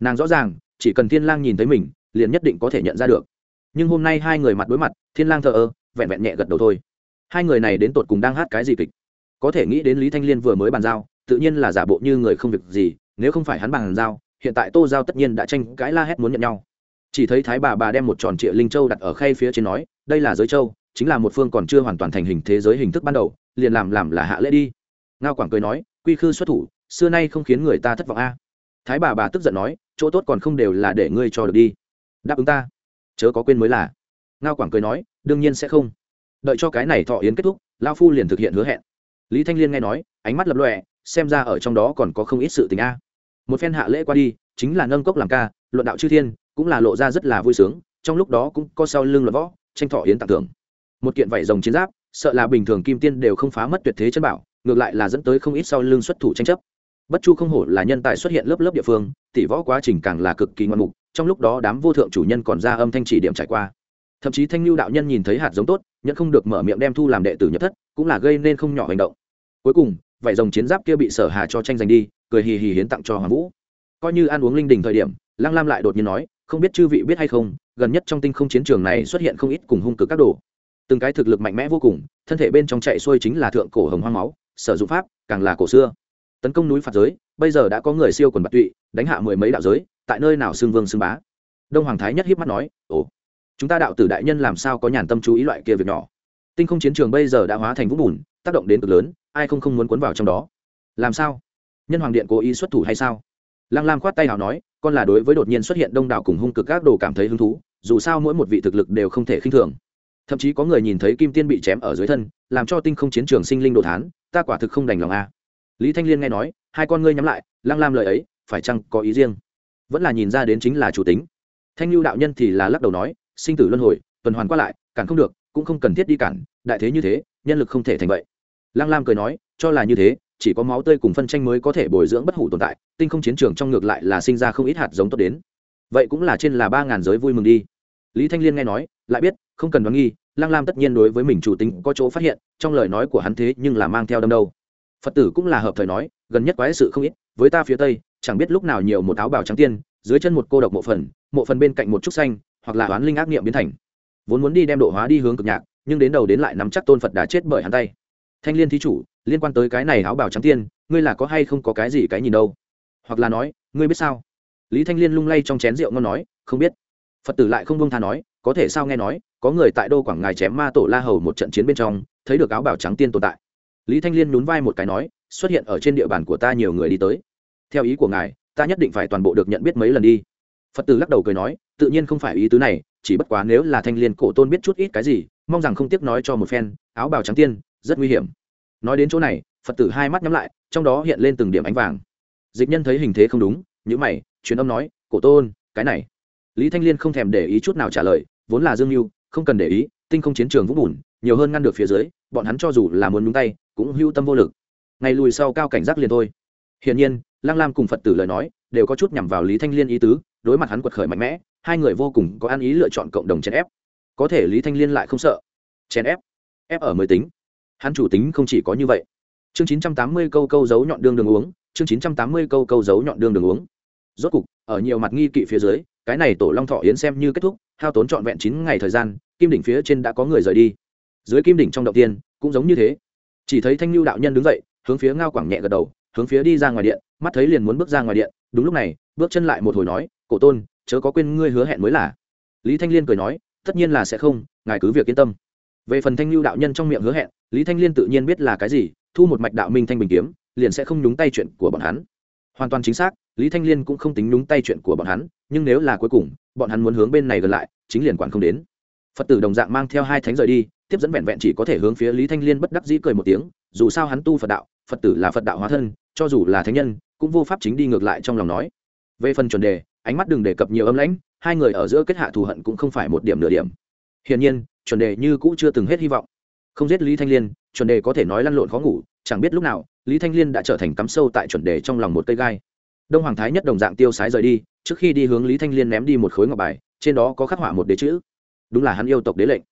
Nàng rõ ràng, chỉ cần thiên lang nhìn thấy mình, liền nhất định có thể nhận ra được. Nhưng hôm nay hai người mặt đối mặt, thiên lang thờ ơ, vẹn vẹn nhẹ gật đầu thôi. Hai người này đến tột cùng đang hát cái gì kịch? Có thể nghĩ đến lý thanh liên vừa mới bàn giao, tự nhiên là giả bộ như người không việc gì, nếu không phải hắn bàn giao, hiện tại tô giao tất nhiên đã tranh cãi la hét muốn nhận nhau chỉ thấy thái bà bà đem một tròn trịa linh châu đặt ở khay phía trên nói, đây là giới châu, chính là một phương còn chưa hoàn toàn thành hình thế giới hình thức ban đầu, liền làm làm là hạ lễ đi. Ngao quảng cười nói, quy khư xuất thủ, xưa nay không khiến người ta thất vọng a. Thái bà bà tức giận nói, chỗ tốt còn không đều là để ngươi cho được đi. Đáp ứng ta. Chớ có quên mới là. Ngao quảng cười nói, đương nhiên sẽ không. Đợi cho cái này thọ yến kết thúc lao phu liền thực hiện hứa hẹn. Lý thanh liên nghe nói, ánh mắt lập lọe xem ra ở trong đó còn có không ít sự tình a. Một phen hạ lễ qua đi, chính là nâng cốc làm ca, luận đạo chư thiên cũng là lộ ra rất là vui sướng, trong lúc đó cũng có sau lưng luận võ, tranh thọ hiến tặng thưởng. Một kiện vải rồng chiến giáp, sợ là bình thường kim tiên đều không phá mất tuyệt thế chân bảo, ngược lại là dẫn tới không ít sau lưng xuất thủ tranh chấp. Bất chu không hổ là nhân tài xuất hiện lớp lớp địa phương, tỷ võ quá trình càng là cực kỳ ngoan mục, trong lúc đó đám vô thượng chủ nhân còn ra âm thanh chỉ điểm trải qua. Thậm chí thanh lưu đạo nhân nhìn thấy hạt giống tốt nhận không được mở miệng đem thu làm đệ tử nhập thất, cũng là gây nên không nhỏ hành động. Cuối cùng vải rồng chiến giáp kia bị sở hà cho tranh giành đi, cười hì hì hiến tặng cho hoàng vũ. Coi như ăn uống linh đình thời điểm, lăng lam lại đột nhiên nói không biết chư vị biết hay không, gần nhất trong tinh không chiến trường này xuất hiện không ít cùng hung cực các đồ. Từng cái thực lực mạnh mẽ vô cùng, thân thể bên trong chạy xuôi chính là thượng cổ hồng hoang máu sử dụng pháp, càng là cổ xưa. Tấn công núi phạt giới, bây giờ đã có người siêu quần bạc tụy, đánh hạ mười mấy đạo giới, tại nơi nào xương vương xương bá? Đông hoàng thái nhất hiếp mắt nói, ồ, chúng ta đạo tử đại nhân làm sao có nhàn tâm chú ý loại kia việc nhỏ? Tinh không chiến trường bây giờ đã hóa thành vũng bùn, tác động đến cực lớn, ai không không muốn cuốn vào trong đó? Làm sao? Nhân hoàng điện cố ý xuất thủ hay sao? Lăng lam khoát tay nào nói con là đối với đột nhiên xuất hiện đông đảo cùng hung cực các đồ cảm thấy hứng thú, dù sao mỗi một vị thực lực đều không thể khinh thường. Thậm chí có người nhìn thấy kim tiên bị chém ở dưới thân, làm cho tinh không chiến trường sinh linh đồ thán, ta quả thực không đành lòng a. Lý thanh liên nghe nói, hai con ngươi nhắm lại, lăng lam lời ấy, phải chăng có ý riêng? Vẫn là nhìn ra đến chính là chủ tính. Thanh lưu đạo nhân thì là lắc đầu nói, sinh tử luân hồi, tuần hoàn qua lại, cản không được, cũng không cần thiết đi cản, đại thế như thế, nhân lực không thể thành vậy. Lăng lam cười nói, cho là như thế chỉ có máu tươi cùng phân tranh mới có thể bồi dưỡng bất hủ tồn tại, tinh không chiến trường trong ngược lại là sinh ra không ít hạt giống tốt đến. Vậy cũng là trên là ba ngàn giới vui mừng đi. Lý thanh liên nghe nói, lại biết, không cần đoán nghi, lăng lam tất nhiên đối với mình chủ tính có chỗ phát hiện, trong lời nói của hắn thế nhưng là mang theo đâm đâu phật tử cũng là hợp thời nói, gần nhất quái sự không ít, với ta phía tây, chẳng biết lúc nào nhiều một áo bào trắng tiên, dưới chân một cô độc mộ phần mộ phần bên cạnh một trúc xanh, hoặc là oán linh ác niệm biến thành. Vốn muốn đi đem độ hóa đi hướng cực nhạc, nhưng đến đầu đến lại nắm chắc tôn phật đã chết bởi hắn tay. Thanh liên thí chủ liên quan tới cái này áo bào trắng tiên, ngươi là có hay không có cái gì cái nhìn đâu? Hoặc là nói, ngươi biết sao? Lý thanh liên lung lay trong chén rượu ngon nói, không biết. Phật tử lại không bông tha nói, có thể sao nghe nói, có người tại đô quảng ngài chém ma tổ la hầu một trận chiến bên trong, thấy được áo bào trắng tiên tồn tại. Lý thanh liên nhún vai một cái nói, xuất hiện ở trên địa bàn của ta nhiều người đi tới. Theo ý của ngài, ta nhất định phải toàn bộ được nhận biết mấy lần đi. Phật tử lắc đầu cười nói, tự nhiên không phải ý tứ này, chỉ bất quá nếu là thanh liên cổ tôn biết chút ít cái gì, mong rằng không tiếc nói cho một phen, áo bào trắng tiên, rất nguy hiểm nói đến chỗ này, phật tử hai mắt nhắm lại, trong đó hiện lên từng điểm ánh vàng. Dịch nhân thấy hình thế không đúng nhữ mày, truyền âm nói, cổ tôn, cái này. Lý thanh liên không thèm để ý chút nào trả lời, vốn là dương mưu không cần để ý, tinh không chiến trường vũng bùn, nhiều hơn ngăn được phía dưới, bọn hắn cho dù là muốn nhúng tay, cũng hưu tâm vô lực. Ngày lùi sau cao cảnh giác liền thôi. Hiển nhiên lang lam cùng phật tử lời nói, đều có chút nhằm vào lý thanh liên ý tứ, đối mặt hắn quật khởi mạnh mẽ, hai người vô cùng có ăn ý lựa chọn cộng đồng chèn ép. Có thể lý thanh liên lại không sợ. Chèn ép. Ép ở mới tính hắn chủ tính không chỉ có như vậy. Chương chín trăm tám mươi câu câu dấu nhọn đương đường uống, chương chín trăm tám mươi câu câu dấu nhọn đương đường uống. Rốt cục, ở nhiều mặt nghi kỵ phía dưới, cái này tổ long thọ yến xem như kết thúc, hao tốn trọn vẹn chín ngày thời gian, kim đỉnh phía trên đã có người rời đi. Dưới kim đỉnh trong động tiên, cũng giống như thế. Chỉ thấy thanh lưu đạo nhân đứng dậy, hướng phía ngao quảng nhẹ gật đầu, hướng phía đi ra ngoài điện, mắt thấy liền muốn bước ra ngoài điện, đúng lúc này, bước chân lại một hồi nói, cổ tôn, chớ có quên ngươi hứa hẹn mới là. Lý thanh liên cười nói, tất nhiên là sẽ không, ngài cứ việc yên tâm. Về phần thanh lưu đạo nhân trong miệng hứa hẹn lý thanh liên tự nhiên biết là cái gì, thu một mạch đạo minh thanh bình kiếm, liền sẽ không nhúng tay chuyện của bọn hắn. Hoàn toàn chính xác, lý thanh liên cũng không tính nhúng tay chuyện của bọn hắn, nhưng nếu là cuối cùng, bọn hắn muốn hướng bên này gần lại, chính liền quản không đến. Phật tử đồng dạng mang theo hai thánh rời đi, tiếp dẫn vẹn vẹn chỉ có thể hướng phía lý thanh liên bất đắc dĩ cười một tiếng, dù sao hắn tu phật đạo, phật tử là phật đạo hóa thân, cho dù là thánh nhân, cũng vô pháp chính đi ngược lại trong lòng nói. Về phần chuẩn đề, ánh mắt đừng đề cập nhiều âm lãnh, hai người ở giữa kết hạ thù hận cũng không phải một điểm nửa điểm. Hiển nhiên, chuẩn đề như cũ chưa từng hết hy vọng không giết lý thanh liên, chuẩn đề có thể nói lăn lộn khó ngủ, chẳng biết lúc nào, lý thanh liên đã trở thành cắm sâu tại chuẩn đề trong lòng một cây gai. Đông hoàng thái nhất đồng dạng tiêu sái rời đi, trước khi đi hướng lý thanh liên ném đi một khối ngọc bài, trên đó có khắc họa một đế chữ. Đúng là hắn yêu tộc đế lệnh.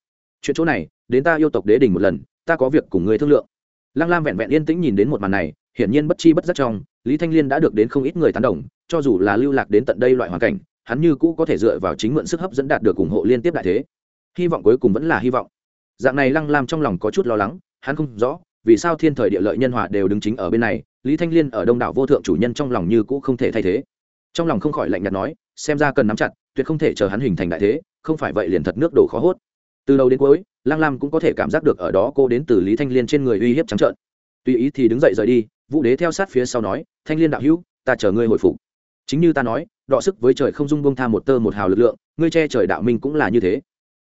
Chuyện chỗ này, đến ta yêu tộc đế đình một lần, ta có việc cùng người thương lượng. Lăng lam vẹn vẹn yên tĩnh nhìn đến một màn này, hiển nhiên bất chi bất giác trong, lý thanh liên đã được đến không ít người tán đồng, cho dù là lưu lạc đến tận đây loại hoàn cảnh, hắn như cũ có thể dựa vào chính mượn sức hấp dẫn đạt được ủng hộ liên tiếp đại thế. Hy vọng cuối cùng vẫn là hy vọng dạng này lăng lam trong lòng có chút lo lắng, hắn không rõ vì sao thiên thời địa lợi nhân hòa đều đứng chính ở bên này, lý thanh liên ở đông đảo vô thượng chủ nhân trong lòng như cũ không thể thay thế. Trong lòng không khỏi lạnh nhạt nói, xem ra cần nắm chặt, tuyệt không thể chờ hắn hình thành đại thế, không phải vậy liền thật nước đổ khó hốt. Từ đầu đến cuối lang lam cũng có thể cảm giác được ở đó cô đến từ lý thanh liên trên người uy hiếp trắng trợn. Tùy ý thì đứng dậy rời đi, vũ đế theo sát phía sau nói, thanh liên đạo hữu, ta chờ ngươi hồi phục. Chính như ta nói, đọ sức với trời không dung bông tha một tơ một hào lực lượng, ngươi che trời đạo minh cũng là như thế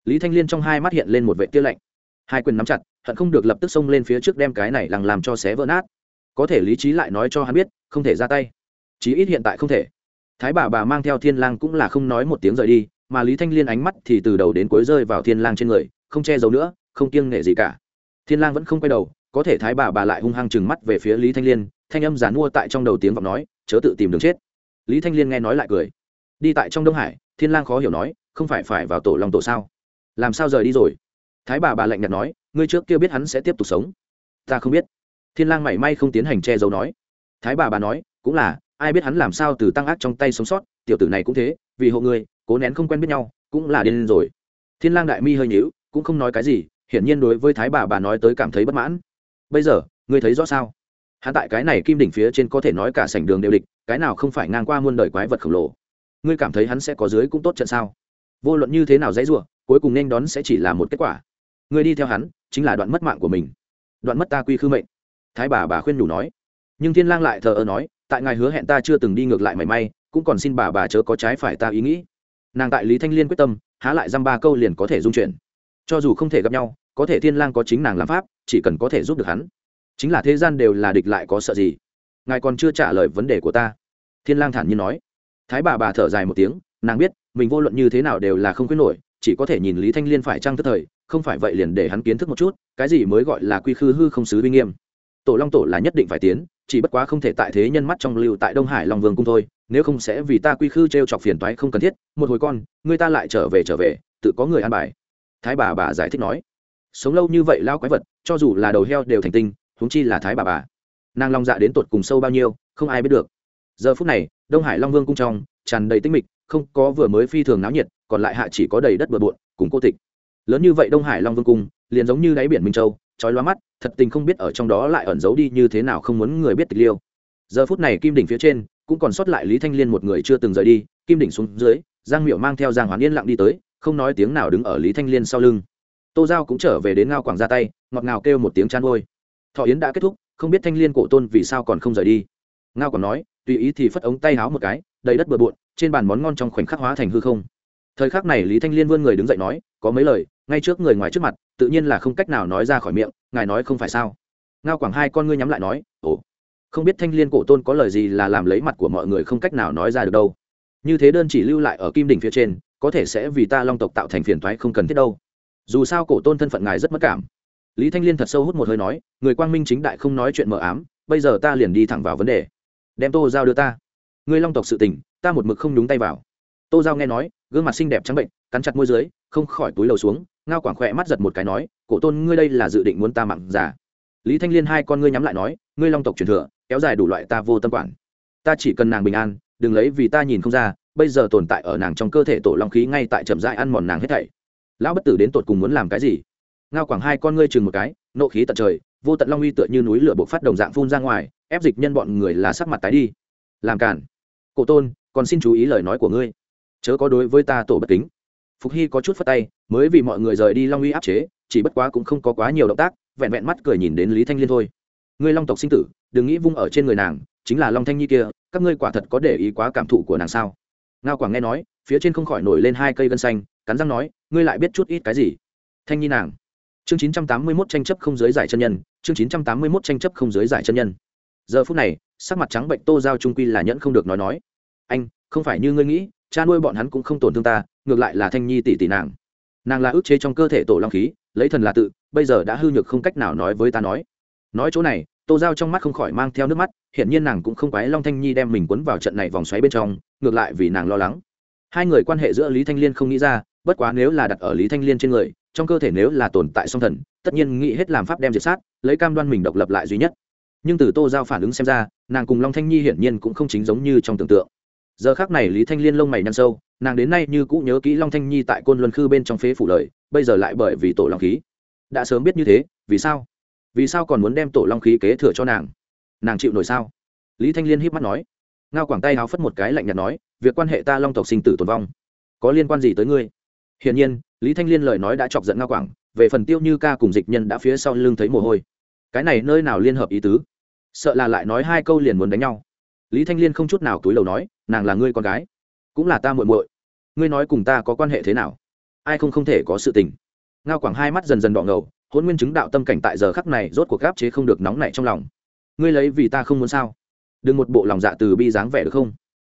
lý thanh liên trong hai mắt hiện lên một vệ tia lạnh. Hai quyền nắm chặt, hận không được lập tức xông lên phía trước đem cái này lằng làm cho xé vỡ nát. Có thể lý trí lại nói cho hắn biết, không thể ra tay. Chí ít hiện tại không thể. Thái bà bà mang theo thiên lang cũng là không nói một tiếng rời đi, mà lý thanh liên ánh mắt thì từ đầu đến cuối rơi vào thiên lang trên người, không che giấu nữa, không kiêng nể gì cả. Thiên lang vẫn không quay đầu, có thể thái bà bà lại hung hăng chừng mắt về phía lý thanh liên, thanh âm giàn mua tại trong đầu tiếng vọng nói, chớ tự tìm đường chết. Lý thanh liên nghe nói lại cười. Đi tại trong đông hải, thiên lang khó hiểu nói, không phải phải vào tổ long tổ sao? Làm sao rời đi rồi? Thái bà bà lạnh nhạt nói, ngươi trước kia biết hắn sẽ tiếp tục sống. Ta không biết. Thiên lang mảy may không tiến hành che giấu nói. Thái bà bà nói, cũng là, ai biết hắn làm sao từ tăng ác trong tay sống sót, tiểu tử này cũng thế, vì hộ ngươi cố nén không quen biết nhau, cũng là điên rồi. Thiên lang đại mi hơi nhíu, cũng không nói cái gì, hiển nhiên đối với thái bà bà nói tới cảm thấy bất mãn. Bây giờ, ngươi thấy rõ sao? Hắn tại cái này kim đỉnh phía trên có thể nói cả sảnh đường đều địch, cái nào không phải ngang qua muôn đời quái vật khổng lồ. Ngươi cảm thấy hắn sẽ có dưới cũng tốt trận sao? Vô luận như thế nào dãy rủa cuối cùng nên đón sẽ chỉ là một kết quả. Người đi theo hắn chính là đoạn mất mạng của mình. Đoạn mất ta quy khư mệnh. Thái bà bà khuyên nhủ nói. Nhưng thiên lang lại thờ ơ nói, tại ngài hứa hẹn ta chưa từng đi ngược lại mảy may, cũng còn xin bà bà chớ có trái phải ta ý nghĩ. Nàng tại lý thanh liên quyết tâm, há lại dăm ba câu liền có thể dung chuyển cho dù không thể gặp nhau, có thể thiên lang có chính nàng làm pháp, chỉ cần có thể giúp được hắn. Chính là thế gian đều là địch lại có sợ gì? Ngài còn chưa trả lời vấn đề của ta. Thiên lang thản nhiên nói. Thái bà bà thở dài một tiếng, nàng biết, mình vô luận như thế nào đều là không quyết nổi chỉ có thể nhìn lý thanh liên phải trang tức thời, không phải vậy liền để hắn kiến thức một chút, cái gì mới gọi là quy khư hư không xứ uy nghiêm. Tổ long tổ là nhất định phải tiến, chỉ bất quá không thể tại thế nhân mắt trong lưu tại đông hải long vương cung thôi, nếu không sẽ vì ta quy khư t r e o chọc phiền toái không cần thiết, một hồi con, người ta lại trở về trở về, tự có người ăn bài. Thái bà bà giải thích nói. Sống lâu như vậy lao quái vật, cho dù là đầu heo đều thành tinh, huống chi là thái bà bà. Nàng long dạ đến tột cùng sâu bao nhiêu, không ai biết được. Giờ phút này, đông hải long vương cung trong, tràn đầy tinh mịch, không có vừa mới phi thường náo nhiệt còn lại hạ chỉ có đầy đất bừa bộn, cùng cô tịch. Lớn như vậy đông hải long vương cung, liền giống như đáy biển minh châu trói loa mắt, thật tình không biết ở trong đó lại ẩn giấu đi như thế nào không muốn người biết tịch liêu. Giờ phút này kim đỉnh phía trên, cũng còn sót lại lý thanh liên một người chưa từng rời đi, kim đỉnh xuống dưới, giang miệu mang theo giang Hoán yên lặng đi tới, không nói tiếng nào đứng ở lý thanh liên sau lưng. Tô giao cũng trở về đến ngao quảng ra tay, ngọt ngào kêu một tiếng chăn ngôi thọ yến đã kết thúc, không biết thanh liên cổ tôn vì sao còn không rời đi. Ngao còn nói, tùy ý thì phất ống tay háo một cái, đầy đất bừa bộn, trên bàn món ngon trong khoảnh khắc hóa thành hư không thời khắc này lý thanh liên vươn người đứng dậy nói, có mấy lời, ngay trước người ngoài trước mặt, tự nhiên là không cách nào nói ra khỏi miệng, ngài nói không phải sao? Ngao quảng hai con ngươi nhắm lại nói, ồ, không biết thanh liên cổ tôn có lời gì là làm lấy mặt của mọi người không cách nào nói ra được đâu. Như thế đơn chỉ lưu lại ở kim đỉnh phía trên, có thể sẽ vì ta long tộc tạo thành phiền thoái không cần thiết đâu. Dù sao cổ tôn thân phận ngài rất mất cảm. Lý thanh liên thật sâu hút một hơi nói, người quang minh chính đại không nói chuyện mờ ám, bây giờ ta liền đi thẳng vào vấn đề. Đem tô giao đưa ta. Người long tộc sự tình, ta một mực không đúng tay vào. Tô giao nghe nói gương mặt xinh đẹp trắng bệnh, cắn chặt môi dưới, không khỏi túi lầu xuống, ngao quảng khỏe mắt giật một cái nói, cổ tôn, ngươi đây là dự định muốn ta mặn giả lý thanh liên hai con ngươi nhắm lại nói, ngươi long tộc truyền thừa, kéo dài đủ loại ta vô tâm quản. Ta chỉ cần nàng bình an, đừng lấy vì ta nhìn không ra, bây giờ tồn tại ở nàng trong cơ thể tổ long khí ngay tại chậm dại ăn mòn nàng hết thảy. Lão bất tử đến tột cùng muốn làm cái gì? Ngao quảng hai con ngươi chừng một cái, nộ khí tận trời, vô tận long uy tựa như núi lửa buộc phát đồng dạng phun ra ngoài, ép dịch nhân bọn người là sắc mặt tái đi. Làm cản cổ tôn, còn xin chú ý lời nói của ngươi chớ có đối với ta tổ bất kính. Phục hy có chút phất tay, mới vì mọi người rời đi long uy áp chế, chỉ bất quá cũng không có quá nhiều động tác, vẹn vẹn mắt cười nhìn đến lý thanh liên thôi. Ngươi long tộc sinh tử, đừng nghĩ vung ở trên người nàng, chính là long thanh nhi kia, các ngươi quả thật có để ý quá cảm thụ của nàng sao? Ngao quảng nghe nói, phía trên không khỏi nổi lên hai cây gân xanh, cắn răng nói, ngươi lại biết chút ít cái gì? Thanh nhi nàng. Chương chín trăm tám mươi mốt tranh chấp không giới giải chân nhân, chương chín trăm tám mươi mốt tranh chấp không giới giải chân nhân. Giờ phút này, sắc mặt trắng bệnh tô giao trung quy là nhẫn không được nói nói. Anh, không phải như ngươi nghĩ cha nuôi bọn hắn cũng không tổn thương ta, ngược lại là thanh nhi tỷ tỷ nàng. Nàng là ức chế trong cơ thể tổ long khí, lấy thần là tự, bây giờ đã hư nhược không cách nào nói với ta nói. Nói chỗ này, tô giao trong mắt không khỏi mang theo nước mắt hiện nhiên nàng cũng không quái long thanh nhi đem mình quấn vào trận này vòng xoáy bên trong, ngược lại vì nàng lo lắng. Hai người quan hệ giữa lý thanh liên không nghĩ ra, bất quá nếu là đặt ở lý thanh liên trên người, trong cơ thể nếu là tồn tại song thần, tất nhiên nghĩ hết làm pháp đem diệt sát, lấy cam đoan mình độc lập lại duy nhất. Nhưng từ tô giao phản ứng xem ra, nàng cùng long thanh nhi hiển nhiên cũng không chính giống như trong tưởng tượng giờ khác này lý thanh liên lông mày nhăn sâu, nàng đến nay như cũ nhớ kỹ long thanh nhi tại côn luân khư bên trong phế phủ lợi bây giờ lại bởi vì tổ long khí. Đã sớm biết như thế, vì sao? Vì sao còn muốn đem tổ long khí kế thừa cho nàng? Nàng chịu nổi sao? Lý thanh liên híp mắt nói. Ngao quảng tay háo phất một cái lạnh nhạt nói, việc quan hệ ta long tộc sinh tử tồn vong. Có liên quan gì tới ngươi? Hiển nhiên, lý thanh liên lời nói đã chọc giận ngao quảng, về phần tiêu như ca cùng dịch nhân đã phía sau lưng thấy mồ hôi. Cái này nơi nào liên hợp ý tứ? Sợ là lại nói hai câu liền muốn đánh nhau lý thanh liên không chút nào túi lầu nói, nàng là ngươi con gái, cũng là ta muội muội. Ngươi nói cùng ta có quan hệ thế nào? Ai không không thể có sự tình. Ngao quảng hai mắt dần dần đỏ ngầu, hôn nguyên chứng đạo tâm cảnh tại giờ khắc này rốt cuộc gáp chế không được nóng nảy trong lòng. Ngươi lấy vì ta không muốn sao? Đừng một bộ lòng dạ từ bi dáng vẻ được không?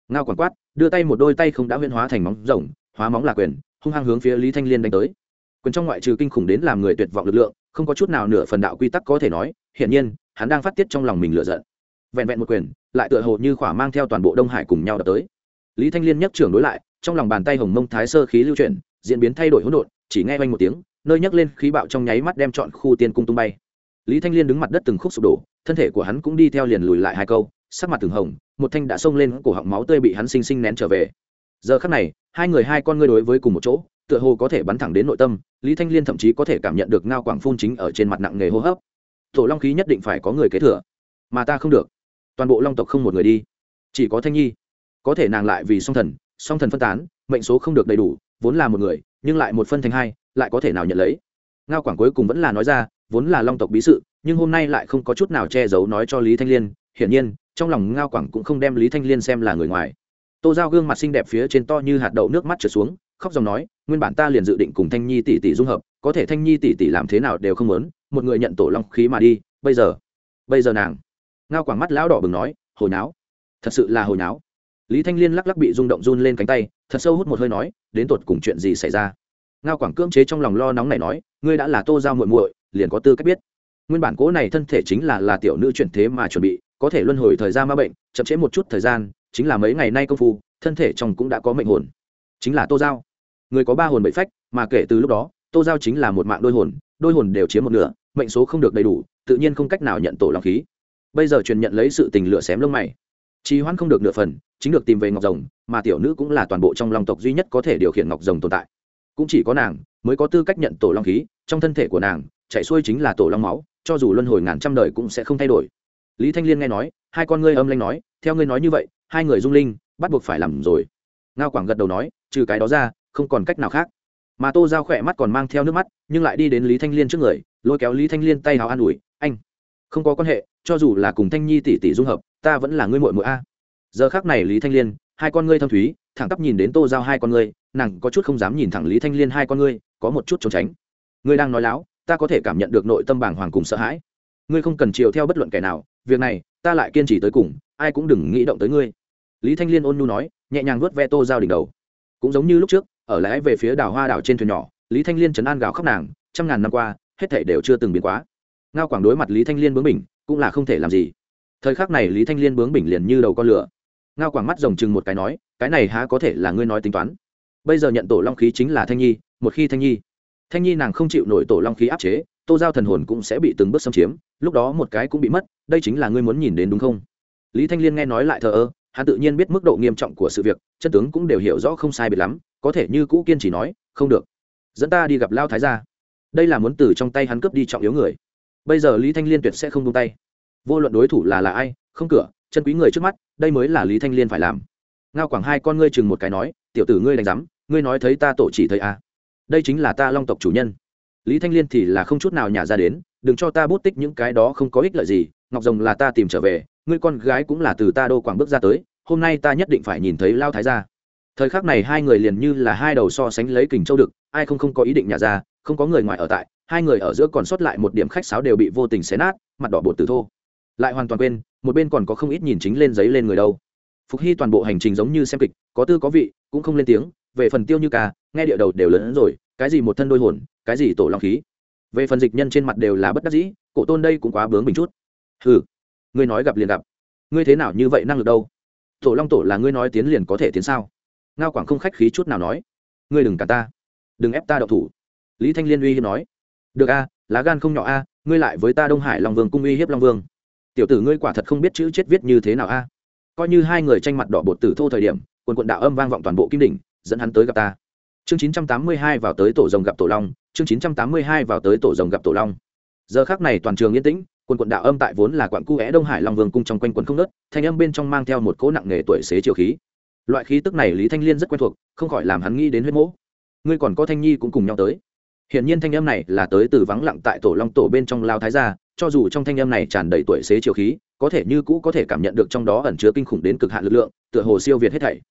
Ngao quảng quát, đưa tay một đôi tay không đã huyên hóa thành móng rồng, hóa móng là quyền, hung hăng hướng phía lý thanh liên đánh tới. Quyền trong ngoại trừ kinh khủng đến làm người tuyệt vọng lực lượng, không có chút nào nửa phần đạo quy tắc có thể nói, hiển nhiên, hắn đang phát tiết trong lòng mình lựa giận vẹn vẹn một quyền, lại tựa hồ như khỏa mang theo toàn bộ đông hải cùng nhau đập tới. Lý thanh liên nhấc trưởng đối lại, trong lòng bàn tay hồng mông thái sơ khí lưu chuyển, diễn biến thay đổi hỗn độn, chỉ nghe oanh một tiếng, nơi nhấc lên khí bạo trong nháy mắt đem chọn khu tiên cung tung bay. Lý thanh liên đứng mặt đất từng khúc sụp đổ, thân thể của hắn cũng đi theo liền lùi lại hai câu, sắc mặt từng hồng, một thanh đã xông lên, cổ họng máu tươi bị hắn sinh sinh nén trở về. Giờ khắc này, hai người hai con ngươi đối với cùng một chỗ, tựa hồ có thể bắn thẳng đến nội tâm, lý thanh liên thậm chí có thể cảm nhận được ngao quảng phun chính ở trên mặt nặng nghề hô hấp. Tổ long khí nhất định phải có người kế thừa, mà ta không được toàn bộ long tộc không một người đi. Chỉ có thanh nhi. Có thể nàng lại vì song thần song thần phân tán, mệnh số không được đầy đủ, vốn là một người, nhưng lại một phân thành hai, lại có thể nào nhận lấy? Ngao quảng cuối cùng vẫn là nói ra, vốn là long tộc bí sự, nhưng hôm nay lại không có chút nào che giấu nói cho lý thanh liên. Hiển nhiên, trong lòng ngao quảng cũng không đem lý thanh liên xem là người ngoài. Tô giao gương mặt xinh đẹp phía trên to như hạt đậu nước mắt trượt xuống, khóc dòng nói, nguyên bản ta liền dự định cùng thanh nhi tỷ tỷ dung hợp, có thể thanh nhi tỷ tỷ làm thế nào đều không muốn, một người nhận tổ long khí mà đi, bây giờ bây giờ nàng ngao quảng mắt lão đỏ bừng nói hồi náo thật sự là hồi náo lý thanh liên lắc lắc bị rung động run lên cánh tay, thật sâu hút một hơi nói, đến tột cùng chuyện gì xảy ra? Ngao quảng cưỡng chế trong lòng lo nóng này nói, ngươi đã là tô giao muội muội, liền có tư cách biết. Nguyên bản cố này thân thể chính là là tiểu nữ chuyển thế mà chuẩn bị, có thể luân hồi thời gian ma bệnh, chậm chế một chút thời gian, chính là mấy ngày nay công phu, thân thể trong cũng đã có mệnh hồn. Chính là tô giao. Người có ba hồn bảy phách, mà kể từ lúc đó, tô giao chính là một mạng đôi hồn đôi hồn đều chiếm một nửa, mệnh số không được đầy đủ, tự nhiên không cách nào nhận tổ lòng khí bây giờ truyền nhận lấy sự tình lửa xém lông mày. Trì hoãn không được nửa phần, chính được tìm về ngọc rồng, mà tiểu nữ cũng là toàn bộ trong long tộc duy nhất có thể điều khiển ngọc rồng tồn tại. Cũng chỉ có nàng mới có tư cách nhận tổ long khí, trong thân thể của nàng, chạy xuôi chính là tổ long máu, cho dù luân hồi ngàn trăm đời cũng sẽ không thay đổi. Lý thanh liên nghe nói, hai con ngươi âm lanh nói, theo ngươi nói như vậy, hai người dung linh bắt buộc phải làm rồi. Ngao quảng gật đầu nói, trừ cái đó ra, không còn cách nào khác. Mà tô giao khỏe mắt còn mang theo nước mắt, nhưng lại đi đến lý thanh liên trước người, lôi kéo lý thanh liên tay hào an ủi, anh, không có quan hệ cho dù là cùng thanh nhi tỷ tỷ dung hợp, ta vẫn là ngươi muội muội a. Giờ khác này lý thanh liên, hai con ngươi thâm thúy, thẳng tắp nhìn đến tô giao hai con ngươi, nàng có chút không dám nhìn thẳng lý thanh liên hai con ngươi, có một chút trốn tránh. Ngươi đang nói láo, ta có thể cảm nhận được nội tâm bàng hoàng cùng sợ hãi. Ngươi không cần chiều theo bất luận kẻ nào, việc này, ta lại kiên trì tới cùng, ai cũng đừng nghĩ động tới ngươi. Lý thanh liên ôn nhu nói, nhẹ nhàng vuốt ve tô giao đỉnh đầu. Cũng giống như lúc trước, ở lái về phía đảo hoa đảo trên thuyền nhỏ, lý thanh liên chấn an gào khóc nàng, trăm ngàn năm qua, hết thể đều chưa từng biến quá. Ngao quảng đối mặt lý thanh liên bướng bỉnh cũng là không thể làm gì. Thời khắc này lý thanh liên bướng bỉnh liền như đầu con lửa. Ngao quảng mắt rồng chừng một cái nói, cái này há có thể là ngươi nói tính toán? Bây giờ nhận tổ long khí chính là thanh nhi, một khi thanh nhi thanh nhi nàng không chịu nổi tổ long khí áp chế, tô giao thần hồn cũng sẽ bị từng bước xâm chiếm, lúc đó một cái cũng bị mất, đây chính là ngươi muốn nhìn đến đúng không? Lý thanh liên nghe nói lại thờ ơ, hắn tự nhiên biết mức độ nghiêm trọng của sự việc, chân tướng cũng đều hiểu rõ không sai biệt lắm, có thể như cũ kiên chỉ nói, không được, dẫn ta đi gặp lao thái gia. Đây là muốn từ trong tay hắn cướp đi trọng yếu người bây giờ lý thanh liên tuyệt sẽ không tung tay. Vô luận đối thủ là là ai, không cửa, chân quý người trước mắt, đây mới là lý thanh liên phải làm. Ngao quảng hai con ngươi chừng một cái nói, tiểu tử ngươi đánh giám, ngươi nói thấy ta tổ chỉ thấy a. À. đây chính là ta long tộc chủ nhân. Lý thanh liên thì là không chút nào nhả ra đến, đừng cho ta bút tích những cái đó không có ích lợi gì, ngọc rồng là ta tìm trở về, ngươi con gái cũng là từ ta đô quảng bước ra tới, hôm nay ta nhất định phải nhìn thấy lao thái gia. Thời khắc này hai người liền như là hai đầu so sánh lấy kình châu đực, ai không không có ý định nhả ra, không có người ngoài ở tại hai người ở giữa còn sót lại một điểm khách sáo đều bị vô tình xé nát, mặt đỏ bột từ thô. Lại hoàn toàn quên, một bên còn có không ít nhìn chính lên giấy lên người đâu. Phục hy toàn bộ hành trình giống như xem kịch, có tư có vị, cũng không lên tiếng, về phần tiêu như ca, nghe địa đầu đều lớn hơn rồi, cái gì một thân đôi hồn, cái gì tổ long khí. Về phần dịch nhân trên mặt đều là bất đắc dĩ, cổ tôn đây cũng quá bướng mình chút. Ừ ngươi nói gặp liền gặp. Ngươi thế nào như vậy năng lực đâu? Tổ long tổ là ngươi nói tiến liền có thể tiến sao? Ngao quảng không khách khí chút nào nói. Ngươi đừng cả ta. Đừng ép ta đậu thủ. Lý thanh liên uy hiếp nói được a, lá gan không nhỏ a, ngươi lại với ta đông hải long vương cung uy hiếp long vương. Tiểu tử ngươi quả thật không biết chữ chết viết như thế nào a. Coi như hai người tranh mặt đỏ bột tử thô thời điểm, quần quận đạo âm vang vọng toàn bộ kim đỉnh, dẫn hắn tới gặp ta. Chương chín trăm tám mươi hai vào tới tổ rồng gặp tổ long, chương chín trăm tám mươi hai vào tới tổ rồng gặp tổ long. Giờ khác này toàn trường yên tĩnh, quần quận đạo âm tại vốn là quặng cu é đông hải long vương cung trong quanh quần không nớt thanh âm bên trong mang theo một cỗ nặng nề tuổi xế chiều khí. Loại khí tức này lý thanh liên rất quen thuộc, không khỏi làm hắn nghĩ đến huyết mỗ. Ngươi còn có thanh nhi cũng cùng nhau tới hiển nhiên thanh âm này là tới từ vắng lặng tại tổ long tổ bên trong lao thái gia, cho dù trong thanh âm này tràn đầy tuổi xế chiều khí, có thể như cũ có thể cảm nhận được trong đó ẩn chứa kinh khủng đến cực hạn lực lượng, tựa hồ siêu việt hết thảy.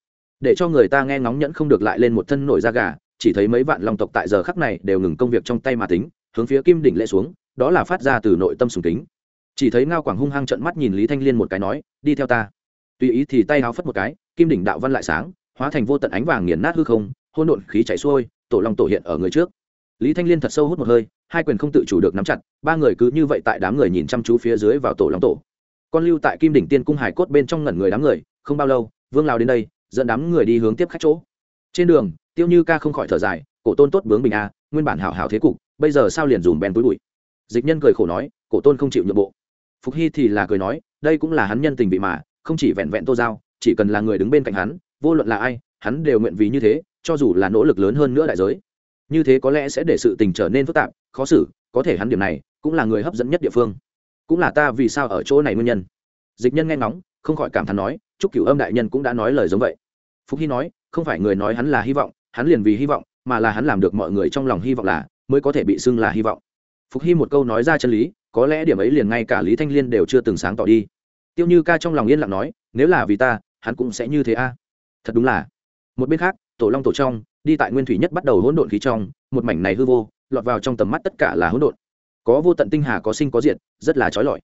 Để cho người ta nghe ngóng nhẫn không được lại lên một thân nổi da gà, chỉ thấy mấy vạn long tộc tại giờ khắc này đều ngừng công việc trong tay mà tính, hướng phía kim đỉnh lệ xuống, đó là phát ra từ nội tâm sùng kính. Chỉ thấy ngao quảng hung hăng trận mắt nhìn lý thanh liên một cái nói, đi theo ta. Tùy ý thì tay háo phất một cái, kim đỉnh đạo văn lại sáng, hóa thành vô tận ánh vàng nghiền nát hư không hôn độn khí chảy xuôi, tổ long tổ hiện ở người trước lý thanh liên thật sâu hút một hơi, hai quyền không tự chủ được nắm chặt, ba người cứ như vậy tại đám người nhìn chăm chú phía dưới vào tổ lòng tổ. Con lưu tại kim đỉnh tiên cung hải cốt bên trong ngẩn người đám người, không bao lâu, vương lao đến đây, dẫn đám người đi hướng tiếp khách chỗ. Trên đường, tiêu như ca không khỏi thở dài, cổ tôn tốt bướng bình a nguyên bản hảo hảo thế cục, bây giờ sao liền dùm bèn túi bụi? Dịch nhân cười khổ nói, cổ tôn không chịu nhượng bộ. Phục hy thì là cười nói, đây cũng là hắn nhân tình vị mà, không chỉ vẹn vẹn tô giao, chỉ cần là người đứng bên cạnh hắn, vô luận là ai, hắn đều nguyện vì như thế, cho dù là nỗ lực lớn hơn nữa đại giới như thế có lẽ sẽ để sự tình trở nên phức tạp, khó xử, có thể hắn điểm này cũng là người hấp dẫn nhất địa phương. Cũng là ta vì sao ở chỗ này nguyên nhân. Dịch nhân nghe ngóng, không khỏi cảm thán nói chúc cửu âm đại nhân cũng đã nói lời giống vậy. Phúc hy nói, không phải người nói hắn là hy vọng, hắn liền vì hy vọng, mà là hắn làm được mọi người trong lòng hy vọng là, mới có thể bị xưng là hy vọng. Phục hy một câu nói ra chân lý, có lẽ điểm ấy liền ngay cả lý thanh liên đều chưa từng sáng tỏ đi. Tiêu như ca trong lòng yên lặng nói, nếu là vì ta, hắn cũng sẽ như thế a. Thật đúng là. Một bên khác, tổ long tổ trong đi tại nguyên thủy nhất bắt đầu hỗn độn khí trong, một mảnh này hư vô, lọt vào trong tầm mắt tất cả là hỗn độn. Có vô tận tinh hà, có sinh, có diện rất là trói lọi.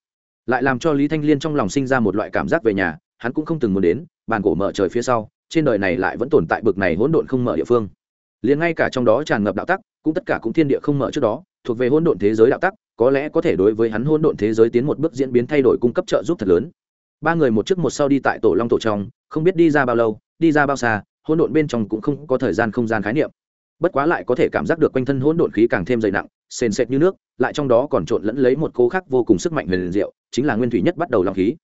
Lại làm cho lý thanh liên trong lòng sinh ra một loại cảm giác về nhà, hắn cũng không từng muốn đến, bàn cổ mở trời phía sau, trên đời này lại vẫn tồn tại bực này hỗn độn không mở địa phương. Liền ngay cả trong đó tràn ngập đạo tắc, cũng tất cả cũng thiên địa không mở trước đó, thuộc về hỗn độn thế giới đạo tắc, có lẽ có thể đối với hắn hỗn độn thế giới tiến một bước diễn biến thay đổi cung cấp trợ giúp thật lớn. Ba người một trước một sau đi tại tổ long tổ trong, không biết đi ra bao lâu, đi ra bao xa hỗn độn bên trong cũng không có thời gian không gian khái niệm. Bất quá lại có thể cảm giác được quanh thân hỗn độn khí càng thêm dày nặng, sền sệt như nước, lại trong đó còn trộn lẫn lấy một cô khác vô cùng sức mạnh huyền diệu, chính là nguyên thủy nhất bắt đầu long khí.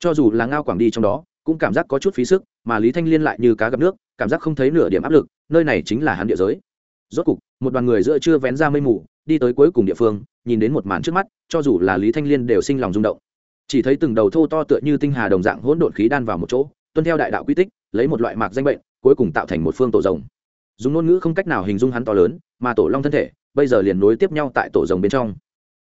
Cho dù là ngao quảng đi trong đó, cũng cảm giác có chút phí sức, mà lý thanh liên lại như cá gặp nước, cảm giác không thấy nửa điểm áp lực, nơi này chính là hắn địa giới. Rốt cục, một đoàn người giữa chưa vén ra mây mù, đi tới cuối cùng địa phương, nhìn đến một màn trước mắt, cho dù là lý thanh liên đều sinh lòng rung động. Chỉ thấy từng đầu thô to tựa như tinh hà đồng dạng hỗn độn khí đan vào một chỗ, tuân theo đại đạo quy tích, lấy một loại mạc danh bệnh cuối cùng tạo thành một phương tổ rồng. Dùng ngôn ngữ không cách nào hình dung hắn to lớn, mà tổ long thân thể, bây giờ liền nối tiếp nhau tại tổ rồng bên trong.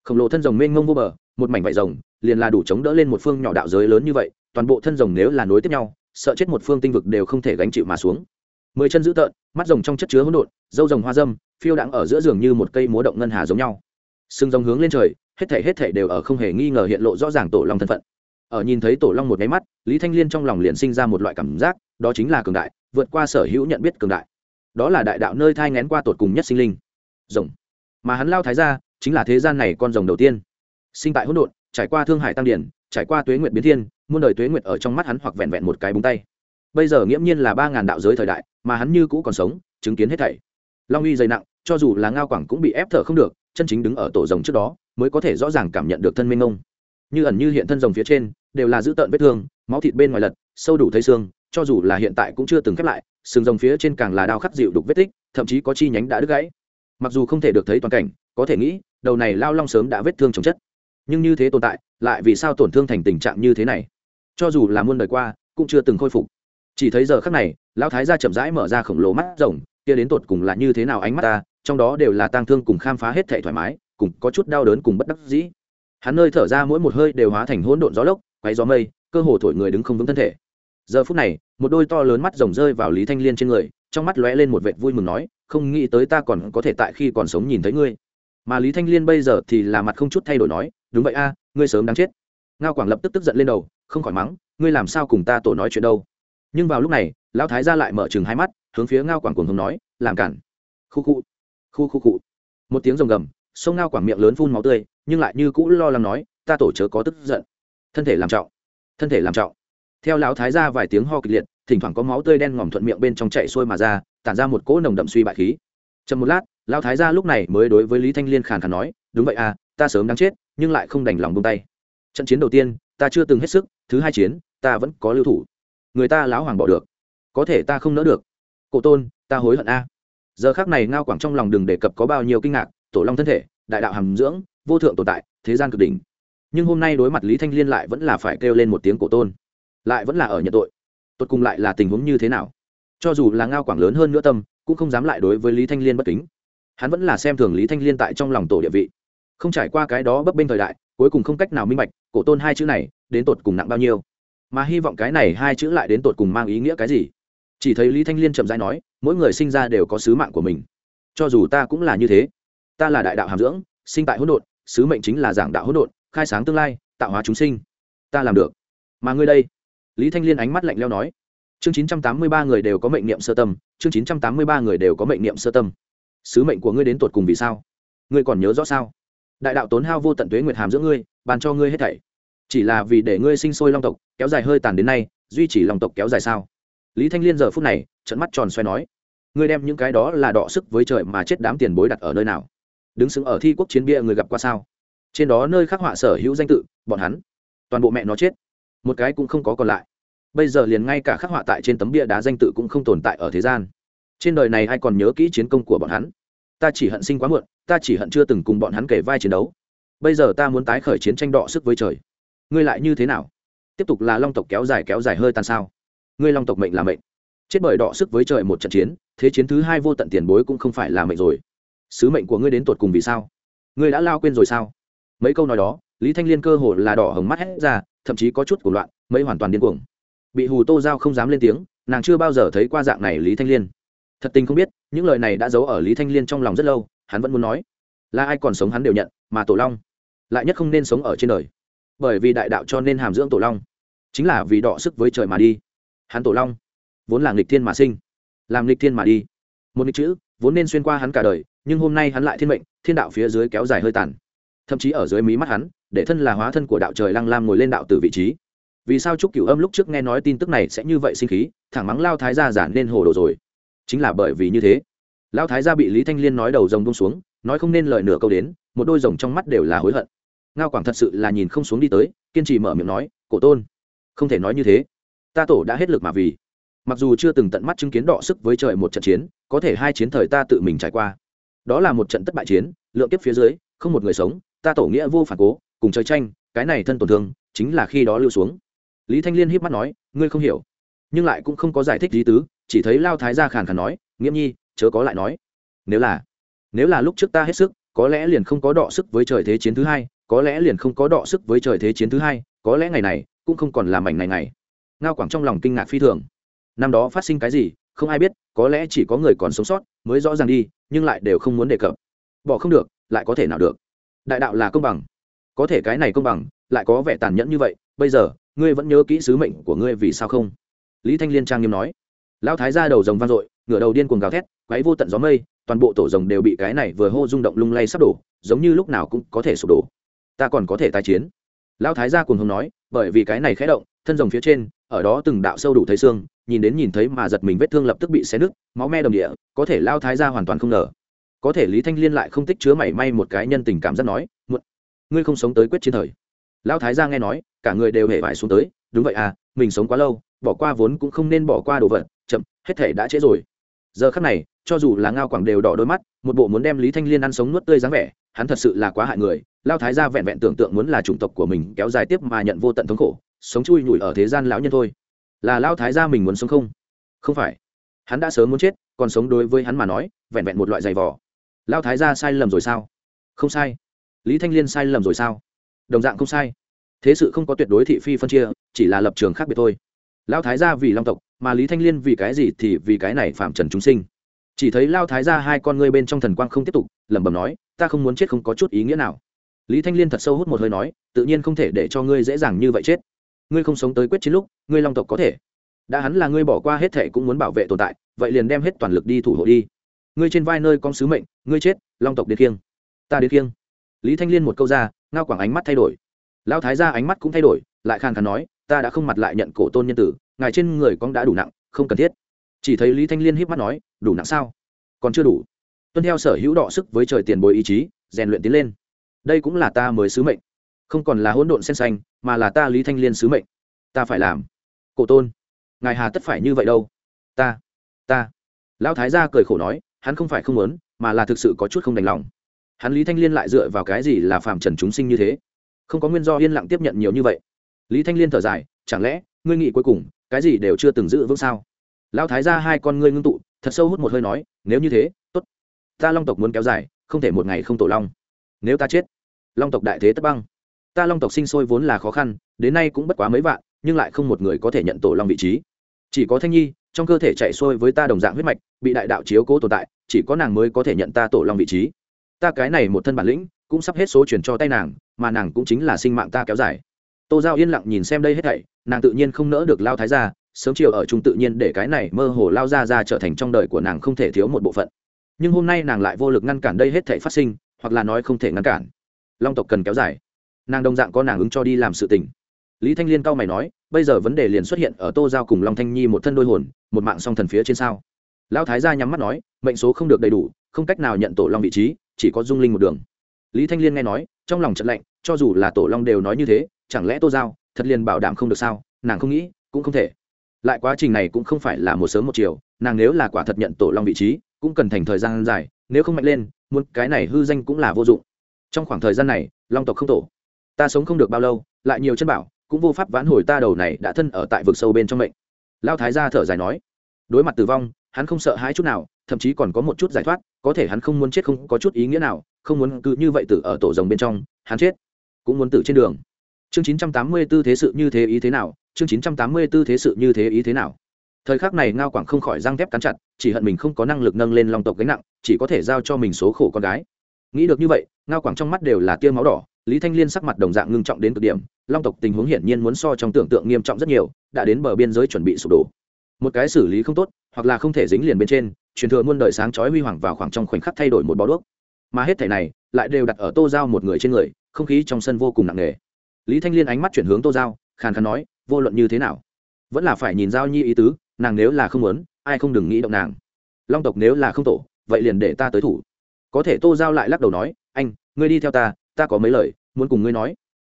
Khổng lồ thân rồng mênh ngông vô bờ, một mảnh vải rồng, liền là đủ chống đỡ lên một phương nhỏ đạo giới lớn như vậy, toàn bộ thân rồng nếu là nối tiếp nhau, sợ chết một phương tinh vực đều không thể gánh chịu mà xuống. Mười chân dữ tợn, mắt rồng trong chất chứa hỗn độn, dâu rồng hoa dâm, phiêu đãng ở giữa giường như một cây múa động ngân hà giống nhau. Sừng rồng hướng lên trời, hết thảy hết thảy đều ở không hề nghi ngờ hiện lộ rõ ràng tổ long thân phận ở nhìn thấy tổ long một cái mắt, lý thanh liên trong lòng liền sinh ra một loại cảm giác, đó chính là cường đại, vượt qua sở hữu nhận biết cường đại. Đó là đại đạo nơi thai ngén qua tột cùng nhất sinh linh. Rồng. Mà hắn lao thái ra chính là thế gian này con rồng đầu tiên. Sinh tại hỗn độn, trải qua thương hải tăng điển, trải qua tuế nguyệt biến thiên, muôn đời tuế nguyệt ở trong mắt hắn hoặc vẹn vẹn một cái búng tay. Bây giờ nghiễm nhiên là ba ngàn đạo giới thời đại, mà hắn như cũ còn sống, chứng kiến hết thảy. Long uy dày nặng, cho dù là ngao quảng cũng bị ép thở không được, chân chính đứng ở tổ rồng trước đó, mới có thể rõ ràng cảm nhận được thân minh ông như ẩn như hiện thân rồng phía trên, đều là giữ tợn vết thương, máu thịt bên ngoài lật, sâu đủ thấy xương, cho dù là hiện tại cũng chưa từng khép lại sừng rồng phía trên càng là đao khắc dịu đục vết tích, thậm chí có chi nhánh đã đứt gãy. Mặc dù không thể được thấy toàn cảnh, có thể nghĩ, đầu này lao long sớm đã vết thương chồng chất. Nhưng như thế tồn tại, lại vì sao tổn thương thành tình trạng như thế này? Cho dù là muôn đời qua, cũng chưa từng khôi phục. Chỉ thấy giờ khắc này, lão thái gia chậm rãi mở ra khổng lồ mắt rồng, kia đến tột cùng là như thế nào ánh mắt ta, trong đó đều là tang thương cùng khám phá hết thể thoải mái, cùng có chút đau đớn cùng bất đắc dĩ hắn nơi thở ra mỗi một hơi đều hóa thành hỗn độn gió lốc, quấy gió mây, cơ hồ thổi người đứng không vững thân thể. Giờ phút này, một đôi to lớn mắt rồng rơi vào lý thanh liên trên người, trong mắt lóe lên một vệt vui mừng nói, không nghĩ tới ta còn có thể tại khi còn sống nhìn thấy ngươi. Mà lý thanh liên bây giờ thì là mặt không chút thay đổi nói, đúng vậy a, ngươi sớm đáng chết. Ngao quảng lập tức tức giận lên đầu, không khỏi mắng, ngươi làm sao cùng ta tổ nói chuyện đâu? Nhưng vào lúc này, lão thái ra lại mở chừng hai mắt, hướng phía ngao quảng cùng hùng nói, làm cản. Khu khu khu khu khu. Một tiếng rồng gầm, sông ngao quảng miệng lớn phun máu tươi nhưng lại như cũ lo lắng nói, ta tổ chớ có tức giận. Thân thể làm trọng, thân thể làm trọng. Theo lão thái ra vài tiếng ho kịch liệt, thỉnh thoảng có máu tươi đen ngòm thuận miệng bên trong chạy xuôi mà ra, tản ra một cỗ nồng đậm suy bại khí. Chậm một lát, lão thái ra lúc này mới đối với lý thanh liên khàn khàn nói, đúng vậy à ta sớm đáng chết, nhưng lại không đành lòng buông tay. Trận chiến đầu tiên, ta chưa từng hết sức, thứ hai chiến, ta vẫn có lưu thủ. Người ta lão hoàng bỏ được, có thể ta không nỡ được. Cổ tôn, ta hối hận a. Giờ khác này ngao quảng trong lòng đừng đề cập có bao nhiêu kinh ngạc, tổ long thân thể, đại đạo hàm dưỡng vô thượng tồn tại, thế gian cực đỉnh. Nhưng hôm nay đối mặt lý thanh liên lại vẫn là phải kêu lên một tiếng cổ tôn. Lại vẫn là ở nhận tội. Tột cùng lại là tình huống như thế nào? Cho dù là ngao quảng lớn hơn nữa tâm, cũng không dám lại đối với lý thanh liên bất kính. Hắn vẫn là xem thường lý thanh liên tại trong lòng tổ địa vị. Không trải qua cái đó bấp bênh thời đại, cuối cùng không cách nào minh bạch, cổ tôn hai chữ này, đến tột cùng nặng bao nhiêu. Mà hy vọng cái này hai chữ lại đến tột cùng mang ý nghĩa cái gì? Chỉ thấy lý thanh liên chậm dãi nói, mỗi người sinh ra đều có sứ mạng của mình. Cho dù ta cũng là như thế. Ta là đại đạo hàm dưỡng, sinh tại hỗn độn sứ mệnh chính là giảng đạo hỗn độn, khai sáng tương lai, tạo hóa chúng sinh. Ta làm được. Mà ngươi đây? Lý thanh liên ánh mắt lạnh leo nói. Chương chín trăm tám mươi ba người đều có mệnh niệm sơ tâm, chương chín trăm tám mươi ba người đều có mệnh niệm sơ tâm. Sứ mệnh của ngươi đến tột cùng vì sao? Ngươi còn nhớ rõ sao? Đại đạo tốn hao vô tận tuế nguyệt hàm giữa ngươi, bàn cho ngươi hết thảy. Chỉ là vì để ngươi sinh sôi long tộc, kéo dài hơi tàn đến nay, duy trì long tộc kéo dài sao? Lý thanh liên giờ phút này trận mắt tròn xoay nói. Ngươi đem những cái đó là đọ sức với trời mà chết đám tiền bối đặt ở nơi nào? Đứng xứng ở thi quốc chiến bia người gặp qua sao? Trên đó nơi khắc họa sở hữu danh tự, bọn hắn, toàn bộ mẹ nó chết. Một cái cũng không có còn lại. Bây giờ liền ngay cả khắc họa tại trên tấm bia đá danh tự cũng không tồn tại ở thế gian. Trên đời này ai còn nhớ kỹ chiến công của bọn hắn? Ta chỉ hận sinh quá muộn, ta chỉ hận chưa từng cùng bọn hắn kể vai chiến đấu. Bây giờ ta muốn tái khởi chiến tranh đọ sức với trời. Ngươi lại như thế nào? Tiếp tục là long tộc kéo dài kéo dài hơi tan sao? Ngươi long tộc mệnh là mệnh. Chết bởi đọ sức với trời một trận chiến, thế chiến thứ hai vô tận tiền bối cũng không phải là mệnh rồi sứ mệnh của ngươi đến tột cùng vì sao? Ngươi đã lao quên rồi sao? Mấy câu nói đó, lý thanh liên cơ hồ là đỏ hồng mắt hết ra, thậm chí có chút của loạn, mấy hoàn toàn điên cuồng. Bị hù tô giao không dám lên tiếng, nàng chưa bao giờ thấy qua dạng này lý thanh liên. Thật tình không biết, những lời này đã giấu ở lý thanh liên trong lòng rất lâu, hắn vẫn muốn nói, là ai còn sống hắn đều nhận, mà tổ long lại nhất không nên sống ở trên đời. Bởi vì đại đạo cho nên hàm dưỡng tổ long, chính là vì đọ sức với trời mà đi. Hắn tổ long vốn là nghịch thiên mà sinh, làm nghịch thiên mà đi. Một nghịch chữ, vốn nên xuyên qua hắn cả đời nhưng hôm nay hắn lại thiên mệnh, thiên đạo phía dưới kéo dài hơi tàn. Thậm chí ở dưới mí mắt hắn, để thân là hóa thân của đạo trời lăng lam ngồi lên đạo từ vị trí. Vì sao trúc cửu âm lúc trước nghe nói tin tức này sẽ như vậy sinh khí, thẳng mắng lao thái gia giản nên hồ đồ rồi? Chính là bởi vì như thế. Lao thái gia bị lý thanh liên nói đầu rồng bông xuống, nói không nên lời nửa câu đến, một đôi rồng trong mắt đều là hối hận. Ngao quảng thật sự là nhìn không xuống đi tới, kiên trì mở miệng nói, cổ tôn, không thể nói như thế. Ta tổ đã hết lực mà vì. Mặc dù chưa từng tận mắt chứng kiến đọ sức với trời một trận chiến, có thể hai chiến thời ta tự mình trải qua đó là một trận thất bại chiến, lượng kiếp phía dưới, không một người sống, ta tổ nghĩa vô phản cố, cùng chơi tranh, cái này thân tổn thương, chính là khi đó lưu xuống. Lý thanh liên hiếp mắt nói, ngươi không hiểu. Nhưng lại cũng không có giải thích lý tứ, chỉ thấy lao thái gia khàn khàn nói, nghiễm nhi, chớ có lại nói. Nếu là nếu là lúc trước ta hết sức, có lẽ liền không có đọ sức với trời thế chiến thứ hai, có lẽ liền không có đọ sức với trời thế chiến thứ hai, có lẽ ngày này, cũng không còn làm mảnh này ngày. Ngao quảng trong lòng kinh ngạc phi thường. Năm đó phát sinh cái gì, không ai biết, có lẽ chỉ có người còn sống sót, mới rõ ràng đi nhưng lại đều không muốn đề cập. Bỏ không được, lại có thể nào được? Đại đạo là công bằng. Có thể cái này công bằng, lại có vẻ tàn nhẫn như vậy. Bây giờ, ngươi vẫn nhớ kỹ sứ mệnh của ngươi vì sao không? Lý thanh liên trang nghiêm nói. Lão thái ra đầu rồng vang dội, ngửa đầu điên cuồng gào thét quáy vô tận gió mây, toàn bộ tổ rồng đều bị cái này vừa hô rung động lung lay sắp đổ, giống như lúc nào cũng có thể sụp đổ. Ta còn có thể tái chiến. Lão thái gia cùng hồng nói, bởi vì cái này khẽ động, thân rồng phía trên, ở đó từng đạo sâu đủ thấy xương nhìn đến nhìn thấy mà giật mình vết thương lập tức bị xé nứt, máu me đồng địa, có thể lao thái gia hoàn toàn không ngờ. Có thể lý thanh liên lại không tích chứa mảy may một cái nhân tình cảm rất nói, muộn, ngươi không sống tới quyết chiến thời. Lão thái gia nghe nói, cả người đều hề vải xuống tới, đúng vậy à mình sống quá lâu, bỏ qua vốn cũng không nên bỏ qua đồ vật, chậm, hết thể đã trễ rồi. Giờ khắc này, cho dù là ngao quảng đều đỏ đôi mắt, một bộ muốn đem lý thanh liên ăn sống nuốt tươi dáng vẻ, hắn thật sự là quá hại người, lao thái gia vẹn vẹn tưởng tượng muốn là chủng tộc của mình kéo dài tiếp mà nhận vô tận thống khổ, sống chui nhủi ở thế gian lão nhân thôi là lao thái gia mình muốn sống không? Không phải. Hắn đã sớm muốn chết, còn sống đối với hắn mà nói, vẹn vẹn một loại giày vỏ lao thái gia sai lầm rồi sao? Không sai. Lý thanh liên sai lầm rồi sao? Đồng dạng không sai. Thế sự không có tuyệt đối thị phi phân chia, chỉ là lập trường khác biệt thôi. Lao thái gia vì long tộc, mà lý thanh liên vì cái gì thì vì cái này phạm trần chúng sinh. Chỉ thấy lao thái gia hai con ngươi bên trong thần quang không tiếp tục, lẩm bẩm nói, ta không muốn chết không có chút ý nghĩa nào. Lý thanh liên thật sâu hút một hơi nói, tự nhiên không thể để cho ngươi dễ dàng như vậy chết ngươi không sống tới quyết chiến lúc, ngươi long tộc có thể. Đã hắn là ngươi bỏ qua hết thệ cũng muốn bảo vệ tồn tại, vậy liền đem hết toàn lực đi thủ hộ đi. Ngươi trên vai nơi con sứ mệnh, ngươi chết, long tộc đến kiêng. Ta đến kiêng. Lý thanh liên một câu ra, ngao quảng ánh mắt thay đổi. Lao thái ra ánh mắt cũng thay đổi, lại khàn khàn nói, ta đã không mặt lại nhận cổ tôn nhân tử, ngài trên người con đã đủ nặng, không cần thiết. Chỉ thấy lý thanh liên híp mắt nói, đủ nặng sao? Còn chưa đủ. Tuân theo sở hữu đọ sức với trời tiền bồi ý chí, rèn luyện tiến lên. Đây cũng là ta mới sứ mệnh không còn là hỗn độn sen xanh, mà là ta lý thanh liên sứ mệnh. Ta phải làm. Cổ tôn, ngài hà tất phải như vậy đâu? Ta ta. Lão thái gia cười khổ nói, hắn không phải không muốn, mà là thực sự có chút không đành lòng. Hắn lý thanh liên lại dựa vào cái gì là phạm trần chúng sinh như thế? Không có nguyên do yên lặng tiếp nhận nhiều như vậy. Lý thanh liên thở dài, chẳng lẽ, ngươi nghĩ cuối cùng, cái gì đều chưa từng giữ vững sao? Lão thái ra hai con ngươi ngưng tụ, thật sâu hút một hơi nói, nếu như thế t ố t ta long tộc muốn kéo dài, không thể một ngày không tổ long. Nếu ta chết, long tộc đại thế tất băng ta long tộc sinh sôi vốn là khó khăn, đến nay cũng bất quá mấy vạn, nhưng lại không một người có thể nhận tổ long vị trí. Chỉ có thanh nhi, trong cơ thể chạy xuôi với ta đồng dạng huyết mạch, bị đại đạo chiếu cố tồn tại, chỉ có nàng mới có thể nhận ta tổ long vị trí. Ta cái này một thân bản lĩnh, cũng sắp hết số chuyển cho tay nàng, mà nàng cũng chính là sinh mạng ta kéo dài. Tô giao yên lặng nhìn xem đây hết thảy, nàng tự nhiên không nỡ được lao thái ra sớm chiều ở chung tự nhiên để cái này mơ hồ lao ra ra trở thành trong đời của nàng không thể thiếu một bộ phận. Nhưng hôm nay nàng lại vô lực ngăn cản đây hết thảy phát sinh, hoặc là nói không thể ngăn cản. Long tộc cần kéo dài nàng đồng dạng có nàng ứng cho đi làm sự tình. Lý thanh liên cao mày nói, bây giờ vấn đề liền xuất hiện ở tô giao cùng long thanh nhi một thân đôi hồn, một mạng song thần phía trên sao? Lão thái gia nhắm mắt nói, mệnh số không được đầy đủ, không cách nào nhận tổ long vị trí, chỉ có dung linh một đường. Lý thanh liên nghe nói, trong lòng trận lạnh, cho dù là tổ long đều nói như thế, chẳng lẽ tô giao, thật liền bảo đảm không được sao? Nàng không nghĩ, cũng không thể. Lại quá trình này cũng không phải là một sớm một chiều, nàng nếu là quả thật nhận tổ long vị trí, cũng cần thành thời gian dài, nếu không mạnh lên, muốn cái này hư danh cũng là vô dụng. Trong khoảng thời gian này, long tộc không tổ ta sống không được bao lâu, lại nhiều chân bảo, cũng vô pháp vãn hồi ta đầu này đã thân ở tại vực sâu bên trong mệnh. Lao thái gia thở dài nói. Đối mặt tử vong, hắn không sợ hãi chút nào, thậm chí còn có một chút giải thoát, có thể hắn không muốn chết không có chút ý nghĩa nào, không muốn cứ như vậy tử ở tổ rồng bên trong, hắn chết, cũng muốn tử trên đường. Chương 984 thế sự như thế ý thế nào, chương 984 thế sự như thế ý thế nào. Thời khắc này ngao quảng không khỏi răng thép cắn chặt, chỉ hận mình không có năng lực nâng lên long tộc gánh nặng, chỉ có thể giao cho mình số khổ con gái. Nghĩ được như vậy, ngao quảng trong mắt đều là tia máu đỏ lý thanh liên sắc mặt đồng dạng ngưng trọng đến cực điểm, long tộc tình huống hiển nhiên muốn so trong tưởng tượng nghiêm trọng rất nhiều, đã đến bờ biên giới chuẩn bị sụp đổ. Một cái xử lý không tốt, hoặc là không thể dính liền bên trên, truyền thừa muôn đời sáng chói huy hoàng vào khoảng trong khoảnh khắc thay đổi một bó đuốc. Mà hết thể này, lại đều đặt ở tô giao một người trên người, không khí trong sân vô cùng nặng nề. Lý thanh liên ánh mắt chuyển hướng tô giao, khàn khàn nói, vô luận như thế nào, vẫn là phải nhìn giao nhi ý tứ, nàng nếu là không muốn, ai không đừng nghĩ động nàng. Long tộc nếu là không tổ, vậy liền để ta tới thủ. Có thể tô giao lại lắc đầu nói, anh, ngươi đi theo ta ta có mấy lời, muốn cùng ngươi nói.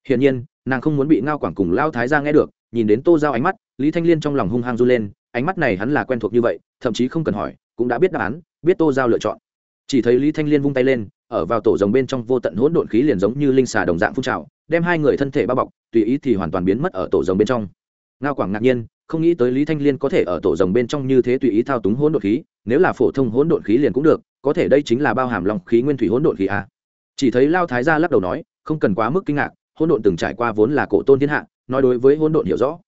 Hiển nhiên, nàng không muốn bị ngao quảng cùng lao thái ra nghe được, nhìn đến tô giao ánh mắt, lý thanh liên trong lòng hung hăng r u lên, ánh mắt này hắn là quen thuộc như vậy, thậm chí không cần hỏi, cũng đã biết đáp án, biết tô giao lựa chọn. Chỉ thấy lý thanh liên vung tay lên, ở vào tổ rồng bên trong vô tận hỗn độn khí liền giống như linh xà đồng dạng phun trào, đem hai người thân thể bao bọc, tùy ý thì hoàn toàn biến mất ở tổ rồng bên trong. Ngao quảng ngạc nhiên, không nghĩ tới lý thanh liên có thể ở tổ rồng bên trong như thế tùy ý thao túng hỗn độn khí, nếu là phổ thông hỗn độn khí liền cũng được, có thể đây chính là bao hàm lòng khí nguyên thủy hỗn độn khí à? Chỉ thấy lao thái gia lắc đầu nói, không cần quá mức kinh ngạc, hỗn độn từng trải qua vốn là cổ tôn thiên hạ, nói đối với hỗn độn hiểu rõ.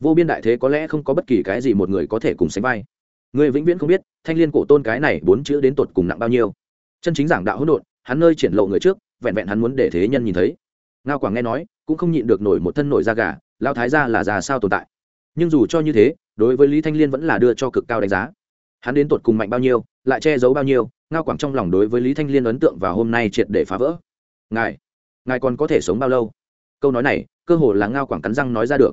Vô biên đại thế có lẽ không có bất kỳ cái gì một người có thể cùng sánh vai. Người vĩnh viễn không biết, thanh liên cổ tôn cái này bốn chữ đến tột cùng nặng bao nhiêu. Chân chính giảng đạo hỗn độn, hắn nơi triển lộ người trước, vẹn vẹn hắn muốn để thế nhân nhìn thấy. Ngao quảng nghe nói, cũng không nhịn được nổi một thân nổi da gà, lao thái ra là già sao tồn tại. Nhưng dù cho như thế, đối với lý thanh liên vẫn là đưa cho cực cao đánh giá hắn đến tột cùng mạnh bao nhiêu, lại che giấu bao nhiêu, ngao quảng trong lòng đối với lý thanh liên ấn tượng và hôm nay triệt để phá vỡ. Ngài ngài còn có thể sống bao lâu? Câu nói này, cơ hồ là ngao quảng cắn răng nói ra được.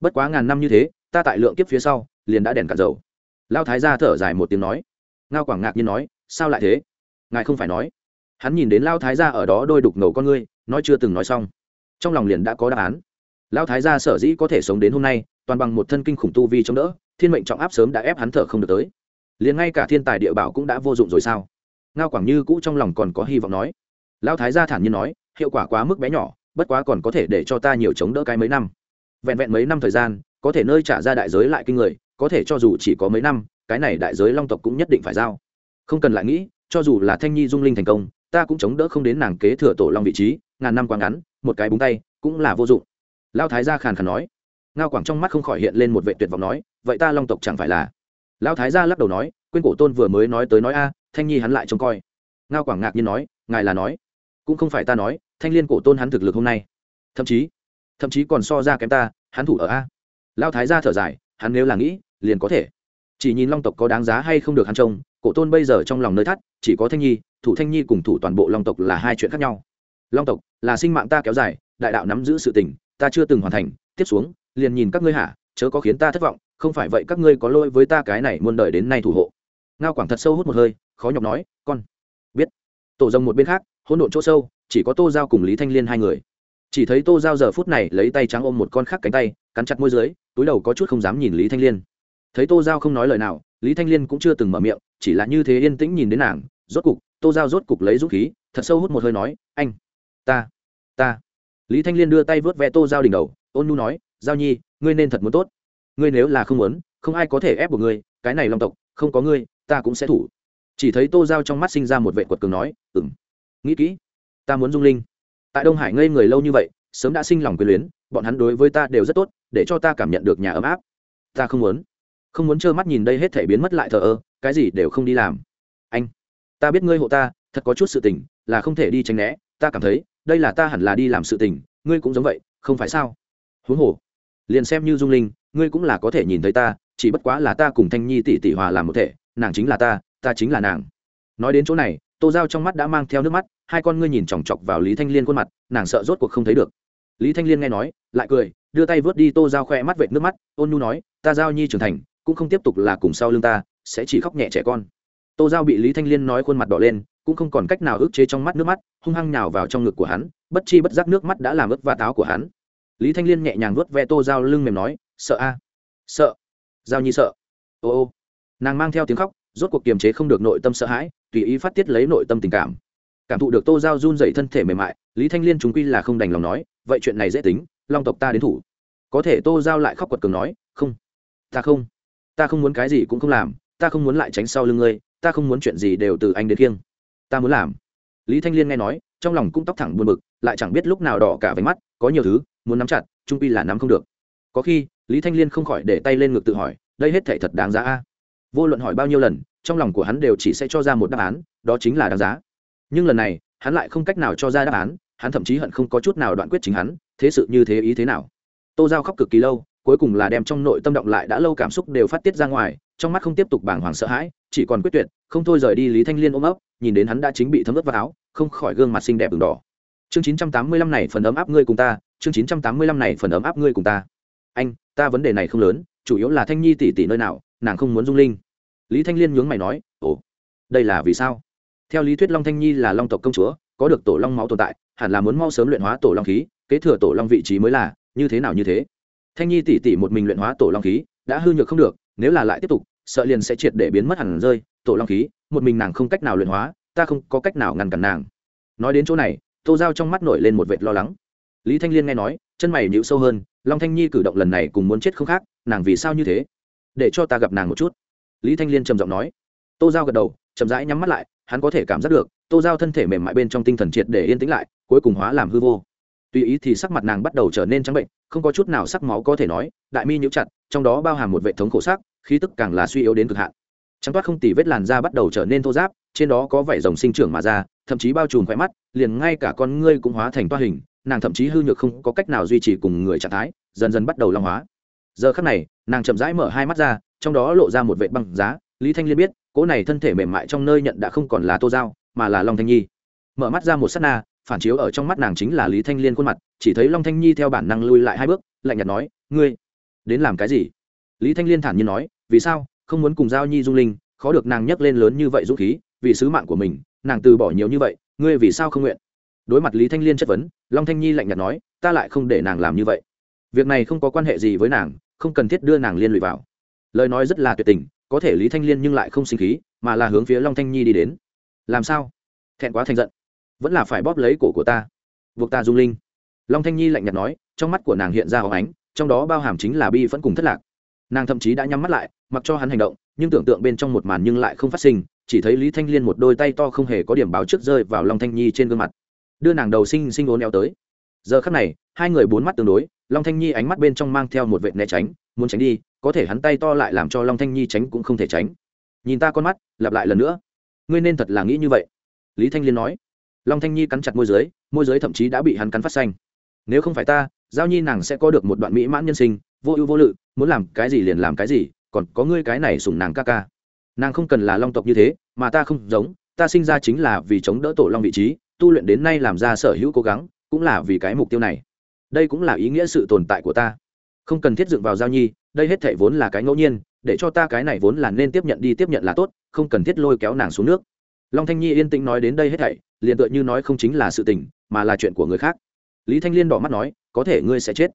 Bất quá ngàn năm như thế, ta tại lượng kiếp phía sau, liền đã đèn cạn dầu. Lao thái ra thở dài một tiếng nói. Ngao quảng ngạc nhiên nói, sao lại thế? Ngài không phải nói. Hắn nhìn đến lao thái gia ở đó đôi đục ngầu con ngươi, nói chưa từng nói xong. Trong lòng liền đã có đáp án. Lao thái gia sở dĩ có thể sống đến hôm nay, toàn bằng một thân kinh khủng tu vi chống đỡ, thiên mệnh trọng áp sớm đã ép hắn thở không được tới liền ngay cả thiên tài địa bảo cũng đã vô dụng rồi sao? Ngao quảng như cũ trong lòng còn có hy vọng nói. Lao thái gia thản nhiên nói, hiệu quả quá mức bé nhỏ, bất quá còn có thể để cho ta nhiều chống đỡ cái mấy năm. Vẹn vẹn mấy năm thời gian, có thể nơi trả ra đại giới lại kinh người, có thể cho dù chỉ có mấy năm, cái này đại giới long tộc cũng nhất định phải giao. Không cần lại nghĩ, cho dù là thanh nhi dung linh thành công, ta cũng chống đỡ không đến nàng kế thừa tổ long vị trí, ngàn năm quá ngắn, một cái búng tay, cũng là vô dụng. Lao thái gia khàn khàn nói. Ngao quảng trong mắt không khỏi hiện lên một vệ tuyệt vọng nói, vậy ta long tộc chẳng phải là Lão thái gia lắc đầu nói, quên cổ tôn vừa mới nói tới nói a, thanh nhi hắn lại trông coi. Ngao quảng ngạc nhiên nói, ngài là nói. Cũng không phải ta nói, thanh liên cổ tôn hắn thực lực hôm nay. Thậm chí thậm chí còn so ra kém ta, hắn thủ ở a. Lão thái gia thở dài, hắn nếu là nghĩ, liền có thể. Chỉ nhìn long tộc có đáng giá hay không được hắn trông, cổ tôn bây giờ trong lòng nơi thắt, chỉ có thanh nhi, thủ thanh nhi cùng thủ toàn bộ long tộc là hai chuyện khác nhau. Long tộc là sinh mạng ta kéo dài, đại đạo nắm giữ sự tình, ta chưa từng hoàn thành, tiếp xuống, liền nhìn các ngươi hả chớ có khiến ta thất vọng không phải vậy các ngươi có lỗi với ta cái này muôn đời đến nay thủ hộ. Ngao quảng thật sâu hút một hơi, khó nhọc nói, con biết. Tổ rồng một bên khác, hỗn độn chỗ sâu, chỉ có tô giao cùng lý thanh liên hai người. Chỉ thấy tô giao giờ phút này lấy tay trắng ôm một con khác cánh tay, cắn chặt môi dưới, túi đầu có chút không dám nhìn lý thanh liên. Thấy tô giao không nói lời nào, lý thanh liên cũng chưa từng mở miệng, chỉ là như thế yên tĩnh nhìn đến nàng, rốt cục, tô giao rốt cục lấy dũng khí, thật sâu hút một hơi nói, anh, ta ta. Lý thanh liên đưa tay vớt ve tô giao đỉnh đầu, ôn nu nói, giao nhi, ngươi nên thật muốn tốt ngươi nếu là không muốn, không ai có thể ép buộc ngươi, cái này long tộc, không có ngươi, ta cũng sẽ thủ. Chỉ thấy tô giao trong mắt sinh ra một vệ quật cường nói ừng nghĩ kỹ, ta muốn dung linh. Tại đông hải ngây người lâu như vậy, sớm đã sinh lòng quyền luyến, bọn hắn đối với ta đều rất tốt, để cho ta cảm nhận được nhà ấm áp. Ta không muốn không muốn trơ mắt nhìn đây hết thể biến mất lại thờ ơ, cái gì đều không đi làm. Anh, ta biết ngươi hộ ta, thật có chút sự tình, là không thể đi tránh né, ta cảm thấy, đây là ta hẳn là đi làm sự tình, ngươi cũng giống vậy, không phải sao? Huống hồ, liền xem như dung linh ngươi cũng là có thể nhìn thấy ta, chỉ bất quá là ta cùng thanh nhi tỷ tỷ hòa làm một thể, nàng chính là ta ta chính là nàng. Nói đến chỗ này, tô giao trong mắt đã mang theo nước mắt, hai con ngươi nhìn chòng chọc vào lý thanh liên khuôn mặt, nàng sợ rốt cuộc không thấy được. Lý thanh liên nghe nói, lại cười, đưa tay vớt đi tô giao khoe mắt vệt nước mắt, ôn nhu nói, ta giao nhi trưởng thành, cũng không tiếp tục là cùng sau lưng ta, sẽ chỉ khóc nhẹ trẻ con. Tô giao bị lý thanh liên nói khuôn mặt đỏ lên, cũng không còn cách nào ức chế trong mắt nước mắt, hung hăng nhào vào trong ngực của hắn, bất chi bất giác nước mắt đã làm ướt va táo của hắn. Lý thanh liên nhẹ nhàng vớt ve tô giao lưng mềm nói sợ a. Sợ. Giao nhi sợ. Ô ô. Nàng mang theo tiếng khóc, rốt cuộc kiềm chế không được nội tâm sợ hãi, tùy ý phát tiết lấy nội tâm tình cảm. Cảm thụ được tô giao run dậy thân thể mềm mại, lý thanh liên chúng quy là không đành lòng nói, vậy chuyện này dễ tính, long tộc ta đến thủ. Có thể tô giao lại khóc quật cường nói, không, ta không. Ta không muốn cái gì cũng không làm, ta không muốn lại tránh sau lưng ngươi, ta không muốn chuyện gì đều từ anh đến kiêng ta muốn làm. Lý thanh liên nghe nói, trong lòng cũng tóc thẳng buồn bực, lại chẳng biết lúc nào đỏ cả váy mắt, có nhiều thứ muốn nắm chặt trung quy là nắm không được. Có khi lý thanh liên không khỏi để tay lên ngực tự hỏi, đây hết thể thật đáng giá a. Vô luận hỏi bao nhiêu lần, trong lòng của hắn đều chỉ sẽ cho ra một đáp án, đó chính là đáng giá. Nhưng lần này, hắn lại không cách nào cho ra đáp án, hắn thậm chí hận không có chút nào đoạn quyết chính hắn, thế sự như thế ý thế nào. Tô giao khóc cực kỳ lâu, cuối cùng là đem trong nội tâm động lại đã lâu cảm xúc đều phát tiết ra ngoài, trong mắt không tiếp tục bàng hoàng sợ hãi, chỉ còn quyết tuyệt, không thôi rời đi lý thanh liên ôm ấp, nhìn đến hắn đã chính bị thấm ướt vào áo, không khỏi gương mặt xinh đẹp đường đỏ. Chương chín trăm tám mươi lăm này phần ấm áp ngươi cùng ta, chương chín trăm tám mươi lăm này phần ấm áp ngươi cùng ta. Anh ta vấn đề này không lớn, chủ yếu là thanh nhi tỷ tỷ nơi nào, nàng không muốn dung linh. Lý thanh liên nhướng mày nói, ồ, đây là vì sao? Theo lý thuyết long thanh nhi là long tộc công chúa, có được tổ long máu tồn tại, hẳn là muốn mau sớm luyện hóa tổ long khí, kế thừa tổ long vị trí mới là, như thế nào như thế. Thanh nhi tỷ tỷ một mình luyện hóa tổ long khí, đã hư nhược không được, nếu là lại tiếp tục, sợ liền sẽ triệt để biến mất hẳn rơi, tổ long khí, một mình nàng không cách nào luyện hóa, ta không có cách nào ngăn cản nàng. Nói đến chỗ này, tô giao trong mắt nổi lên một vệt lo lắng. Lý thanh liên nghe nói chân mày nhíu sâu hơn, long thanh nhi cử động lần này cùng muốn chết không khác, nàng vì sao như thế? Để cho ta gặp nàng một chút. Lý thanh liên trầm giọng nói. Tô giao gật đầu, chậm rãi nhắm mắt lại, hắn có thể cảm giác được, tô giao thân thể mềm mại bên trong tinh thần triệt để yên tĩnh lại, cuối cùng hóa làm hư vô. Tùy ý thì sắc mặt nàng bắt đầu trở nên trắng bệnh, không có chút nào sắc máu có thể nói, đại mi nhũ chặt, trong đó bao hàm một vệ thống khổ sắc, khí tức càng là suy yếu đến cực hạn. Trắng toát không tỉ vết làn da bắt đầu trở nên thô giáp trên đó có vảy rồng sinh trưởng mà ra, thậm chí bao trùm khỏe mắt, liền ngay cả con ngươi cũng hóa thành toa hình nàng thậm chí hư nhược không có cách nào duy trì cùng người trạng thái, dần dần bắt đầu long hóa. Giờ khắc này, nàng chậm rãi mở hai mắt ra, trong đó lộ ra một vệ băng giá, lý thanh liên biết, cỗ này thân thể mềm mại trong nơi nhận đã không còn là tô dao mà là long thanh nhi. Mở mắt ra một s á t na, phản chiếu ở trong mắt nàng chính là lý thanh liên khuôn mặt, chỉ thấy long thanh nhi theo bản năng lui lại hai bước, lạnh nhạt nói, ngươi, đến làm cái gì? Lý thanh liên thản nhiên nói, vì sao? Không muốn cùng giao nhi dung linh, khó được nàng nhấc lên lớn như vậy dũng khí, vì sứ mạng của mình, nàng từ bỏ nhiều như vậy, ngươi vì sao không nguyện? Đối mặt lý thanh liên chất vấn, long thanh nhi lạnh nhạt nói, ta lại không để nàng làm như vậy. Việc này không có quan hệ gì với nàng, không cần thiết đưa nàng liên lụy vào. Lời nói rất là tuyệt tình, có thể lý thanh liên nhưng lại không sinh khí, mà là hướng phía long thanh nhi đi đến. Làm sao? Thẹn quá thành giận. Vẫn là phải bóp lấy cổ của ta. Buộc ta dung linh. Long thanh nhi lạnh nhạt nói, trong mắt của nàng hiện ra hóng ánh, trong đó bao hàm chính là bi vẫn cùng thất lạc. Nàng thậm chí đã nhắm mắt lại, mặc cho hắn hành động, nhưng tưởng tượng bên trong một màn nhưng lại không phát sinh, chỉ thấy lý thanh liên một đôi tay to không hề có điểm báo trước rơi vào long thanh nhi trên gương mặt đưa nàng đầu sinh sinh ốn éo tới. Giờ khắc này, hai người bốn mắt tương đối, long thanh nhi ánh mắt bên trong mang theo một vệt né tránh, muốn tránh đi, có thể hắn tay to lại làm cho long thanh nhi tránh cũng không thể tránh. Nhìn ta con mắt, lặp lại lần nữa. Ngươi nên thật là nghĩ như vậy. Lý thanh liên nói. Long thanh nhi cắn chặt môi d ư ớ i môi d ư ớ i thậm chí đã bị hắn cắn phát xanh. Nếu không phải ta, giao nhi nàng sẽ có được một đoạn mỹ mãn nhân sinh, vô ưu vô lự, muốn làm cái gì liền làm cái gì, còn có ngươi cái này sủng nàng ca ca. Nàng không cần là long tộc như thế, mà ta không giống, ta sinh ra chính là vì chống đỡ tổ long vị trí tu luyện đến nay làm ra sở hữu cố gắng, cũng là vì cái mục tiêu này. Đây cũng là ý nghĩa sự tồn tại của ta. Không cần thiết dựng vào giao nhi, đây hết thảy vốn là cái ngẫu nhiên, để cho ta cái này vốn là nên tiếp nhận đi tiếp nhận là tốt, không cần thiết lôi kéo nàng xuống nước. Long thanh nhi yên tĩnh nói đến đây hết thảy, liền tựa như nói không chính là sự tình, mà là chuyện của người khác. Lý thanh liên đỏ mắt nói, có thể ngươi sẽ chết.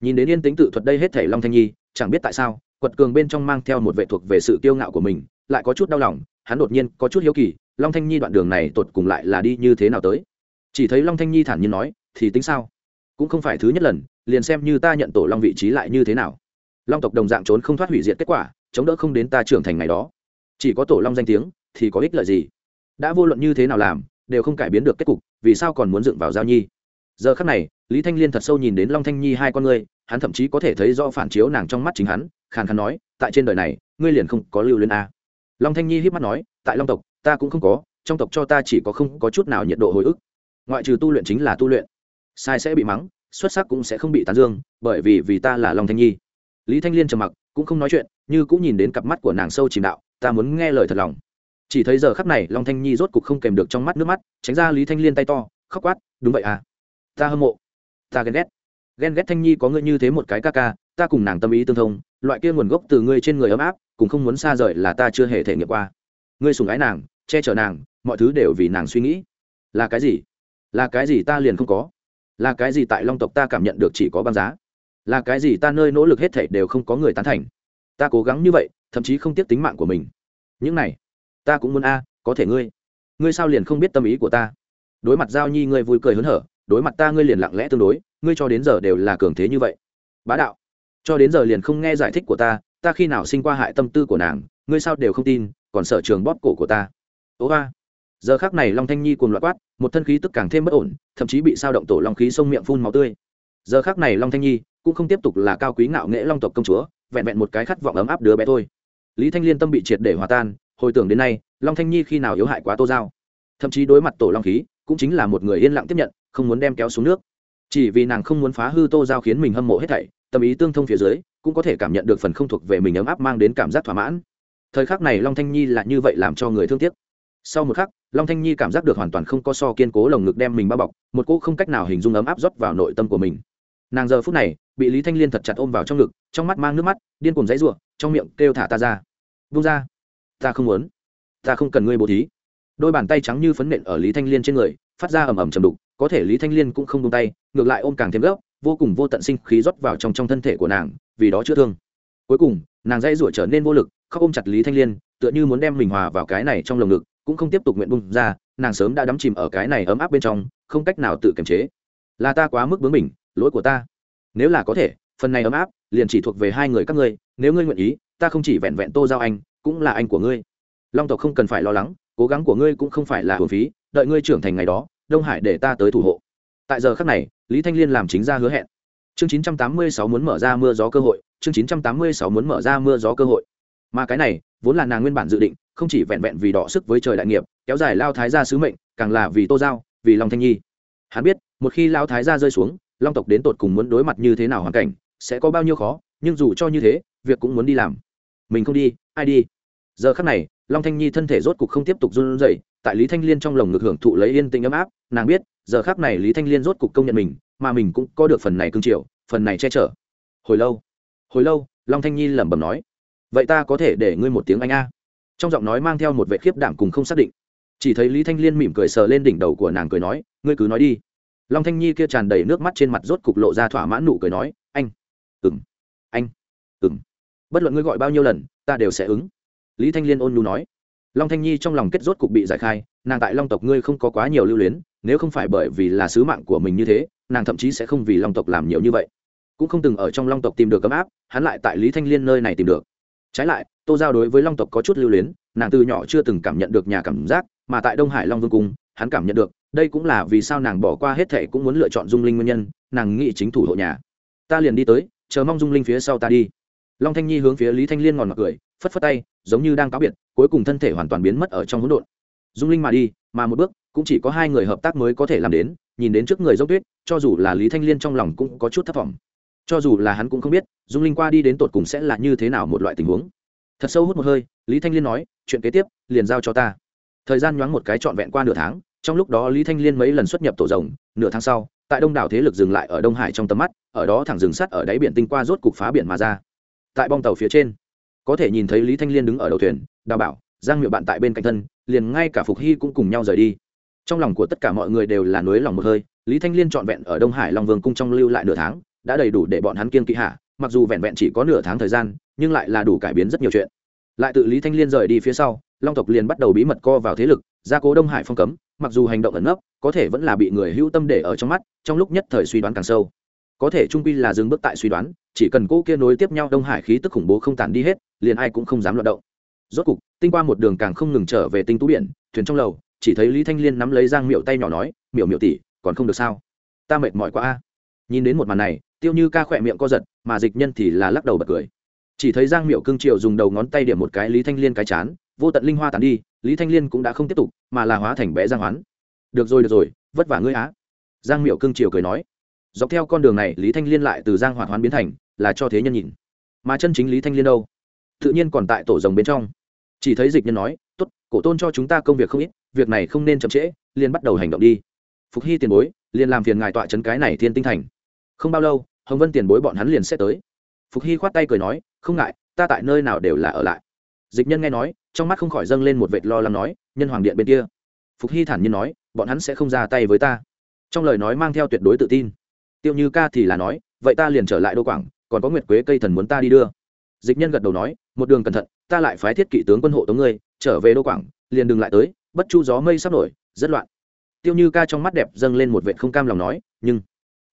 Nhìn đến yên tĩnh tự thuật đây hết thảy long thanh nhi, chẳng biết tại sao, quật cường bên trong mang theo một vệ thuộc về sự kiêu ngạo của mình, lại có chút đau lòng, hắn đột nhiên có chút hiếu kỳ long thanh nhi đoạn đường này tột cùng lại là đi như thế nào tới? Chỉ thấy long thanh nhi thản nhiên nói, thì tính sao? Cũng không phải thứ nhất lần, liền xem như ta nhận tổ long vị trí lại như thế nào. Long tộc đồng dạng trốn không thoát hủy diệt kết quả, chống đỡ không đến ta trưởng thành ngày đó. Chỉ có tổ long danh tiếng, thì có ích lợi gì? Đã vô luận như thế nào làm, đều không cải biến được kết cục, vì sao còn muốn dựng vào giao nhi? Giờ khắc này, lý thanh liên thật sâu nhìn đến long thanh nhi hai con ngươi, hắn thậm chí có thể thấy rõ phản chiếu nàng trong mắt chính hắn, khàn khàn nói, tại trên đời này, ngươi liền không có lưu lên a. Long thanh nhi híp mắt nói, tại long tộc ta cũng không có, trong tộc cho ta chỉ có không có chút nào nhiệt độ hồi ức. Ngoại trừ tu luyện chính là tu luyện. Sai sẽ bị mắng, xuất sắc cũng sẽ không bị tán dương, bởi vì vì ta là long thanh nhi. Lý thanh liên trầm mặc, cũng không nói chuyện, như cũng nhìn đến cặp mắt của nàng sâu chìm đạo, ta muốn nghe lời thật lòng. Chỉ thấy giờ khắc này, long thanh nhi rốt cục không kèm được trong mắt nước mắt, tránh ra lý thanh liên tay to, khóc quát, đúng vậy à? Ta hâm mộ. Ta ghen ghét. Ghen ghét thanh nhi có ngươi như thế một cái ca ca, ta cùng nàng tâm ý tương thông, loại kia nguồn gốc từ ngươi trên người ấm áp, cũng không muốn xa rời là ta chưa hề thể nghiệm qua ngươi sùng ái nàng, che chở nàng, mọi thứ đều vì nàng suy nghĩ. Là cái gì? Là cái gì ta liền không có? Là cái gì tại long tộc ta cảm nhận được chỉ có băng giá? Là cái gì ta nơi nỗ lực hết thảy đều không có người tán thành? Ta cố gắng như vậy, thậm chí không tiếc tính mạng của mình. Những này, ta cũng muốn a, có thể ngươi. Ngươi sao liền không biết tâm ý của ta? Đối mặt giao nhi ngươi vui cười hớn hở, đối mặt ta ngươi liền lặng lẽ tương đối, ngươi cho đến giờ đều là cường thế như vậy. Bá đạo, cho đến giờ liền không nghe giải thích của ta ta khi nào sinh qua hại tâm tư của nàng, ngươi sao đều không tin còn sợ trường bóp cổ của ta. Ố ba. Giờ khác này long thanh nhi cùng loạt quát, một thân khí tức càng thêm bất ổn, thậm chí bị sao động tổ long khí sông miệng phun máu tươi. Giờ khác này long thanh nhi cũng không tiếp tục là cao quý ngạo nghễ long tộc công chúa, vẹn vẹn một cái khát vọng ấm áp đứa bé thôi. Lý thanh liên tâm bị triệt để hòa tan, hồi tưởng đến nay, long thanh nhi khi nào yếu hại quá tô giao thậm chí đối mặt tổ long khí, cũng chính là một người yên lặng tiếp nhận, không muốn đem kéo xuống nước. Chỉ vì nàng không muốn phá hư tô giao khiến mình hâm mộ hết thảy, tâm ý tương thông phía dưới, cũng có thể cảm nhận được phần không thuộc về mình ấm áp mang đến cảm giác thỏa mãn thời khắc này long thanh nhi là như vậy làm cho người thương tiếc. Sau một khắc, long thanh nhi cảm giác được hoàn toàn không có so kiên cố lồng ngực đem mình bao bọc, một cô không cách nào hình dung ấm áp rót vào nội tâm của mình. Nàng giờ phút này, bị lý thanh liên thật chặt ôm vào trong ngực, trong mắt mang nước mắt, điên cùng dãy r u ộ trong miệng kêu thả ta ra. Vung ra, ta không muốn, ta không cần ngươi bố thí. Đôi bàn tay trắng như phấn nện ở lý thanh liên trên người, phát ra ầm ầm chầm đục, có thể lý thanh liên cũng không tung tay, ngược lại ôm càng thêm gấp, vô cùng vô tận sinh khí rót vào trong trong thân thể của nàng, vì đó chữa thương. Cuối cùng, nàng dãy rủa trở nên vô lực khóc ôm chặt lý thanh liên, tựa như muốn đem mình hòa vào cái này trong lồng ngực, cũng không tiếp tục nguyện bung ra, nàng sớm đã đắm chìm ở cái này ấm áp bên trong, không cách nào tự kiềm chế. Là ta quá mức bướng mình lỗi của ta. Nếu là có thể, phần này ấm áp, liền chỉ thuộc về hai người các ngươi, nếu ngươi nguyện ý, ta không chỉ vẹn vẹn tô giao anh, cũng là anh của ngươi. Long tộc không cần phải lo lắng, cố gắng của ngươi cũng không phải là hồn phí, đợi ngươi trưởng thành ngày đó, đông hải để ta tới thủ hộ. Tại giờ khắc này, lý thanh liên làm chính ra hứa hẹn. Chương 986 muốn mở ra mưa gió cơ hội, chương 986 muốn mở ra mưa gió cơ hội mà cái này, vốn là nàng nguyên bản dự định, không chỉ vẹn vẹn vì đọ sức với trời đại nghiệp, kéo dài lao thái gia sứ mệnh, càng là vì tô giao, vì long thanh nhi. Hắn biết, một khi lao thái gia rơi xuống, long tộc đến tột cùng muốn đối mặt như thế nào hoàn cảnh, sẽ có bao nhiêu khó, nhưng dù cho như thế, việc cũng muốn đi làm. Mình không đi, ai đi? Giờ khắc này, long thanh nhi thân thể rốt cục không tiếp tục run rẩy, tại lý thanh liên trong lồng ngực hưởng thụ lấy yên tĩnh ấm áp, nàng biết, giờ khắc này lý thanh liên rốt cục công nhận mình, mà mình cũng có được phần này cương triều, phần này che chở. Hồi lâu hồi lâu, long thanh nhi lẩm bẩm nói vậy ta có thể để ngươi một tiếng anh a. Trong giọng nói mang theo một vệ khiếp đảm cùng không xác định. Chỉ thấy lý thanh liên mỉm cười sờ lên đỉnh đầu của nàng cười nói, ngươi cứ nói đi. Long thanh nhi kia tràn đầy nước mắt trên mặt rốt cục lộ ra thỏa mãn nụ cười nói, anh. Ừng anh. Ừng bất luận ngươi gọi bao nhiêu lần, ta đều sẽ ứng. Lý thanh liên ôn nhu nói. Long thanh nhi trong lòng kết rốt cục bị giải khai, nàng tại long tộc ngươi không có quá nhiều lưu luyến, nếu không phải bởi vì là sứ mạng của mình như thế, nàng thậm chí sẽ không vì long tộc làm nhiều như vậy. Cũng không từng ở trong long tộc tìm được ấm áp, hắn lại tại lý thanh liên nơi này tìm được trái lại, tô giao đối với long tộc có chút lưu luyến, nàng từ nhỏ chưa từng cảm nhận được nhà cảm giác, mà tại đông hải long vương cung, hắn cảm nhận được, đây cũng là vì sao nàng bỏ qua hết thệ cũng muốn lựa chọn dung linh nguyên nhân, nàng nghĩ chính thủ hộ nhà. Ta liền đi tới, chờ mong dung linh phía sau ta đi. Long thanh nhi hướng phía lý thanh liên ngòn mặc cười, phất phất tay, giống như đang cáo biệt, cuối cùng thân thể hoàn toàn biến mất ở trong hỗn độn. Dung linh mà đi, mà một bước, cũng chỉ có hai người hợp tác mới có thể làm đến, nhìn đến trước người dốc tuyết, cho dù là lý thanh liên trong lòng cũng có chút thất vọng cho dù là hắn cũng không biết, dung linh qua đi đến tột cùng sẽ là như thế nào một loại tình huống. Thật sâu hút một hơi, lý thanh liên nói, chuyện kế tiếp, liền giao cho ta. Thời gian nhoáng một cái trọn vẹn qua nửa tháng, trong lúc đó lý thanh liên mấy lần xuất nhập tổ rồng, nửa tháng sau, tại đông đảo thế lực dừng lại ở đông hải trong tầm mắt, ở đó thẳng rừng sắt ở đáy biển tinh qua rốt cục phá biển mà ra. Tại bong tàu phía trên, có thể nhìn thấy lý thanh liên đứng ở đầu thuyền, đào bảo, giang miệu bạn tại bên cạnh thân, liền ngay cả phục hy cũng cùng nhau rời đi. Trong lòng của tất cả mọi người đều là nối lòng một hơi, lý thanh liên trọn vẹn ở đông hải long vương cung trong lưu lại nửa tháng đã đầy đủ để bọn hắn kiên kỵ hạ, mặc dù vẹn vẹn chỉ có nửa tháng thời gian, nhưng lại là đủ cải biến rất nhiều chuyện. Lại tự lý thanh liên rời đi phía sau, long tộc liền bắt đầu bí mật co vào thế lực, gia cố đông hải phong cấm, mặc dù hành động ẩn nấp, có thể vẫn là bị người hữu tâm để ở trong mắt, trong lúc nhất thời suy đoán càng sâu. Có thể trung quy là dừng bước tại suy đoán, chỉ cần cỗ kia nối tiếp nhau đông hải khí tức khủng bố không tàn đi hết, liền ai cũng không dám loạt động. Rốt cục, tinh qua một đường càng không ngừng trở về tinh tú biển, thuyền trong lầu, chỉ thấy lý thanh liên nắm lấy giang miệu tay nhỏ nói miệu miệu tỷ, còn không được sao? Ta mệt mỏi quá a. Nhìn đến một màn này tiêu như ca khỏe miệng co giật, mà dịch nhân thì là lắc đầu bật cười. Chỉ thấy giang miệu cương triều dùng đầu ngón tay điểm một cái lý thanh liên cái chán, vô tận linh hoa tàn đi, lý thanh liên cũng đã không tiếp tục, mà là hóa thành bé giang hoán. Được rồi được rồi, vất vả ngươi á. Giang miệu cương triều cười nói. Dọc theo con đường này, lý thanh liên lại từ giang hoạt hoán biến thành là cho thế nhân nhìn. Mà chân chính lý thanh liên đâu? Tự nhiên còn tại tổ rồng bên trong. Chỉ thấy dịch nhân nói t ố t cổ tôn cho chúng ta công việc không ít, việc này không nên chậm trễ, liền bắt đầu hành động đi. Phục hy tiền bối, liền làm phiền ngài tọa chấn cái này thiên tinh thành không bao lâu, hồng vân tiền bối bọn hắn liền sẽ tới. Phục hy khoát tay cười nói, không ngại, ta tại nơi nào đều là ở lại. Dịch nhân nghe nói, trong mắt không khỏi dâng lên một vệt lo lắng nói, nhân hoàng điện bên kia. Phục hy thản nhiên nói, bọn hắn sẽ không ra tay với ta. Trong lời nói mang theo tuyệt đối tự tin. Tiêu như ca thì là nói, vậy ta liền trở lại đô quảng, còn có nguyệt quế cây thần muốn ta đi đưa. Dịch nhân gật đầu nói, một đường cẩn thận, ta lại phái thiết kỵ tướng quân hộ tống ngươi, trở về đô quảng, liền đừng lại tới, bất chu gió mây sắp nổi, rất loạn. Tiêu như ca trong mắt đẹp dâng lên một vệt không cam lòng nói, nhưng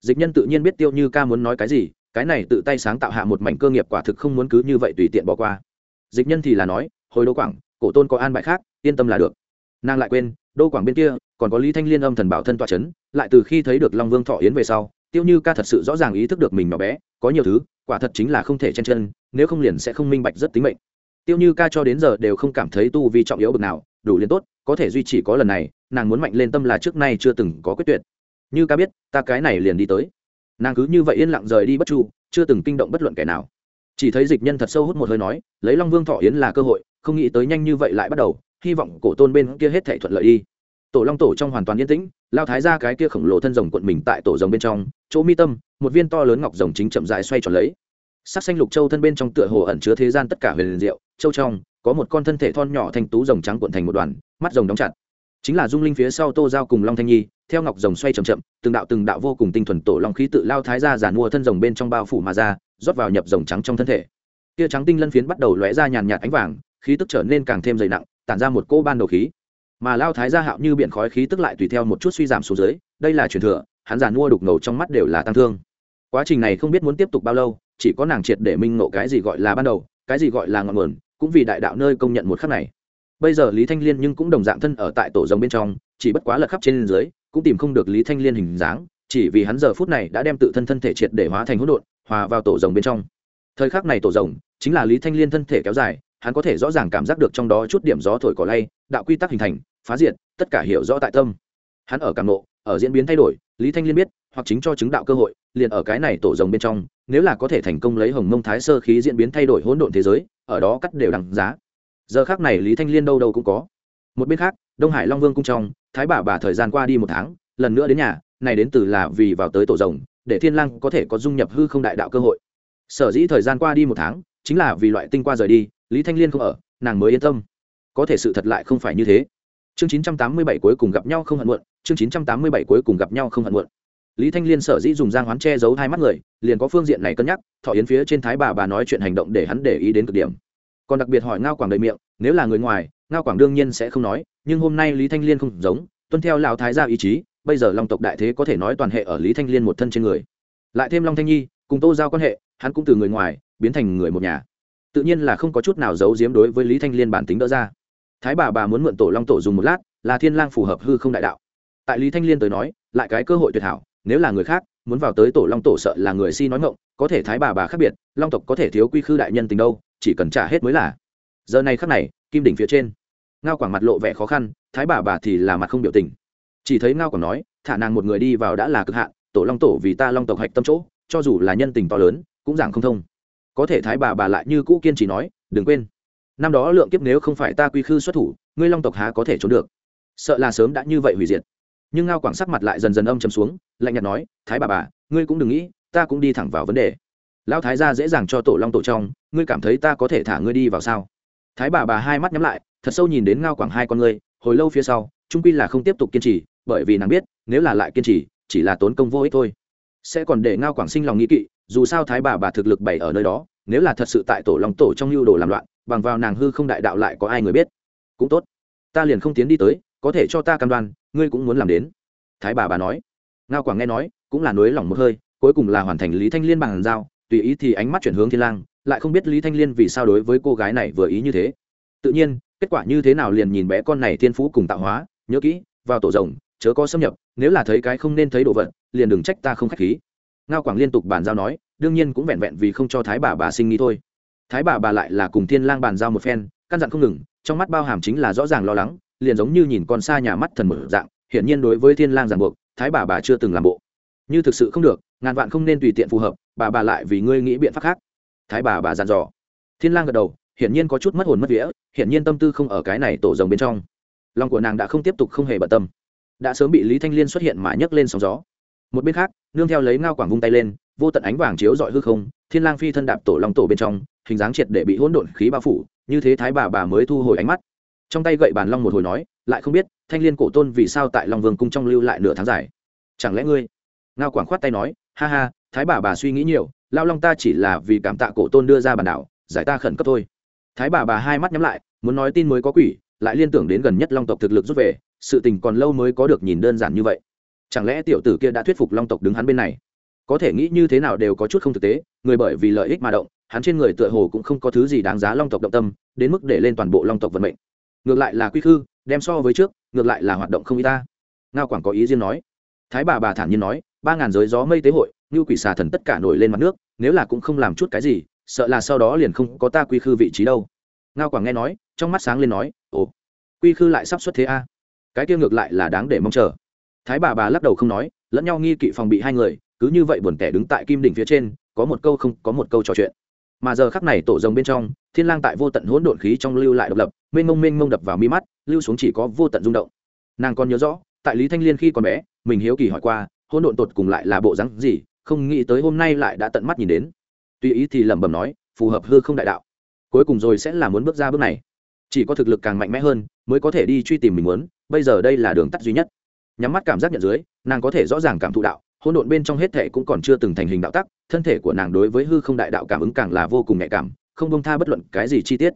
dịch nhân tự nhiên biết tiêu như ca muốn nói cái gì, cái này tự tay sáng tạo hạ một mảnh cơ nghiệp quả thực không muốn cứ như vậy tùy tiện bỏ qua. Dịch nhân thì là nói, hồi đô quảng, cổ tôn có an bài khác, yên tâm là được. Nàng lại quên, đô quảng bên kia, còn có lý thanh liên âm thần bảo thân tọa c h ấ n lại từ khi thấy được long vương thọ yến về sau, tiêu như ca thật sự rõ ràng ý thức được mình nhỏ bé, có nhiều thứ, quả thật chính là không thể chen chân, nếu không liền sẽ không minh bạch rất tính mệnh. Tiêu như ca cho đến giờ đều không cảm thấy tu vi trọng yếu bực nào, đủ liền tốt, có thể duy trì có lần này, nàng muốn mạnh lên tâm là trước nay chưa từng có quyết tuyệt như ca biết, ta cái này liền đi tới. Nàng cứ như vậy yên lặng rời đi bất chu, chưa từng kinh động bất luận kẻ nào. Chỉ thấy dịch nhân thật sâu hút một hơi nói, lấy long vương thọ yến là cơ hội, không nghĩ tới nhanh như vậy lại bắt đầu, hy vọng cổ tôn bên kia hết thể thuận lợi đi. Tổ long tổ trong hoàn toàn yên tĩnh, lao thái ra cái kia khổng lồ thân rồng cuộn mình tại tổ rồng bên trong, chỗ mi tâm, một viên to lớn ngọc rồng chính chậm dài xoay tròn lấy. Sắc xanh lục châu thân bên trong tựa hồ ẩn chứa thế gian tất cả huyền diệu, châu trong, có một con thân thể thon nhỏ thanh tú rồng trắng cuộn thành một đoàn, mắt rồng đóng chặt. Chính là dung linh phía sau tô giao cùng long thanh nhi theo ngọc rồng xoay chậm chậm, từng đạo từng đạo vô cùng tinh thuần tổ long khí tự lao thái ra giàn mua thân rồng bên trong bao phủ mà ra, rót vào nhập rồng trắng trong thân thể. Kia trắng tinh lân phiến bắt đầu lóe ra nhàn nhạt ánh vàng, khí tức trở nên càng thêm dày nặng, tản ra một cỗ ban đầu khí. Mà lao thái gia hạo như biển khói khí tức lại tùy theo một chút suy giảm xuống dưới, đây là truyền thừa, hắn giàn mua đục ngầu trong mắt đều là tăng thương. Quá trình này không biết muốn tiếp tục bao lâu, chỉ có nàng triệt để minh ngộ cái gì gọi là ban đầu, cái gì gọi là ngọn nguồn, cũng vì đại đạo nơi công nhận một khắc này. Bây giờ lý thanh liên nhưng cũng đồng dạng thân ở tại tổ rồng bên trong, chỉ bất quá lật khắp trên dưới cũng tìm không được lý thanh liên hình dáng, chỉ vì hắn giờ phút này đã đem tự thân thân thể triệt để hóa thành hỗn độn, hòa vào tổ rồng bên trong. Thời khắc này tổ rồng chính là lý thanh liên thân thể kéo dài, hắn có thể rõ ràng cảm giác được trong đó chút điểm gió thổi cỏ lay, đạo quy tắc hình thành, phá diệt, tất cả hiểu rõ tại tâm. Hắn ở cảm nộ ở diễn biến thay đổi, lý thanh liên biết, hoặc chính cho chứng đạo cơ hội, liền ở cái này tổ rồng bên trong, nếu là có thể thành công lấy hồng mông thái sơ khí diễn biến thay đổi hỗn độn thế giới, ở đó cắt đều đằng giá. Giờ khác này lý thanh liên đâu đâu cũng có. Một bên khác đông hải long vương cung trong, thái bà bà thời gian qua đi một tháng, lần nữa đến nhà, này đến từ là vì vào tới tổ rồng, để thiên lang có thể có dung nhập hư không đại đạo cơ hội. Sở dĩ thời gian qua đi một tháng, chính là vì loại tinh qua rời đi, lý thanh liên không ở, nàng mới yên tâm. Có thể sự thật lại không phải như thế. Chương 987 cuối cùng gặp nhau không hận muộn, chương 987 cuối cùng gặp nhau không hận muộn. Lý thanh liên sở dĩ dùng giang hoán che giấu hai mắt người, liền có phương diện này cân nhắc, thọ yến phía trên thái bà bà nói chuyện hành động để hắn để ý đến cực điểm. Còn đặc biệt hỏi ngao quảng đầy miệng nếu là người ngoài, ngao quảng đương nhiên sẽ không nói, nhưng hôm nay lý thanh liên không giống, tuân theo lão thái gia ý chí, bây giờ long tộc đại thế có thể nói toàn hệ ở lý thanh liên một thân trên người. Lại thêm long thanh nhi, cùng tô giao quan hệ, hắn cũng từ người ngoài, biến thành người một nhà. Tự nhiên là không có chút nào giấu giếm đối với lý thanh liên bản tính đỡ ra. Thái bà bà muốn mượn tổ long tổ dùng một lát, là thiên lang phù hợp hư không đại đạo. Tại lý thanh liên tới nói, lại cái cơ hội tuyệt hảo, nếu là người khác, muốn vào tới tổ long tổ sợ là người si nói ngộng có thể thái bà bà khác biệt, long tộc có thể thiếu quy khư đại nhân tình đâu, chỉ cần trả hết mới là giờ này khắc này, kim đỉnh phía trên, ngao quảng mặt lộ vẻ khó khăn, thái bà bà thì là mặt không biểu tình. Chỉ thấy ngao quảng nói, thả nàng một người đi vào đã là cực hạn, tổ long tổ vì ta long tộc hạch tâm chỗ, cho dù là nhân tình to lớn, cũng giảng không thông. Có thể thái bà bà lại như cũ kiên trì nói, đừng quên, năm đó lượng kiếp nếu không phải ta quy khư xuất thủ, ngươi long tộc há có thể trốn được. Sợ là sớm đã như vậy hủy diệt. Nhưng ngao quảng sắc mặt lại dần dần âm chầm xuống, lạnh nhạt nói, thái bà bà, ngươi cũng đừng nghĩ, ta cũng đi thẳng vào vấn đề. Lão thái gia dễ dàng cho tổ long tổ trong, ngươi cảm thấy ta có thể thả ngươi đi vào sao? Thái bà bà hai mắt nhắm lại thật sâu nhìn đến ngao quảng hai con người, hồi lâu phía sau trung quy là không tiếp tục kiên trì bởi vì nàng biết nếu là lại kiên trì chỉ là tốn công vô ích thôi. Sẽ còn để ngao quảng sinh lòng nghĩ kỵ dù sao thái bà bà thực lực bày ở nơi đó nếu là thật sự tại tổ long tổ trong lưu đồ làm loạn bằng vào nàng hư không đại đạo lại có ai người biết. Cũng tốt. Ta liền không tiến đi tới có thể cho ta cam đoan ngươi cũng muốn làm đến. Thái bà bà nói. Ngao quảng nghe nói cũng là nối lỏng một hơi cuối cùng là hoàn thành lý thanh liên bằng giao tùy ý thì ánh mắt chuyển hướng thiên lang lại không biết lý thanh liên vì sao đối với cô gái này vừa ý như thế. Tự nhiên, kết quả như thế nào liền nhìn bé con này thiên phú cùng tạo hóa, nhớ kỹ, vào tổ rồng, chớ có xâm nhập, nếu là thấy cái không nên thấy đồ vật, liền đừng trách ta không khách khí. Ngao quảng liên tục bàn giao nói, đương nhiên cũng vẹn vẹn vì không cho thái bà bà sinh nghĩ thôi. Thái bà bà lại là cùng thiên lang bàn giao một phen, căn dặn không ngừng, trong mắt bao hàm chính là rõ ràng lo lắng, liền giống như nhìn con xa nhà mắt thần mở dạng, hiển nhiên đối với thiên lang giàn buộc, thái bà bà chưa từng làm bộ. Như thực sự không được, ngàn vạn không nên tùy tiện phù hợp, bà bà lại vì ngươi nghĩ biện pháp khác thái bà bà dặn dò. Thiên lang gật đầu, hiển nhiên có chút mất hồn mất vía, hiển nhiên tâm tư không ở cái này tổ rồng bên trong. Lòng của nàng đã không tiếp tục không hề bận tâm. Đã sớm bị lý thanh liên xuất hiện mà nhấc lên sóng gió. Một bên khác, nương theo lấy ngao quảng vung tay lên, vô tận ánh vàng chiếu dọi hư không, thiên lang phi thân đạp tổ long tổ bên trong, hình dáng triệt để bị hỗn độn khí bao phủ, như thế thái bà bà mới thu hồi ánh mắt. Trong tay gậy bàn long một hồi nói, lại không biết, thanh liên cổ tôn vì sao tại long vương cung trong lưu lại nửa tháng dài? Chẳng lẽ ngươi? Ngao quảng khoát tay nói, ha ha, thái bà bà suy nghĩ nhiều lao long ta chỉ là vì cảm tạ cổ tôn đưa ra bản đảo, giải ta khẩn cấp thôi. Thái bà bà hai mắt nhắm lại, muốn nói tin mới có quỷ, lại liên tưởng đến gần nhất long tộc thực lực rút về, sự tình còn lâu mới có được nhìn đơn giản như vậy. Chẳng lẽ tiểu tử kia đã thuyết phục long tộc đứng hắn bên này? Có thể nghĩ như thế nào đều có chút không thực tế, người bởi vì lợi ích mà động, hắn trên người tựa hồ cũng không có thứ gì đáng giá long tộc động tâm, đến mức để lên toàn bộ long tộc vận mệnh. Ngược lại là quy khư, đem so với trước, ngược lại là hoạt động không y ta. Ngao quảng có ý riêng nói. Thái bà bà thản nhiên nói, ba ngàn giới gió mây tế hội, như quỷ xà thần tất cả nổi lên mặt nước nếu là cũng không làm chút cái gì, sợ là sau đó liền không có ta quy khư vị trí đâu. Ngao quảng nghe nói, trong mắt sáng lên nói, ồ, quy khư lại sắp xuất thế a. Cái kia ngược lại là đáng để mong chờ. Thái bà bà lắc đầu không nói, lẫn nhau nghi kỵ phòng bị hai người, cứ như vậy buồn tẻ đứng tại kim đỉnh phía trên, có một câu không, có một câu trò chuyện. Mà giờ khắc này tổ rồng bên trong, thiên lang tại vô tận hỗn độn khí trong lưu lại độc lập, mênh mông mênh mông đập vào mi mắt, lưu xuống chỉ có vô tận rung động. Nàng còn nhớ rõ, tại lý thanh liên khi còn bé, mình hiếu kỳ hỏi qua, hỗn độn tột cùng lại là bộ dáng gì không nghĩ tới hôm nay lại đã tận mắt nhìn đến. Tuy ý thì lẩm bẩm nói, phù hợp hư không đại đạo. Cuối cùng rồi sẽ là muốn bước ra bước này. Chỉ có thực lực càng mạnh mẽ hơn, mới có thể đi truy tìm mình muốn, bây giờ đây là đường tắt duy nhất. Nhắm mắt cảm giác nhận dưới, nàng có thể rõ ràng cảm thụ đạo, hỗn độn bên trong hết thể cũng còn chưa từng thành hình đạo tắc, thân thể của nàng đối với hư không đại đạo cảm ứng càng là vô cùng nhạy cảm, không bông tha bất luận cái gì chi tiết.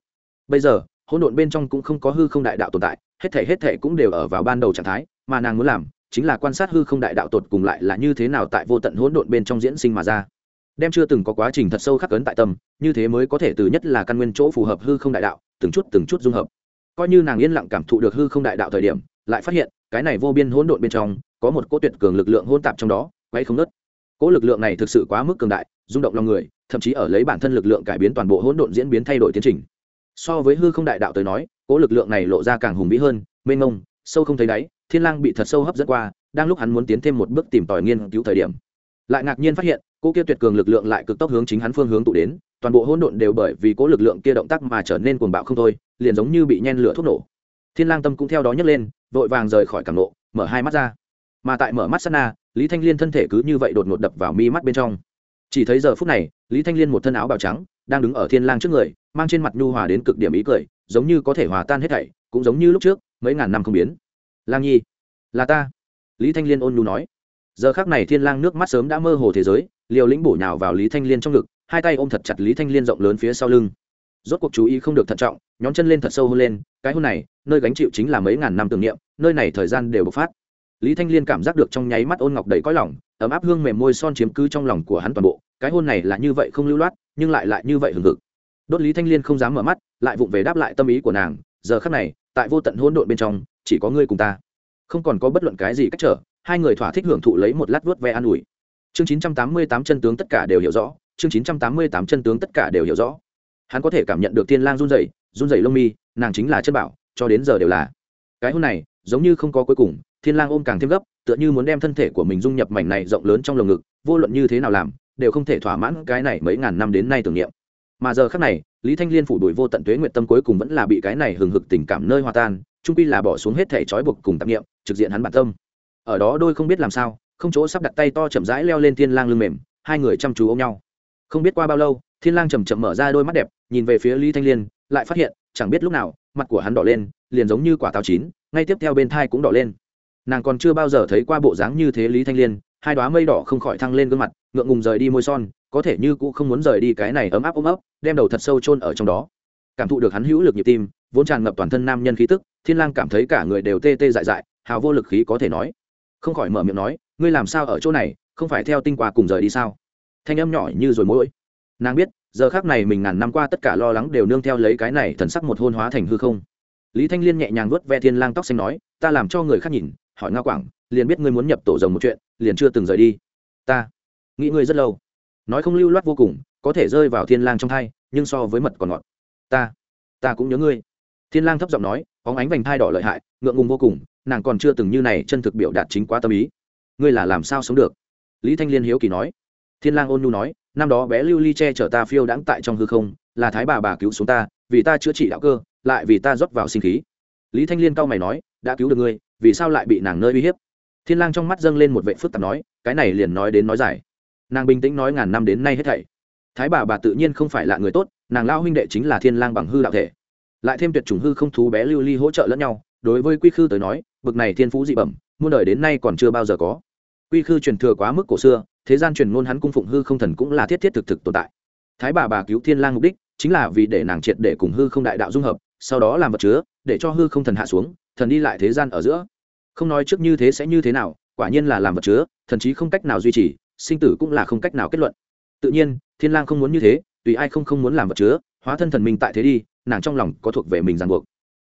Bây giờ, hỗn độn bên trong cũng không có hư không đại đạo tồn tại, hết thể hết thể cũng đều ở vào ban đầu trạng thái, mà nàng muốn làm chính là quan sát hư không đại đạo tột cùng lại là như thế nào tại vô tận hỗn độn bên trong diễn sinh mà ra. Đem chưa từng có quá trình thật sâu khắc ấn tại tâm, như thế mới có thể từ nhất là căn nguyên chỗ phù hợp hư không đại đạo, từng chút từng chút dung hợp. Coi như nàng yên lặng cảm thụ được hư không đại đạo thời điểm, lại phát hiện, cái này vô biên hỗn độn bên trong, có một cỗ tuyệt cường lực lượng hỗn tạp trong đó, quay không ngớt. cỗ lực lượng này thực sự quá mức cường đại, rung động lòng người, thậm chí ở lấy bản thân lực lượng cải biến toàn bộ hỗn độn diễn biến thay đổi tiến trình. So với hư không đại đạo tới nói, cỗ lực lượng này lộ ra càng hùng vĩ hơn, mênh mông, sâu không thấy đáy thiên lang bị thật sâu hấp dẫn qua, đang lúc hắn muốn tiến thêm một bước tìm tòi nghiên cứu thời điểm, lại ngạc nhiên phát hiện cỗ kia tuyệt cường lực lượng lại cực tốc hướng chính hắn phương hướng tụ đến, toàn bộ hỗn độn đều bởi vì cỗ lực lượng kia động tác mà trở nên cuồng bạo không thôi, liền giống như bị nhen lửa thuốc nổ. Thiên lang tâm cũng theo đó nhấc lên, vội vàng rời khỏi cảm nộ, mở hai mắt ra. Mà tại mở mắt sát na, lý thanh liên thân thể cứ như vậy đột ngột đập vào mi mắt bên trong. Chỉ thấy giờ phút này, lý thanh liên một thân áo bào trắng, đang đứng ở thiên lang trước người, mang trên mặt nhu hòa đến cực điểm ý cười, giống như có thể hòa tan hết thảy, cũng giống như lúc trước, mấy ngàn năm không biến lang nhi. Là ta. Lý thanh liên ôn nhu nói. Giờ khắc này thiên lang nước mắt sớm đã mơ hồ thế giới, liều lĩnh bổ nhào vào lý thanh liên trong ngực, hai tay ôm thật chặt lý thanh liên rộng lớn phía sau lưng. Rốt cuộc chú ý không được thận trọng nhóm chân lên thật sâu hơn lên, cái hôn này, nơi gánh chịu chính là mấy ngàn năm tưởng niệm, nơi này thời gian đều bộc phát. Lý thanh liên cảm giác được trong nháy mắt ôn ngọc đầy cõi lòng, ấm áp hương mềm môi son chiếm cứ trong lòng của hắn toàn bộ, cái hôn này là như vậy không lưu loát, nhưng lại lại như vậy hừng hực. Đốt lý thanh liên không dám mở mắt, lại vụng về đáp lại tâm ý của nàng, giờ khắc này, tại vô tận hỗn độn bên trong chỉ có ngươi cùng ta. Không còn có bất luận cái gì cách trở, hai người thỏa thích hưởng thụ lấy một lát vuốt ve an ủi. Chương chín trăm tám mươi tám chân tướng tất cả đều hiểu rõ, chương chín trăm tám mươi tám chân tướng tất cả đều hiểu rõ. Hắn có thể cảm nhận được thiên lang run rẩy run rẩy lông mi, nàng chính là chân bảo, cho đến giờ đều là. Cái hôn này, giống như không có cuối cùng, thiên lang ôm càng thêm gấp, tựa như muốn đem thân thể của mình dung nhập mảnh này rộng lớn trong lồng ngực, vô luận như thế nào làm, đều không thể thỏa mãn cái này mấy ngàn năm đến nay tưởng niệm. Mà giờ khắc này, lý thanh liên phủ đuổi vô tận tuế nguyện tâm cuối cùng vẫn là bị cái này hừng hực tình cảm nơi hòa tan trung quy là bỏ xuống hết thể trói buộc cùng tạp niệm, trực diện hắn bản tâm. Ở đó đôi không biết làm sao, không chỗ sắp đặt tay to chậm rãi leo lên thiên lang lưng mềm, hai người chăm chú ôm nhau. Không biết qua bao lâu, thiên lang chậm chậm mở ra đôi mắt đẹp, nhìn về phía lý thanh liên, lại phát hiện, chẳng biết lúc nào, mặt của hắn đỏ lên, liền giống như quả táo chín, ngay tiếp theo bên thai cũng đỏ lên. Nàng còn chưa bao giờ thấy qua bộ dáng như thế lý thanh liên, hai đóa mây đỏ không khỏi thăng lên gương mặt, ngượng ngùng rời đi môi son, có thể như cũng không muốn rời đi cái này ấm áp ôm ấp, đem đầu thật sâu chôn ở trong đó. Cảm thụ được hắn hữu lực nhịp tim vốn tràn ngập toàn thân nam nhân khí tức, thiên lang cảm thấy cả người đều tê tê dại dại, hào vô lực khí có thể nói. Không khỏi mở miệng nói, ngươi làm sao ở chỗ này, không phải theo tinh quà cùng rời đi sao? Thanh âm nhỏ như rồi mỗi. Nàng biết, giờ khác này mình ngàn năm qua tất cả lo lắng đều nương theo lấy cái này thần sắc một hôn hóa thành hư không. Lý thanh liên nhẹ nhàng vuốt ve thiên lang tóc xanh nói, ta làm cho người khác nhìn, hỏi nga quảng, liền biết ngươi muốn nhập tổ rồng một chuyện, liền chưa từng rời đi. Ta nghĩ ngươi rất lâu. Nói không lưu loát vô cùng, có thể rơi vào thiên lang trong thai, nhưng so với mật còn ngọt. Ta ta cũng nhớ ngươi thiên lang thấp giọng nói óng ánh vành thai đỏ lợi hại, ngượng ngùng vô cùng, nàng còn chưa từng như này chân thực biểu đạt chính quá tâm ý. Ngươi là làm sao sống được? Lý thanh liên hiếu kỳ nói. Thiên lang ôn nhu nói, năm đó bé lưu ly che chở ta phiêu đãng tại trong hư không, là thái bà bà cứu xuống ta, vì ta chữa trị đạo cơ, lại vì ta rót vào sinh khí. Lý thanh liên cau mày nói, đã cứu được ngươi, vì sao lại bị nàng nơi uy hiếp? Thiên lang trong mắt dâng lên một vệ phức tạp nói, cái này liền nói đến nói giải nàng bình tĩnh nói ngàn năm đến nay hết thảy. Thái bà bà tự nhiên không phải là người tốt, nàng lao huynh đệ chính là thiên lang bằng hư đạo thể lại thêm tuyệt chủng hư không thú bé lưu ly hỗ trợ lẫn nhau, đối với quy khư tới nói, bực này thiên phú dị bẩm, muôn đời đến nay còn chưa bao giờ có. Quy khư truyền thừa quá mức cổ xưa, thế gian truyền ngôn hắn cung phụng hư không thần cũng là thiết thiết thực thực tồn tại. Thái bà bà cứu thiên lang mục đích, chính là vì để nàng triệt để cùng hư không đại đạo dung hợp, sau đó làm vật chứa, để cho hư không thần hạ xuống, thần đi lại thế gian ở giữa. Không nói trước như thế sẽ như thế nào, quả nhiên là làm vật chứa, thần chí không cách nào duy trì, sinh tử cũng là không cách nào kết luận. Tự nhiên, thiên lang không muốn như thế, tùy ai không không muốn làm vật chứa, hóa thân thần minh tại thế đi nàng trong lòng có thuộc về mình ràng buộc.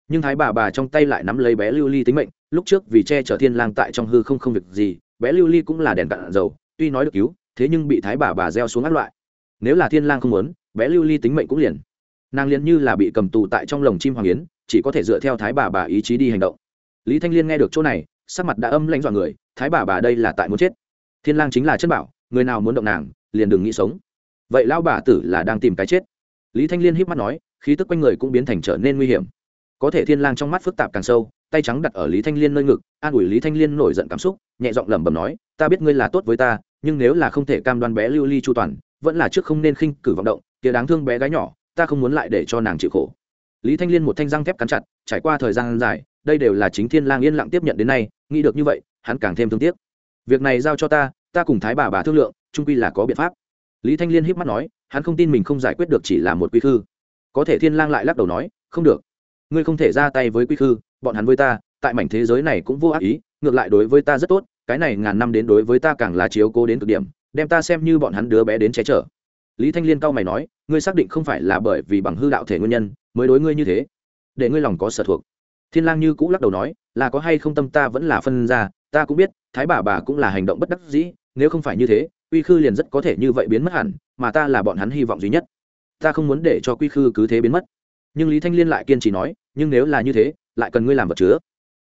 Nhưng thái bà bà trong tay lại nắm lấy bé lưu ly tính mệnh, lúc trước vì che chở thiên lang tại trong hư không không việc gì, bé lưu ly cũng là đèn cạn dầu, tuy nói được cứu, thế nhưng bị thái bà bà gieo xuống ác loại. Nếu là thiên lang không muốn, bé lưu ly tính mệnh cũng liền. Nàng liền như là bị cầm tù tại trong lồng chim hoàng yến, chỉ có thể dựa theo thái bà bà ý chí đi hành động. Lý thanh liên nghe được chỗ này, sắc mặt đã âm lãnh dọa người, thái bà bà đây là tại muốn chết. Thiên lang chính là chân bảo, người nào muốn động nàng, liền đừng nghĩ sống. Vậy lão bà tử là đang tìm cái chết. Lý thanh liên híp mắt nói khí tức quanh người cũng biến thành trở nên nguy hiểm. Có thể thiên lang trong mắt phức tạp càng sâu, tay trắng đặt ở lý thanh liên nơi ngực, an ủi lý thanh liên nổi giận cảm xúc, nhẹ giọng lẩm bẩm nói, ta biết ngươi là tốt với ta, nhưng nếu là không thể cam đoan bé lưu ly chu toàn, vẫn là trước không nên khinh cử vọng động, kia đáng thương bé gái nhỏ, ta không muốn lại để cho nàng chịu khổ. Lý thanh liên một thanh răng thép cắn chặt, trải qua thời gian dài, đây đều là chính thiên lang yên lặng tiếp nhận đến nay, nghĩ được như vậy, hắn càng thêm thương tiếc. Việc này giao cho ta ta cùng thái bà bà thương lượng trung quy là có biện pháp. Lý thanh liên híp mắt nói, hắn không tin mình không giải quyết được chỉ là một quy khư có thể thiên lang lại lắc đầu nói, không được. Ngươi không thể ra tay với quy khư, bọn hắn với ta, tại mảnh thế giới này cũng vô ác ý, ngược lại đối với ta rất tốt, cái này ngàn năm đến đối với ta càng là chiếu cố đến cực điểm, đem ta xem như bọn hắn đứa bé đến che chở. Lý thanh liên cao mày nói, ngươi xác định không phải là bởi vì bằng hư đạo thể nguyên nhân mới đối ngươi như thế? Để ngươi lòng có sở thuộc. Thiên lang như cũ lắc đầu nói, là có hay không tâm ta vẫn là phân ra, ta cũng biết, thái bà bà cũng là hành động bất đắc dĩ, nếu không phải như thế, quy khư liền rất có thể như vậy biến mất hẳn, mà ta là bọn hắn hy vọng duy nhất ta không muốn để cho quy khư cứ thế biến mất. Nhưng lý thanh liên lại kiên trì nói, nhưng nếu là như thế, lại cần ngươi làm vật chứa.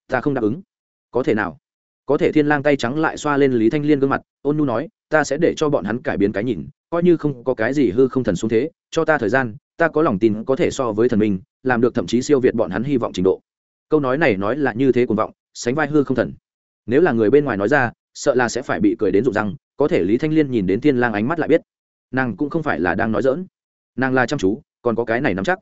Ta không đáp ứng. Có thể nào? Có thể thiên lang tay trắng lại xoa lên lý thanh liên gương mặt, ôn nu nói, ta sẽ để cho bọn hắn cải biến cái nhìn, coi như không có cái gì hư không thần xuống thế, cho ta thời gian, ta có lòng tin có thể so với thần minh, làm được thậm chí siêu việt bọn hắn hy vọng trình độ. Câu nói này nói là như thế cuồng vọng, sánh vai hư không thần. Nếu là người bên ngoài nói ra, sợ là sẽ phải bị cười đến rụng răng, có thể lý thanh liên nhìn đến thiên lang ánh mắt lại biết, nàng cũng không phải là đang nói dỡn nàng là chăm chú, còn có cái này nắm chắc.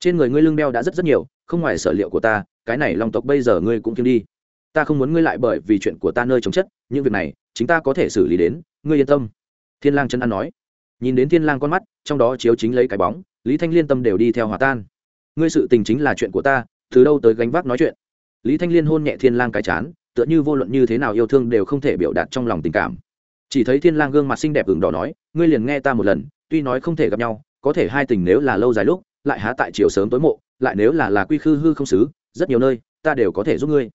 Trên người ngươi lưng đeo đã rất rất nhiều, không ngoài sở liệu của ta, cái này long tộc bây giờ ngươi cũng kiếm đi. Ta không muốn ngươi lại bởi vì chuyện của ta nơi chống chất, những việc này, chính ta có thể xử lý đến, ngươi yên tâm. Thiên lang chân ăn nói. Nhìn đến thiên lang con mắt, trong đó chiếu chính lấy cái bóng, lý thanh liên tâm đều đi theo hòa tan. Ngươi sự tình chính là chuyện của ta, từ đâu tới gánh vác nói chuyện? Lý thanh liên hôn nhẹ thiên lang cái chán, tựa như vô luận như thế nào yêu thương đều không thể biểu đạt trong lòng tình cảm. Chỉ thấy thiên lang gương mặt xinh đẹp ửng đỏ nói, ngươi liền nghe ta một lần, tuy nói không thể gặp nhau có thể hai tình nếu là lâu dài lúc, lại há tại chiều sớm tối mộ, lại nếu là là quy khư hư không xứ, rất nhiều nơi, ta đều có thể giúp ngươi.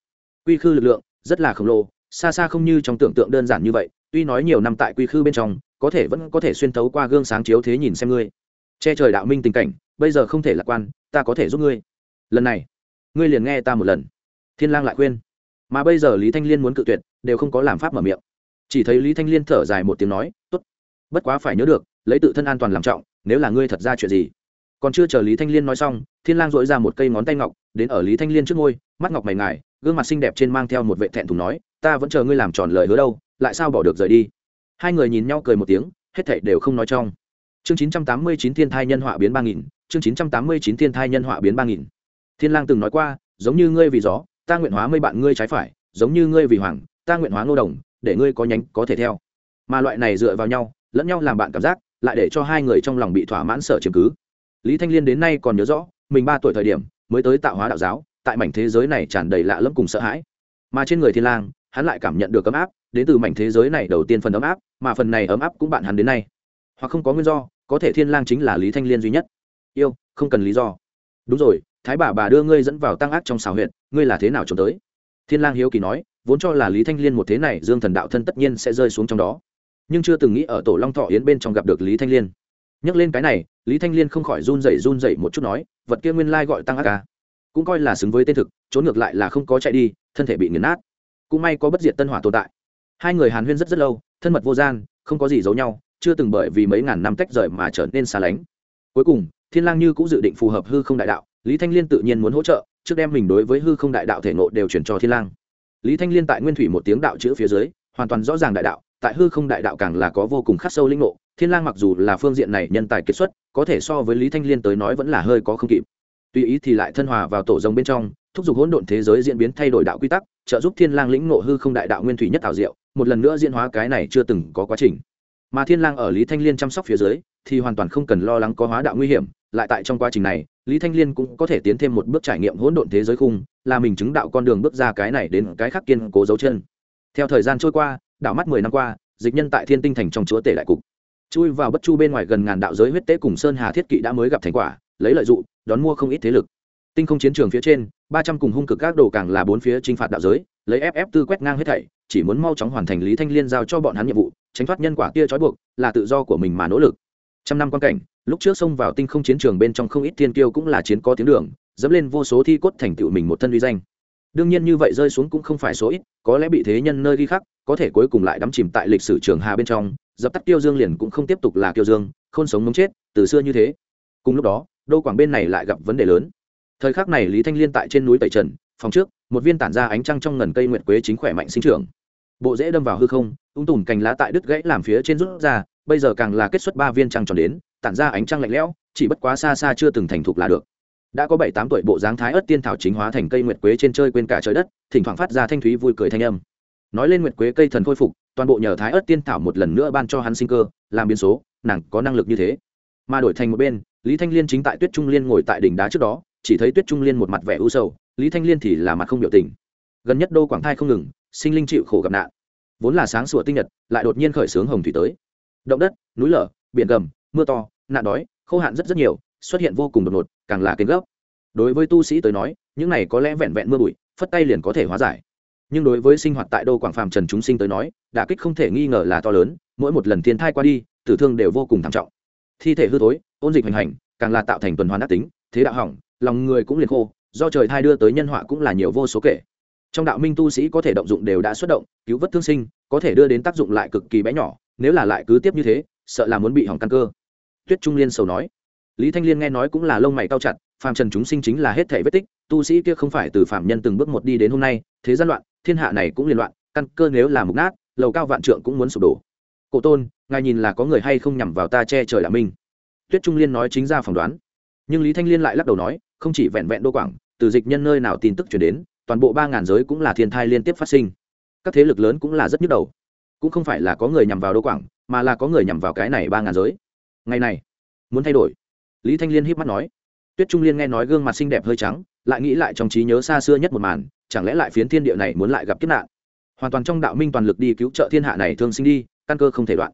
Quy khư lực lượng, rất là khổng lồ, xa xa không như trong tưởng tượng đơn giản như vậy, tuy nói nhiều năm tại quy khư bên trong, có thể vẫn có thể xuyên thấu qua gương sáng chiếu thế nhìn xem ngươi. Che trời đạo minh tình cảnh, bây giờ không thể lạc quan, ta có thể giúp ngươi. Lần này, ngươi liền nghe ta một lần. Thiên lang lại khuyên. Mà bây giờ lý thanh liên muốn cự tuyệt, đều không có làm pháp mở miệng. Chỉ thấy lý thanh liên thở dài một tiếng nói, tốt. Bất quá phải nhớ được, lấy tự thân an toàn làm trọng nếu là ngươi thật ra chuyện gì? Còn chưa chờ lý thanh liên nói xong, thiên lang dội ra một cây ngón tay ngọc, đến ở lý thanh liên trước ngôi mắt ngọc mày ngài, gương mặt xinh đẹp trên mang theo một vệ thẹn thùng nói, ta vẫn chờ ngươi làm tròn lời hứa đâu, lại sao bỏ được rời đi? Hai người nhìn nhau cười một tiếng, hết thảy đều không nói trong. Chương 989 thiên thai nhân họa biến ba nghìn, chương 989 thiên thai nhân họa biến ba nghìn. Thiên lang từng nói qua, giống như ngươi vì gió, ta nguyện hóa mây bạn ngươi trái phải, giống như ngươi vì hoàng, ta nguyện hóa ngô đồng, để ngươi có nhánh có thể theo. Mà loại này dựa vào nhau, lẫn nhau làm bạn cảm giác lại để cho hai người trong lòng bị thỏa mãn sở chiếm cứ. Lý thanh liên đến nay còn nhớ rõ, mình ba tuổi thời điểm, mới tới tạo hóa đạo giáo, tại mảnh thế giới này tràn đầy lạ lẫm cùng sợ hãi. Mà trên người thiên lang, hắn lại cảm nhận được ấm áp, đến từ mảnh thế giới này đầu tiên phần ấm áp, mà phần này ấm áp cũng bạn hắn đến nay. Hoặc không có nguyên do, có thể thiên lang chính là lý thanh liên duy nhất. Yêu, không cần lý do. Đúng rồi, thái bà bà đưa ngươi dẫn vào tăng ác trong xào huyện ngươi là thế nào trốn tới? Thiên lang hiếu kỳ nói, vốn cho là lý thanh liên một thế này, dương thần đạo thân tất nhiên sẽ rơi xuống trong đó nhưng chưa từng nghĩ ở tổ long thọ yến bên trong gặp được lý thanh liên. Nhắc lên cái này, lý thanh liên không khỏi run rẩy run rẩy một chút nói, vật kia nguyên lai gọi tăng ác ca. Cũng coi là xứng với tên thực, trốn ngược lại là không có chạy đi, thân thể bị nghiền nát. Cũng may có bất diệt tân hỏa tồn tại. Hai người hàn huyên rất rất lâu, thân mật vô gian, không có gì giấu nhau, chưa từng bởi vì mấy ngàn năm tách rời mà trở nên xa lánh. Cuối cùng, thiên lang như cũng dự định phù hợp hư không đại đạo, lý thanh liên tự nhiên muốn hỗ trợ, trước đem mình đối với hư không đại đạo thể nộ đều chuyển cho thiên lang. Lý thanh liên tại nguyên thủy một tiếng đạo chữ phía dưới, hoàn toàn rõ ràng đại đạo tại hư không đại đạo càng là có vô cùng khắc sâu linh ngộ, thiên lang mặc dù là phương diện này nhân tài kiệt xuất, có thể so với lý thanh liên tới nói vẫn là hơi có không kịp. Tuy ý thì lại thân hòa vào tổ rồng bên trong, thúc giục hỗn độn thế giới diễn biến thay đổi đạo quy tắc, trợ giúp thiên lang lĩnh ngộ hư không đại đạo nguyên thủy nhất ảo diệu, một lần nữa diễn hóa cái này chưa từng có quá trình. Mà thiên lang ở lý thanh liên chăm sóc phía dưới, thì hoàn toàn không cần lo lắng có hóa đạo nguy hiểm, lại tại trong quá trình này, lý thanh liên cũng có thể tiến thêm một bước trải nghiệm hỗn độn thế giới khung, là mình chứng đạo con đường bước ra cái này đến cái khác kiên cố dấu chân. Theo thời gian trôi qua đảo mắt mười năm qua, dịch nhân tại thiên tinh thành trong chúa tể đại cục. Chui vào bất chu bên ngoài gần ngàn đạo giới huyết tế cùng sơn hà thiết kỵ đã mới gặp thành quả, lấy lợi dụng, đón mua không ít thế lực. Tinh không chiến trường phía trên, ba trăm cùng hung cực các đồ càng là bốn phía t r i n h phạt đạo giới, lấy ép ép tư quét ngang hết thảy, chỉ muốn mau chóng hoàn thành lý thanh liên giao cho bọn hắn nhiệm vụ, tránh thoát nhân quả kia trói buộc, là tự do của mình mà nỗ lực. Trăm năm quan cảnh, lúc trước xông vào tinh không chiến trường bên trong không ít thiên kiêu cũng là chiến có tiếng đường, dẫm lên vô số thi cốt thành tựu mình một thân uy danh. Đương nhiên như vậy rơi xuống cũng không phải số ít, có lẽ bị thế nhân nơi ghi khắc có thể cuối cùng lại đắm chìm tại lịch sử trường hà bên trong, dập tắt kiêu dương liền cũng không tiếp tục là kiêu dương không sống mống chết, từ xưa như thế. Cùng lúc đó, đô quảng bên này lại gặp vấn đề lớn. Thời khắc này lý thanh liên tại trên núi tẩy trần, phòng trước, một viên tản ra ánh trăng trong ngần cây nguyệt quế chính khỏe mạnh sinh trưởng. Bộ dễ đâm vào hư không ung tùm cành lá tại đứt gãy làm phía trên rút ra, bây giờ càng là kết xuất ba viên trăng tròn đến, tản ra ánh trăng lạnh lẽo, chỉ bất quá xa xa chưa từng thành thục là được. Đã có bảy tám tuổi bộ dáng thái ớt tiên thảo chính hóa thành cây nguyệt quế trên chơi quên cả trời đất, thỉnh thoảng phát ra thanh thúy vui cười thanh âm nói lên nguyệt quế cây thần khôi phục, toàn bộ nhờ thái ớt tiên thảo một lần nữa ban cho hắn sinh cơ, làm biến số, nàng có năng lực như thế. Mà đổi thành một bên, lý thanh liên chính tại tuyết trung liên ngồi tại đỉnh đá trước đó, chỉ thấy tuyết trung liên một mặt vẻ u sầu, lý thanh liên thì là mặt không biểu tình. Gần nhất đô quảng thai không ngừng, sinh linh chịu khổ gặp nạn. Vốn là sáng sủa tinh nhật, lại đột nhiên khởi xướng hồng thủy tới. Động đất, núi lở, biển gầm, mưa to, nạn đói, khô hạn rất rất nhiều, xuất hiện vô cùng đột ngột, càng là kiến gốc đối với tu sĩ tới nói, những này có lẽ vẹn vẹn mưa bụi, phất tay liền có thể hóa giải nhưng đối với sinh hoạt tại đô quảng phàm trần chúng sinh tới nói, đả kích không thể nghi ngờ là to lớn, mỗi một lần thiên thai qua đi, tử thương đều vô cùng thảm trọng. Thi thể hư thối, ôn dịch hành hành, càng là tạo thành tuần hoàn đắc tính, thế đạo hỏng, lòng người cũng liền khô, do trời thai đưa tới nhân họa cũng là nhiều vô số kể. Trong đạo minh tu sĩ có thể động dụng đều đã xuất động, cứu vớt thương sinh, có thể đưa đến tác dụng lại cực kỳ bé nhỏ, nếu là lại cứ tiếp như thế, sợ là muốn bị hỏng căn cơ. Tuyết trung liên sầu nói. Lý thanh liên nghe nói cũng là lông mày cao chặt, phàm trần chúng sinh chính là hết thể vết tích, tu sĩ kia không phải từ phạm nhân từng bước một đi đến hôm nay, thế gian loạn thiên hạ này cũng liên loạn, căn cơ nếu là mục nát, lầu cao vạn trượng cũng muốn sụp đổ. Cổ tôn, ngài nhìn là có người hay không nhằm vào ta che trời là minh? Tuyết trung liên nói chính ra phỏng đoán. Nhưng lý thanh liên lại lắc đầu nói, không chỉ vẹn vẹn đô quảng, từ dịch nhân nơi nào tin tức chuyển đến, toàn bộ ba ngàn giới cũng là thiên thai liên tiếp phát sinh. Các thế lực lớn cũng là rất nhức đầu. Cũng không phải là có người nhằm vào đô quảng, mà là có người nhằm vào cái này ba ngàn giới. Ngày này, muốn thay đổi. Lý thanh liên híp mắt nói. Tuyết trung liên nghe nói gương mặt xinh đẹp hơi trắng, lại nghĩ lại trong trí nhớ xa xưa nhất một màn chẳng lẽ lại phiến thiên địa này muốn lại gặp kiếp nạn? Hoàn toàn trong đạo minh toàn lực đi cứu trợ thiên hạ này thương sinh đi, căn cơ không thể đoạn.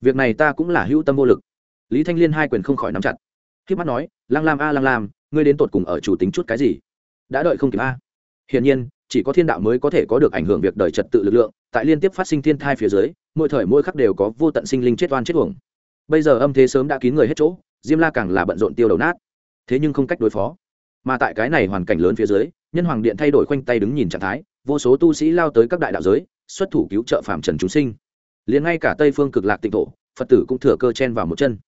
Việc này ta cũng là hữu tâm vô lực. Lý thanh liên hai quyền không khỏi nắm chặt. Khi mắt nói, lang lam a, lang lam, ngươi đến tột cùng ở chủ tính chút cái gì? Đã đợi không kịp a. Hiển nhiên, chỉ có thiên đạo mới có thể có được ảnh hưởng việc đời trật tự lực lượng, tại liên tiếp phát sinh thiên thai phía dưới, mỗi thời mỗi khắc đều có vô tận sinh linh chết oan chết uổng. Bây giờ âm thế sớm đã kín người hết chỗ, diêm la càng là bận rộn tiêu đầu nát. Thế nhưng không cách đối phó. Mà tại cái này hoàn cảnh lớn phía dưới nhân hoàng điện thay đổi khoanh tay đứng nhìn trạng thái, vô số tu sĩ lao tới các đại đạo giới, xuất thủ cứu trợ phạm trần chúng sinh. Liền ngay cả tây phương cực lạc tịnh thổ, phật tử cũng thừa cơ chen vào một chân.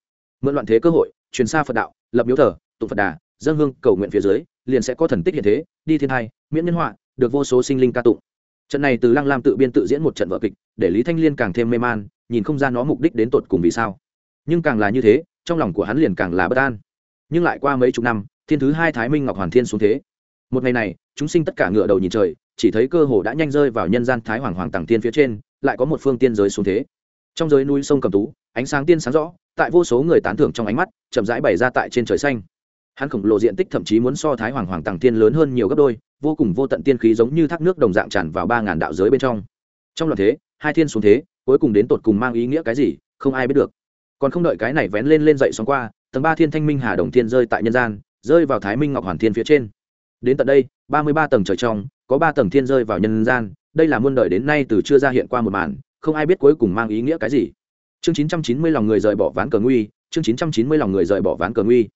Mượn loạn thế cơ hội, truyền xa phật đạo, lập miếu thờ, tụng phật đà dân hương cầu nguyện phía dưới, liền sẽ có thần tích hiện thế, đi thiên hai miễn nhân họa, được vô số sinh linh ca tụng. Trận này từ lăng lam tự biên tự diễn một trận vở kịch, để lý thanh liên càng thêm mê man, nhìn không ra nó mục đích đến tột cùng vì sao. Nhưng càng là như thế, trong lòng của hắn liền càng là bất an. Nhưng lại qua mấy chục năm, thiên thứ hai thái minh ngọc hoàn thiên xuống thế một ngày này, chúng sinh tất cả ngựa đầu nhìn trời, chỉ thấy cơ hồ đã nhanh rơi vào nhân gian thái hoàng hoàng tàng tiên phía trên, lại có một phương tiên giới xuống thế. Trong giới núi sông cầm tú, ánh sáng tiên sáng rõ, tại vô số người tán thưởng trong ánh mắt, chậm rãi bày ra tại trên trời xanh. Hắn khổng lồ diện tích thậm chí muốn so thái hoàng hoàng tàng tiên lớn hơn nhiều gấp đôi, vô cùng vô tận tiên khí giống như thác nước đồng dạng tràn vào ba ngàn đạo giới bên trong. Trong loạt thế, hai thiên xuống thế, cuối cùng đến tột cùng mang ý nghĩa cái gì, không ai biết được. Còn không đợi cái này vén lên lên dậy xóm qua, tầng ba thiên thanh minh hà đồng thiên rơi tại nhân gian, rơi vào thái minh ngọc hoàn thiên phía trên đến tận đây, ba mươi ba tầng trời trong, có ba tầng thiên rơi vào nhân gian, đây là muôn đời đến nay từ chưa ra hiện qua một màn, không ai biết cuối cùng mang ý nghĩa cái gì. Chương chín trăm chín mươi lòng người rời bỏ ván cờ nguy, chương chín trăm chín mươi lòng người rời bỏ ván cờ nguy.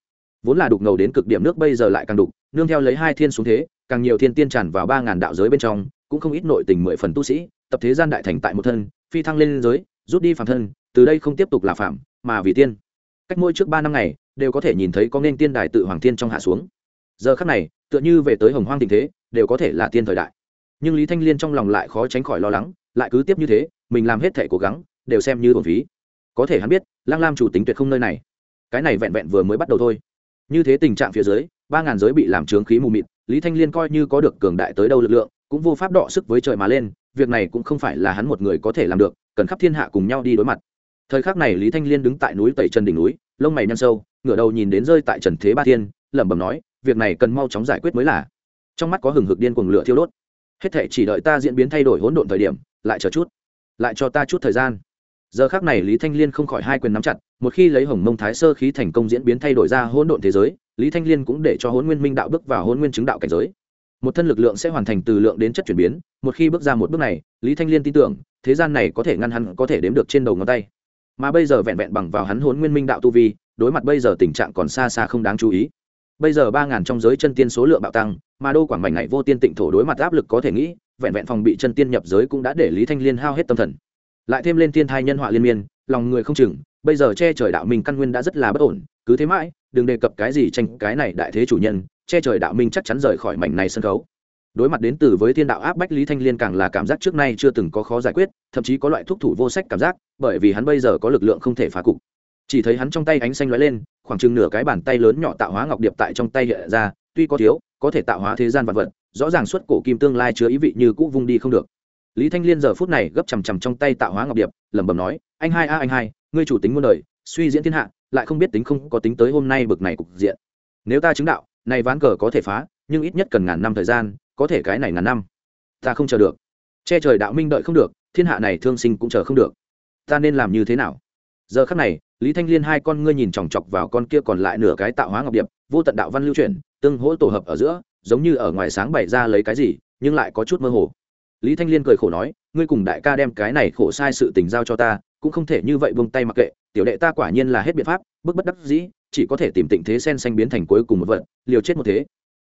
Vốn là đục ngầu đến cực điểm nước bây giờ lại càng đục, nương theo lấy hai thiên xuống thế, càng nhiều thiên tiên tràn vào ba ngàn đạo giới bên trong, cũng không ít nội tình mười phần tu sĩ, tập thế gian đại thành tại một thân, phi thăng lên giới, rút đi phạm thân, từ đây không tiếp tục là phạm mà vì tiên. Cách mỗi trước ba năm ngày, đều có thể nhìn thấy có nên tiên đài tự hoàng thiên trong hạ xuống giờ khắc này, tựa như về tới hồng hoang tình thế, đều có thể là tiên thời đại. Nhưng lý thanh liên trong lòng lại khó tránh khỏi lo lắng, lại cứ tiếp như thế, mình làm hết thể cố gắng, đều xem như thuần phí. Có thể hắn biết lang lam chủ tính tuyệt không nơi này. Cái này vẹn vẹn vừa mới bắt đầu thôi. Như thế tình trạng phía dưới, ba ngàn giới bị làm trướng khí mù mịt, lý thanh liên coi như có được cường đại tới đâu lực lượng, cũng vô pháp đọ sức với trời mà lên, việc này cũng không phải là hắn một người có thể làm được, cần khắp thiên hạ cùng nhau đi đối mặt. Thời khắc này lý thanh liên đứng tại núi tẩy trần đỉnh núi, lông mày nhăn sâu, ngửa đầu nhìn đến rơi tại trần thế ba thiên, lẩm bẩm nói việc này cần mau chóng giải quyết mới là. Trong mắt có hừng hực điên cuồng lửa thiêu đốt. Hết thể chỉ đợi ta diễn biến thay đổi hỗn độn thời điểm, lại chờ chút. Lại cho ta chút thời gian. Giờ khác này lý thanh liên không khỏi hai quyền nắm chặt, một khi lấy hồng mông thái sơ khí thành công diễn biến thay đổi ra hỗn độn thế giới, lý thanh liên cũng để cho hỗn nguyên minh đạo bước vào hỗn nguyên chứng đạo cảnh giới. Một thân lực lượng sẽ hoàn thành từ lượng đến chất chuyển biến, một khi bước ra một bước này, lý thanh liên tin tưởng, thế gian này có thể ngăn hắn có thể đếm được trên đầu ngón tay. Mà bây giờ vẹn vẹn bằng vào hắn hỗn nguyên minh đạo tu vi, đối mặt bây giờ tình trạng còn xa xa không đáng chú ý bây giờ ba ngàn trong giới chân tiên số lượng bạo tăng, mà đô quảng mảnh này vô tiên tịnh thổ đối mặt áp lực có thể nghĩ, vẹn vẹn phòng bị chân tiên nhập giới cũng đã để lý thanh liên hao hết tâm thần. Lại thêm lên tiên thai nhân họa liên miên, lòng người không chừng, bây giờ che trời đạo minh căn nguyên đã rất là bất ổn, cứ thế mãi, đừng đề cập cái gì tranh cái này đại thế chủ nhân, che trời đạo minh chắc chắn rời khỏi mảnh này sân khấu. Đối mặt đến từ với thiên đạo áp bách lý thanh liên càng là cảm giác trước nay chưa từng có khó giải quyết, thậm chí có loại thúc thủ vô sách cảm giác, bởi vì hắn bây giờ có lực lượng không thể phá cục. Chỉ thấy hắn trong tay ánh xanh lóe lên khoảng chừng nửa cái bàn tay lớn nhỏ tạo hóa ngọc điệp tại trong tay hiện ra, tuy có thiếu, có thể tạo hóa thế gian vật vật, rõ ràng xuất cổ kim tương lai chứa ý vị như cũ vung đi không được. Lý thanh liên giờ phút này gấp chằm chằm trong tay tạo hóa ngọc điệp, lẩm bẩm nói, anh hai a, anh hai, ngươi chủ tính muôn đời, suy diễn thiên hạ, lại không biết tính không có tính tới hôm nay bực này cục diện. Nếu ta chứng đạo này ván cờ có thể phá, nhưng ít nhất cần ngàn năm thời gian, có thể cái này ngàn năm. Ta không chờ được. Che trời đạo minh đợi không được, thiên hạ này thương sinh cũng chờ không được. Ta nên làm như thế nào? Giờ khắc này, lý thanh liên hai con ngươi nhìn chòng chọc vào con kia còn lại nửa cái tạo hóa ngọc điệp, vô tận đạo văn lưu chuyển, tương hỗ tổ hợp ở giữa, giống như ở ngoài sáng bày ra lấy cái gì, nhưng lại có chút mơ hồ. Lý thanh liên cười khổ nói, ngươi cùng đại ca đem cái này khổ sai sự tình giao cho ta, cũng không thể như vậy buông tay mặc kệ, tiểu đệ ta quả nhiên là hết biện pháp, bức bất đắc dĩ, chỉ có thể tìm tịnh thế sen xanh biến thành cuối cùng một vật, liều chết một thế.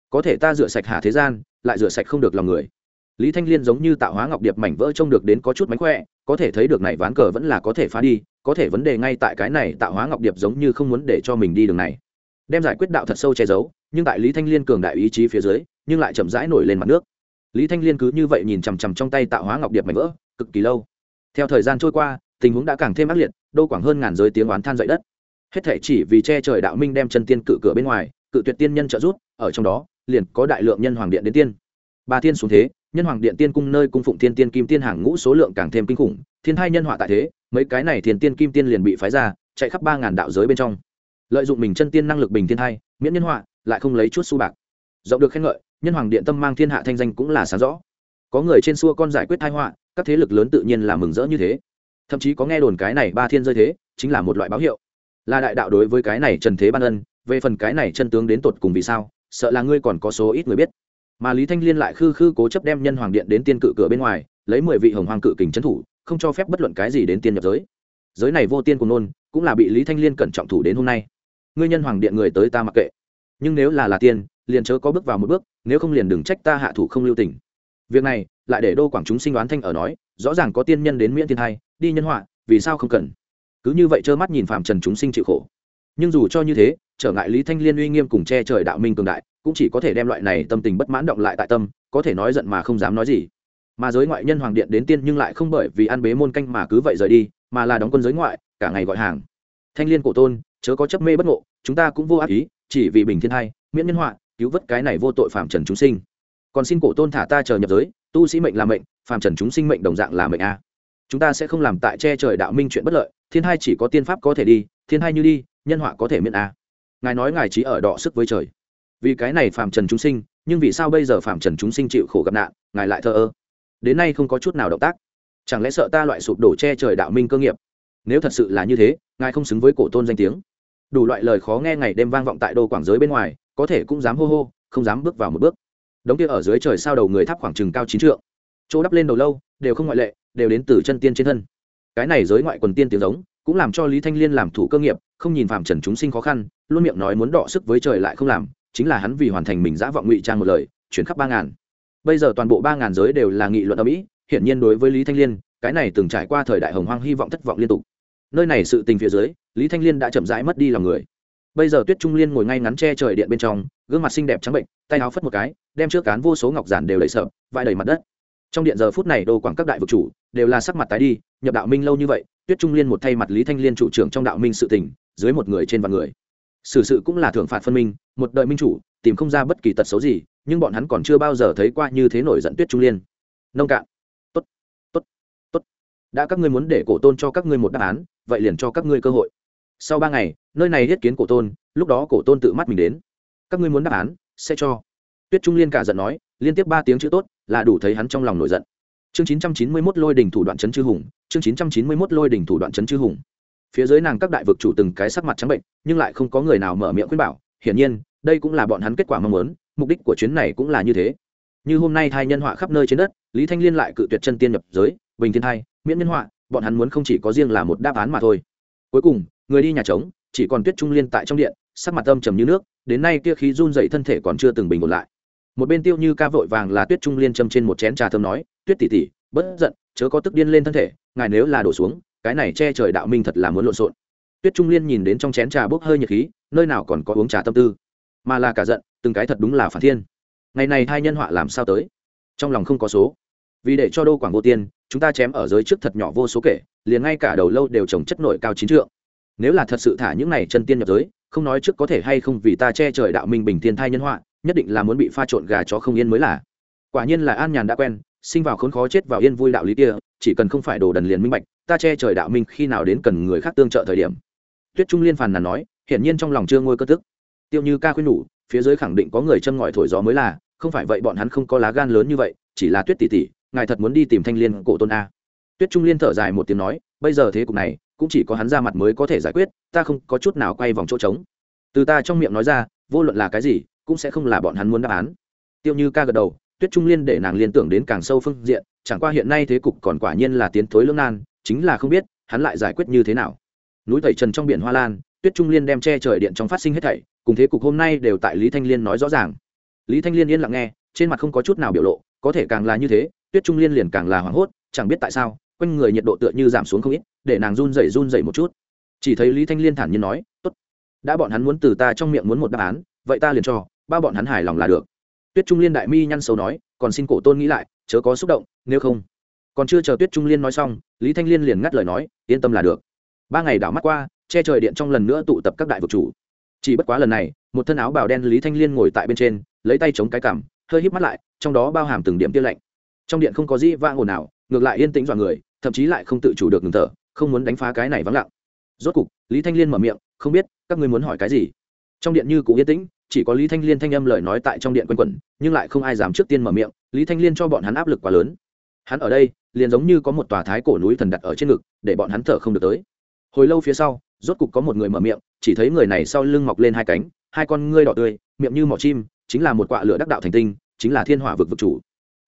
Có thể ta rửa sạch hạ thế gian, lại rửa sạch không được lòng người. Lý thanh liên giống như tạo hóa ngọc điệp mảnh vỡ trông được đến có chút mánh khỏe, có thể thấy được này ván cờ vẫn là có thể phá đi có thể vấn đề ngay tại cái này tạo hóa ngọc điệp giống như không muốn để cho mình đi đường này. Đem giải quyết đạo thật sâu che giấu, nhưng tại lý thanh liên cường đại ý chí phía dưới, nhưng lại chậm rãi nổi lên mặt nước. Lý thanh liên cứ như vậy nhìn chằm chằm trong tay tạo hóa ngọc điệp mảnh vỡ, cực kỳ lâu. Theo thời gian trôi qua, tình huống đã càng thêm ác liệt đô quảng hơn ngàn giới tiếng oán than dậy đất. Hết thể chỉ vì che trời đạo minh đem chân tiên cự cửa bên ngoài, cự tuyệt tiên nhân trợ rút ở trong đó, liền có đại lượng nhân hoàng điện đến tiên. Ba tiên xuống thế nhân hoàng điện tiên cung nơi cung phụng thiên tiên kim tiên hàng ngũ số lượng càng thêm kinh khủng, thiên hai nhân họa tại thế, mấy cái này thiên tiên kim tiên liền bị phái ra, chạy khắp ba ngàn đạo giới bên trong. Lợi dụng mình chân tiên năng lực bình thiên hai miễn nhân họa, lại không lấy chút su bạc. Rộng được khen ngợi, nhân hoàng điện tâm mang thiên hạ thanh danh cũng là sáng rõ. Có người trên xua con giải quyết thai họa, các thế lực lớn tự nhiên là mừng rỡ như thế. Thậm chí có nghe đồn cái này ba thiên rơi thế, chính là một loại báo hiệu. Là đại đạo đối với cái này trần thế ban ân, về phần cái này chân tướng đến tột cùng vì sao, sợ là ngươi còn có số ít người biết mà lý thanh liên lại khư khư cố chấp đem nhân hoàng điện đến tiên cự cửa bên ngoài, lấy mười vị hồng hoàng cự kình trấn thủ, không cho phép bất luận cái gì đến tiên nhập giới. Giới này vô tiên cùng nôn, cũng là bị lý thanh liên cẩn trọng thủ đến hôm nay. Ngươi nhân hoàng điện người tới ta mặc kệ. Nhưng nếu là là tiên, liền chớ có bước vào một bước, nếu không liền đừng trách ta hạ thủ không lưu tình. Việc này, lại để đô quảng chúng sinh đoán thanh ở nói, rõ ràng có tiên nhân đến miễn thiên hai đi nhân họa, vì sao không cần? Cứ như vậy trơ mắt nhìn phạm trần chúng sinh chịu khổ. Nhưng dù cho như thế, trở ngại lý thanh liên uy nghiêm cùng che trời đạo minh cường đại cũng chỉ có thể đem loại này tâm tình bất mãn động lại tại tâm, có thể nói giận mà không dám nói gì. Mà giới ngoại nhân hoàng điện đến tiên nhưng lại không bởi vì ăn bế môn canh mà cứ vậy rời đi, mà là đóng quân giới ngoại, cả ngày gọi hàng. Thanh liên cổ tôn, chớ có chấp mê bất ngộ, chúng ta cũng vô ác ý, chỉ vì bình thiên hai miễn nhân họa, cứu vớt cái này vô tội phạm trần chúng sinh. Còn xin cổ tôn thả ta chờ nhập giới, tu sĩ mệnh là mệnh phạm trần chúng sinh mệnh đồng dạng là mệnh a. Chúng ta sẽ không làm tại che trời đạo minh chuyện bất lợi, thiên hai chỉ có tiên pháp có thể đi, thiên hai như đi, nhân họa có thể miễn a. Ngài nói ngài trí ở đọ sức với trời vì cái này phạm trần chúng sinh, nhưng vì sao bây giờ phạm trần chúng sinh chịu khổ gặp nạn, ngài lại thờ ơ? Đến nay không có chút nào động tác. Chẳng lẽ sợ ta loại sụp đổ che trời đạo minh cơ nghiệp? Nếu thật sự là như thế, ngài không xứng với cổ tôn danh tiếng. Đủ loại lời khó nghe ngày đêm vang vọng tại đô quảng giới bên ngoài, có thể cũng dám hô hô, không dám bước vào một bước. Đống kia ở dưới trời sao đầu người tháp khoảng chừng cao chín trượng. Chỗ đắp lên đầu lâu, đều không ngoại lệ, đều đến từ chân tiên trên thân. Cái này giới ngoại quần tiên tiếng giống, cũng làm cho lý thanh liên làm thủ cơ nghiệp, không nhìn phạm trần chúng sinh khó khăn, luôn miệng nói muốn đọ sức với trời lại không làm chính là hắn vì hoàn thành mình giã vọng ngụy trang một lời, chuyển khắp ba ngàn. Bây giờ toàn bộ ba ngàn giới đều là nghị luận ở mỹ, hiển nhiên đối với lý thanh liên, cái này từng trải qua thời đại hồng hoang hy vọng thất vọng liên tục. Nơi này sự tình phía dưới, lý thanh liên đã chậm rãi mất đi lòng người. Bây giờ tuyết trung liên ngồi ngay ngắn che trời điện bên trong, gương mặt xinh đẹp trắng bệnh, tay áo phất một cái, đem trước cán vô số ngọc giản đều đầy sợ vãi đầy mặt đất. Trong điện giờ phút này đồ quảng các đại vực chủ đều là sắc mặt tái đi, nhập đạo minh lâu như vậy, tuyết trung liên một thay mặt lý thanh liên chủ trưởng trong đạo minh sự tình, dưới một người trên vạn người xử sự cũng là thưởng phạt phân minh, một đợi minh chủ, tìm không ra bất kỳ tật xấu gì, nhưng bọn hắn còn chưa bao giờ thấy qua như thế nổi giận tuyết trung liên. Nông cạn. Tốt tốt tốt. Đã các ngươi muốn để cổ tôn cho các ngươi một đáp án, vậy liền cho các ngươi cơ hội. Sau ba ngày, nơi này thiết kiến cổ tôn, lúc đó cổ tôn tự mắt mình đến. Các ngươi muốn đáp án, sẽ cho. Tuyết trung liên cả giận nói, liên tiếp ba tiếng chữ tốt, là đủ thấy hắn trong lòng nổi giận. Chương chín trăm chín mươi mốt lôi đình thủ đoạn chấn chư hùng, chương chín trăm chín mươi mốt lôi đình thủ đoạn chấn chư hùng phía dưới nàng các đại vực chủ từng cái sắc mặt trắng bệnh, nhưng lại không có người nào mở miệng khuyên bảo, hiển nhiên, đây cũng là bọn hắn kết quả mong muốn, mục đích của chuyến này cũng là như thế. Như hôm nay thai nhân họa khắp nơi trên đất, lý thanh liên lại cự tuyệt chân tiên nhập giới, bình thiên thai, miễn nhân họa, bọn hắn muốn không chỉ có riêng là một đáp án mà thôi. Cuối cùng, người đi nhà trống, chỉ còn tuyết trung liên tại trong điện, sắc mặt âm trầm như nước, đến nay kia khí run dậy thân thể còn chưa từng bình ổn lại. Một bên tiêu như ca vội vàng là tuyết trung liên châm trên một chén trà thơm nói, tuyết tỉ tỉ bất giận, chớ có tức điên lên thân thể, ngài nếu là đổ xuống cái này che trời đạo minh thật là muốn lộn xộn. Tuyết trung liên nhìn đến trong chén trà bốc hơi nhiệt khí, nơi nào còn có uống trà tâm tư, mà là cả giận, từng cái thật đúng là phản thiên. Ngày này hai nhân họa làm sao tới? Trong lòng không có số. Vì để cho đô quảng vô tiên, chúng ta chém ở giới trước thật nhỏ vô số kể, liền ngay cả đầu lâu đều trồng chất nội cao chín trượng. Nếu là thật sự thả những này chân tiên nhập giới, không nói trước có thể hay không vì ta che trời đạo minh bình thiên thai nhân họa, nhất định là muốn bị pha trộn gà chó không yên mới là. Quả nhiên là an nhàn đã quen sinh vào khốn khó chết vào yên vui đạo lý kia, chỉ cần không phải đồ đần liền minh bạch, ta che trời đạo minh khi nào đến cần người khác tương trợ thời điểm. Tuyết trung liên phàn nàn nói, hiển nhiên trong lòng chưa ngôi cơ tức. Tiêu như ca khuyên nhủ, phía dưới khẳng định có người châm ngòi thổi gió mới là, không phải vậy bọn hắn không có lá gan lớn như vậy, chỉ là tuyết tỷ tỷ, ngài thật muốn đi tìm thanh liên cổ tôn a. Tuyết trung liên thở dài một tiếng nói, bây giờ thế cục này, cũng chỉ có hắn ra mặt mới có thể giải quyết, ta không có chút nào quay vòng chỗ trống. Từ ta trong miệng nói ra, vô luận là cái gì, cũng sẽ không là bọn hắn muốn đáp án. Tiêu như ca gật đầu tuyết trung liên để nàng liên tưởng đến càng sâu phương diện, chẳng qua hiện nay thế cục còn quả nhiên là tiến thối lưỡng nan, chính là không biết, hắn lại giải quyết như thế nào. Núi tẩy trần trong biển hoa lan, tuyết trung liên đem che trời điện trong phát sinh hết thảy, cùng thế cục hôm nay đều tại lý thanh liên nói rõ ràng. Lý thanh liên yên lặng nghe, trên mặt không có chút nào biểu lộ, có thể càng là như thế, tuyết trung liên liền càng là hoảng hốt, chẳng biết tại sao, quanh người nhiệt độ tựa như giảm xuống không ít, để nàng run rẩy run rẩy một chút. Chỉ thấy lý thanh liên thản nhiên nói, tốt, đã bọn hắn muốn từ ta trong miệng muốn một đáp án, vậy ta liền cho ba bọn hắn hài lòng là được tuyết trung liên đại mi nhăn sâu nói, còn xin cổ tôn nghĩ lại, chớ có xúc động, nếu không. Còn chưa chờ tuyết trung liên nói xong, lý thanh liên liền ngắt lời nói, yên tâm là được. Ba ngày đảo mắt qua, che trời điện trong lần nữa tụ tập các đại vực chủ. Chỉ bất quá lần này, một thân áo bào đen lý thanh liên ngồi tại bên trên, lấy tay chống cái cảm hơi híp mắt lại, trong đó bao hàm từng điểm tia lạnh. Trong điện không có gì vang ồn nào, ngược lại yên tĩnh dọa người, thậm chí lại không tự chủ được ngừng thở, không muốn đánh phá cái này vắng lặng. Rốt cục, lý thanh liên mở miệng, không biết, các ngươi muốn hỏi cái gì? Trong điện như cũ yên tĩnh chỉ có lý thanh liên thanh âm lời nói tại trong điện quanh quẩn, nhưng lại không ai dám trước tiên mở miệng, lý thanh liên cho bọn hắn áp lực quá lớn. Hắn ở đây, liền giống như có một tòa thái cổ núi thần đặt ở trên ngực, để bọn hắn thở không được tới. Hồi lâu phía sau, rốt cục có một người mở miệng, chỉ thấy người này sau lưng mọc lên hai cánh, hai con ngươi đỏ tươi, miệng như mỏ chim, chính là một quạ lửa đắc đạo thành tinh, chính là thiên hỏa vực vực chủ.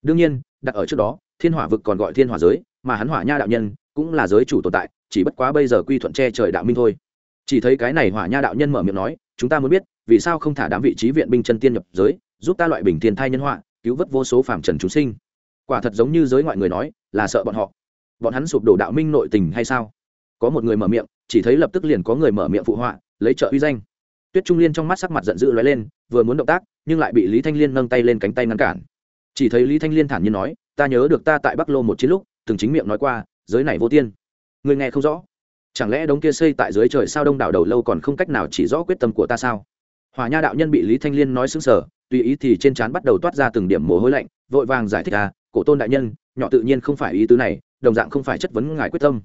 Đương nhiên, đặt ở trước đó, thiên hỏa vực còn gọi thiên hỏa giới, mà hắn hỏa nha đạo nhân cũng là giới chủ tồn tại, chỉ bất quá bây giờ quy thuận che trời đạo minh thôi. Chỉ thấy cái này hỏa nha đạo nhân mở miệng nói, chúng ta muốn biết vì sao không thả đám vị trí viện binh chân tiên nhập giới, giúp ta loại bình thiên thai nhân họa, cứu vớt vô số phàm trần chúng sinh? Quả thật giống như giới ngoại người nói, là sợ bọn họ. Bọn hắn sụp đổ đạo minh nội tình hay sao? Có một người mở miệng, chỉ thấy lập tức liền có người mở miệng phụ họa, lấy trợ uy danh. Tuyết trung liên trong mắt sắc mặt giận dữ lóe lên, vừa muốn động tác, nhưng lại bị lý thanh liên nâng tay lên cánh tay ngăn cản. Chỉ thấy lý thanh liên thản nhiên nói, ta nhớ được ta tại bắc lô một chiến lúc, từng chính miệng nói qua, giới này vô tiên. Người nghe không rõ. Chẳng lẽ đống kia xây tại dưới trời sao đông đảo đầu lâu còn không cách nào chỉ rõ quyết tâm của ta sao? Hòa nha đạo nhân bị lý thanh liên nói xứng sở tùy ý thì trên trán bắt đầu toát ra từng điểm mồ hôi lạnh, vội vàng giải thích à cổ tôn đại nhân, nhỏ tự nhiên không phải ý tứ này, đồng dạng không phải chất vấn ngài quyết tâm.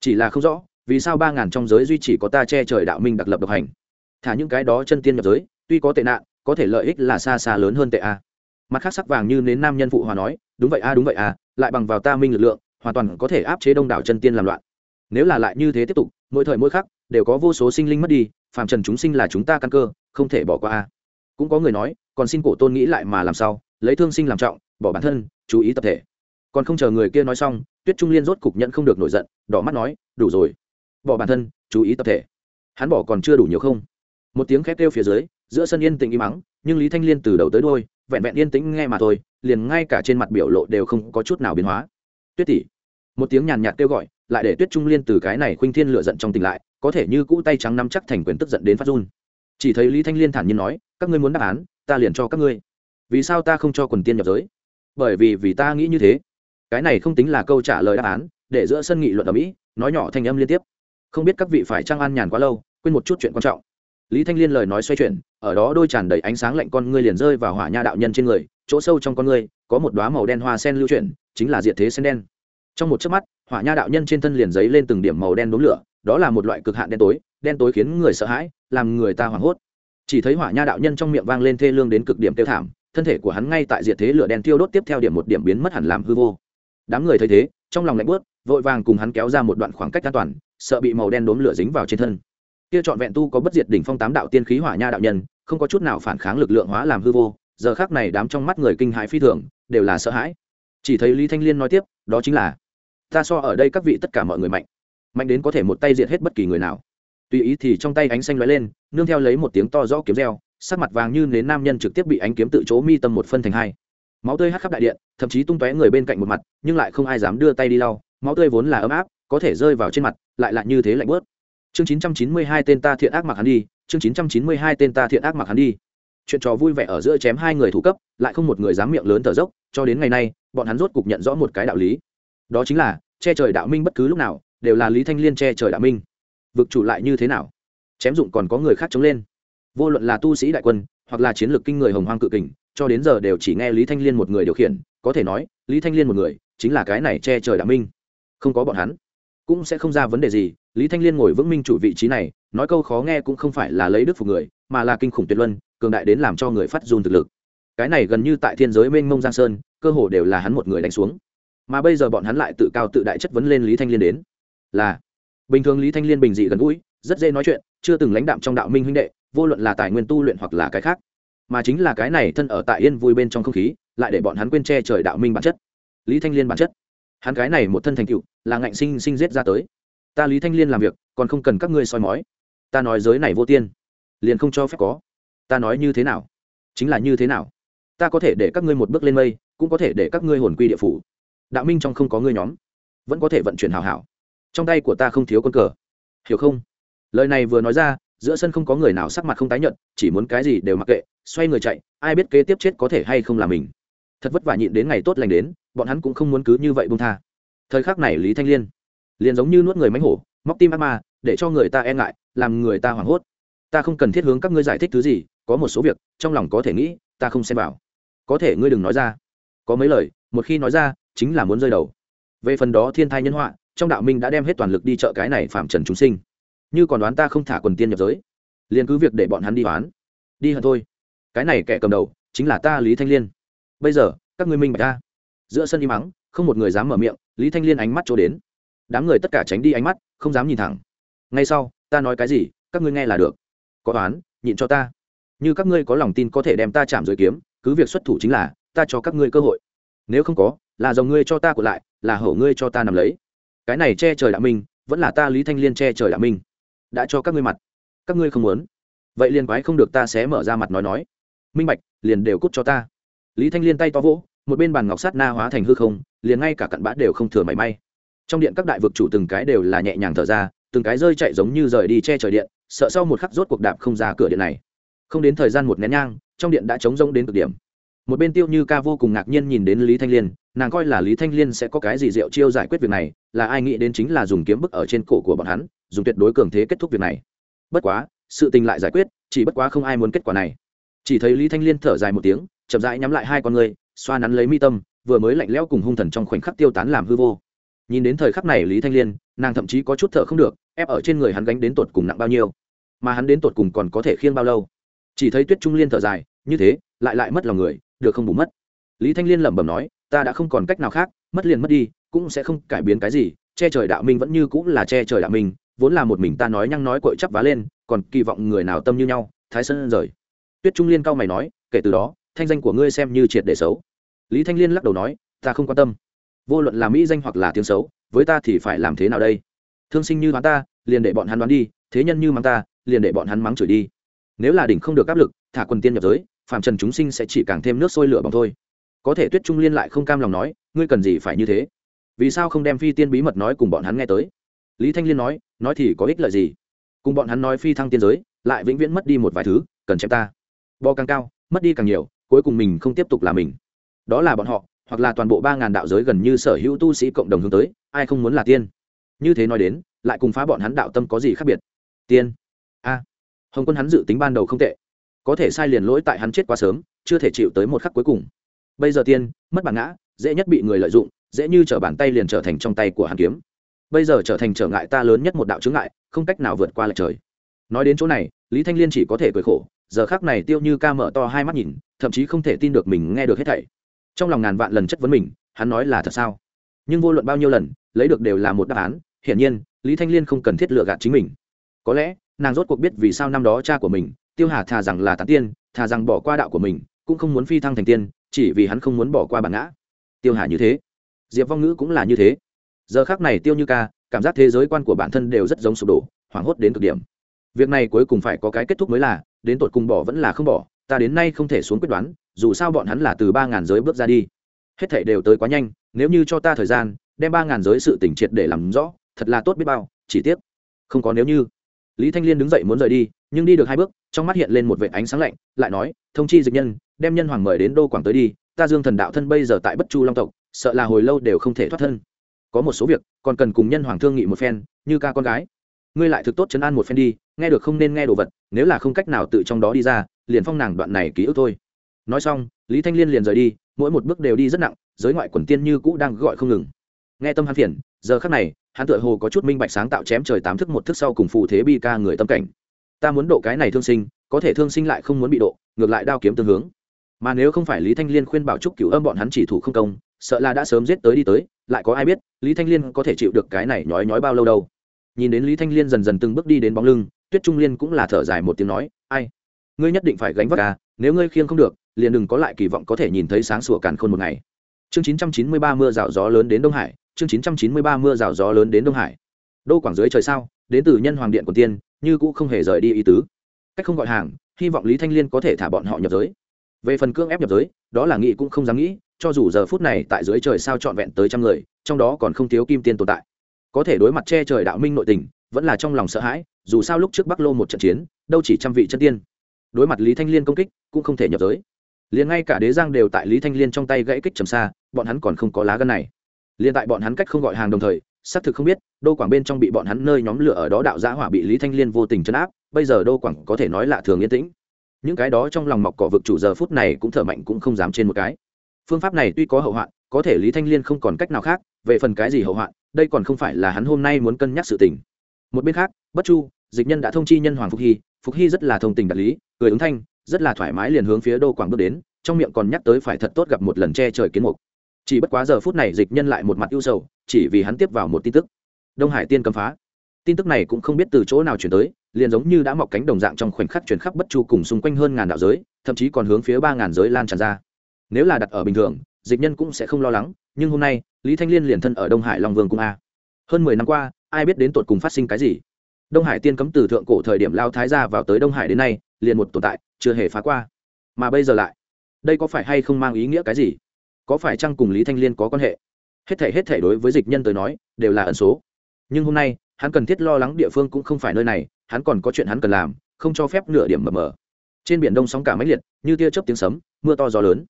Chỉ là không rõ, vì sao ba ngàn trong giới duy chỉ có ta che trời đạo minh đặc lập độc hành. Thả những cái đó chân tiên nhập giới, tuy có tệ nạn, có thể lợi ích là xa xa lớn hơn tệ a. Mặt khác sắc vàng như nến nam nhân phụ hòa nói, đúng vậy a, đúng vậy a, lại bằng vào ta minh lực lượng, hoàn toàn có thể áp chế đông đảo chân tiên làm loạn. Nếu là lại như thế tiếp tục, mỗi thời mỗi khắc, đều có vô số sinh linh mất đi, phàm trần chúng sinh là chúng ta căn cơ không thể bỏ qua a. Cũng có người nói, còn xin cổ tôn nghĩ lại mà làm sao, lấy thương sinh làm trọng, bỏ bản thân, chú ý tập thể. Còn không chờ người kia nói xong, tuyết trung liên rốt cục nhận không được nổi giận, đỏ mắt nói, đủ rồi. Bỏ bản thân, chú ý tập thể. Hắn bỏ còn chưa đủ nhiều không? Một tiếng khét kêu phía dưới, giữa sân yên tĩnh im mắng, nhưng lý thanh liên từ đầu tới đôi vẹn vẹn yên tĩnh nghe mà thôi, liền ngay cả trên mặt biểu lộ đều không có chút nào biến hóa. Tuyết tỷ. Một tiếng nhàn nhạt kêu gọi, lại để tuyết trung liên từ cái này khuynh thiên lựa giận trong tỉnh lại, có thể như cũ tay trắng nắm chắc thành quyền tức giận đến phát run chỉ thấy lý thanh liên thản nhiên nói, các ngươi muốn đáp án, ta liền cho các ngươi. Vì sao ta không cho quần tiên nhập giới? Bởi vì vì ta nghĩ như thế. Cái này không tính là câu trả lời đáp án, để giữa sân nghị luận ở mỹ, nói nhỏ thanh âm liên tiếp. Không biết các vị phải trang an nhàn quá lâu, quên một chút chuyện quan trọng. Lý thanh liên lời nói xoay chuyển, ở đó đôi tràn đầy ánh sáng lạnh con ngươi liền rơi vào hỏa nha đạo nhân trên người, chỗ sâu trong con ngươi, có một đoá màu đen hoa sen lưu chuyển, chính là diệt thế sen đen. Trong một chớp mắt, hỏa nha đạo nhân trên thân liền giấy lên từng điểm màu đen đốm lửa, đó là một loại cực hạn đen tối đen tối khiến người sợ hãi làm người ta hoảng hốt. Chỉ thấy hỏa nha đạo nhân trong miệng vang lên thê lương đến cực điểm tiêu thảm, thân thể của hắn ngay tại diệt thế lửa đen tiêu đốt tiếp theo điểm một điểm biến mất hẳn làm hư vô. Đám người thấy thế, trong lòng lạnh bớt vội vàng cùng hắn kéo ra một đoạn khoảng cách an toàn, sợ bị màu đen đốm lửa dính vào trên thân. Kia trọn vẹn tu có bất diệt đỉnh phong tám đạo tiên khí hỏa nha đạo nhân, không có chút nào phản kháng lực lượng hóa làm hư vô, giờ khác này đám trong mắt người kinh hãi phi thường, đều là sợ hãi. Chỉ thấy lý thanh liên nói tiếp, đó chính là, ta so ở đây các vị tất cả mọi người mạnh mạnh đến có thể một tay diệt hết bất kỳ người nào tùy ý thì trong tay ánh xanh lóe lên, nương theo lấy một tiếng to rõ kiếm reo, sắc mặt vàng như nến nam nhân trực tiếp bị ánh kiếm tự chỗ mi tâm một phân thành hai. Máu tươi hắt khắp đại điện, thậm chí tung tóe người bên cạnh một mặt, nhưng lại không ai dám đưa tay đi lau. Máu tươi vốn là ấm áp, có thể rơi vào trên mặt, lại lại như thế lạnh bớt chương 992 tên ta thiện ác mặc hắn đi, chương 992 tên ta thiện ác mặc hắn đi. Chuyện trò vui vẻ ở giữa chém hai người thủ cấp, lại không một người dám miệng lớn thở dốc, cho đến ngày nay, bọn hắn rốt cục nhận rõ một cái đạo lý. Đó chính là, che trời đạo minh bất cứ lúc nào, đều là lý thanh liên che trời đạo minh vực chủ lại như thế nào? Chém dụng còn có người khác chống lên. Vô luận là tu sĩ đại quân, hoặc là chiến lược kinh người hồng hoang cự kình, cho đến giờ đều chỉ nghe lý thanh liên một người điều khiển, có thể nói, lý thanh liên một người chính là cái này che trời đạo minh. Không có bọn hắn, cũng sẽ không ra vấn đề gì. Lý thanh liên ngồi vững minh chủ vị trí này, nói câu khó nghe cũng không phải là lấy đức phục người, mà là kinh khủng tuyệt luân, cường đại đến làm cho người phát dùn thực lực. Cái này gần như tại thiên giới mênh mông giang sơn, cơ hồ đều là hắn một người đánh xuống. Mà bây giờ bọn hắn lại tự cao tự đại chất vấn lên lý thanh liên đến. Là bình thường lý thanh liên bình dị gần gũi, rất dễ nói chuyện, chưa từng lãnh đạm trong đạo minh huynh đệ, vô luận là tài nguyên tu luyện hoặc là cái khác. Mà chính là cái này thân ở tại yên vui bên trong không khí, lại để bọn hắn quên che trời đạo minh bản chất. Lý thanh liên bản chất. Hắn cái này một thân thành cựu là ngạnh sinh sinh giết ra tới. Ta lý thanh liên làm việc, còn không cần các ngươi soi mói. Ta nói giới này vô tiên, liền không cho phép có. Ta nói như thế nào, chính là như thế nào. Ta có thể để các ngươi một bước lên mây, cũng có thể để các ngươi hồn quy địa phủ. Đạo minh trong không có ngươi nhóm, vẫn có thể vận chuyển hào hảo trong tay của ta không thiếu con cờ. Hiểu không? Lời này vừa nói ra, giữa sân không có người nào sắc mặt không tái nhận chỉ muốn cái gì đều mặc kệ, xoay người chạy, ai biết kế tiếp chết có thể hay không là mình. Thật vất vả nhịn đến ngày tốt lành đến, bọn hắn cũng không muốn cứ như vậy bông tha. Thời khắc này lý thanh liên liền giống như nuốt người mánh hổ, móc tim ác ma, để cho người ta e ngại, làm người ta hoảng hốt. Ta không cần thiết hướng các ngươi giải thích thứ gì, có một số việc, trong lòng có thể nghĩ, ta không xem vào. Có thể ngươi đừng nói ra. Có mấy lời, một khi nói ra, chính là muốn rơi đầu. Về phần đó thiên thai nhân họa trong đạo minh đã đem hết toàn lực đi chợ cái này phạm trần chúng sinh. Như còn đoán ta không thả quần tiên nhập giới, liền cứ việc để bọn hắn đi đoán. Đi hận thôi. Cái này kẻ cầm đầu, chính là ta lý thanh liên. Bây giờ, các ngươi minh bạch ta. Giữa sân im mắng, không một người dám mở miệng, lý thanh liên ánh mắt chỗ đến. Đám người tất cả tránh đi ánh mắt, không dám nhìn thẳng. Ngay sau, ta nói cái gì, các ngươi nghe là được. Có đoán, nhịn cho ta. Như các ngươi có lòng tin có thể đem ta chạm dưới kiếm, cứ việc xuất thủ chính là, ta cho các ngươi cơ hội. Nếu không có, là dòng ngươi cho ta của lại, là hổ ngươi cho ta nằm lấy cái này che trời đạo minh, vẫn là ta lý thanh liên che trời đạo minh. Đã cho các ngươi mặt. Các ngươi không muốn. Vậy liền quái không được ta sẽ mở ra mặt nói nói. Minh bạch, liền đều cút cho ta. Lý thanh liên tay to vỗ, một bên bàn ngọc sát na hóa thành hư không, liền ngay cả cặn bã đều không thừa mảy may. Trong điện các đại vực chủ từng cái đều là nhẹ nhàng thở ra, từng cái rơi chạy giống như rời đi che trời điện, sợ sau một khắc rốt cuộc đạp không ra cửa điện này. Không đến thời gian một nén nhang, trong điện đã trống rỗng đến cực điểm một bên tiêu như ca vô cùng ngạc nhiên nhìn đến lý thanh liên, nàng coi là lý thanh liên sẽ có cái gì diệu chiêu giải quyết việc này, là ai nghĩ đến chính là dùng kiếm bức ở trên cổ của bọn hắn, dùng tuyệt đối cường thế kết thúc việc này. Bất quá, sự tình lại giải quyết, chỉ bất quá không ai muốn kết quả này. Chỉ thấy lý thanh liên thở dài một tiếng, chậm rãi nhắm lại hai con người, xoa nắn lấy mi tâm, vừa mới lạnh lẽo cùng hung thần trong khoảnh khắc tiêu tán làm hư vô. Nhìn đến thời khắc này lý thanh liên, nàng thậm chí có chút thở không được, ép ở trên người hắn gánh đến tột cùng nặng bao nhiêu. Mà hắn đến tột cùng còn có thể khiêng bao lâu? Chỉ thấy tuyết trung liên thở dài, như thế, lại lại mất lòng người được không bù mất. Lý thanh liên lẩm bẩm nói, ta đã không còn cách nào khác, mất liền mất đi, cũng sẽ không cải biến cái gì, che trời đạo minh vẫn như cũng là che trời đạo minh, vốn là một mình ta nói nhăng nói cội chắp vá lên, còn kỳ vọng người nào tâm như nhau, thái sơn rời. Tuyết trung liên cao mày nói, kể từ đó, thanh danh của ngươi xem như triệt để xấu. Lý thanh liên lắc đầu nói, ta không quan tâm. Vô luận là mỹ danh hoặc là tiếng xấu, với ta thì phải làm thế nào đây? Thương sinh như hắn ta, liền để bọn hắn đoán đi, thế nhân như mắng ta, liền để bọn hắn mắng chửi đi. Nếu là đỉnh không được áp lực, thả quần tiên nhập giới phạm trần chúng sinh sẽ chỉ càng thêm nước sôi lửa bỏng thôi. Có thể tuyết trung liên lại không cam lòng nói, ngươi cần gì phải như thế? Vì sao không đem phi tiên bí mật nói cùng bọn hắn nghe tới? Lý thanh liên nói nói thì có ích lợi gì? Cùng bọn hắn nói phi thăng tiên giới, lại vĩnh viễn mất đi một vài thứ, cần chém ta. Bo càng cao, mất đi càng nhiều, cuối cùng mình không tiếp tục là mình. Đó là bọn họ, hoặc là toàn bộ ba ngàn đạo giới gần như sở hữu tu sĩ cộng đồng hướng tới, ai không muốn là tiên? Như thế nói đến, lại cùng phá bọn hắn đạo tâm có gì khác biệt? Tiên. A. Hồng quân hắn dự tính ban đầu không tệ có thể sai liền lỗi tại hắn chết quá sớm, chưa thể chịu tới một khắc cuối cùng. Bây giờ tiên, mất bản ngã, dễ nhất bị người lợi dụng, dễ như trở bàn tay liền trở thành trong tay của hàn kiếm. Bây giờ trở thành trở ngại ta lớn nhất một đạo chướng ngại, không cách nào vượt qua lại trời. Nói đến chỗ này, lý thanh liên chỉ có thể cười khổ, giờ khác này tiêu như ca mở to hai mắt nhìn, thậm chí không thể tin được mình nghe được hết thảy. Trong lòng ngàn vạn lần chất vấn mình, hắn nói là thật sao? Nhưng vô luận bao nhiêu lần, lấy được đều là một đáp án, hiển nhiên, lý thanh liên không cần thiết lựa gạt chính mình. Có lẽ, nàng rốt cuộc biết vì sao năm đó cha của mình tiêu hà thà rằng là tán tiên, thà rằng bỏ qua đạo của mình, cũng không muốn phi thăng thành tiên, chỉ vì hắn không muốn bỏ qua bản ngã. Tiêu hà như thế. Diệp vong ngữ cũng là như thế. Giờ khác này tiêu như ca, cảm giác thế giới quan của bản thân đều rất giống sụp đổ, hoảng hốt đến cực điểm. Việc này cuối cùng phải có cái kết thúc mới là, đến tột cùng bỏ vẫn là không bỏ, ta đến nay không thể xuống quyết đoán, dù sao bọn hắn là từ ba ngàn giới bước ra đi. Hết thảy đều tới quá nhanh, nếu như cho ta thời gian, đem ba ngàn giới sự tỉnh triệt để làm rõ, thật là tốt biết bao, chỉ tiếc. Không có nếu như. Lý thanh liên đứng dậy muốn rời đi nhưng đi được hai bước, trong mắt hiện lên một vệ ánh sáng lạnh, lại nói, thông chi dịch nhân, đem nhân hoàng mời đến đô quảng tới đi, ta dương thần đạo thân bây giờ tại bất chu long tộc, sợ là hồi lâu đều không thể thoát thân. Có một số việc, còn cần cùng nhân hoàng thương nghị một phen, như ca con gái. Ngươi lại thực tốt chấn an một phen đi, nghe được không nên nghe đồ vật, nếu là không cách nào tự trong đó đi ra, liền phong nàng đoạn này ký ức thôi. Nói xong, lý thanh liên liền rời đi, mỗi một bước đều đi rất nặng, giới ngoại quần tiên như cũ đang gọi không ngừng. Nghe tâm hắn phiền, giờ khắc này, hắn tựa hồ có chút minh bạch sáng tạo chém trời tám thức một thức sau cùng phù thế bi ca người tâm cảnh ta muốn độ cái này thương sinh, có thể thương sinh lại không muốn bị độ, ngược lại đao kiếm tương hướng. Mà nếu không phải lý thanh liên khuyên bảo trúc cửu âm bọn hắn chỉ thủ không công, sợ là đã sớm giết tới đi tới, lại có ai biết, lý thanh liên có thể chịu được cái này nhói nhói bao lâu đâu. Nhìn đến lý thanh liên dần dần từng bước đi đến bóng lưng, tuyết trung liên cũng là thở dài một tiếng nói, ai? Ngươi nhất định phải gánh vác ca nếu ngươi khiêng không được, liền đừng có lại kỳ vọng có thể nhìn thấy sáng sủa càn khôn một ngày. Chương 993 mưa rào gió lớn đến đông hải, chương 993 mưa rào gió lớn đến đông hải. Đô quảng dưới trời sao, đến từ nhân hoàng điện của tiên như cũ không hề rời đi ý tứ. Cách không gọi hàng, hy vọng lý thanh liên có thể thả bọn họ nhập giới. Về phần cương ép nhập giới, đó là nghĩ cũng không dám nghĩ, cho dù giờ phút này tại dưới trời sao trọn vẹn tới trăm người, trong đó còn không thiếu kim tiên tồn tại. Có thể đối mặt che trời đạo minh nội tình, vẫn là trong lòng sợ hãi, dù sao lúc trước bắc lô một trận chiến, đâu chỉ trăm vị chân tiên. Đối mặt lý thanh liên công kích, cũng không thể nhập giới. Liền ngay cả đế giang đều tại lý thanh liên trong tay gãy kích trầm xa, bọn hắn còn không có lá gân này. Liền tại bọn hắn cách không gọi hàng đồng thời xác thực không biết, đô quảng bên trong bị bọn hắn nơi nhóm lửa ở đó đạo giã hỏa bị lý thanh liên vô tình chấn áp, bây giờ đô quảng có thể nói là thường yên tĩnh. Những cái đó trong lòng mọc cỏ vực chủ giờ phút này cũng thở mạnh cũng không dám trên một cái. Phương pháp này tuy có hậu hoạn, có thể lý thanh liên không còn cách nào khác, về phần cái gì hậu hoạn, đây còn không phải là hắn hôm nay muốn cân nhắc sự tình. Một bên khác, bất chu, dịch nhân đã thông chi nhân hoàng phục hy phục hy rất là thông tình đạt lý, cười ứng thanh, rất là thoải mái liền hướng phía đô quảng bước đến, trong miệng còn nhắc tới phải thật tốt gặp một lần che trời kiến mục chỉ bất quá giờ phút này dịch nhân lại một mặt ưu sầu, chỉ vì hắn tiếp vào một tin tức. Đông hải tiên cấm phá. Tin tức này cũng không biết từ chỗ nào chuyển tới, liền giống như đã mọc cánh đồng dạng trong khoảnh khắc chuyển khắp bất chu cùng xung quanh hơn ngàn đạo giới, thậm chí còn hướng phía ba ngàn giới lan tràn ra. Nếu là đặt ở bình thường, dịch nhân cũng sẽ không lo lắng, nhưng hôm nay, lý thanh liên liền thân ở đông hải long vương cung a. Hơn mười năm qua, ai biết đến tột cùng phát sinh cái gì? Đông hải tiên cấm từ thượng cổ thời điểm lao thái ra vào tới đông hải đến nay, liền một tồn tại, chưa hề phá qua. Mà bây giờ lại, đây có phải hay không mang ý nghĩa cái gì? Có phải chăng cùng lý thanh liên có quan hệ? Hết thể hết thể đối với dịch nhân tới nói, đều là ẩn số. Nhưng hôm nay, hắn cần thiết lo lắng địa phương cũng không phải nơi này, hắn còn có chuyện hắn cần làm, không cho phép nửa điểm mờ mờ. Trên biển đông sóng cả máy liệt, như tia chớp tiếng sấm, mưa to gió lớn.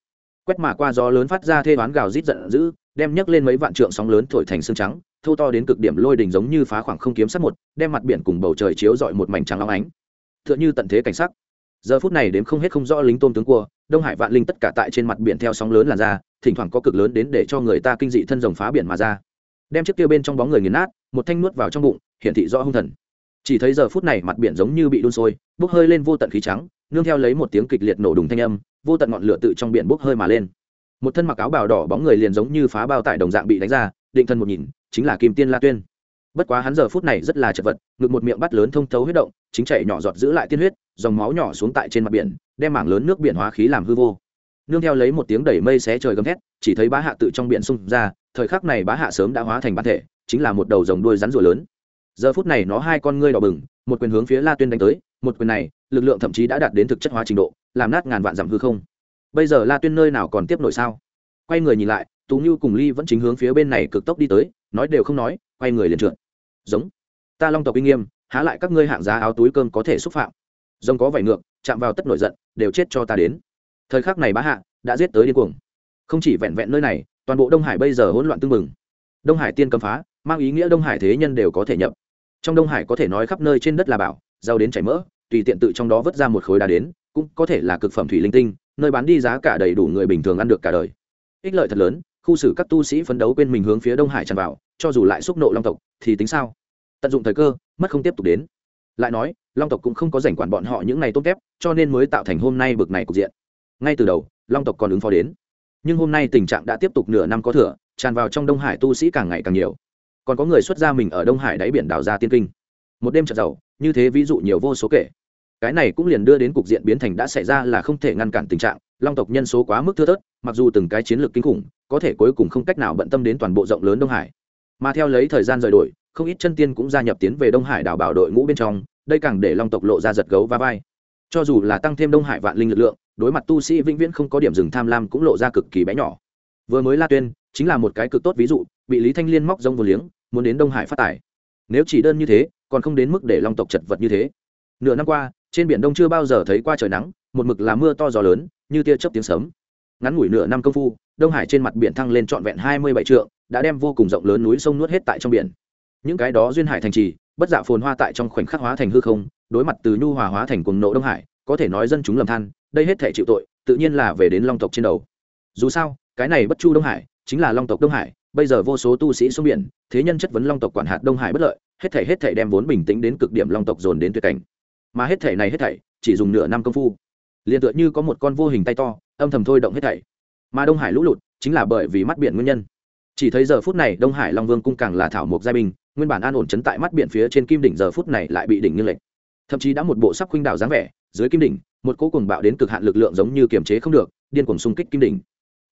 Quét mà qua gió lớn phát ra thê đoán gào rít giận dữ, đem nhấc lên mấy vạn trượng sóng lớn thổi thành xương trắng thâu to đến cực điểm lôi đình giống như phá khoảng không kiếm sắt một, đem mặt biển cùng bầu trời chiếu dọi một mảnh trắng óng ánh. T h ư ợ n h ư tận thế cảnh sắc giờ phút này đếm không hết không rõ lính tôm tướng cua, đông hải vạn linh tất cả tại trên mặt biển theo sóng lớn làn ra, thỉnh thoảng có cực lớn đến để cho người ta kinh dị thân rồng phá biển mà ra. Đem chiếc kia bên trong bóng người nghiền nát, một thanh nuốt vào trong bụng, hiển thị rõ hung thần. Chỉ thấy giờ phút này mặt biển giống như bị đun sôi, bốc hơi lên vô tận khí trắng, nương theo lấy một tiếng kịch liệt nổ đùng thanh âm, vô tận ngọn lửa tự trong biển bốc hơi mà lên. Một thân mặc áo bào đỏ bóng người liền giống như phá bao tải đồng dạng bị đánh ra, định thân một nhìn, chính là kim tiên la tuyên. Bất quá hắn giờ phút này rất là chật vật, ngực một miệng bắt lớn thông thấu huyết động, chính chảy nhỏ giọt giữ lại tiên huyết dòng máu nhỏ xuống tại trên mặt biển, đem mảng lớn nước biển hóa khí làm hư vô. Nương theo lấy một tiếng đẩy mây xé trời gầm thét, chỉ thấy bá hạ tự trong biển xung ra, thời khắc này bá hạ sớm đã hóa thành bản thể, chính là một đầu dòng đuôi rắn rùa lớn. Giờ phút này nó hai con ngươi đỏ bừng, một quyền hướng phía la tuyên đánh tới, một quyền này, lực lượng thậm chí đã đạt đến thực chất hóa trình độ, làm nát ngàn vạn dặm hư không. Bây giờ la tuyên nơi nào còn tiếp nổi sao? Quay người nhìn lại, tú như cùng ly vẫn chính hướng phía bên này cực tốc đi tới, nói đều không nói, quay người liền trượt. Giống. Ta long tộc uy nghiêm, há lại các ngươi hạng giá áo túi cơm có thể xúc phạm rồng có vảy ngược, chạm vào tất nổi giận, đều chết cho ta đến. Thời khắc này bá hạ đã giết tới điên cuồng. Không chỉ vẹn vẹn nơi này, toàn bộ đông hải bây giờ hỗn loạn tưng bừng. Đông hải tiên cấm phá, mang ý nghĩa đông hải thế nhân đều có thể nhập. Trong đông hải có thể nói khắp nơi trên đất là bảo giàu đến chảy mỡ, tùy tiện tự trong đó vớt ra một khối đá đến, cũng có thể là cực phẩm thủy linh tinh, nơi bán đi giá cả đầy đủ người bình thường ăn được cả đời. Ích lợi thật lớn, khu xử các tu sĩ phấn đấu quên mình hướng phía đông hải tràn vào, cho dù lại xúc nộ long tộc, thì tính sao? Tận dụng thời cơ, mất không tiếp tục đến lại nói, long tộc cũng không có rảnh quản bọn họ những ngày tôm kép cho nên mới tạo thành hôm nay bực này cục diện. Ngay từ đầu, long tộc còn ứng phó đến. Nhưng hôm nay tình trạng đã tiếp tục nửa năm có thừa, tràn vào trong đông hải tu sĩ càng ngày càng nhiều. Còn có người xuất gia mình ở đông hải đáy biển đảo ra tiên kinh. Một đêm trận giàu, như thế ví dụ nhiều vô số kể. Cái này cũng liền đưa đến cục diện biến thành đã xảy ra là không thể ngăn cản tình trạng, long tộc nhân số quá mức thưa thớt, mặc dù từng cái chiến lược kinh khủng, có thể cuối cùng không cách nào bận tâm đến toàn bộ rộng lớn đông hải mà theo lấy thời gian rời đổi, không ít chân tiên cũng gia nhập tiến về đông hải đảo bảo đội ngũ bên trong, đây càng để long tộc lộ ra giật gấu và vai. Cho dù là tăng thêm đông hải vạn linh lực lượng, đối mặt tu sĩ vĩnh viễn không có điểm dừng tham lam cũng lộ ra cực kỳ bé nhỏ. Vừa mới la tuyên, chính là một cái cực tốt ví dụ, bị lý thanh liên móc rông vô liếng, muốn đến đông hải phát tài. Nếu chỉ đơn như thế, còn không đến mức để long tộc chật vật như thế. Nửa năm qua, trên biển đông chưa bao giờ thấy qua trời nắng, một mực là mưa to gió lớn, như tia chớp tiếng sấm. Ngắn ngủi nửa năm công phu, đông hải trên mặt biển thăng lên trọn vẹn hai mươi bảy trượng đã đem vô cùng rộng lớn núi sông nuốt hết tại trong biển. Những cái đó duyên hải thành trì, bất dạ phồn hoa tại trong khoảnh khắc hóa thành hư không, đối mặt từ nhu hòa hóa thành cuồng nộ đông hải, có thể nói dân chúng lầm than, đây hết thể chịu tội, tự nhiên là về đến long tộc trên đầu. Dù sao, cái này bất chu đông hải, chính là long tộc đông hải, bây giờ vô số tu sĩ xuống biển, thế nhân chất vấn long tộc quản hạt đông hải bất lợi, hết thể hết thể đem vốn bình tĩnh đến cực điểm long tộc dồn đến tuyệt cảnh. Mà hết thể này hết thảy, chỉ dùng nửa năm công phu. Liền tựa như có một con vô hình tay to, âm thầm thôi động hết thảy. Mà đông hải lũ lụt, chính là bởi vì mắt biển nguyên nhân chỉ thấy giờ phút này đông hải long vương cung càng là thảo mộc giai bình nguyên bản an ổn chấn tại mắt biển phía trên kim đỉnh giờ phút này lại bị đỉnh như lệch. Thậm chí đã một bộ sắc khuynh đảo dáng vẻ, dưới kim đỉnh, một cỗ cuồng bạo đến cực hạn lực lượng giống như kiềm chế không được, điên cuồng xung kích kim đỉnh.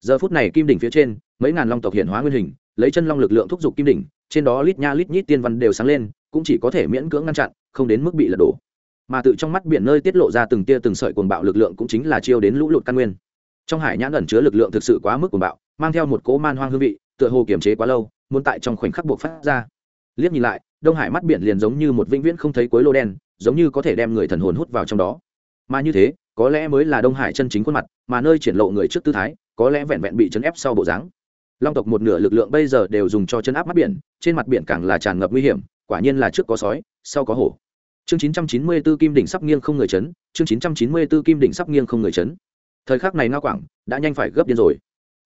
Giờ phút này kim đỉnh phía trên, mấy ngàn long tộc hiện hóa nguyên hình, lấy chân long lực lượng thúc giục kim đỉnh, trên đó lít nha lít nhít tiên văn đều sáng lên, cũng chỉ có thể miễn cưỡng ngăn chặn, không đến mức bị lật đổ. Mà tự trong mắt biển nơi tiết lộ ra từng tia từng sợi cuồng bạo lực lượng cũng chính là chiêu đến lũ lụt căn nguyên. Trong hải nhãn ẩn chứa lực lượng thực sự quá mức cuồng bạo, mang theo một cỗ man hoang hương vị tựa hồ kiềm chế quá lâu, muốn tại trong khoảnh khắc buộc phát ra. Liếc nhìn lại, đông hải mắt biển liền giống như một vĩnh viễn không thấy cuối lô đen, giống như có thể đem người thần hồn hút vào trong đó. Mà như thế, có lẽ mới là đông hải chân chính khuôn mặt, mà nơi triển lộ người trước tư thái, có lẽ vẹn vẹn bị chấn ép sau bộ dáng. Long tộc một nửa lực lượng bây giờ đều dùng cho chân áp mắt biển, trên mặt biển càng là tràn ngập nguy hiểm, quả nhiên là trước có sói, sau có hổ. Chương 994 kim đỉnh sắp nghiêng không người chấn, chương 994 kim đỉnh sắp nghiêng không người chấn. Thời khắc này ngao quảng, đã nhanh phải gấp điên rồi.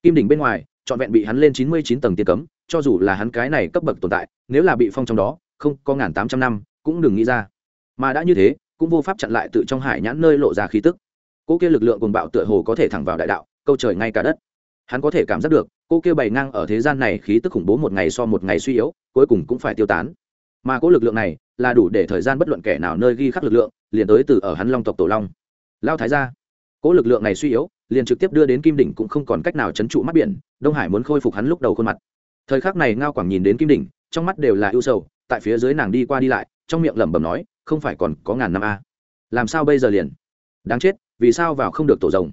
Kim đỉnh bên ngoài trọn vẹn bị hắn lên 99 tầng tiên cấm, cho dù là hắn cái này cấp bậc tồn tại, nếu là bị phong trong đó, không, có ngàn tám trăm năm, cũng đừng nghĩ ra. Mà đã như thế, cũng vô pháp chặn lại tự trong hải nhãn nơi lộ ra khí tức. Cô kia lực lượng cùng bạo tựa hồ có thể thẳng vào đại đạo, câu trời ngay cả đất. Hắn có thể cảm giác được, cô kia bày ngang ở thế gian này khí tức khủng bố một ngày so một ngày suy yếu, cuối cùng cũng phải tiêu tán. Mà cô lực lượng này, là đủ để thời gian bất luận kẻ nào nơi ghi khắc lực lượng, liền tới từ ở hắn long tộc tổ long. Lao thái ra Cố lực lượng này suy yếu liền trực tiếp đưa đến kim đỉnh cũng không còn cách nào chấn trụ mắt biển, đông hải muốn khôi phục hắn lúc đầu khuôn mặt. Thời khắc này ngao quảng nhìn đến kim đỉnh, trong mắt đều là ưu sầu, tại phía dưới nàng đi qua đi lại, trong miệng lẩm bẩm nói, không phải còn có ngàn năm a. Làm sao bây giờ liền? Đáng chết, vì sao vào không được tổ rồng?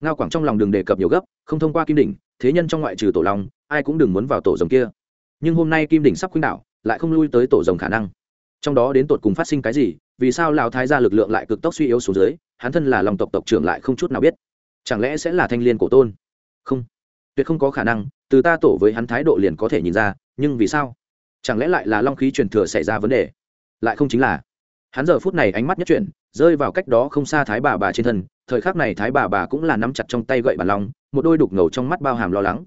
Ngao quảng trong lòng đừng đề cập nhiều gấp, không thông qua kim đỉnh, thế nhân trong ngoại trừ tổ long, ai cũng đừng muốn vào tổ rồng kia. Nhưng hôm nay kim đỉnh sắp khuynh đảo, lại không lui tới tổ rồng khả năng. Trong đó đến tột cùng phát sinh cái gì, vì sao lão thái gia lực lượng lại cực tốc suy yếu xuống dưới, hắn thân là lòng tộc tộc trưởng lại không chút nào biết chẳng lẽ sẽ là thanh liên cổ tôn? Không. Tuyệt không có khả năng, từ ta tổ với hắn thái độ liền có thể nhìn ra, nhưng vì sao? Chẳng lẽ lại là long khí truyền thừa xảy ra vấn đề? Lại không chính là. Hắn giờ phút này ánh mắt nhất chuyển, rơi vào cách đó không xa thái bà bà trên thân, thời khắc này thái bà bà cũng là nắm chặt trong tay gậy bàn long một đôi đục ngầu trong mắt bao hàm lo lắng.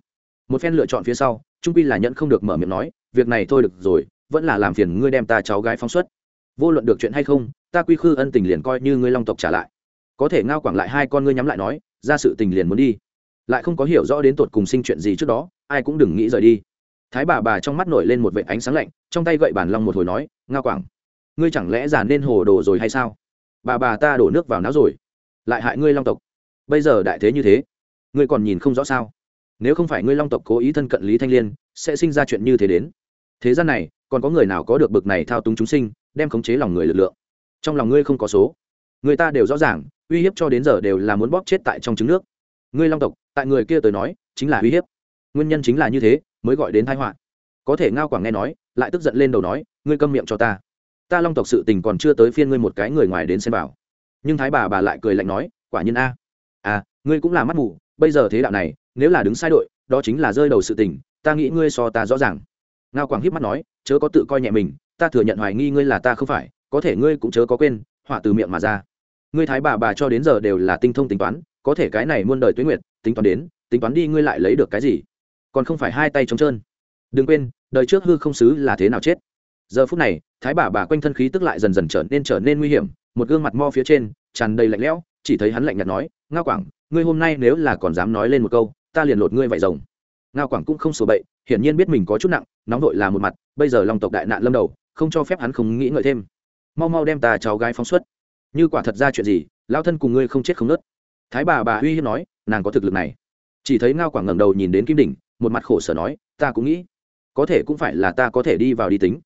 Một phen lựa chọn phía sau, trung pi là nhận không được mở miệng nói, việc này thôi được rồi, vẫn là làm phiền ngươi đem ta cháu gái phóng xuất. Vô luận được chuyện hay không, ta quy khư ân tình liền coi như ngươi long tộc trả lại. Có thể ngao quảng lại hai con ngươi nhắm lại nói ra sự tình liền muốn đi. Lại không có hiểu rõ đến tột cùng sinh chuyện gì trước đó, ai cũng đừng nghĩ rời đi. Thái bà bà trong mắt nổi lên một vệ ánh sáng lạnh, trong tay gậy bàn long một hồi nói, nga quảng, ngươi chẳng lẽ già nên hồ đồ rồi hay sao? Bà bà ta đổ nước vào não rồi, lại hại ngươi long tộc. Bây giờ đại thế như thế, ngươi còn nhìn không rõ sao? Nếu không phải ngươi long tộc cố ý thân cận lý thanh liên, sẽ sinh ra chuyện như thế đến. Thế gian này, còn có người nào có được bực này thao túng chúng sinh, đem khống chế lòng người lực lượng? Trong lòng ngươi không có số. Người ta đều rõ ràng uy hiếp cho đến giờ đều là muốn bóp chết tại trong trứng nước. Ngươi long tộc, tại người kia tới nói, chính là uy hiếp. Nguyên nhân chính là như thế, mới gọi đến thái họa. Có thể ngao quảng nghe nói, lại tức giận lên đầu nói, ngươi câm miệng cho ta. Ta long tộc sự tình còn chưa tới phiên ngươi một cái người ngoài đến xem bảo nhưng thái bà bà lại cười lạnh nói, quả nhiên a. À ngươi cũng là mắt mù, bây giờ thế đạo này, nếu là đứng sai đội, đó chính là rơi đầu sự tình, ta nghĩ ngươi so ta rõ ràng. Ngao quảng hiếp mắt nói, chớ có tự coi nhẹ mình, ta thừa nhận hoài nghi ngươi là ta không phải, có thể ngươi cũng chớ có quên, họa từ miệng mà ra ngươi thái bà bà cho đến giờ đều là tinh thông tính toán, có thể cái này muôn đời tuế nguyệt, tính toán đến, tính toán đi ngươi lại lấy được cái gì? Còn không phải hai tay trống trơn. Đừng quên, đời trước hư không xứ là thế nào chết? Giờ phút này, thái bà bà quanh thân khí tức lại dần dần trở nên trở nên nguy hiểm, một gương mặt mo phía trên, tràn đầy lạnh lẽo, chỉ thấy hắn lạnh nhạt nói, ngao quảng, ngươi hôm nay nếu là còn dám nói lên một câu, ta liền lột ngươi vải rồng. Ngao quảng cũng không sổ bậy, hiển nhiên biết mình có chút nặng, nóng vội là một mặt, bây giờ lòng tộc đại nạn lâm đầu, không cho phép hắn không nghĩ ngợi thêm. Mau mau đem ta cháu gái phóng xuất như quả thật ra chuyện gì lao thân cùng ngươi không chết không nớt. Thái bà bà uy hiếp nói, nàng có thực lực này. Chỉ thấy ngao quảng ngẩng đầu nhìn đến kim đỉnh, một mặt khổ sở nói, ta cũng nghĩ, có thể cũng phải là ta có thể đi vào đi tính.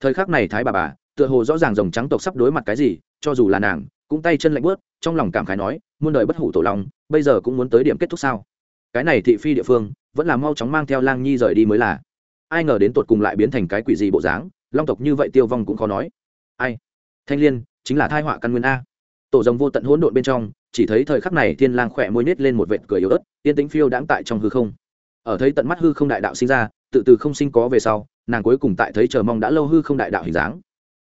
Thời khắc này thái bà bà, tựa hồ rõ ràng dòng trắng tộc sắp đối mặt cái gì, cho dù là nàng, cũng tay chân lạnh bớt trong lòng cảm khái nói, muôn đời bất hủ tổ long, bây giờ cũng muốn tới điểm kết thúc sao? Cái này thị phi địa phương, vẫn là mau chóng mang theo lang nhi rời đi mới là. Ai ngờ đến tột cùng lại biến thành cái quỷ gì bộ dáng, long tộc như vậy tiêu vong cũng khó nói. Ai? Thanh liên chính là thai họa căn nguyên a. Tổ rồng vô tận hỗn độn bên trong, chỉ thấy thời khắc này thiên lang khỏe môi nết lên một vệt cười yếu ớt tiên tĩnh phiêu đãng tại trong hư không. Ở thấy tận mắt hư không đại đạo sinh ra, tự từ không sinh có về sau, nàng cuối cùng tại thấy chờ mong đã lâu hư không đại đạo hình dáng,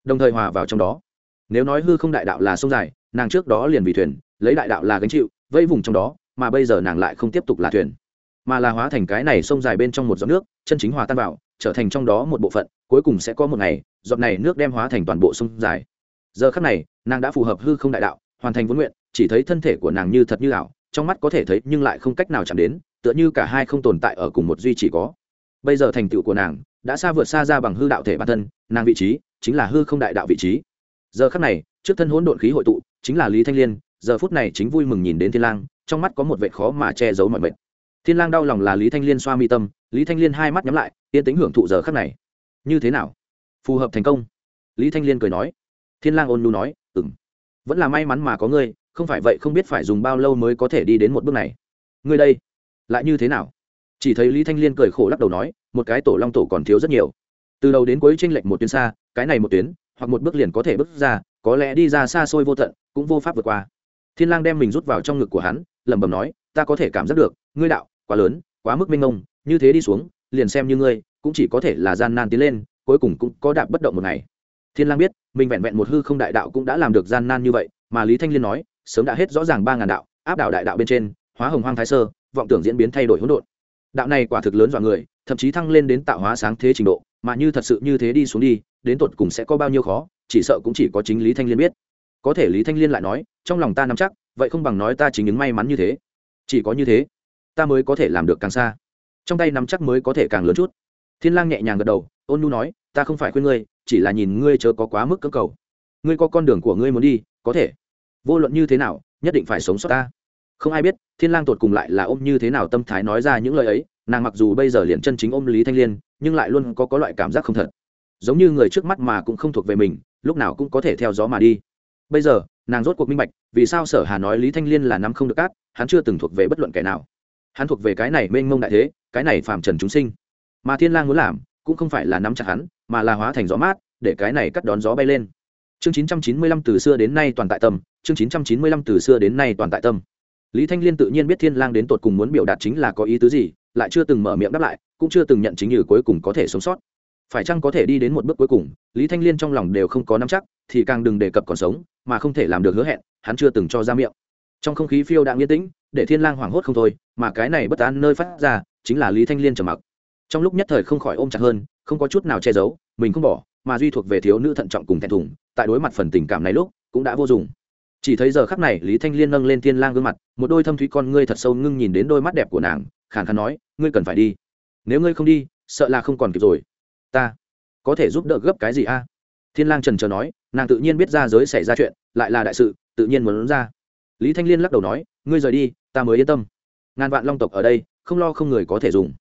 đồng thời hòa vào trong đó. Nếu nói hư không đại đạo là sông dài, nàng trước đó liền vì thuyền, lấy đại đạo là gánh chịu vây vùng trong đó, mà bây giờ nàng lại không tiếp tục là thuyền, mà là hóa thành cái này sông dài bên trong một giọt nước, chân chính hòa tan vào, trở thành trong đó một bộ phận, cuối cùng sẽ có một ngày, giọt này nước đem hóa thành toàn bộ sông dài giờ khắc này, nàng đã phù hợp hư không đại đạo, hoàn thành vốn nguyện, chỉ thấy thân thể của nàng như thật như ảo, trong mắt có thể thấy nhưng lại không cách nào chạm đến, tựa như cả hai không tồn tại ở cùng một duy chỉ có. Bây giờ thành tựu của nàng, đã xa vượt xa ra bằng hư đạo thể bản thân, nàng vị trí, chính là hư không đại đạo vị trí. Giờ khắc này, trước thân hỗn độn khí hội tụ, chính là lý thanh liên, giờ phút này chính vui mừng nhìn đến thiên lang, trong mắt có một vệ khó mà che giấu mọi mệt. Thiên lang đau lòng là lý thanh liên xoa mi tâm, lý thanh liên hai mắt nhắm lại, yên tĩnh hưởng thụ giờ khắc này. Như thế nào? Phù hợp thành công. Lý thanh liên cười nói thiên lang ôn nhu nói, ừm, vẫn là may mắn mà có ngươi, không phải vậy không biết phải dùng bao lâu mới có thể đi đến một bước này. Ngươi đây, lại như thế nào? Chỉ thấy lý thanh liên cười khổ lắc đầu nói, một cái tổ long tổ còn thiếu rất nhiều. Từ đầu đến cuối tranh lệch một tuyến xa, cái này một tuyến, hoặc một bước liền có thể bước ra, có lẽ đi ra xa xôi vô tận, cũng vô pháp vượt qua. Thiên lang đem mình rút vào trong ngực của hắn, lẩm bẩm nói, ta có thể cảm giác được, ngươi đạo, quá lớn, quá mức minh ngông như thế đi xuống, liền xem như ngươi, cũng chỉ có thể là gian nan tiến lên, cuối cùng cũng có đạp bất động một ngày thiên lang biết, mình vẹn vẹn một hư không đại đạo cũng đã làm được gian nan như vậy, mà lý thanh liên nói, sớm đã hết rõ ràng ba ngàn đạo, áp đảo đại đạo bên trên, hóa hồng hoang thái sơ, vọng tưởng diễn biến thay đổi hỗn độn. Đạo này quả thực lớn dọa người, thậm chí thăng lên đến tạo hóa sáng thế trình độ, mà như thật sự như thế đi xuống đi, đến tột cùng sẽ có bao nhiêu khó, chỉ sợ cũng chỉ có chính lý thanh liên biết. Có thể lý thanh liên lại nói, trong lòng ta nắm chắc, vậy không bằng nói ta chính những may mắn như thế. Chỉ có như thế, ta mới có thể làm được càng xa. Trong tay nắm chắc mới có thể càng lớn chút. Thiên lang nhẹ nhàng gật đầu, ôn nu nói ta không phải khuyên ngươi, chỉ là nhìn ngươi chớ có quá mức cưỡng cầu. Ngươi có con đường của ngươi muốn đi, có thể. Vô luận như thế nào, nhất định phải sống sót ta. Không ai biết, thiên lang tột cùng lại là ôm như thế nào tâm thái nói ra những lời ấy, nàng mặc dù bây giờ liền chân chính ôm lý thanh liên, nhưng lại luôn có có loại cảm giác không thật. Giống như người trước mắt mà cũng không thuộc về mình, lúc nào cũng có thể theo gió mà đi. Bây giờ, nàng rốt cuộc minh bạch, vì sao sở hà nói lý thanh liên là năm không được cát, hắn chưa từng thuộc về bất luận kẻ nào. Hắn thuộc về cái này mênh mông đại thế, cái này phàm trần chúng sinh. Mà thiên lang muốn làm cũng không phải là nắm chặt hắn, mà là hóa thành gió mát, để cái này cắt đón gió bay lên. Chương 995 từ xưa đến nay toàn tại tâm, chương 995 từ xưa đến nay toàn tại tâm. Lý thanh liên tự nhiên biết thiên lang đến tột cùng muốn biểu đạt chính là có ý tứ gì, lại chưa từng mở miệng đáp lại, cũng chưa từng nhận chính như cuối cùng có thể sống sót. Phải chăng có thể đi đến một bước cuối cùng, lý thanh liên trong lòng đều không có nắm chắc, thì càng đừng đề cập còn sống, mà không thể làm được hứa hẹn, hắn chưa từng cho ra miệng. Trong không khí phiêu đang yên tĩnh, để thiên lang hoảng hốt không thôi, mà cái này bất an nơi phát ra, chính là lý thanh liên trầm mặc trong lúc nhất thời không khỏi ôm chặt hơn, không có chút nào che giấu, mình không bỏ, mà duy thuộc về thiếu nữ thận trọng cùng thẹn thùng, tại đối mặt phần tình cảm này lúc, cũng đã vô dụng. Chỉ thấy giờ khắc này, lý thanh liên nâng lên thiên lang gương mặt, một đôi thâm thúy con ngươi thật sâu ngưng nhìn đến đôi mắt đẹp của nàng, khàn khàn nói, ngươi cần phải đi. Nếu ngươi không đi, sợ là không còn kịp rồi. Ta có thể giúp đỡ gấp cái gì a? Thiên lang trần trờ nói, nàng tự nhiên biết ra giới xảy ra chuyện, lại là đại sự, tự nhiên muốn ra. Lý thanh liên lắc đầu nói, ngươi rời đi, ta mới yên tâm. Ngàn vạn long tộc ở đây, không lo không người có thể dùng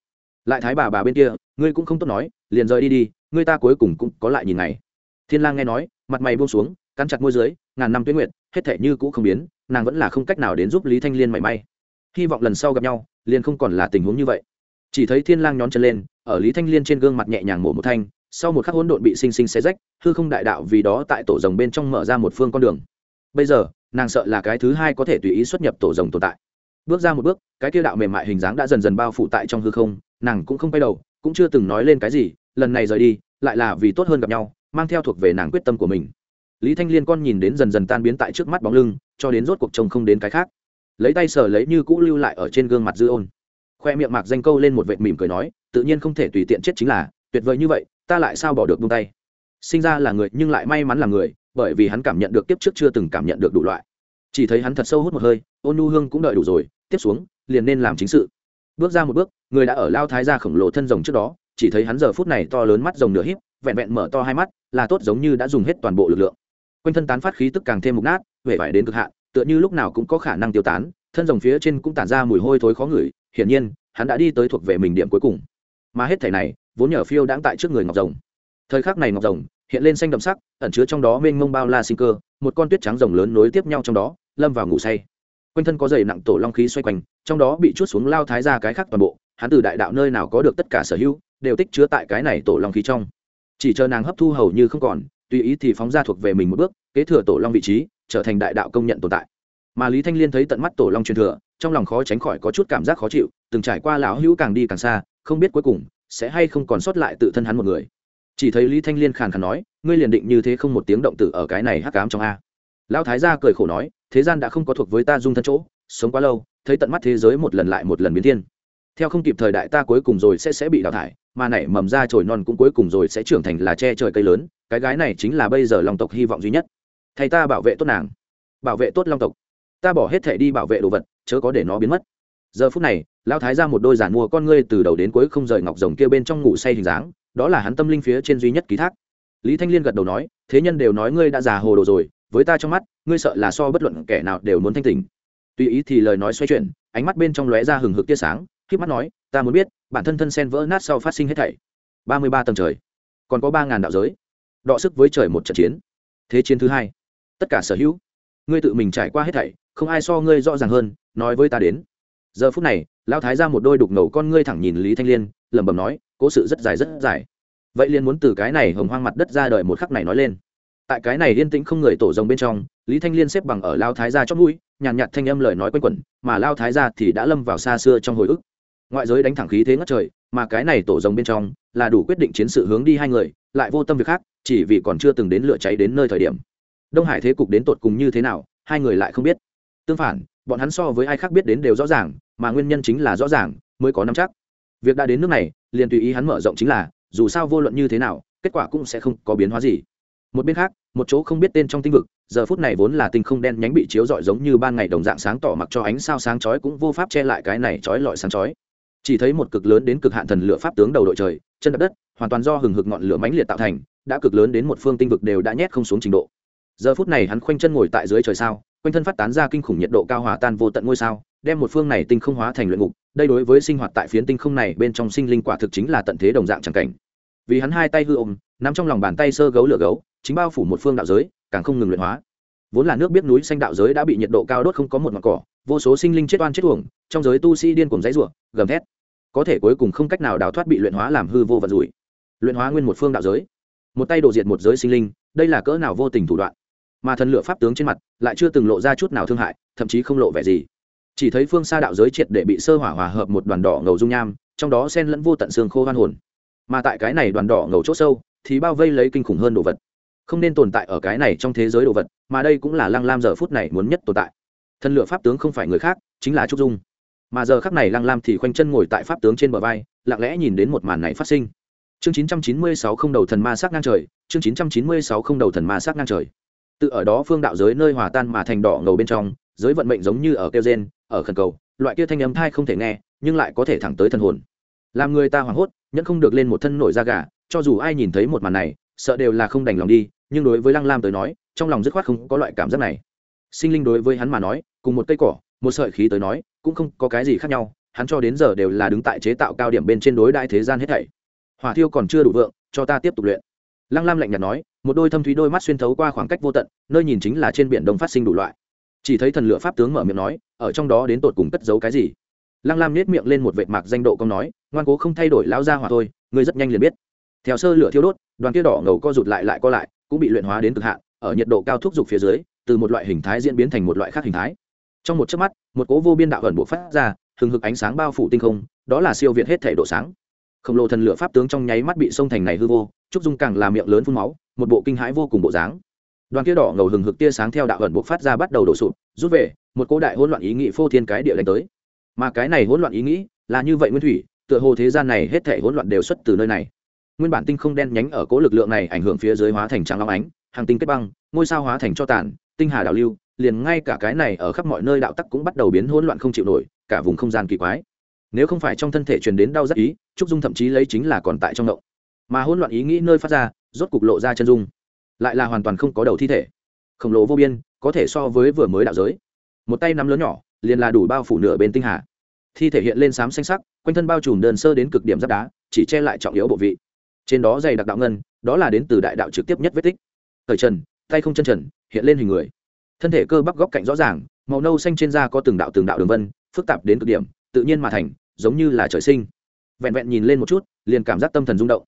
lại thái bà bà bên kia ngươi cũng không tốt nói liền rời đi đi ngươi ta cuối cùng cũng có lại nhìn này thiên lang nghe nói mặt mày buông xuống cắn chặt môi dưới ngàn năm tuyết nguyệt, hết thể như cũ không biến nàng vẫn là không cách nào đến giúp lý thanh liên mảy may. Hy vọng lần sau gặp nhau liền không còn là tình huống như vậy. Chỉ thấy thiên lang nhón chân lên ở lý thanh liên trên gương mặt nhẹ nhàng mổ một thanh sau một khắc hỗn độn bị sinh sinh xé rách hư không đại đạo vì đó tại tổ rồng bên trong mở ra một phương con đường. Bây giờ nàng sợ là cái thứ hai có thể tùy ý xuất nhập tổ rồng tồn tại bước ra một bước, cái kia đạo mềm mại hình dáng đã dần dần bao phủ tại trong hư không, nàng cũng không quay đầu, cũng chưa từng nói lên cái gì, lần này rời đi, lại là vì tốt hơn gặp nhau, mang theo thuộc về nàng quyết tâm của mình. Lý thanh liên con nhìn đến dần dần tan biến tại trước mắt bóng lưng, cho đến rốt cuộc trông không đến cái khác. Lấy tay sờ lấy như cũ lưu lại ở trên gương mặt dư ôn. Khoe miệng mạc danh câu lên một vệt mỉm cười nói, tự nhiên không thể tùy tiện chết chính là, tuyệt vời như vậy, ta lại sao bỏ được buông tay? Sinh ra là người, nhưng lại may mắn là người, bởi vì hắn cảm nhận được tiếp trước chưa từng cảm nhận được đủ loại. Chỉ thấy hắn thật sâu hút một hơi, ôn nu hương cũng đợi đủ rồi tiếp xuống, liền nên làm chính sự. Bước ra một bước, người đã ở lao thái ra khổng lồ thân rồng trước đó, chỉ thấy hắn giờ phút này to lớn mắt rồng nửa híp, vẹn vẹn mở to hai mắt, là tốt giống như đã dùng hết toàn bộ lực lượng. Quanh thân tán phát khí tức càng thêm mục nát huệ vải đến cực hạn, tựa như lúc nào cũng có khả năng tiêu tán, thân rồng phía trên cũng tản ra mùi hôi thối khó ngửi, hiển nhiên, hắn đã đi tới thuộc về mình điểm cuối cùng. Mà hết thể này, vốn nhờ phiêu đãng tại trước người ngọc rồng. Thời khắc này ngọc rồng hiện lên xanh đậm sắc, ẩn chứa trong đó mênh mông bao la sinh cơ, một con tuyết trắng rồng lớn nối tiếp nhau trong đó, lâm vào ngủ say quanh thân có dày nặng tổ long khí xoay quanh, trong đó bị chút xuống lao thái ra cái khác toàn bộ, hắn từ đại đạo nơi nào có được tất cả sở hữu, đều tích chứa tại cái này tổ long khí trong. Chỉ chờ nàng hấp thu hầu như không còn, tùy ý thì phóng ra thuộc về mình một bước, kế thừa tổ long vị trí, trở thành đại đạo công nhận tồn tại. Mà lý thanh liên thấy tận mắt tổ long truyền thừa, trong lòng khó tránh khỏi có chút cảm giác khó chịu, từng trải qua lão hữu càng đi càng xa, không biết cuối cùng sẽ hay không còn sót lại tự thân hắn một người. Chỉ thấy lý thanh liên khàn khàn nói, ngươi liền định như thế không một tiếng động tử ở cái này hắc cám trong a? Lão thái gia cười khổ nói, thế gian đã không có thuộc với ta dung thân chỗ, sống quá lâu, thấy tận mắt thế giới một lần lại một lần biến thiên. Theo không kịp thời đại ta cuối cùng rồi sẽ sẽ bị đào thải, mà nảy mầm ra trồi non cũng cuối cùng rồi sẽ trưởng thành là che trời cây lớn, cái gái này chính là bây giờ long tộc hy vọng duy nhất. Thầy ta bảo vệ tốt nàng. Bảo vệ tốt long tộc. Ta bỏ hết thể đi bảo vệ đồ vật, chớ có để nó biến mất. Giờ phút này, lão thái ra một đôi giản mua con ngươi từ đầu đến cuối không rời ngọc rồng kia bên trong ngủ say hình dáng, đó là hắn tâm linh phía trên duy nhất ký thác. Lý thanh liên gật đầu nói, thế nhân đều nói ngươi đã già hồ đồ rồi với ta trong mắt, ngươi sợ là so bất luận kẻ nào đều muốn thanh tình tùy ý thì lời nói xoay chuyển, ánh mắt bên trong lóe ra hừng hực tia sáng khi mắt nói, ta muốn biết, bản thân thân sen vỡ nát sau phát sinh hết thảy. Ba mươi ba tầng trời, còn có ba ngàn đạo giới. Đọ sức với trời một trận chiến. Thế chiến thứ hai, tất cả sở hữu. Ngươi tự mình trải qua hết thảy, không ai so ngươi rõ ràng hơn, nói với ta đến. Giờ phút này, lão thái ra một đôi đục ngầu con ngươi thẳng nhìn lý thanh liên, lẩm bẩm nói, cố sự rất dài rất dài. Vậy liền muốn từ cái này hồng hoang mặt đất ra đời một khắc này nói lên tại cái này yên tĩnh không người tổ rồng bên trong, lý thanh liên xếp bằng ở lao thái gia chót mũi, nhàn nhạt thanh âm lời nói quanh quẩn, mà lao thái gia thì đã lâm vào xa xưa trong hồi ức. Ngoại giới đánh thẳng khí thế ngất trời, mà cái này tổ rồng bên trong là đủ quyết định chiến sự hướng đi hai người, lại vô tâm việc khác, chỉ vì còn chưa từng đến lửa cháy đến nơi thời điểm. Đông hải thế cục đến tột cùng như thế nào, hai người lại không biết. Tương phản, bọn hắn so với ai khác biết đến đều rõ ràng, mà nguyên nhân chính là rõ ràng, mới có nắm chắc. Việc đã đến nước này, liền tùy ý hắn mở rộng chính là, dù sao vô luận như thế nào, kết quả cũng sẽ không có biến hóa gì một bên khác, một chỗ không biết tên trong tinh vực, giờ phút này vốn là tinh không đen nhánh bị chiếu rọi giống như ban ngày đồng dạng sáng tỏ mặc cho ánh sao sáng chói cũng vô pháp che lại cái này chói lọi sáng chói. Chỉ thấy một cực lớn đến cực hạn thần lửa pháp tướng đầu đội trời, chân đập đất, hoàn toàn do hừng hực ngọn lửa mãnh liệt tạo thành, đã cực lớn đến một phương tinh vực đều đã nhét không xuống trình độ. Giờ phút này hắn khoanh chân ngồi tại dưới trời sao, quanh thân phát tán ra kinh khủng nhiệt độ cao hòa tan vô tận ngôi sao, đem một phương này tinh không hóa thành luyện ngục, đây đối với sinh hoạt tại phiến tinh không này bên trong sinh linh quả thực chính là tận thế đồng dạng chẳng cảnh. Vì hắn hai tay hư ôm, nắm trong lòng bàn tay sơ gấu lửa gấu chính bao phủ một phương đạo giới, càng không ngừng luyện hóa. Vốn là nước biết núi xanh đạo giới đã bị nhiệt độ cao đốt không có một mặt cỏ, vô số sinh linh chết oan chết uổng, trong giới tu sĩ điên cuồng dãy ruộng gầm thét. Có thể cuối cùng không cách nào đào thoát bị luyện hóa làm hư vô vật rủi. Luyện hóa nguyên một phương đạo giới. Một tay đổ diệt một giới sinh linh, đây là cỡ nào vô tình thủ đoạn. Mà thần lửa pháp tướng trên mặt lại chưa từng lộ ra chút nào thương hại, thậm chí không lộ vẻ gì. Chỉ thấy phương xa đạo giới triệt để bị sơ hỏa hòa hợp một đoàn đỏ ngầu dung nham, trong đó sen lẫn vô tận xương khô hoan hồn. Mà tại cái này đoàn đỏ ngầu c h ỗ sâu, thì bao vây lấy kinh khủng hơn đồ vật không nên tồn tại ở cái này trong thế giới đồ vật, mà đây cũng là lăng lam giờ phút này muốn nhất tồn tại. Thần lửa pháp tướng không phải người khác, chính là trúc dung. Mà giờ khắc này lăng lam thì khoanh chân ngồi tại pháp tướng trên bờ vai, lặng lẽ nhìn đến một màn này phát sinh. Chương 996 không đầu thần ma sắc ngang trời, chương 996 không đầu thần ma sắc ngang trời. Tự ở đó phương đạo giới nơi hòa tan mà thành đỏ ngầu bên trong, giới vận mệnh giống như ở kêu gen ở khẩn cầu, loại kia thanh âm thai không thể nghe, nhưng lại có thể thẳng tới thần hồn. Làm người ta hoảng hốt, nhẫn không được lên một thân nổi da gà, cho dù ai nhìn thấy một màn này, sợ đều là không đành lòng đi nhưng đối với lăng lam tới nói, trong lòng dứt khoát không có loại cảm giác này. Sinh linh đối với hắn mà nói, cùng một cây cỏ, một sợi khí tới nói, cũng không có cái gì khác nhau, hắn cho đến giờ đều là đứng tại chế tạo cao điểm bên trên đối đại thế gian hết thảy. Hỏa thiêu còn chưa đủ vượng, cho ta tiếp tục luyện. Lăng lam lạnh nhạt nói, một đôi thâm thúy đôi mắt xuyên thấu qua khoảng cách vô tận, nơi nhìn chính là trên biển đông phát sinh đủ loại. Chỉ thấy thần lửa pháp tướng mở miệng nói, ở trong đó đến tột cùng cất giấu cái gì? Lăng lam nết miệng lên một vệt mạc danh độ công nói, ngoan cố không thay đổi lão gia hỏa thôi, ngươi rất nhanh liền biết. Theo sơ lửa thiêu đốt, đoàn kia đỏ ngầu co rụt lại lại co lại cũng bị luyện hóa đến cực hạn, ở nhiệt độ cao thúc dục phía dưới, từ một loại hình thái diễn biến thành một loại khác hình thái. Trong một chớp mắt, một cố vô biên đạo ẩn bộ phát ra, hừng hực ánh sáng bao phủ tinh không, đó là siêu việt hết thể độ sáng. Khổng lồ thần lửa pháp tướng trong nháy mắt bị sông thành này hư vô, trúc dung càng làm miệng lớn phun máu, một bộ kinh hãi vô cùng bộ dáng. Đoàn kia đỏ ngầu hừng hực tia sáng theo đạo ẩn bộ phát ra bắt đầu đổ sụp, rút về, một cỗ đại hỗn loạn ý nghĩ phô thiên cái địa đánh tới. Mà cái này hỗn loạn ý nghĩ là như vậy nguyên thủy, tựa hồ thế gian này hết thể hỗn loạn đều xuất từ nơi này nguyên bản tinh không đen nhánh ở cố lực lượng này ảnh hưởng phía dưới hóa thành trắng long ánh, hàng tinh kết băng, ngôi sao hóa thành cho tàn, tinh hà đảo lưu, liền ngay cả cái này ở khắp mọi nơi đạo tắc cũng bắt đầu biến hỗn loạn không chịu nổi, cả vùng không gian kỳ quái. Nếu không phải trong thân thể truyền đến đau rất ý, trúc dung thậm chí lấy chính là còn tại trong động. Mà hỗn loạn ý nghĩ nơi phát ra, rốt cục lộ ra chân dung. Lại là hoàn toàn không có đầu thi thể. Khổng lồ vô biên, có thể so với vừa mới đạo giới. Một tay nắm lớn nhỏ, liền là đủ bao phủ nửa bên tinh hà. Thi thể hiện lên xám xanh sắc, quanh thân bao trùm đơn sơ đến cực điểm giáp đá, chỉ che lại trọng yếu bộ vị trên đó dày đặc đạo ngân, đó là đến từ đại đạo trực tiếp nhất vết tích. Thời trần, tay không chân trần, hiện lên hình người. Thân thể cơ bắp góc cạnh rõ ràng, màu nâu xanh trên da có từng đạo từng đạo đường vân, phức tạp đến cực điểm, tự nhiên mà thành, giống như là trời sinh. Vẹn vẹn nhìn lên một chút, liền cảm giác tâm thần rung động.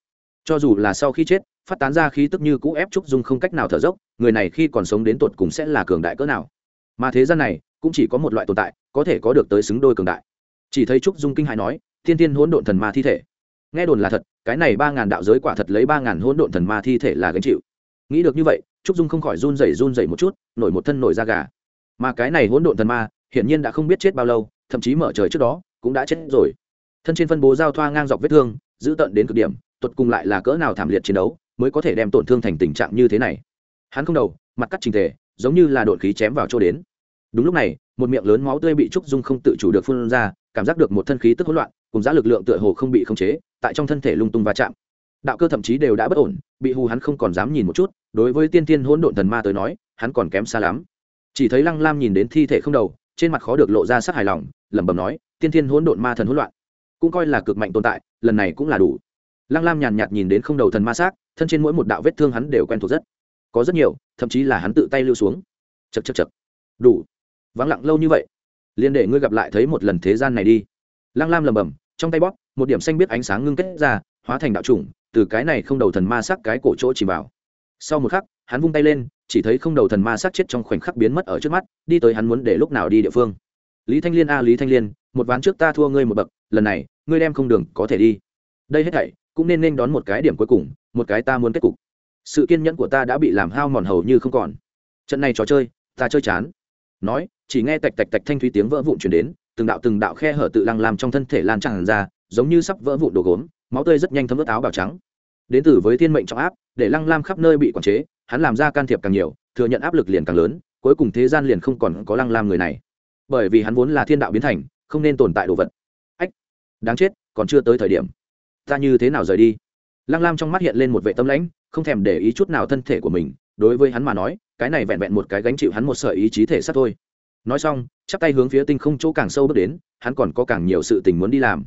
Cho dù là sau khi chết, phát tán ra khí tức như cũ ép trúc dung không cách nào thở dốc, người này khi còn sống đến tột cùng sẽ là cường đại cỡ nào. Mà thế gian này, cũng chỉ có một loại tồn tại, có thể có được tới xứng đôi cường đại. Chỉ thấy trúc dung kinh hài nói, thiên thiên hỗn độn thần ma thi thể nghe đồn là thật, cái này ba ngàn đạo giới quả thật lấy ba ngàn hỗn độn thần ma thi thể là gánh chịu. Nghĩ được như vậy, trúc dung không khỏi run rẩy run rẩy một chút, nổi một thân nổi da gà. Mà cái này hỗn độn thần ma, hiển nhiên đã không biết chết bao lâu, thậm chí mở trời trước đó, cũng đã chết rồi. Thân trên phân bố giao thoa ngang dọc vết thương, giữ tận đến cực điểm, tuột cùng lại là cỡ nào thảm liệt chiến đấu, mới có thể đem tổn thương thành tình trạng như thế này. Hắn không đầu, mặt cắt trình thể giống như là đột khí chém vào chỗ đến. Đúng lúc này, một miệng lớn máu tươi bị trúc dung không tự chủ được phun ra, cảm giác được một thân khí tức hỗn loạn, cùng giá lực lượng tựa hồ không bị khống chế tại trong thân thể lung tung va chạm. Đạo cơ thậm chí đều đã bất ổn, bị hù hắn không còn dám nhìn một chút, đối với tiên tiên hỗn độn thần ma tới nói, hắn còn kém xa lắm. Chỉ thấy lăng lam nhìn đến thi thể không đầu, trên mặt khó được lộ ra sắc hài lòng, lẩm bẩm nói, tiên thiên hỗn độn ma thần hỗn loạn, cũng coi là cực mạnh tồn tại, lần này cũng là đủ. Lăng lam nhàn nhạt nhìn đến không đầu thần ma xác, thân trên mỗi một đạo vết thương hắn đều quen thuộc rất. Có rất nhiều, thậm chí là hắn tự tay lưu xuống. Chật chật chật đủ. Vắng lặng lâu như vậy. Liền để ngươi gặp lại thấy một lần thế gian này đi. Lăng lam lẩm bẩm trong tay bóp, một điểm xanh biết ánh sáng ngưng kết ra, hóa thành đạo chủng từ cái này không đầu thần ma sắc cái cổ chỗ chỉ vào. Sau một khắc, hắn vung tay lên, chỉ thấy không đầu thần ma sắc chết trong khoảnh khắc biến mất ở trước mắt, đi tới hắn muốn để lúc nào đi địa phương. Lý thanh liên a, lý thanh liên, một ván trước ta thua ngươi một bậc, lần này, ngươi đem không đường có thể đi. Đây hết thảy, cũng nên nên đón một cái điểm cuối cùng, một cái ta muốn kết cục. Sự kiên nhẫn của ta đã bị làm hao mòn hầu như không còn. Trận này trò chơi, ta chơi chán. Nói, chỉ nghe tạch tạch tạch thanh thúy tiếng vỡ vụn chuyển đến từng đạo từng đạo khe hở tự lăng làm trong thân thể lan tràn ra, giống như sắp vỡ vụn đồ gốm, máu tươi rất nhanh thấm ướt áo bào trắng. Đến từ với thiên mệnh trọng áp, để lăng lam khắp nơi bị quản chế, hắn làm ra can thiệp càng nhiều, thừa nhận áp lực liền càng lớn, cuối cùng thế gian liền không còn có lăng lam người này. Bởi vì hắn vốn là thiên đạo biến thành, không nên tồn tại đồ vật. Ách, đáng chết, còn chưa tới thời điểm. Ta như thế nào rời đi? Lăng lam trong mắt hiện lên một vệ tâm lãnh, không thèm để ý chút nào thân thể của mình, đối với hắn mà nói, cái này vẹn vẹn một cái gánh chịu hắn một sợi ý chí thể xác thôi nói xong, chắp tay hướng phía tinh không chỗ càng sâu bước đến, hắn còn có càng nhiều sự tình muốn đi làm.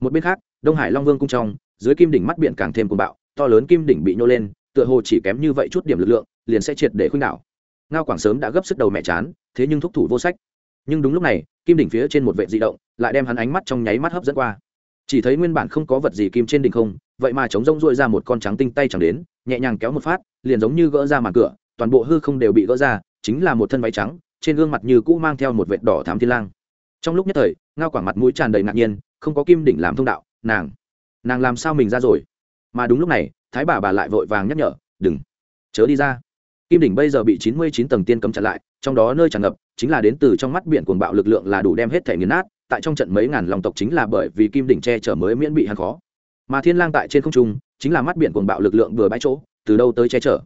Một bên khác, đông hải long vương cung trong, dưới kim đỉnh mắt biển càng thêm cuồng bạo, to lớn kim đỉnh bị nhô lên, tựa hồ chỉ kém như vậy chút điểm lực lượng, liền sẽ triệt để khuynh đảo. Ngao quảng sớm đã gấp sức đầu mẹ chán, thế nhưng thúc thủ vô sách. Nhưng đúng lúc này, kim đỉnh phía trên một vệ di động, lại đem hắn ánh mắt trong nháy mắt hấp dẫn qua. Chỉ thấy nguyên bản không có vật gì kim trên đỉnh không, vậy mà chống rông dội ra một con trắng tinh tay chẳng đến, nhẹ nhàng kéo một phát, liền giống như gỡ ra màn cửa, toàn bộ hư không đều bị gỡ ra, chính là một thân váy trắng trên gương mặt như cũ mang theo một vệt đỏ thám thiên lang. Trong lúc nhất thời, ngao quảng mặt mũi tràn đầy ngạc nhiên, không có kim đỉnh làm thông đạo, nàng nàng làm sao mình ra rồi? Mà đúng lúc này, thái bà bà lại vội vàng nhắc nhở, đừng, chớ đi ra. Kim đỉnh bây giờ bị chín mươi chín tầng tiên cấm chặn lại, trong đó nơi tràn ngập chính là đến từ trong mắt biển cuồng bạo lực lượng là đủ đem hết thể nghiền nát, tại trong trận mấy ngàn lòng tộc chính là bởi vì kim đỉnh che chở mới miễn bị hàng khó. Mà thiên lang tại trên không trung, chính là mắt biển cuồng bạo lực lượng vừa bãi chỗ, từ đâu tới che chở?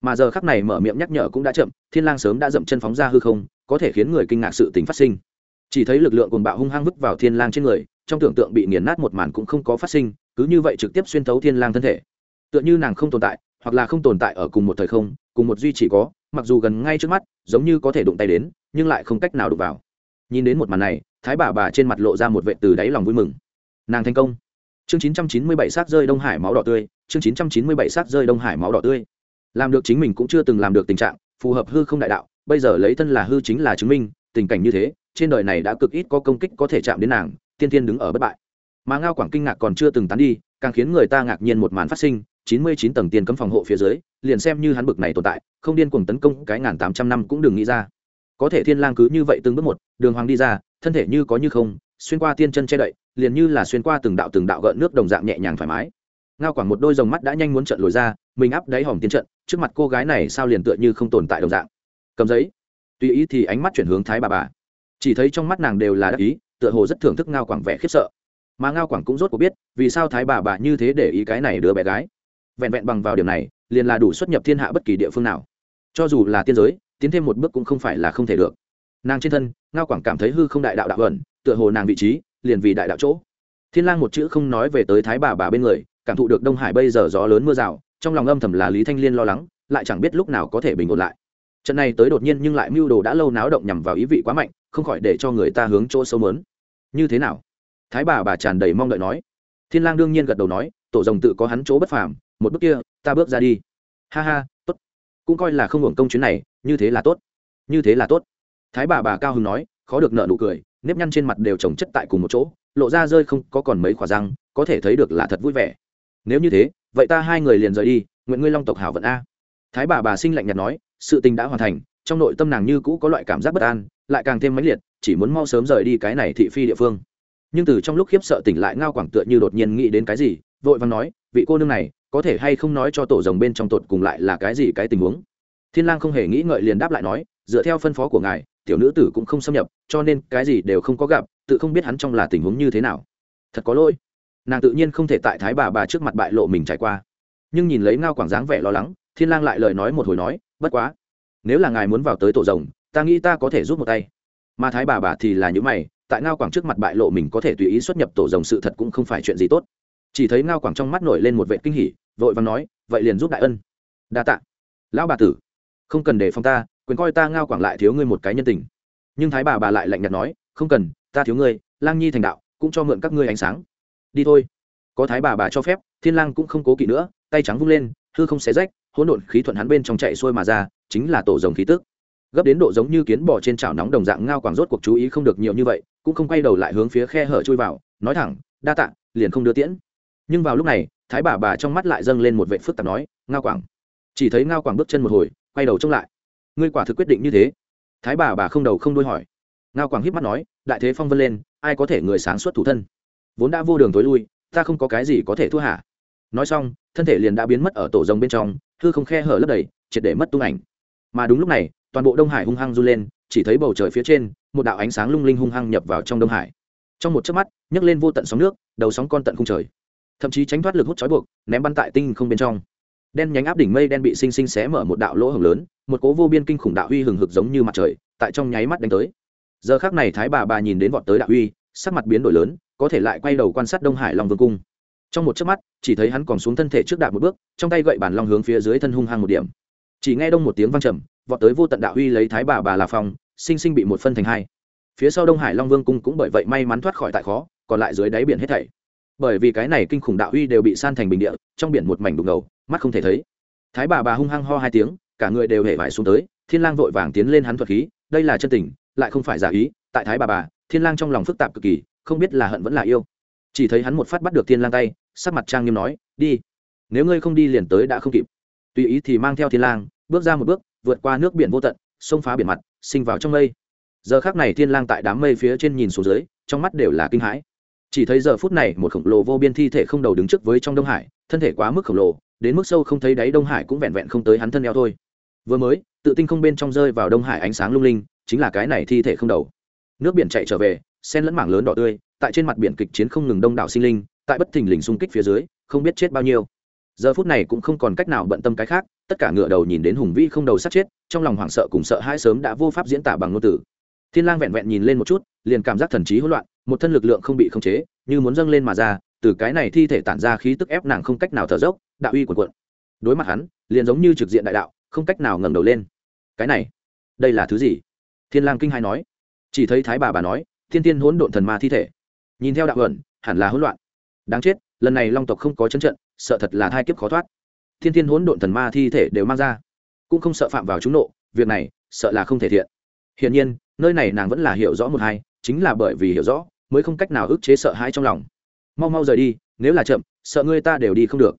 Mà giờ khắc này mở miệng nhắc nhở cũng đã chậm, thiên lang sớm đã dậm chân phóng ra hư không, có thể khiến người kinh ngạc sự tình phát sinh. Chỉ thấy lực lượng cuồng bạo hung hăng vứt vào thiên lang trên người, trong tưởng tượng bị nghiền nát một màn cũng không có phát sinh, cứ như vậy trực tiếp xuyên thấu thiên lang thân thể. Tựa như nàng không tồn tại, hoặc là không tồn tại ở cùng một thời không, cùng một duy chỉ có, mặc dù gần ngay trước mắt, giống như có thể đụng tay đến, nhưng lại không cách nào đụng vào. Nhìn đến một màn này, thái bà bà trên mặt lộ ra một vệ từ đáy lòng vui mừng. Nàng thành công. Chương 997 sát rơi đông hải máu đỏ tươi, chương 997 sát rơi đông hải máu đỏ tươi làm được chính mình cũng chưa từng làm được tình trạng, phù hợp hư không đại đạo, bây giờ lấy thân là hư chính là chứng minh, tình cảnh như thế, trên đời này đã cực ít có công kích có thể chạm đến nàng, tiên tiên đứng ở bất bại. Mà ngao quảng kinh ngạc còn chưa từng tán đi, càng khiến người ta ngạc nhiên một màn phát sinh, chín mươi chín tầng tiền cấm phòng hộ phía dưới, liền xem như hắn bực này tồn tại, không điên cuồng tấn công cái ngàn tám trăm năm cũng đừng nghĩ ra. Có thể thiên lang cứ như vậy từng bước một, đường hoàng đi ra, thân thể như có như không, xuyên qua tiên chân che đậy, liền như là xuyên qua từng đạo từng đạo gợn nước đồng dạng nhẹ nhàng thoải mái. Ngao quảng một đôi rồng mắt đã nhanh muốn trận lồi ra, mình áp đáy hòm tiên trận trước mặt cô gái này sao liền tựa như không tồn tại đồng dạng. Cầm giấy. Tùy ý thì ánh mắt chuyển hướng thái bà bà. Chỉ thấy trong mắt nàng đều là đắc ý, tựa hồ rất thưởng thức ngao quảng vẻ khiếp sợ. Mà ngao quảng cũng rốt cuộc biết, vì sao thái bà bà như thế để ý cái này đứa bé gái. Vẹn vẹn bằng vào điểm này, liền là đủ xuất nhập thiên hạ bất kỳ địa phương nào. Cho dù là tiên giới, tiến thêm một bước cũng không phải là không thể được. Nàng trên thân, ngao quảng cảm thấy hư không đại đạo đạo ẩn, tựa hồ nàng vị trí, liền vì đại đạo chỗ. Thiên lang một chữ không nói về tới thái bà bà bên người, cảm thụ được đông hải bây giờ gió lớn mưa rào trong lòng âm thầm là lý thanh liên lo lắng, lại chẳng biết lúc nào có thể bình ổn lại. Trận này tới đột nhiên nhưng lại mưu đồ đã lâu náo động nhằm vào ý vị quá mạnh, không khỏi để cho người ta hướng chỗ sâu mớn. Như thế nào? Thái bà bà tràn đầy mong đợi nói. Thiên lang đương nhiên gật đầu nói, tổ rồng tự có hắn chỗ bất phàm, một bước kia, ta bước ra đi. Ha ha, tốt. Cũng coi là không hưởng công chuyến này, như thế là tốt. Như thế là tốt. Thái bà bà cao hứng nói, khó được nợ nụ cười, nếp nhăn trên mặt đều trồng chất tại cùng một chỗ, lộ ra rơi không có còn mấy khỏa răng, có thể thấy được là thật vui vẻ nếu như thế, vậy ta hai người liền rời đi, nguyện ngươi long tộc hảo vận a. Thái bà bà sinh lạnh nhạt nói, sự tình đã hoàn thành, trong nội tâm nàng như cũ có loại cảm giác bất an, lại càng thêm mãnh liệt, chỉ muốn mau sớm rời đi cái này thị phi địa phương. Nhưng từ trong lúc khiếp sợ tỉnh lại ngao quảng tựa như đột nhiên nghĩ đến cái gì, vội vàng nói, vị cô nương này, có thể hay không nói cho tổ rồng bên trong tột cùng lại là cái gì cái tình huống? Thiên lang không hề nghĩ ngợi liền đáp lại nói, dựa theo phân phó của ngài, tiểu nữ tử cũng không xâm nhập, cho nên cái gì đều không có gặp, tự không biết hắn trong là tình huống như thế nào. Thật có lỗi nàng tự nhiên không thể tại thái bà bà trước mặt bại lộ mình trải qua. Nhưng nhìn lấy ngao quảng dáng vẻ lo lắng, thiên lang lại lời nói một hồi nói, bất quá, nếu là ngài muốn vào tới tổ rồng, ta nghĩ ta có thể giúp một tay. Mà thái bà bà thì là những mày, tại ngao quảng trước mặt bại lộ mình có thể tùy ý xuất nhập tổ rồng sự thật cũng không phải chuyện gì tốt. Chỉ thấy ngao quảng trong mắt nổi lên một vệ kinh hỉ, vội vàng nói, vậy liền giúp đại ân. Đa tạ. Lão bà tử, không cần để phòng ta, quyền coi ta ngao quảng lại thiếu ngươi một cái nhân tình. Nhưng thái bà bà lại lạnh nhạt nói, không cần, ta thiếu ngươi, lang nhi thành đạo, cũng cho mượn các ngươi ánh sáng đi thôi. Có thái bà bà cho phép, thiên lang cũng không cố kỵ nữa, tay trắng vung lên, hư không xé rách, hỗn độn khí thuận hắn bên trong chạy xuôi mà ra, chính là tổ rồng khí tức. Gấp đến độ giống như kiến bò trên chảo nóng đồng dạng ngao quảng rốt cuộc chú ý không được nhiều như vậy, cũng không quay đầu lại hướng phía khe hở chui vào, nói thẳng, đa tạ, liền không đưa tiễn. Nhưng vào lúc này, thái bà bà trong mắt lại dâng lên một vệ phức tạp nói, ngao quảng. Chỉ thấy ngao quảng bước chân một hồi, quay đầu trông lại. Ngươi quả thực quyết định như thế? Thái bà bà không đầu không đuôi hỏi. Ngao quảng híp mắt nói, đại thế phong vân lên, ai có thể người sáng suốt thủ thân? Vốn đã vô đường tối lui, ta không có cái gì có thể thua hả? Nói xong, thân thể liền đã biến mất ở tổ rồng bên trong, hư không khe hở lấp đầy, triệt để mất tung ảnh. Mà đúng lúc này, toàn bộ đông hải hung hăng run lên, chỉ thấy bầu trời phía trên, một đạo ánh sáng lung linh hung hăng nhập vào trong đông hải. Trong một chớp mắt, nhấc lên vô tận sóng nước, đầu sóng con tận không trời. Thậm chí tránh thoát lực hút trói buộc, ném bắn tại tinh không bên trong. Đen nhánh áp đỉnh mây đen bị xinh xinh xé mở một đạo lỗ hồng lớn, một cố vô biên kinh khủng đạo uy hừng hực giống như mặt trời, tại trong nháy mắt đánh tới. Giờ khác này thái bà bà nhìn đến vọt tới đạo uy, sắc mặt biến đổi lớn có thể lại quay đầu quan sát đông hải long vương cung. Trong một chớp mắt, chỉ thấy hắn còn xuống thân thể trước đạp một bước, trong tay gậy bản long hướng phía dưới thân hung hăng một điểm. Chỉ nghe đông một tiếng vang trầm, vọt tới vô tận đạo uy lấy thái bà bà là phòng sinh sinh bị một phân thành hai. Phía sau đông hải long vương cung cũng bởi vậy may mắn thoát khỏi tại khó, còn lại dưới đáy biển hết thảy. Bởi vì cái này kinh khủng đạo uy đều bị san thành bình địa, trong biển một mảnh đục ngầu, mắt không thể thấy. Thái bà bà hung hăng ho hai tiếng, cả người đều hề vải xuống tới, thiên lang vội vàng tiến lên hắn thuật khí, đây là chân tình, lại không phải giả ý, tại thái bà bà, thiên lang trong lòng phức tạp cực kỳ không biết là hận vẫn là yêu. Chỉ thấy hắn một phát bắt được thiên lang tay, sắc mặt trang nghiêm nói, đi. Nếu ngươi không đi liền tới đã không kịp. Tùy ý thì mang theo thiên lang, bước ra một bước, vượt qua nước biển vô tận, xông phá biển mặt, sinh vào trong mây. Giờ khắc này thiên lang tại đám mây phía trên nhìn xuống dưới, trong mắt đều là kinh hãi. Chỉ thấy giờ phút này một khổng lồ vô biên thi thể không đầu đứng trước với trong đông hải, thân thể quá mức khổng lồ, đến mức sâu không thấy đáy đông hải cũng vẹn vẹn không tới hắn thân eo thôi. Vừa mới, tự tinh không bên trong rơi vào đông hải ánh sáng lung linh, chính là cái này thi thể không đầu. Nước biển chạy trở về sen lẫn mảng lớn đỏ tươi, tại trên mặt biển kịch chiến không ngừng đông đảo sinh linh, tại bất thình lình xung kích phía dưới, không biết chết bao nhiêu. Giờ phút này cũng không còn cách nào bận tâm cái khác, tất cả ngựa đầu nhìn đến hùng vĩ không đầu sát chết, trong lòng hoảng sợ cùng sợ hãi sớm đã vô pháp diễn tả bằng ngôn từ. Thiên lang vẹn vẹn nhìn lên một chút, liền cảm giác thần trí hỗn loạn, một thân lực lượng không bị khống chế, như muốn dâng lên mà ra, từ cái này thi thể tản ra khí tức ép nàng không cách nào thở dốc, đạo uy cuộn cuộn. Đối mặt hắn, liền giống như trực diện đại đạo, không cách nào ngẩng đầu lên. Cái này, đây là thứ gì? Thiên lang kinh hai nói. Chỉ thấy thái bà bà nói thiên tiên hỗn độn thần ma thi thể. Nhìn theo đạo ẩn hẳn là hỗn loạn. Đáng chết, lần này long tộc không có chấn trận, sợ thật là thai kiếp khó thoát. Thiên tiên hỗn độn thần ma thi thể đều mang ra. Cũng không sợ phạm vào chúng nộ, việc này, sợ là không thể thiện. Hiển nhiên, nơi này nàng vẫn là hiểu rõ một hai, chính là bởi vì hiểu rõ, mới không cách nào ức chế sợ hãi trong lòng. Mau mau rời đi, nếu là chậm, sợ ngươi ta đều đi không được.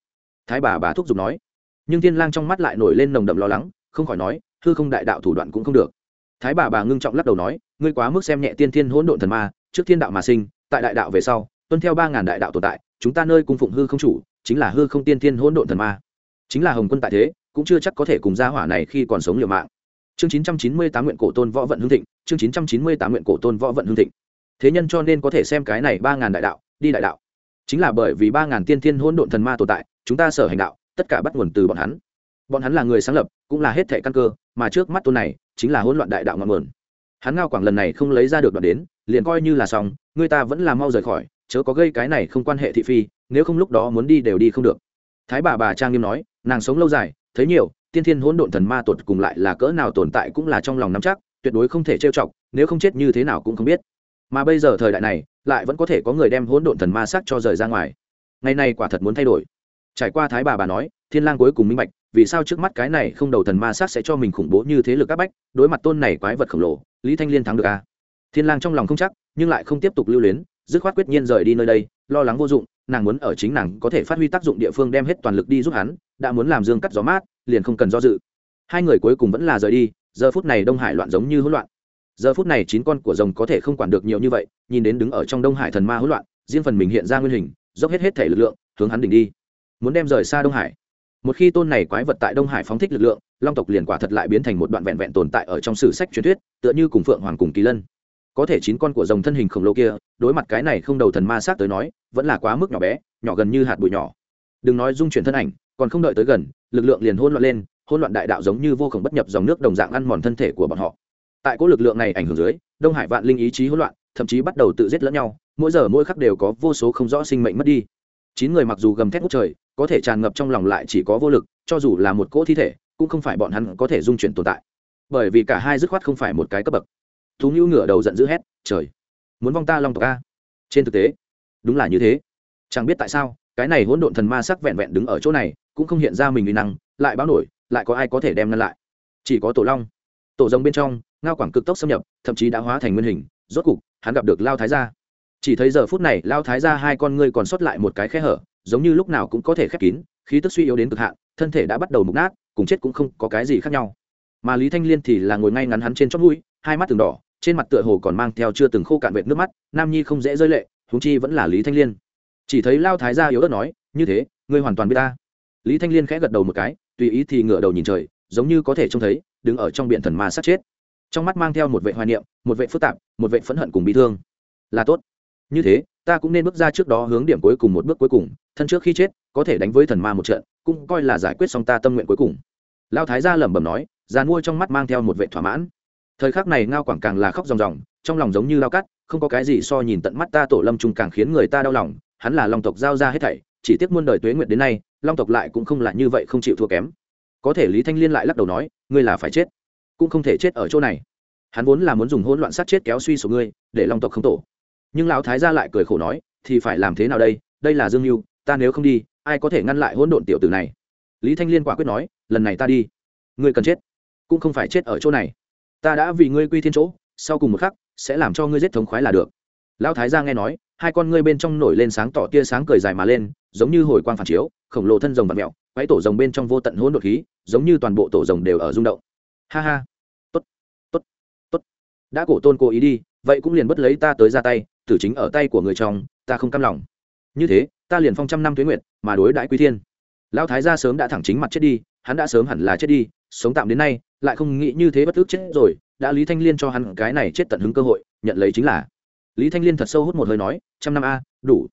Thái bà bà thúc giục nói. Nhưng thiên lang trong mắt lại nổi lên nồng đậm lo lắng, không khỏi nói, hư không đại đạo thủ đoạn cũng không được thái bà bà ngưng trọng lắc đầu nói, ngươi quá mức xem nhẹ tiên thiên hỗn độn thần ma, trước thiên đạo mà sinh, tại đại đạo về sau, tuân theo ba ngàn đại đạo tồn tại, chúng ta nơi cung phụng hư không chủ, chính là hư không tiên thiên hỗn độn thần ma. Chính là hồng quân tại thế, cũng chưa chắc có thể cùng gia hỏa này khi còn sống liều mạng. Chương chín trăm chín mươi tám nguyện cổ tôn võ vận hương thịnh, chương chín trăm chín mươi tám nguyện cổ tôn võ vận hương thịnh. Thế nhân cho nên có thể xem cái này ba ngàn đại đạo, đi đại đạo. Chính là bởi vì ba ngàn tiên thiên hỗn độn thần ma tồn tại, chúng ta sở hành đạo, tất cả bắt nguồn từ bọn hắn. Bọn hắn là người sáng lập, cũng là hết thệ căn cơ mà trước mắt tôn này chính là hỗn loạn đại đạo ngọn nguồn. Hắn ngao quảng lần này không lấy ra được đoạn đến, liền coi như là xong, người ta vẫn là mau rời khỏi, chớ có gây cái này không quan hệ thị phi, nếu không lúc đó muốn đi đều đi không được. Thái bà bà trang nghiêm nói, nàng sống lâu dài, thấy nhiều, tiên thiên hỗn độn thần ma tột cùng lại là cỡ nào tồn tại cũng là trong lòng nắm chắc, tuyệt đối không thể trêu chọc, nếu không chết như thế nào cũng không biết. Mà bây giờ thời đại này, lại vẫn có thể có người đem hỗn độn thần ma sắc cho rời ra ngoài. Ngày nay quả thật muốn thay đổi. Trải qua thái bà bà nói, thiên lang cuối cùng minh bạch vì sao trước mắt cái này không đầu thần ma sát sẽ cho mình khủng bố như thế lực áp bách, đối mặt tôn này quái vật khổng lồ, lý thanh liên thắng được a à? thiên lang trong lòng không chắc, nhưng lại không tiếp tục lưu luyến, dứt khoát quyết nhiên rời đi nơi đây, lo lắng vô dụng, nàng muốn ở chính nàng có thể phát huy tác dụng địa phương đem hết toàn lực đi giúp hắn, đã muốn làm dương cắt gió mát, liền không cần do dự. Hai người cuối cùng vẫn là rời đi, giờ phút này đông hải loạn giống như hỗn loạn. Giờ phút này chín con của rồng có thể không quản được nhiều như vậy, nhìn đến đứng ở trong đông hải thần ma hỗn loạn, riêng phần mình hiện ra nguyên hình, dốc hết hết thể lực lượng, hướng hắn đỉnh đi. Muốn đem rời xa đông hải một khi tôn này quái vật tại đông hải phóng thích lực lượng, long tộc liền quả thật lại biến thành một đoạn vẹn vẹn tồn tại ở trong sử sách truyền thuyết, tựa như cùng phượng hoàng cùng kỳ lân. Có thể chín con của rồng thân hình khổng lồ kia, đối mặt cái này không đầu thần ma sát tới nói, vẫn là quá mức nhỏ bé, nhỏ gần như hạt bụi nhỏ. Đừng nói dung chuyển thân ảnh, còn không đợi tới gần, lực lượng liền hôn loạn lên hôn loạn đại đạo giống như vô khổng bất nhập dòng nước đồng dạng ăn mòn thân thể của bọn họ. Tại cỗ lực lượng này ảnh hưởng dưới, đông hải vạn linh ý chí hỗn loạn, thậm chí bắt đầu tự giết lẫn nhau, mỗi giờ mỗi khắc đều có vô số không rõ sinh mệnh mất đi chín người mặc dù gầm thét ngút trời, có thể tràn ngập trong lòng lại chỉ có vô lực, cho dù là một cỗ thi thể, cũng không phải bọn hắn có thể dung chuyển tồn tại. Bởi vì cả hai dứt khoát không phải một cái cấp bậc. Thú ngữ ngửa đầu giận dữ hét, trời, muốn vong ta long tộc a? Trên thực tế, đúng là như thế. Chẳng biết tại sao, cái này hỗn độn thần ma sắc vẹn vẹn đứng ở chỗ này, cũng không hiện ra mình uy năng, lại báo nổi, lại có ai có thể đem ngăn lại? Chỉ có tổ long. Tổ rồng bên trong, ngao quảng cực tốc xâm nhập, thậm chí đã hóa thành nguyên hình, rốt cục, hắn gặp được lao thái gia chỉ thấy giờ phút này lao thái gia hai con ngươi còn sót lại một cái khe hở, giống như lúc nào cũng có thể khép kín, khí tức suy yếu đến cực hạn, thân thể đã bắt đầu mục nát, cùng chết cũng không có cái gì khác nhau. Mà lý thanh liên thì là ngồi ngay ngắn hắn trên chót mũi, hai mắt từng đỏ, trên mặt tựa hồ còn mang theo chưa từng khô cạn vệt nước mắt, nam nhi không dễ rơi lệ, huống chi vẫn là lý thanh liên. Chỉ thấy lao thái gia yếu ớt nói, như thế, ngươi hoàn toàn biết ta. Lý thanh liên khẽ gật đầu một cái, tùy ý thì ngửa đầu nhìn trời, giống như có thể trông thấy, đứng ở trong biển thần ma sát chết. Trong mắt mang theo một vệ hoài niệm, một vệ phức tạp, một vệ phẫn hận cùng bị thương. Là tốt như thế, ta cũng nên bước ra trước đó hướng điểm cuối cùng một bước cuối cùng, thân trước khi chết, có thể đánh với thần ma một trận, cũng coi là giải quyết xong ta tâm nguyện cuối cùng. Lao thái gia lẩm bẩm nói, già mua trong mắt mang theo một vệ thỏa mãn. Thời khắc này ngao quảng càng là khóc ròng ròng, trong lòng giống như lao cắt, không có cái gì so nhìn tận mắt ta tổ lâm trung càng khiến người ta đau lòng, hắn là long tộc giao ra hết thảy, chỉ tiếc muôn đời tuế nguyện đến nay, long tộc lại cũng không là như vậy không chịu thua kém. Có thể lý thanh liên lại lắc đầu nói, ngươi là phải chết, cũng không thể chết ở chỗ này. Hắn vốn là muốn dùng hỗn loạn sát chết kéo suy số ngươi, để long tộc không tổ nhưng lão thái gia lại cười khổ nói, thì phải làm thế nào đây? Đây là dương mưu ta nếu không đi, ai có thể ngăn lại hỗn độn tiểu tử này? Lý thanh liên quả quyết nói, lần này ta đi. Ngươi cần chết, cũng không phải chết ở chỗ này. Ta đã vì ngươi quy thiên chỗ, sau cùng một khắc, sẽ làm cho ngươi giết thống khoái là được. Lão thái gia nghe nói, hai con ngươi bên trong nổi lên sáng tỏ tia sáng cười dài mà lên, giống như hồi quang phản chiếu, khổng lồ thân rồng và mẹo quái tổ rồng bên trong vô tận hỗn độn khí, giống như toàn bộ tổ rồng đều ở rung động. Ha ha. Tốt tốt tốt. Đã cổ tôn cố ý đi vậy cũng liền bất lấy ta tới ra tay, tử chính ở tay của người chồng ta không cam lòng. Như thế, ta liền phong trăm năm tuế nguyệt, mà đối đãi quý thiên. Lão thái gia sớm đã thẳng chính mặt chết đi, hắn đã sớm hẳn là chết đi, sống tạm đến nay, lại không nghĩ như thế bất tức chết rồi, đã lý thanh liên cho hắn cái này chết tận hứng cơ hội, nhận lấy chính là. Lý thanh liên thật sâu hút một hơi nói, trăm năm a, đủ.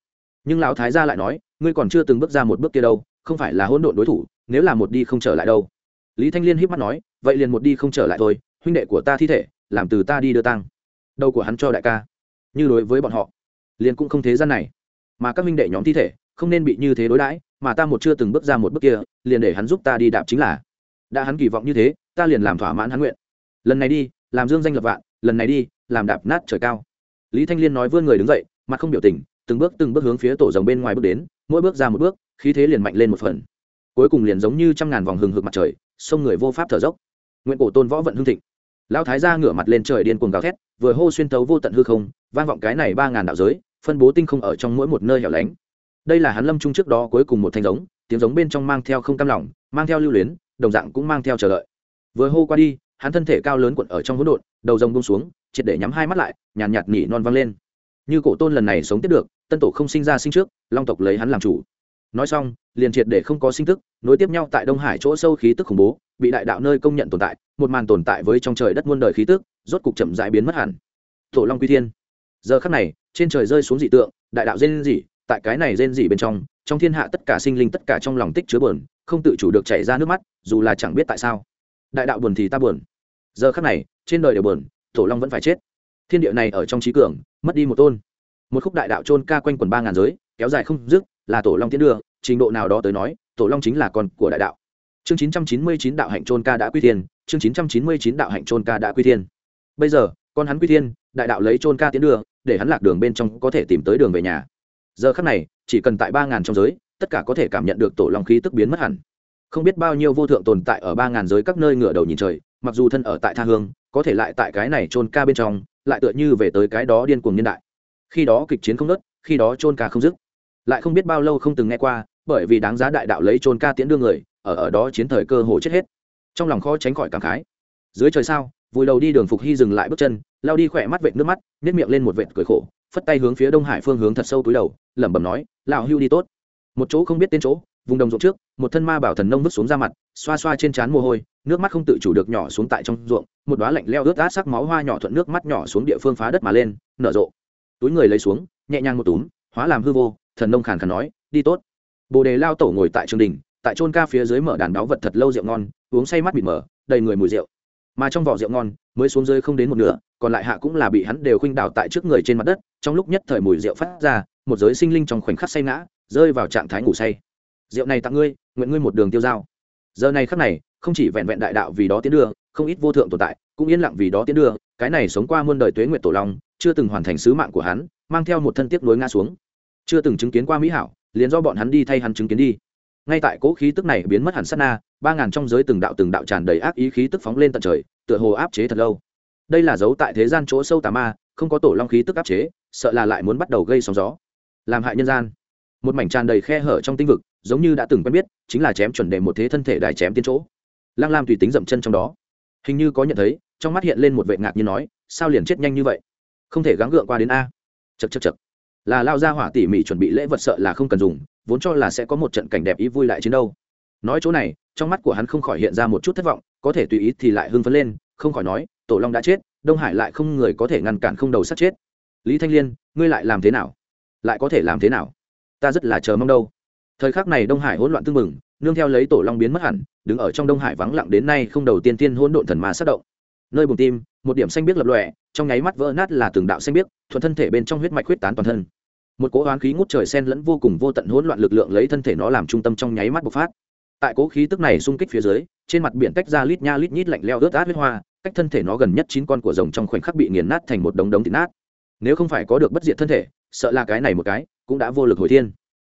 Nhưng lão thái gia lại nói, ngươi còn chưa từng bước ra một bước kia đâu, không phải là hỗn độn đối thủ, nếu là một đi không trở lại đâu. Lý thanh liên híp mắt nói, vậy liền một đi không trở lại thôi, huynh đệ của ta thi thể, làm từ ta đi đưa tăng đầu của hắn cho đại ca. Như đối với bọn họ, liền cũng không thế gian này. Mà các minh đệ nhóm thi thể, không nên bị như thế đối đãi, mà ta một chưa từng bước ra một bước kia, liền để hắn giúp ta đi đạp chính là. Đã hắn kỳ vọng như thế, ta liền làm thỏa mãn hắn nguyện. Lần này đi, làm dương danh lập vạn, lần này đi, làm đạp nát trời cao. Lý thanh liên nói vươn người đứng dậy, mặt không biểu tình, từng bước từng bước hướng phía tổ rồng bên ngoài bước đến, mỗi bước ra một bước, khí thế liền mạnh lên một phần. Cuối cùng liền giống như trăm ngàn vòng hừng hực mặt trời, sông người vô pháp thở dốc. Nguyện cổ tôn võ vận hương thịnh lão thái gia ngửa mặt lên trời điên cuồng gào thét vừa hô xuyên tấu vô tận hư không vang vọng cái này ba ngàn đạo giới phân bố tinh không ở trong mỗi một nơi hẻo lánh. Đây là hắn lâm trung trước đó cuối cùng một thanh giống tiếng giống bên trong mang theo không cam lòng mang theo lưu luyến đồng dạng cũng mang theo chờ đợi. Vừa hô qua đi hắn thân thể cao lớn cuộn ở trong hỗn độn đầu rồng bông xuống triệt để nhắm hai mắt lại nhàn nhạt, nhạt nhỉ non vang lên. Như cổ tôn lần này sống tiếp được tân tổ không sinh ra sinh trước long tộc lấy hắn làm chủ nói xong, liền triệt để không có sinh tức, nối tiếp nhau tại đông hải chỗ sâu khí tức khủng bố, bị đại đạo nơi công nhận tồn tại, một màn tồn tại với trong trời đất muôn đời khí tức, rốt cục chậm rãi biến mất hẳn. Tổ long quy thiên. Giờ khắc này, trên trời rơi xuống dị tượng, đại đạo rên rỉ, tại cái này rên rỉ bên trong trong thiên hạ tất cả sinh linh, tất cả trong lòng tích chứa buồn, không tự chủ được chảy ra nước mắt, dù là chẳng biết tại sao. Đại đạo buồn thì ta buồn. Giờ khắc này, trên đời đều buồn, tổ long vẫn phải chết. Thiên địa này ở trong trí cường, mất đi một tôn. Một khúc đại đạo trôn ca quanh quần ba ngàn giới kéo dài không dứt, là tổ long tiến đưa, trình độ nào đó tới nói, tổ long chính là con của đại đạo. Chương chín trăm chín mươi chín đạo hạnh trôn ca đã quy thiên, chương chín trăm chín mươi chín đạo hạnh trôn ca đã quy thiên. Bây giờ, con hắn quy thiên, đại đạo lấy trôn ca tiến đưa, để hắn lạc đường bên trong có thể tìm tới đường về nhà. Giờ khắc này, chỉ cần tại ba ngàn trong giới, tất cả có thể cảm nhận được tổ long khí tức biến mất hẳn. Không biết bao nhiêu vô thượng tồn tại ở ba ngàn giới các nơi ngửa đầu nhìn trời, mặc dù thân ở tại tha hương, có thể lại tại cái này trôn ca bên trong, lại tựa như về tới cái đó điên cuồng niên đại. Khi đó kịch chiến không nớt khi đó trôn ca không dứt lại không biết bao lâu không từng nghe qua, bởi vì đáng giá đại đạo lấy trôn ca tiễn đưa người, ở ở đó chiến thời cơ hồ chết hết. Trong lòng khó tránh khỏi cảm khái. Dưới trời sao, vùi đầu đi đường phục hy dừng lại bước chân, lao đi khỏe mắt vệt nước mắt nếp miệng lên một vệt cười khổ, phất tay hướng phía đông hải phương hướng thật sâu túi đầu, lẩm bẩm nói, lão hưu đi tốt. Một chỗ không biết tên chỗ, vùng đồng ruộng trước, một thân ma bảo thần nông vứt xuống ra mặt, xoa xoa trên trán mồ hôi, nước mắt không tự chủ được nhỏ xuống tại trong ruộng, một đóa lạnh leo ướt át sắc máu hoa nhỏ thuận nước mắt nhỏ xuống địa phương phá đất mà lên, nở rộ. Túi người lấy xuống, nhẹ nhàng một túm, hóa làm hư vô thần nông khàn khàn nói, đi tốt. Bồ đề lao tổ ngồi tại trường đình tại trôn ca phía dưới mở đàn đáo vật thật lâu rượu ngon, uống say mắt bị mở đầy người mùi rượu. Mà trong vỏ rượu ngon, mới xuống dưới không đến một nửa, còn lại hạ cũng là bị hắn đều khuynh đào tại trước người trên mặt đất, trong lúc nhất thời mùi rượu phát ra, một giới sinh linh trong khoảnh khắc say ngã, rơi vào trạng thái ngủ say. Rượu này tặng ngươi, nguyện ngươi một đường tiêu dao. Giờ này khắc này, không chỉ vẹn vẹn đại đạo vì đó tiến đưa, không ít vô thượng tồn tại, cũng yên lặng vì đó tiến đưa, cái này sống qua muôn đời tuế nguyệt tổ long, chưa từng hoàn thành sứ mạng của hắn, mang theo một thân tiếc nối ngã xuống chưa từng chứng kiến qua mỹ hảo, liền do bọn hắn đi thay hắn chứng kiến đi. Ngay tại cỗ khí tức này biến mất hẳn sát na, ba ngàn trong giới từng đạo từng đạo tràn đầy ác ý khí tức phóng lên tận trời, tựa hồ áp chế thật lâu. Đây là dấu tại thế gian chỗ sâu tà ma, không có tổ long khí tức áp chế, sợ là lại muốn bắt đầu gây sóng gió. Làm hại nhân gian. Một mảnh tràn đầy khe hở trong tinh vực, giống như đã từng quen biết, chính là chém chuẩn đề một thế thân thể đài chém tiến chỗ. Lăng lam tùy tính dậm chân trong đó. Hình như có nhận thấy, trong mắt hiện lên một vệ ngạc như nói, sao liền chết nhanh như vậy? Không thể gắng gượng qua đến a. Chật chật chật là lao ra hỏa tỉ mỉ chuẩn bị lễ vật sợ là không cần dùng, vốn cho là sẽ có một trận cảnh đẹp ý vui lại chiến đâu. Nói chỗ này, trong mắt của hắn không khỏi hiện ra một chút thất vọng, có thể tùy ý thì lại hưng phấn lên, không khỏi nói, tổ long đã chết, đông hải lại không người có thể ngăn cản không đầu sát chết. Lý thanh liên, ngươi lại làm thế nào? Lại có thể làm thế nào? Ta rất là chờ mong đâu. Thời khắc này đông hải hỗn loạn tưng mừng nương theo lấy tổ long biến mất hẳn, đứng ở trong đông hải vắng lặng đến nay không đầu tiên tiên hỗn độn thần ma sát động. Nơi bùng tim, một điểm xanh biếc lập lòe, trong nháy mắt vỡ nát là từng đạo xanh biếc, thuận thân thể bên trong huyết mạch huyết tán toàn thân một cỗ oán khí ngút trời sen lẫn vô cùng vô tận hỗn loạn lực lượng lấy thân thể nó làm trung tâm trong nháy mắt bộc phát. Tại cỗ khí tức này xung kích phía dưới, trên mặt biển tách ra lít nha lít nhít lạnh leo ướt át huyết hoa, cách thân thể nó gần nhất chín con của rồng trong khoảnh khắc bị nghiền nát thành một đống đống thịt nát. Nếu không phải có được bất diệt thân thể, sợ là cái này một cái cũng đã vô lực hồi thiên.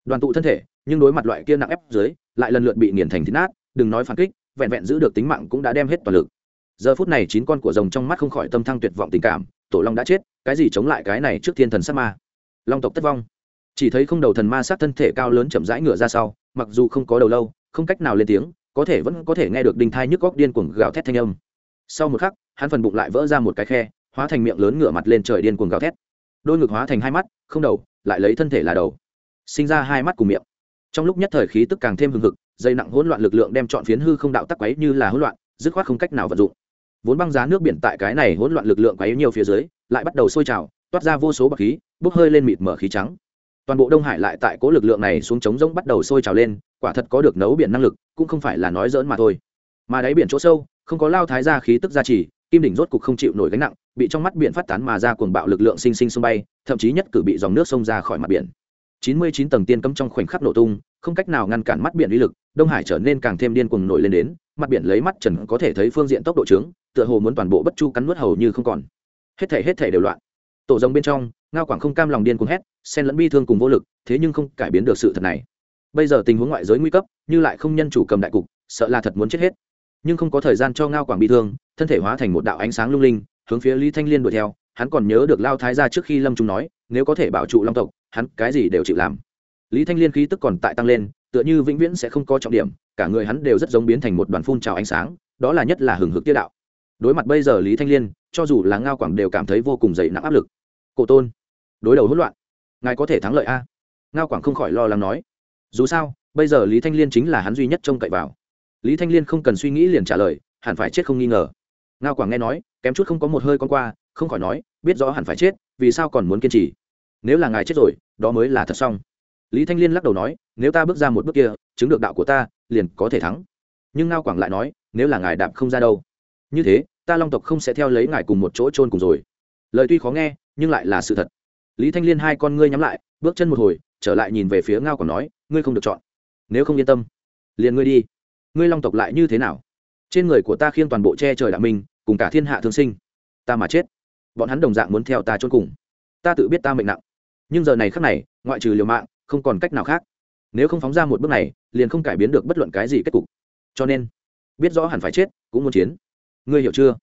Đoàn tụ thân thể, nhưng đối mặt loại kia nặng ép dưới, lại lần lượt bị nghiền thành thịt nát, đừng nói phản kích, vẹn vẹn giữ được tính mạng cũng đã đem hết toàn lực. Giờ phút này chín con của rồng trong mắt không khỏi tâm thăng tuyệt vọng tình cảm, tổ long đã chết, cái gì chống lại cái này trước thiên thần sát ma? Long tộc tất vong. Chỉ thấy không đầu thần ma sát thân thể cao lớn chậm rãi ngựa ra sau, mặc dù không có đầu lâu, không cách nào lên tiếng, có thể vẫn có thể nghe được đinh thai nhức góc điên cuồng gào thét thanh âm. Sau một khắc, hắn phần bụng lại vỡ ra một cái khe, hóa thành miệng lớn ngửa mặt lên trời điên cuồng gào thét. Đôi ngực hóa thành hai mắt, không đầu, lại lấy thân thể là đầu. Sinh ra hai mắt cùng miệng. Trong lúc nhất thời khí tức càng thêm hừng hực, dây nặng hỗn loạn lực lượng đem chọn phiến hư không đạo tắc quấy như là hỗn loạn, dứt khoát không cách nào vận dụng. Vốn băng giá nước biển tại cái này hỗn loạn lực lượng quấy nhiều phía dưới, lại bắt đầu sôi trào toát ra vô số bậc khí, bốc hơi lên mịt mở khí trắng. Toàn bộ đông hải lại tại cố lực lượng này xuống trống rỗng bắt đầu sôi trào lên, quả thật có được nấu biển năng lực, cũng không phải là nói dỡn mà thôi. Mà đáy biển chỗ sâu, không có lao thái ra khí tức gia trì, kim đỉnh rốt cục không chịu nổi gánh nặng, bị trong mắt biển phát tán mà ra cuồng bạo lực lượng sinh sinh sông bay, thậm chí nhất cử bị dòng nước sông ra khỏi mặt biển. Chín mươi chín tầng tiên cấm trong khoảnh khắc nổ tung, không cách nào ngăn cản mắt biển uy lực, đông hải trở nên càng thêm điên cuồng nổi lên đến, mặt biển lấy mắt trần có thể thấy phương diện tốc độ trướng, tựa hồ muốn toàn bộ bất chu cắn nuốt hầu như không còn. Hết thể hết thể đều loạn tổ rồng bên trong, ngao quảng không cam lòng điên cuồng hét, xen lẫn bi thương cùng vô lực, thế nhưng không cải biến được sự thật này. Bây giờ tình huống ngoại giới nguy cấp, như lại không nhân chủ cầm đại cục, sợ là thật muốn chết hết. Nhưng không có thời gian cho ngao quảng bị thương, thân thể hóa thành một đạo ánh sáng lung linh, hướng phía lý thanh liên đuổi theo, hắn còn nhớ được lao thái ra trước khi lâm trung nói, nếu có thể bảo trụ long tộc, hắn cái gì đều chịu làm. Lý thanh liên khí tức còn tại tăng lên, tựa như vĩnh viễn sẽ không có trọng điểm, cả người hắn đều rất giống biến thành một đoàn phun trào ánh sáng, đó là nhất là hừng hực tiết đạo. Đối mặt bây giờ lý thanh liên, cho dù là ngao quảng đều cảm thấy vô cùng dày nặng áp lực cổ tôn. Đối đầu hỗn loạn, ngài có thể thắng lợi a. Ngao quảng không khỏi lo lắng nói. Dù sao, bây giờ lý thanh liên chính là hắn duy nhất trông cậy vào. Lý thanh liên không cần suy nghĩ liền trả lời, hẳn phải chết không nghi ngờ. Ngao quảng nghe nói, kém chút không có một hơi con qua, không khỏi nói, biết rõ hẳn phải chết, vì sao còn muốn kiên trì? Nếu là ngài chết rồi, đó mới là thật xong. Lý thanh liên lắc đầu nói, nếu ta bước ra một bước kia, chứng được đạo của ta, liền có thể thắng. Nhưng ngao quảng lại nói, nếu là ngài đạp không ra đâu. Như thế, ta long tộc không sẽ theo lấy ngài cùng một chỗ trôn cùng rồi. Lời tuy khó nghe nhưng lại là sự thật. Lý thanh liên hai con ngươi nhắm lại, bước chân một hồi, trở lại nhìn về phía ngao còn nói, ngươi không được chọn. Nếu không yên tâm, liền ngươi đi. Ngươi long tộc lại như thế nào? Trên người của ta khiêng toàn bộ che trời đạo minh, cùng cả thiên hạ thương sinh. Ta mà chết. Bọn hắn đồng dạng muốn theo ta trốn cùng. Ta tự biết ta mệnh nặng. Nhưng giờ này khác này, ngoại trừ liều mạng, không còn cách nào khác. Nếu không phóng ra một bước này, liền không cải biến được bất luận cái gì kết cục. Cho nên, biết rõ hẳn phải chết, cũng muốn chiến. Ngươi hiểu chưa?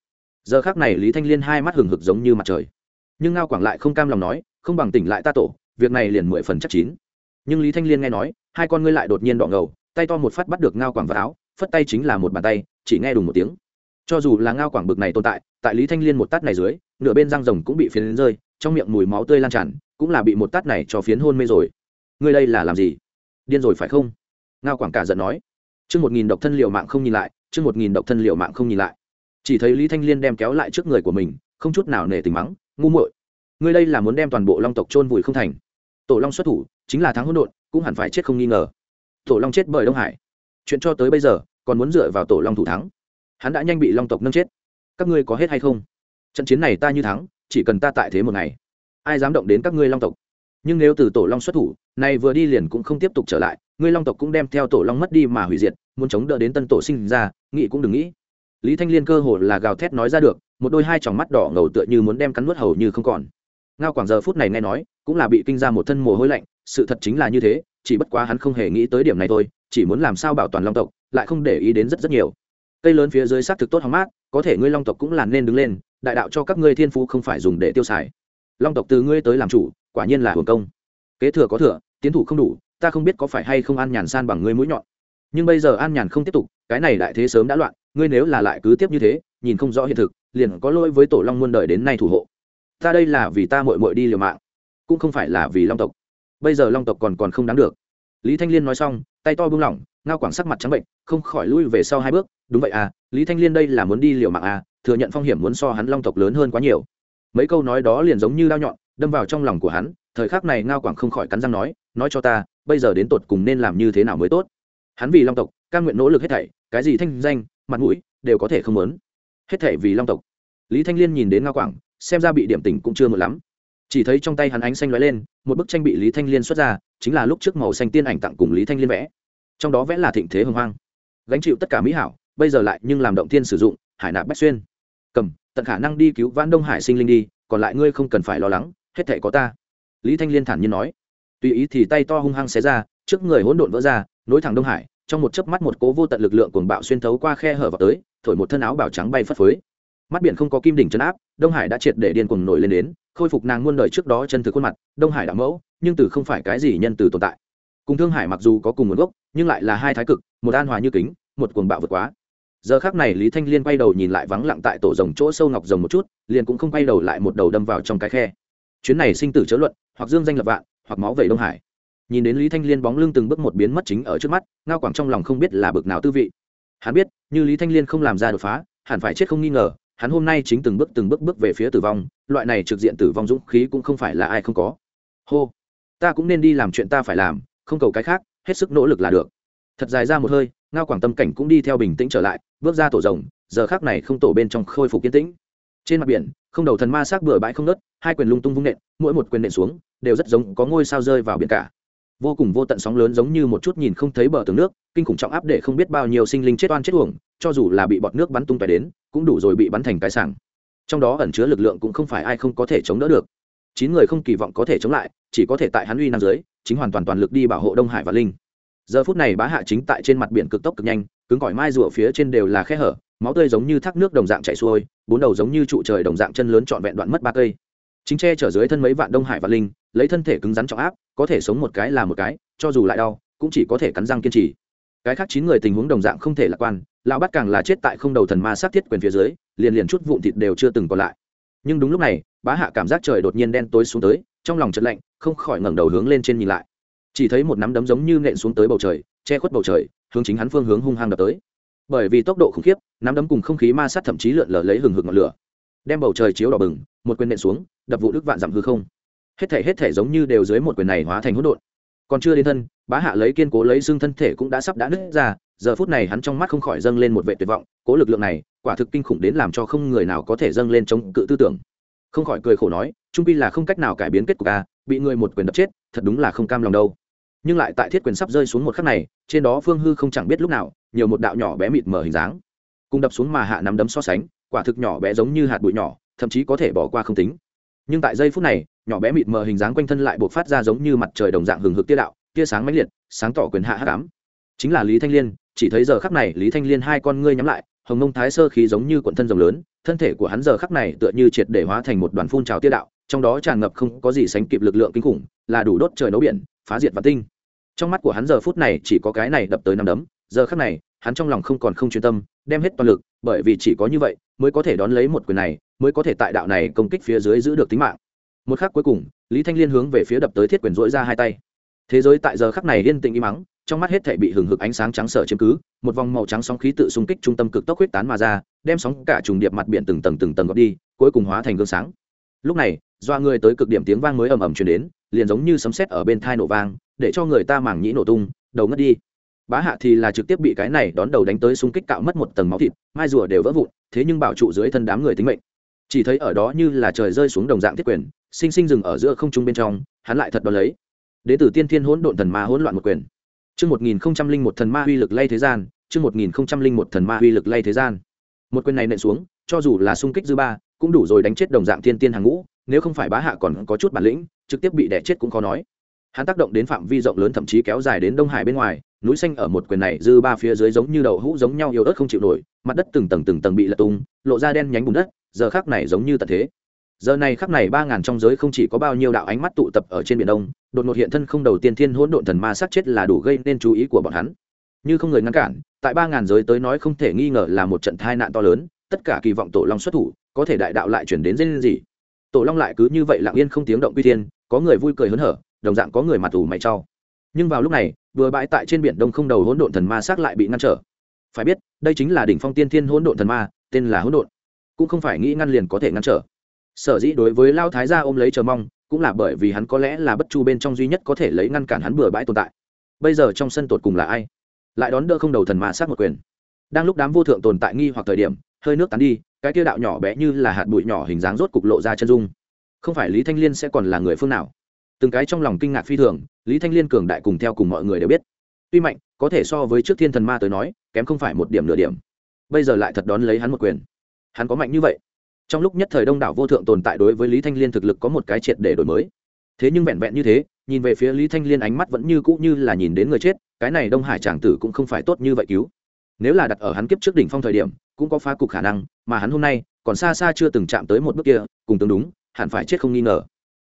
Giờ khác này lý thanh liên hai mắt hừng hực giống như mặt trời nhưng ngao quảng lại không cam lòng nói, không bằng tỉnh lại ta tổ, việc này liền mười phần chắc chín. Nhưng lý thanh liên nghe nói, hai con ngươi lại đột nhiên đỏ ngầu, tay to một phát bắt được ngao quảng vào áo, phất tay chính là một bàn tay, chỉ nghe đùng một tiếng. Cho dù là ngao quảng bực này tồn tại tại lý thanh liên một tát này dưới, nửa bên răng rồng cũng bị phiến rơi, trong miệng mùi máu tươi lan tràn, cũng là bị một tát này cho phiến hôn mê rồi. Ngươi đây là làm gì? Điên rồi phải không? Ngao quảng cả giận nói. Chương một nghìn độc thân liệu mạng không nhìn lại, chương một nghìn độc thân liệu mạng không nhìn lại. Chỉ thấy lý thanh liên đem kéo lại trước người của mình, không chút nào nể tình mắng ngu muội. Ngươi đây là muốn đem toàn bộ long tộc chôn vùi không thành. Tổ long xuất thủ, chính là thắng hỗn độn, cũng hẳn phải chết không nghi ngờ. Tổ long chết bởi đông hải. Chuyện cho tới bây giờ, còn muốn dựa vào tổ long thủ thắng. Hắn đã nhanh bị long tộc nâng chết. Các ngươi có hết hay không? Trận chiến này ta như thắng, chỉ cần ta tại thế một ngày. Ai dám động đến các ngươi long tộc? Nhưng nếu từ tổ long xuất thủ này vừa đi liền cũng không tiếp tục trở lại, ngươi long tộc cũng đem theo tổ long mất đi mà hủy diệt, muốn chống đỡ đến tân tổ sinh ra, nghĩ cũng đừng nghĩ. Lý thanh liên cơ hồ là gào thét nói ra được một đôi hai tròng mắt đỏ ngầu tựa như muốn đem cắn nuốt hầu như không còn. Ngao quảng giờ phút này nghe nói, cũng là bị kinh ra một thân mồ hôi lạnh, sự thật chính là như thế, chỉ bất quá hắn không hề nghĩ tới điểm này thôi, chỉ muốn làm sao bảo toàn long tộc, lại không để ý đến rất rất nhiều. Cây lớn phía dưới xác thực tốt hóng mát, có thể ngươi long tộc cũng là nên đứng lên, đại đạo cho các ngươi thiên phú không phải dùng để tiêu xài. Long tộc từ ngươi tới làm chủ, quả nhiên là hưởng công. Kế thừa có thừa, tiến thủ không đủ, ta không biết có phải hay không an nhàn san bằng ngươi mũi nhọn. Nhưng bây giờ an nhàn không tiếp tục, cái này đại thế sớm đã loạn, ngươi nếu là lại cứ tiếp như thế, nhìn không rõ hiện thực liền có lỗi với tổ long muôn đời đến nay thủ hộ. Ta đây là vì ta mội mội đi liều mạng, cũng không phải là vì long tộc. Bây giờ long tộc còn còn không đáng được. Lý thanh liên nói xong, tay to bung lỏng, ngao quảng sắc mặt trắng bệnh, không khỏi lui về sau hai bước. Đúng vậy à lý thanh liên đây là muốn đi liều mạng à thừa nhận phong hiểm muốn so hắn long tộc lớn hơn quá nhiều. Mấy câu nói đó liền giống như đao nhọn, đâm vào trong lòng của hắn, thời khắc này ngao quảng không khỏi cắn răng nói nói cho ta, bây giờ đến tột cùng nên làm như thế nào mới tốt. Hắn vì long tộc căn nguyện nỗ lực hết thảy, cái gì thanh danh, mặt mũi, đều có thể không lớn hết thể vì long tộc. Lý thanh liên nhìn đến ngao quảng, xem ra bị điểm tình cũng chưa một lắm. Chỉ thấy trong tay hắn ánh xanh lóe lên, một bức tranh bị lý thanh liên xuất ra, chính là lúc trước màu xanh tiên ảnh tặng cùng lý thanh liên vẽ. Trong đó vẽ là thịnh thế hồng hoang. Gánh chịu tất cả mỹ hảo, bây giờ lại nhưng làm động thiên sử dụng, hải nạp bách xuyên. Cầm, tận khả năng đi cứu vãn đông hải sinh linh đi, còn lại ngươi không cần phải lo lắng, hết thể có ta. Lý thanh liên thản nhiên nói. Tùy ý thì tay to hung hăng xé ra, trước người hỗn độn vỡ ra, nối thẳng đông hải trong một chớp mắt một cố vô tận lực lượng cuồng bạo xuyên thấu qua khe hở vào tới, thổi một thân áo bào trắng bay phất phới. Mắt biển không có kim đỉnh chấn áp, đông hải đã triệt để điên cuồng nổi lên đến, khôi phục nàng muôn đời trước đó chân thực khuôn mặt, đông hải đã mẫu, nhưng từ không phải cái gì nhân từ tồn tại. Cùng thương hải mặc dù có cùng nguồn gốc, nhưng lại là hai thái cực, một an hòa như kính, một cuồng bạo vượt quá. Giờ khác này lý thanh liên quay đầu nhìn lại vắng lặng tại tổ rồng chỗ sâu ngọc rồng một chút, liền cũng không quay đầu lại một đầu đâm vào trong cái khe. Chuyến này sinh tử chớ luận, hoặc dương danh lập vạn, hoặc máu vẩy đông hải nhìn đến lý thanh liên bóng lưng từng bước một biến mất chính ở trước mắt, ngao quảng trong lòng không biết là bực nào tư vị. Hắn biết, như lý thanh liên không làm ra đột phá, hẳn phải chết không nghi ngờ, hắn hôm nay chính từng bước từng bước bước về phía tử vong, loại này trực diện tử vong dũng khí cũng không phải là ai không có. Hô, ta cũng nên đi làm chuyện ta phải làm, không cầu cái khác, hết sức nỗ lực là được. Thật dài ra một hơi, ngao quảng tâm cảnh cũng đi theo bình tĩnh trở lại, bước ra tổ rồng, giờ khác này không tổ bên trong khôi phục kiến tĩnh. Trên mặt biển, không đầu thần ma xác bừa bãi không nớt hai quyền lung tung vung nện, mỗi một quyền nện xuống, đều rất giống có ngôi sao rơi vào biển cả vô cùng vô tận sóng lớn giống như một chút nhìn không thấy bờ tường nước, kinh khủng trọng áp để không biết bao nhiêu sinh linh chết oan chết uổng, cho dù là bị bọt nước bắn tung tóe đến, cũng đủ rồi bị bắn thành cái sảng. Trong đó ẩn chứa lực lượng cũng không phải ai không có thể chống đỡ được. Chín người không kỳ vọng có thể chống lại, chỉ có thể tại hắn uy nam dưới, chính hoàn toàn toàn lực đi bảo hộ đông hải và linh. Giờ phút này bá hạ chính tại trên mặt biển cực tốc cực nhanh, cứng cỏi mai rùa phía trên đều là khe hở, máu tươi giống như thác nước đồng dạng chảy xuôi, bốn đầu giống như trụ trời đồng dạng chân lớn trọn vẹn đoạn mất ba cây. Chính tre chở dưới thân mấy vạn đông hải và linh lấy thân thể cứng rắn trọng áp, có thể sống một cái là một cái, cho dù lại đau, cũng chỉ có thể cắn răng kiên trì. Cái khác chín người tình huống đồng dạng không thể lạc quan, lão bắt càng là chết tại không đầu thần ma sát thiết quyền phía dưới, liền liền chút vụn thịt đều chưa từng còn lại. Nhưng đúng lúc này, bá hạ cảm giác trời đột nhiên đen tối xuống tới, trong lòng chật lạnh, không khỏi ngẩng đầu hướng lên trên nhìn lại. Chỉ thấy một nắm đấm giống như nện xuống tới bầu trời, che khuất bầu trời, hướng chính hắn phương hướng hung hăng đập tới. Bởi vì tốc độ khủng khiếp, nắm đấm cùng không khí ma sát thậm chí lượn lờ lấy hừng hực ngọn lửa. Đem bầu trời chiếu đỏ bừng, một quyền nện xuống, đập vụ đức vạn dặm hư không hết thể hết thể giống như đều dưới một quyền này hóa thành hỗn độn. Còn chưa đến thân, bá hạ lấy kiên cố lấy xương thân thể cũng đã sắp đã nứt ra, giờ phút này hắn trong mắt không khỏi dâng lên một vệ tuyệt vọng, cố lực lượng này, quả thực kinh khủng đến làm cho không người nào có thể dâng lên chống cự tư tưởng. Không khỏi cười khổ nói, trung pi là không cách nào cải biến kết cục a bị người một quyền đập chết, thật đúng là không cam lòng đâu. Nhưng lại tại thiết quyền sắp rơi xuống một khắc này, trên đó phương hư không chẳng biết lúc nào, nhiều một đạo nhỏ bé mịt mở hình dáng, cùng đập xuống mà hạ nắm đấm so sánh, quả thực nhỏ bé giống như hạt bụi nhỏ, thậm chí có thể bỏ qua không tính nhưng tại giây phút này, nhỏ bé mịt mờ hình dáng quanh thân lại buộc phát ra giống như mặt trời đồng dạng hừng hực tia đạo, tia sáng mãnh liệt, sáng tỏ quyền hạ hắc ám. Chính là lý thanh liên, chỉ thấy giờ khắc này lý thanh liên hai con ngươi nhắm lại, hồng nông thái sơ khí giống như cuộn thân rồng lớn, thân thể của hắn giờ khắc này tựa như triệt để hóa thành một đoàn phun trào tia đạo, trong đó tràn ngập không có gì sánh kịp lực lượng kinh khủng, là đủ đốt trời nấu biển, phá diệt và tinh. Trong mắt của hắn giờ phút này chỉ có cái này đập tới năm đấm, giờ khắc này, hắn trong lòng không còn không chuyên tâm, đem hết toàn lực, bởi vì chỉ có như vậy mới có thể đón lấy một quyền này mới có thể tại đạo này công kích phía dưới giữ được tính mạng. Một khắc cuối cùng, lý thanh liên hướng về phía đập tới thiết quyền dỗi ra hai tay. Thế giới tại giờ khắc này yên tĩnh im mắng trong mắt hết thể bị hừng hực ánh sáng trắng sở chiếm cứ, một vòng màu trắng sóng khí tự xung kích trung tâm cực tốc huyết tán mà ra, đem sóng cả trùng điệp mặt biển từng tầng từng tầng gọt đi, cuối cùng hóa thành gương sáng. Lúc này doa người tới cực điểm tiếng vang mới ầm ầm truyền đến, liền giống như sấm sét ở bên thai nổ vang, để cho người ta mảng nhĩ nổ tung, đầu ngất đi. Bá hạ thì là trực tiếp bị cái này đón đầu đánh tới xung kích cạo mất một tầng máu thịt, mai rùa đều vỡ vụn, thế nhưng bảo trụ dưới thân đám người tính mệnh chỉ thấy ở đó như là trời rơi xuống đồng dạng thiết quyền sinh sinh dừng ở giữa không trung bên trong hắn lại thật đo lấy đến từ tiên thiên hỗn độn thần ma hỗn loạn một quyền Chương 1001 thần ma uy lực lay thế gian, chương 1001 thần ma uy lực lay thế gian. Một quyền này nện xuống, cho dù là xung kích dư ba, cũng đủ rồi đánh chết đồng dạng thiên tiên hàng ngũ, nếu không phải bá hạ còn có chút bản lĩnh, trực tiếp bị đẻ chết cũng khó nói. Hắn tác động đến phạm vi rộng lớn thậm chí kéo dài đến Đông Hải bên ngoài, núi xanh ở một quyền này dư ba phía dưới giống như đậu hũ giống nhau yếu ớt không chịu nổi, mặt đất từng tầng từng tầng bị lật tung, lộ ra đen nhánh bùn đất, giờ khắc này giống như tận thế. Giờ này khắc này ba ngàn trong giới không chỉ có bao nhiêu đạo ánh mắt tụ tập ở trên biển đông, đột ngột hiện thân không đầu tiên thiên hỗn độn thần ma sát chết là đủ gây nên chú ý của bọn hắn. Như không người ngăn cản tại ba ngàn giới tới nói không thể nghi ngờ là một trận tai nạn to lớn tất cả kỳ vọng tổ long xuất thủ có thể đại đạo lại chuyển đến dây gì. Tổ long lại cứ như vậy lặng yên không tiếng động quy thiên có người vui cười hớn hở đồng dạng có người mặt ủ mày trao nhưng vào lúc này, vừa bãi tại trên biển đông không đầu hỗn độn thần ma xác lại bị ngăn trở. Phải biết, đây chính là đỉnh phong tiên thiên hỗn độn thần ma, tên là hỗn độn. Cũng không phải nghĩ ngăn liền có thể ngăn trở. Sở dĩ đối với lao thái gia ôm lấy chờ mong, cũng là bởi vì hắn có lẽ là bất chu bên trong duy nhất có thể lấy ngăn cản hắn bừa bãi tồn tại. Bây giờ trong sân tột cùng là ai? Lại đón đỡ không đầu thần ma sát một quyền. Đang lúc đám vô thượng tồn tại nghi hoặc thời điểm, hơi nước tán đi, cái kia đạo nhỏ bé như là hạt bụi nhỏ hình dáng rốt cục lộ ra chân dung. Không phải lý thanh liên sẽ còn là người phương nào? Từng cái trong lòng kinh ngạc phi thường, lý thanh liên cường đại cùng theo cùng mọi người đều biết. Tuy mạnh, có thể so với trước thiên thần ma tới nói, kém không phải một điểm nửa điểm. Bây giờ lại thật đón lấy hắn một quyền. Hắn có mạnh như vậy? Trong lúc nhất thời đông đảo vô thượng tồn tại đối với lý thanh liên thực lực có một cái triệt để đổi mới. Thế nhưng vẹn vẹn như thế, nhìn về phía lý thanh liên ánh mắt vẫn như cũ như là nhìn đến người chết, cái này đông hải tràng tử cũng không phải tốt như vậy cứu. Nếu là đặt ở hắn kiếp trước đỉnh phong thời điểm, cũng có phá cục khả năng, mà hắn hôm nay, còn xa xa chưa từng chạm tới một bước kia, cùng tương đúng, hẳn phải chết không nghi ngờ.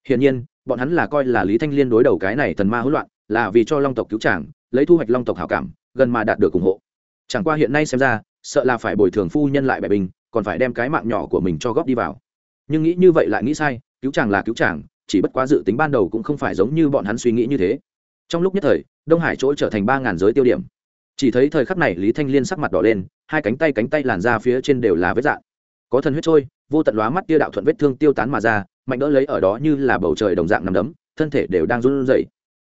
Hiển nhiên bọn hắn là coi là lý thanh liên đối đầu cái này thần ma hỗn loạn là vì cho long tộc cứu chàng, lấy thu hoạch long tộc hảo cảm gần mà đạt được ủng hộ. Chẳng qua hiện nay xem ra sợ là phải bồi thường phu nhân lại bài bình còn phải đem cái mạng nhỏ của mình cho góp đi vào. Nhưng nghĩ như vậy lại nghĩ sai cứu chàng là cứu chàng chỉ bất quá dự tính ban đầu cũng không phải giống như bọn hắn suy nghĩ như thế. Trong lúc nhất thời đông hải chỗ trở thành ba ngàn giới tiêu điểm. Chỉ thấy thời khắc này lý thanh liên sắc mặt đỏ lên hai cánh tay cánh tay làn ra phía trên đều là vết dạn. Có thần huyết trôi vô tận lóa mắt tia đạo thuận vết thương tiêu tán mà ra mạnh đỡ lấy ở đó như là bầu trời đồng dạng nằm đấm, thân thể đều đang run rẩy.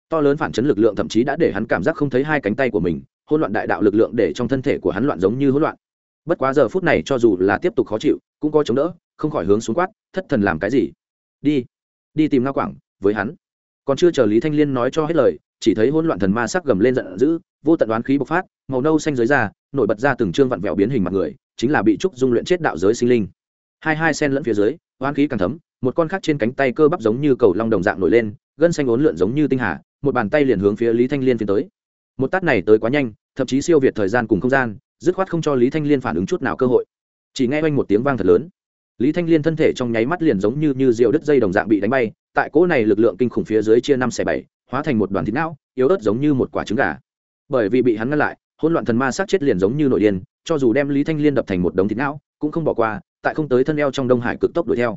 To lớn phản chấn lực lượng thậm chí đã để hắn cảm giác không thấy hai cánh tay của mình, hỗn loạn đại đạo lực lượng để trong thân thể của hắn loạn giống như hỗn loạn. Bất quá giờ phút này cho dù là tiếp tục khó chịu, cũng có chống đỡ, không khỏi hướng xuống quát, thất thần làm cái gì? Đi đi tìm ngao quảng, với hắn. Còn chưa chờ lý thanh liên nói cho hết lời, chỉ thấy hỗn loạn thần ma sắc gầm lên giận dữ, vô tận đoán khí bộc phát, màu nâu xanh dưới da nổi bật ra từng trương vặn vẹo biến hình mặt người, chính là bị trúc dung luyện chết đạo giới sinh linh. Hai hai sen lẫn phía dưới, oán khí càng thấm một con khác trên cánh tay cơ bắp giống như cầu long đồng dạng nổi lên, gân xanh ốn lượn giống như tinh hà, một bàn tay liền hướng phía lý thanh liên phiến tới. Một tát này tới quá nhanh, thậm chí siêu việt thời gian cùng không gian, dứt khoát không cho lý thanh liên phản ứng chút nào cơ hội. Chỉ nghe oanh một tiếng vang thật lớn. Lý thanh liên thân thể trong nháy mắt liền giống như như rượu đứt dây đồng dạng bị đánh bay, tại cỗ này lực lượng kinh khủng phía dưới chia năm xẻ bảy, hóa thành một đoàn thịt não, yếu ớt giống như một quả trứng gà. Bởi vì bị hắn ngăn lại, hỗn loạn thần ma sát chết liền giống như nội điên, cho dù đem lý thanh liên đập thành một đống thịt não, cũng không bỏ qua, tại không tới thân eo trong đông hải cực tốc đuổi theo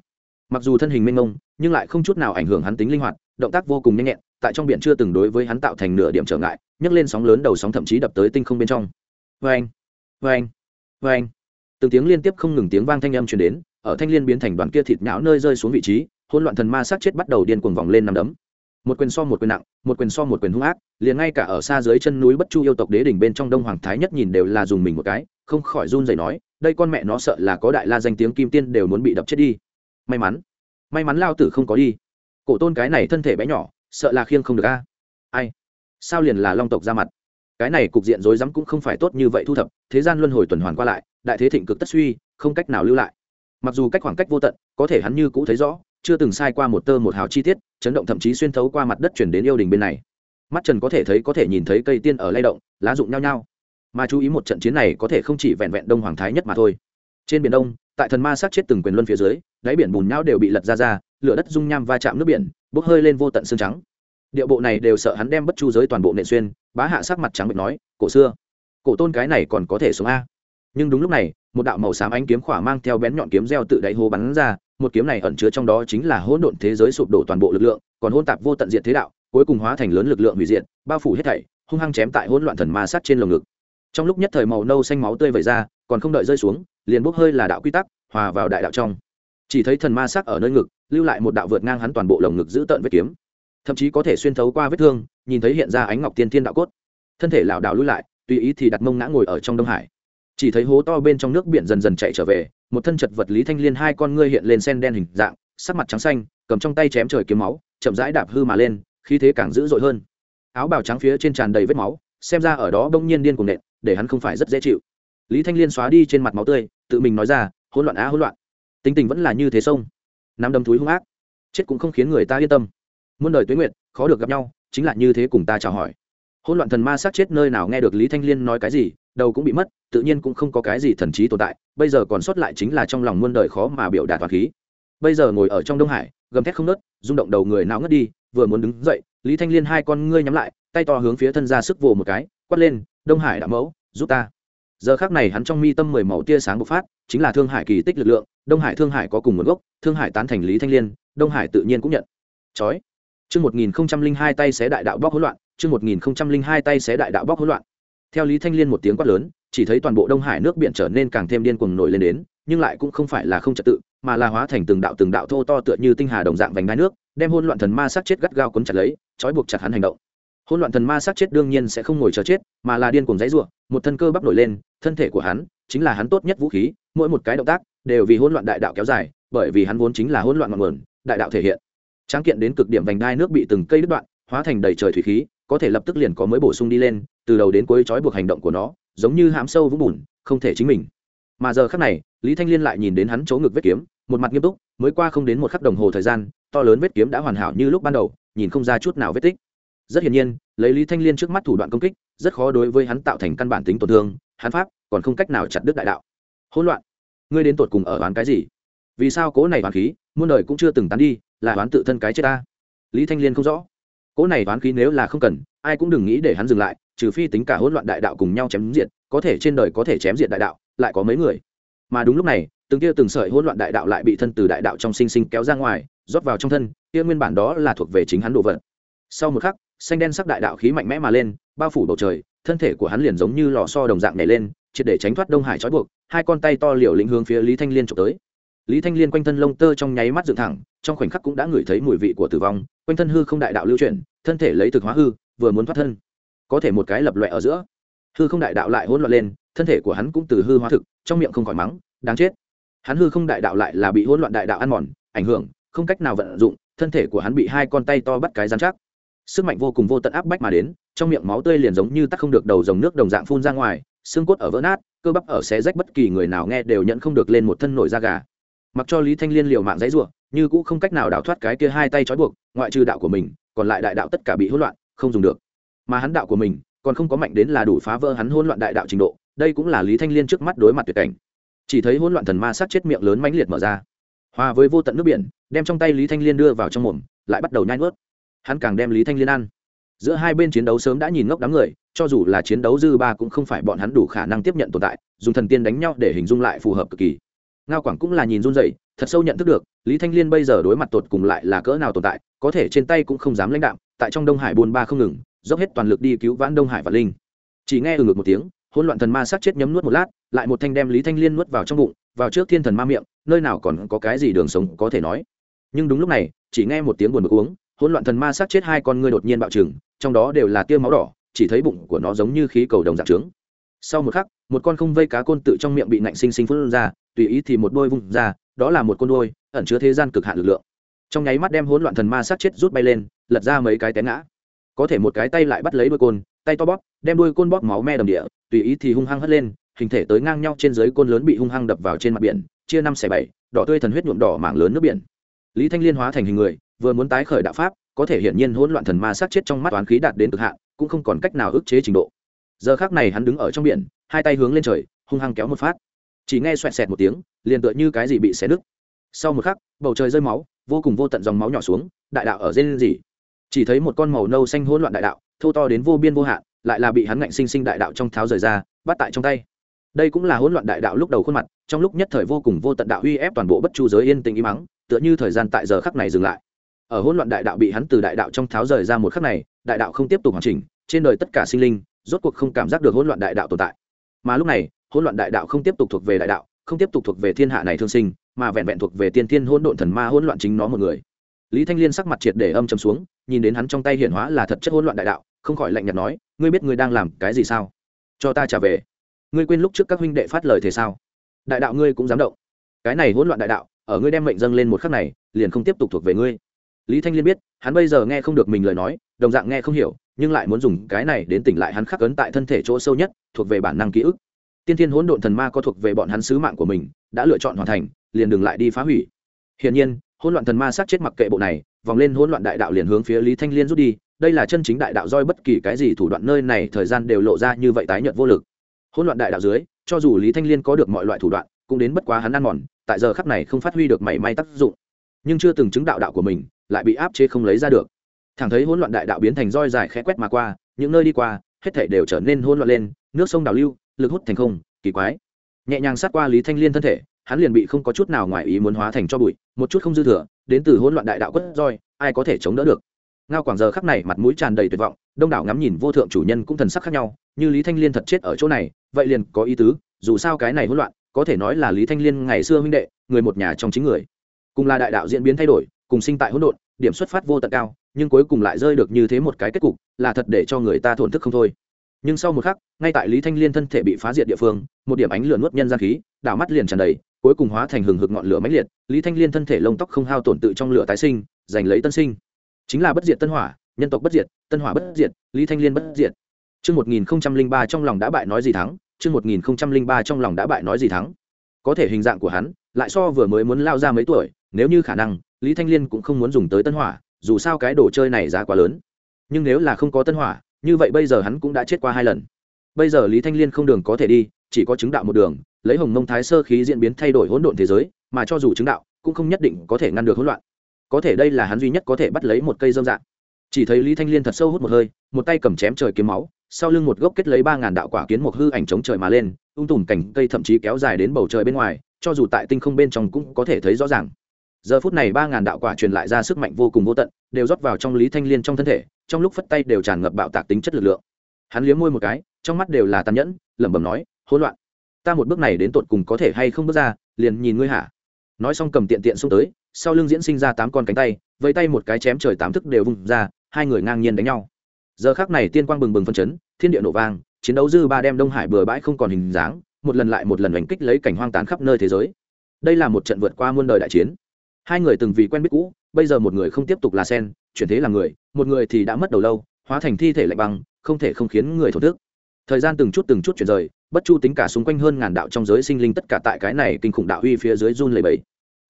mặc dù thân hình mênh mông, nhưng lại không chút nào ảnh hưởng hắn tính linh hoạt, động tác vô cùng nhanh nhẹn, tại trong biển chưa từng đối với hắn tạo thành nửa điểm trở ngại, nhấc lên sóng lớn đầu sóng thậm chí đập tới tinh không bên trong. Vê anh vê anh vê anh từng tiếng liên tiếp không ngừng tiếng vang thanh âm truyền đến, ở thanh liên biến thành đoàn kia thịt nhão nơi rơi xuống vị trí, hỗn loạn thần ma sát chết bắt đầu điên cuồng vòng lên nằm đấm. Một quyền so một quyền nặng, một quyền so một quyền hung ác, liền ngay cả ở xa dưới chân núi bất chu yêu tộc đế đỉnh bên trong đông hoàng thái nhất nhìn đều là dùng mình một cái, không khỏi run rẩy nói, đây con mẹ nó sợ là có đại la danh tiếng kim tiên đều muốn bị đập chết đi may mắn. May mắn lao tử không có đi. Cổ tôn cái này thân thể bé nhỏ, sợ là khiêng không được a. Ai? Sao liền là long tộc ra mặt? Cái này cục diện rối rắm cũng không phải tốt như vậy thu thập, thế gian luân hồi tuần hoàn qua lại, đại thế thịnh cực tất suy, không cách nào lưu lại. Mặc dù cách khoảng cách vô tận, có thể hắn như cũ thấy rõ, chưa từng sai qua một tơ một hào chi tiết, chấn động thậm chí xuyên thấu qua mặt đất chuyển đến yêu đình bên này. Mắt trần có thể thấy có thể nhìn thấy cây tiên ở lay động, lá rụng nhau nhau mà chú ý một trận chiến này có thể không chỉ vẹn vẹn đông hoàng thái nhất mà thôi. Trên biển đông tại thần ma sát chết từng quyền luân phía dưới, đáy biển bùn nhau đều bị lật ra ra, lửa đất dung nham va chạm nước biển, bốc hơi lên vô tận xương trắng. Điệu bộ này đều sợ hắn đem bất chu giới toàn bộ nện xuyên, bá hạ sắc mặt trắng bệnh nói, cổ xưa, cổ tôn cái này còn có thể sống a? Nhưng đúng lúc này, một đạo màu xám ánh kiếm khỏa mang theo bén nhọn kiếm gieo tự đáy hố bắn ra, một kiếm này ẩn chứa trong đó chính là hỗn độn thế giới sụp đổ toàn bộ lực lượng, còn hỗn tạp vô tận diện thế đạo, cuối cùng hóa thành lớn lực lượng hủy diệt, bao phủ hết thảy, hung hăng chém tại hỗn loạn thần ma sát trên lồng ngực. Trong lúc nhất thời màu nâu xanh máu tươi vẩy ra còn không đợi rơi xuống, liền bốc hơi là đạo quy tắc, hòa vào đại đạo trong. Chỉ thấy thần ma sắc ở nơi ngực, lưu lại một đạo vượt ngang hắn toàn bộ lồng ngực giữ tận vết kiếm. Thậm chí có thể xuyên thấu qua vết thương, nhìn thấy hiện ra ánh ngọc tiên thiên đạo cốt. Thân thể lảo đảo lui lại, tùy ý thì đặt mông ngã ngồi ở trong đông hải. Chỉ thấy hố to bên trong nước biển dần dần chạy trở về, một thân chật vật lý thanh liên hai con ngươi hiện lên sen đen hình dạng, sắc mặt trắng xanh, cầm trong tay chém trời kiếm máu, chậm rãi đạp hư mà lên, khí thế càng dữ dội hơn. Áo bào trắng phía trên tràn đầy vết máu, xem ra ở đó bỗng nhiên điên cuồng nện, để hắn không phải rất dễ chịu lý thanh liên xóa đi trên mặt máu tươi, tự mình nói ra, hỗn loạn á, hỗn loạn. Tính tình vẫn là như thế sông. Nắm đâm túi hung ác. Chết cũng không khiến người ta yên tâm. Muôn đời tuế nguyệt, khó được gặp nhau, chính là như thế cùng ta chào hỏi. Hỗn loạn thần ma sát chết nơi nào nghe được lý thanh liên nói cái gì, đầu cũng bị mất, tự nhiên cũng không có cái gì thần trí tồn tại, bây giờ còn sót lại chính là trong lòng muôn đời khó mà biểu đạt toàn khí. Bây giờ ngồi ở trong đông hải, gầm thét không nớt rung động đầu người nào ngất đi, vừa muốn đứng dậy, lý thanh liên hai con ngươi nhắm lại, tay to hướng phía thân ra sức vồ một cái, quát lên, đông hải đã mẫu, giúp ta giờ khác này hắn trong mi tâm mười màu tia sáng bộc phát, chính là thương hải kỳ tích lực lượng, đông hải thương hải có cùng nguồn gốc, thương hải tán thành lý thanh liên, đông hải tự nhiên cũng nhận. Chói. Chương một nghìn hai tay xé đại đạo bóc hỗn loạn, chương một nghìn hai tay xé đại đạo bóc hỗn loạn. Theo lý thanh liên một tiếng quát lớn, chỉ thấy toàn bộ đông hải nước biển trở nên càng thêm điên cuồng nổi lên đến, nhưng lại cũng không phải là không trật tự, mà là hóa thành từng đạo từng đạo thô to tựa như tinh hà đồng dạng vành ngai nước, đem hôn loạn thần ma sát chết gắt gao cuốn chặt lấy, trói buộc chặt hắn hành động. Hôn loạn thần ma sát chết đương nhiên sẽ không ngồi chờ chết, mà là điên cuồng dãy ruộng một thân cơ bắp nổi lên thân thể của hắn chính là hắn tốt nhất vũ khí, mỗi một cái động tác đều vì hỗn loạn đại đạo kéo dài, bởi vì hắn vốn chính là hỗn loạn ngọn nguồn, đại đạo thể hiện. Tráng kiện đến cực điểm vành đai nước bị từng cây đứt đoạn, hóa thành đầy trời thủy khí, có thể lập tức liền có mới bổ sung đi lên, từ đầu đến cuối trói buộc hành động của nó, giống như hãm sâu vũng bùn, không thể chính mình. Mà giờ khắc này, lý thanh liên lại nhìn đến hắn chỗ ngực vết kiếm, một mặt nghiêm túc, mới qua không đến một khắc đồng hồ thời gian, to lớn vết kiếm đã hoàn hảo như lúc ban đầu, nhìn không ra chút nào vết tích. Rất hiển nhiên, lấy lý thanh liên trước mắt thủ đoạn công kích, rất khó đối với hắn tạo thành căn bản tính tổn thương hắn pháp còn không cách nào chặt đứt đại đạo. Hỗn loạn. Ngươi đến tột cùng ở đoán cái gì? Vì sao cố này đoán khí, muôn đời cũng chưa từng tán đi, là đoán tự thân cái chết ta? Lý thanh liên không rõ. Cố này đoán khí nếu là không cần, ai cũng đừng nghĩ để hắn dừng lại, trừ phi tính cả hỗn loạn đại đạo cùng nhau chém diệt, có thể trên đời có thể chém diệt đại đạo, lại có mấy người. Mà đúng lúc này, từng kia từng sợi hỗn loạn đại đạo lại bị thân từ đại đạo trong sinh sinh kéo ra ngoài, rót vào trong thân, kia nguyên bản đó là thuộc về chính hắn đồ vật. Sau một khắc, xanh đen sắc đại đạo khí mạnh mẽ mà lên, bao phủ bầu trời thân thể của hắn liền giống như lò xo đồng dạng nhảy lên, triệt để tránh thoát đông hải trói buộc, hai con tay to liều lĩnh hướng phía lý thanh liên trộm tới. Lý thanh liên quanh thân lông tơ trong nháy mắt dựng thẳng, trong khoảnh khắc cũng đã ngửi thấy mùi vị của tử vong, quanh thân hư không đại đạo lưu chuyển, thân thể lấy thực hóa hư, vừa muốn thoát thân, có thể một cái lập loại ở giữa. Hư không đại đạo lại hỗn loạn lên, thân thể của hắn cũng từ hư hóa thực, trong miệng không khỏi mắng, đáng chết. Hắn hư không đại đạo lại là bị hỗn loạn đại đạo ăn mòn, ảnh hưởng, không cách nào vận dụng, thân thể của hắn bị hai con tay to bắt cái giám chắc. Sức mạnh vô cùng vô tận áp bách mà đến trong miệng máu tươi liền giống như tắc không được đầu dòng nước đồng dạng phun ra ngoài, xương cốt ở vỡ nát, cơ bắp ở xé rách bất kỳ người nào nghe đều nhận không được lên một thân nổi da gà. Mặc cho lý thanh liên liều mạng dãy ruộng như cũng không cách nào đào thoát cái kia hai tay trói buộc, ngoại trừ đạo của mình, còn lại đại đạo tất cả bị hỗn loạn, không dùng được. Mà hắn đạo của mình, còn không có mạnh đến là đủ phá vỡ hắn hỗn loạn đại đạo trình độ, đây cũng là lý thanh liên trước mắt đối mặt tuyệt cảnh. Chỉ thấy hỗn loạn thần ma sát chết miệng lớn mãnh liệt mở ra. Hòa với vô tận nước biển, đem trong tay lý thanh liên đưa vào trong mồm, lại bắt đầu nhai nuốt. Hắn càng đem lý thanh liên ăn giữa hai bên chiến đấu sớm đã nhìn ngốc đám người cho dù là chiến đấu dư ba cũng không phải bọn hắn đủ khả năng tiếp nhận tồn tại dùng thần tiên đánh nhau để hình dung lại phù hợp cực kỳ. Ngao quảng cũng là nhìn run dậy thật sâu nhận thức được lý thanh liên bây giờ đối mặt tột cùng lại là cỡ nào tồn tại có thể trên tay cũng không dám lãnh đạo, tại trong đông hải buôn ba không ngừng dốc hết toàn lực đi cứu vãn đông hải và linh. Chỉ nghe ừ ngực một tiếng hỗn loạn thần ma sát chết nhấm nuốt một lát lại một thanh đem lý thanh liên nuốt vào trong bụng vào trước thiên thần ma miệng nơi nào còn có cái gì đường sống có thể nói. Nhưng đúng lúc này chỉ nghe một tiếng buồn bực uống hỗn loạn thần ma sát chết hai con ngươi đột nhiên bạo trừng trong đó đều là tia máu đỏ, chỉ thấy bụng của nó giống như khí cầu đồng dạng trướng. Sau một khắc, một con không vây cá côn tự trong miệng bị nạnh sinh sinh phun ra, tùy ý thì một đôi vung ra, đó là một con đôi, ẩn chứa thế gian cực hạn lực lượng. Trong nháy mắt đem hỗn loạn thần ma sát chết rút bay lên, lật ra mấy cái té ngã. Có thể một cái tay lại bắt lấy đôi côn, tay to bóp, đem đôi côn bóp máu me đầm địa, tùy ý thì hung hăng hất lên, hình thể tới ngang nhau trên dưới côn lớn bị hung hăng đập vào trên mặt biển, chia năm xẻ bảy, đỏ tươi thần huyết nhuộm đỏ mảng lớn nước biển. Lý thanh liên hóa thành hình người, vừa muốn tái khởi đạo pháp có thể hiển nhiên hỗn loạn thần ma sát chết trong mắt toán khí đạt đến cực hạn, cũng không còn cách nào ức chế trình độ. Giờ khác này hắn đứng ở trong biển, hai tay hướng lên trời, hung hăng kéo một phát. Chỉ nghe xoẹt xẹt một tiếng, liền tựa như cái gì bị xé nứt. Sau một khắc, bầu trời rơi máu, vô cùng vô tận dòng máu nhỏ xuống, đại đạo ở dên gì chỉ thấy một con màu nâu xanh hỗn loạn đại đạo, thô to đến vô biên vô hạn, lại là bị hắn ngạnh sinh sinh đại đạo trong tháo rời ra, bắt tại trong tay. Đây cũng là hỗn loạn đại đạo lúc đầu khuôn mặt, trong lúc nhất thời vô cùng vô tận đạo uy ép toàn bộ bất chu giới yên tĩnh im mắng tựa như thời gian tại giờ khắc này dừng lại ở hỗn loạn đại đạo bị hắn từ đại đạo trong tháo rời ra một khắc này, đại đạo không tiếp tục hoàn chỉnh, trên đời tất cả sinh linh, rốt cuộc không cảm giác được hỗn loạn đại đạo tồn tại. Mà lúc này, hỗn loạn đại đạo không tiếp tục thuộc về đại đạo, không tiếp tục thuộc về thiên hạ này thương sinh, mà vẹn vẹn thuộc về tiên thiên hỗn độn thần ma hỗn loạn chính nó một người. Lý thanh liên sắc mặt triệt để âm chầm xuống, nhìn đến hắn trong tay hiển hóa là thật chất hỗn loạn đại đạo, không khỏi lạnh nhạt nói, ngươi biết ngươi đang làm cái gì sao? Cho ta trả về. Ngươi quên lúc trước các huynh đệ phát lời thế sao? Đại đạo ngươi cũng dám động. Cái này hỗn loạn đại đạo, ở ngươi đem mệnh dâng lên một khắc này, liền không tiếp tục thuộc về ngươi lý thanh liên biết, hắn bây giờ nghe không được mình lời nói, đồng dạng nghe không hiểu, nhưng lại muốn dùng cái này đến tỉnh lại hắn khắc ấn tại thân thể chỗ sâu nhất, thuộc về bản năng ký ức. Tiên thiên hỗn độn thần ma có thuộc về bọn hắn sứ mạng của mình, đã lựa chọn hoàn thành, liền đừng lại đi phá hủy. Hiển nhiên, hỗn loạn thần ma sát chết mặc kệ bộ này, vòng lên hỗn loạn đại đạo liền hướng phía lý thanh liên rút đi, đây là chân chính đại đạo roi bất kỳ cái gì thủ đoạn nơi này thời gian đều lộ ra như vậy tái nhợt vô lực. Hỗn loạn đại đạo dưới, cho dù lý thanh liên có được mọi loại thủ đoạn, cũng đến bất quá hắn ăn mòn, tại giờ khắc này không phát huy được mảy may tác dụng. Nhưng chưa từng chứng đạo đạo của mình lại bị áp chế không lấy ra được. Thẳng thấy hỗn loạn đại đạo biến thành roi dài khẽ quét mà qua, những nơi đi qua, hết thảy đều trở nên hỗn loạn lên, nước sông đào lưu, lực hút thành không, kỳ quái. Nhẹ nhàng sát qua lý thanh liên thân thể, hắn liền bị không có chút nào ngoài ý muốn hóa thành cho bụi, một chút không dư thừa, đến từ hỗn loạn đại đạo quất roi, ai có thể chống đỡ được? Ngao quảng giờ khắc này mặt mũi tràn đầy tuyệt vọng, đông đảo ngắm nhìn vô thượng chủ nhân cũng thần sắc khác nhau, như lý thanh liên thật chết ở chỗ này, vậy liền có ý tứ, dù sao cái này hỗn loạn, có thể nói là lý thanh liên ngày xưa huynh đệ, người một nhà trong chính người. Cùng là đại đạo diễn biến thay đổi cùng sinh tại hỗn độn điểm xuất phát vô tận cao nhưng cuối cùng lại rơi được như thế một cái kết cục là thật để cho người ta thổn thức không thôi. Nhưng sau một khắc ngay tại lý thanh liên thân thể bị phá diệt địa phương một điểm ánh lửa nuốt nhân gian khí đảo mắt liền tràn đầy cuối cùng hóa thành hừng hực ngọn lửa mãnh liệt lý thanh liên thân thể lông tóc không hao tổn tự trong lửa tái sinh giành lấy tân sinh. Chính là bất diệt tân hỏa nhân tộc bất diệt tân hỏa bất diệt lý thanh liên bất diệt. Trước 1003 trong lòng đã bại nói gì thắng, trước 1003 trong lòng đã bại nói gì thắng. Có thể hình dạng của hắn, lại so vừa mới muốn lao ra mấy tuổi, nếu như khả năng, Lý Thanh Liên cũng không muốn dùng tới tân hỏa, dù sao cái đồ chơi này giá quá lớn. Nhưng nếu là không có tân hỏa, như vậy bây giờ hắn cũng đã chết qua hai lần. Bây giờ Lý Thanh Liên không đường có thể đi, chỉ có chứng đạo một đường, lấy Hồng Mông Thái Sơ khí diễn biến thay đổi hỗn độn thế giới, mà cho dù chứng đạo, cũng không nhất định có thể ngăn được hỗn loạn. Có thể đây là hắn duy nhất có thể bắt lấy một cây dâm dạng chỉ thấy lý thanh liên thật sâu hút một hơi một tay cầm chém trời kiếm máu sau lưng một gốc kết lấy ba ngàn đạo quả kiến một hư ảnh chống trời mà lên ung tùm cảnh cây thậm chí kéo dài đến bầu trời bên ngoài cho dù tại tinh không bên trong cũng có thể thấy rõ ràng giờ phút này ba ngàn đạo quả truyền lại ra sức mạnh vô cùng vô tận, đều rót vào trong lý thanh liên trong thân thể, trong lúc phất tay đều tràn ngập bạo tạc tính chất lực lượng. Hắn liếm môi một cái, trong mắt đều là tàn nhẫn, lẩm bẩm nói, hỗn loạn, ta một bước này đến tột cùng có thể hay không bước ra, liền nhìn ngươi hả? Nói xong cầm tiện tiện xuống tới, sau lưng diễn sinh ra tám con cánh tay, vẫy tay một cái chém trời tám thức đều vung ra, hai người ngang nhiên đánh nhau. Giờ khác này tiên quang bừng bừng phân chấn, thiên địa nổ vang, chiến đấu dư ba đem đông hải bừa bãi không còn hình dáng, một lần lại một lần đánh kích lấy cảnh hoang tán khắp nơi thế giới. Đây là một trận vượt qua muôn đời đại chiến hai người từng vì quen biết cũ, bây giờ một người không tiếp tục là sen, chuyển thế là người, một người thì đã mất đầu lâu, hóa thành thi thể lạnh băng, không thể không khiến người thổ thức. Thời gian từng chút từng chút chuyển rời, bất chu tính cả xung quanh hơn ngàn đạo trong giới sinh linh tất cả tại cái này kinh khủng đạo uy phía dưới run lầy bẫy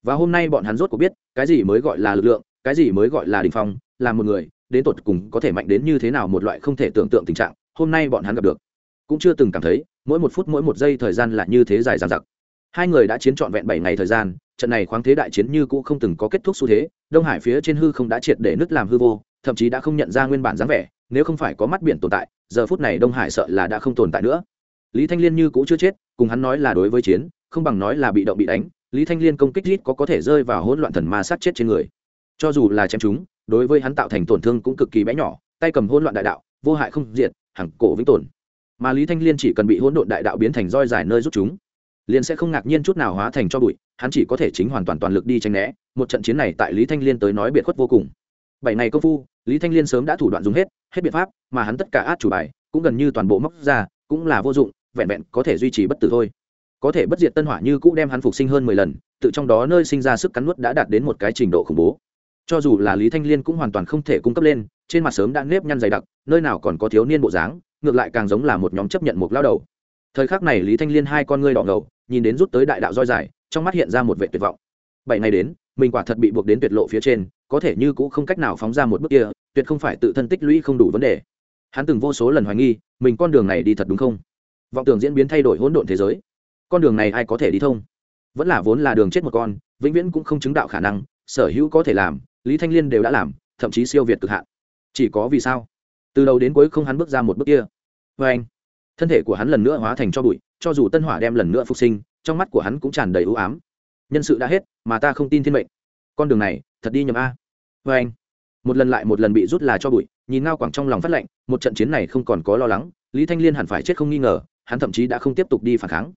và hôm nay bọn hắn rốt cuộc biết, cái gì mới gọi là lực lượng, cái gì mới gọi là đình phong, là một người, đến tột cùng có thể mạnh đến như thế nào một loại không thể tưởng tượng tình trạng, hôm nay bọn hắn gặp được. Cũng chưa từng cảm thấy, mỗi một phút mỗi một giây thời gian là như thế dài dằng dặc hai người đã chiến trọn vẹn bảy ngày thời gian, trận này khoáng thế đại chiến như cũ không từng có kết thúc xu thế, đông hải phía trên hư không đã triệt để nứt làm hư vô, thậm chí đã không nhận ra nguyên bản dáng vẻ, nếu không phải có mắt biển tồn tại, giờ phút này đông hải sợ là đã không tồn tại nữa. Lý thanh liên như cũ chưa chết, cùng hắn nói là đối với chiến, không bằng nói là bị động bị đánh, lý thanh liên công kích rít có có thể rơi vào hỗn loạn thần ma sát chết trên người. Cho dù là chém chúng, đối với hắn tạo thành tổn thương cũng cực kỳ bé nhỏ, tay cầm hỗn loạn đại đạo, vô hại không diệt, hằng cổ vĩnh tồn. Mà lý thanh liên chỉ cần bị hỗn độn đại đạo biến thành roi dài nơi rút chúng liền sẽ không ngạc nhiên chút nào hóa thành cho bụi, hắn chỉ có thể chính hoàn toàn toàn lực đi tranh né, một trận chiến này tại lý thanh liên tới nói biệt khuất vô cùng. Bảy ngày công phu, lý thanh liên sớm đã thủ đoạn dùng hết hết biện pháp, mà hắn tất cả át chủ bài, cũng gần như toàn bộ móc ra, cũng là vô dụng, vẹn vẹn có thể duy trì bất tử thôi. Có thể bất diệt tân hỏa như cũ đem hắn phục sinh hơn mười lần, tự trong đó nơi sinh ra sức cắn nuốt đã đạt đến một cái trình độ khủng bố. Cho dù là lý thanh liên cũng hoàn toàn không thể cung cấp lên, trên mặt sớm đã nếp nhăn dày đặc, nơi nào còn có thiếu niên bộ dáng, ngược lại càng giống là một nhóm chấp nhận một lao đầu thời khắc này lý thanh liên hai con ngươi đỏ ngầu, nhìn đến rút tới đại đạo roi dài, trong mắt hiện ra một vệ tuyệt vọng. Bảy ngày đến, mình quả thật bị buộc đến tuyệt lộ phía trên, có thể như cũng không cách nào phóng ra một bước kia, tuyệt không phải tự thân tích lũy không đủ vấn đề. Hắn từng vô số lần hoài nghi, mình con đường này đi thật đúng không? Vọng tưởng diễn biến thay đổi hỗn độn thế giới. Con đường này ai có thể đi thông? Vẫn là vốn là đường chết một con, vĩnh viễn cũng không chứng đạo khả năng, sở hữu có thể làm, lý thanh liên đều đã làm, thậm chí siêu việt cực hạn. Chỉ có vì sao? Từ đầu đến cuối không hắn bước ra một bước kia. Vê anh thân thể của hắn lần nữa hóa thành cho bụi, cho dù tân hỏa đem lần nữa phục sinh, trong mắt của hắn cũng tràn đầy ưu ám. Nhân sự đã hết, mà ta không tin thiên mệnh. Con đường này, thật đi nhầm a. Vê anh, một lần lại một lần bị rút là cho bụi, nhìn ngao quảng trong lòng phát lệnh một trận chiến này không còn có lo lắng, lý thanh liên hẳn phải chết không nghi ngờ, hắn thậm chí đã không tiếp tục đi phản kháng.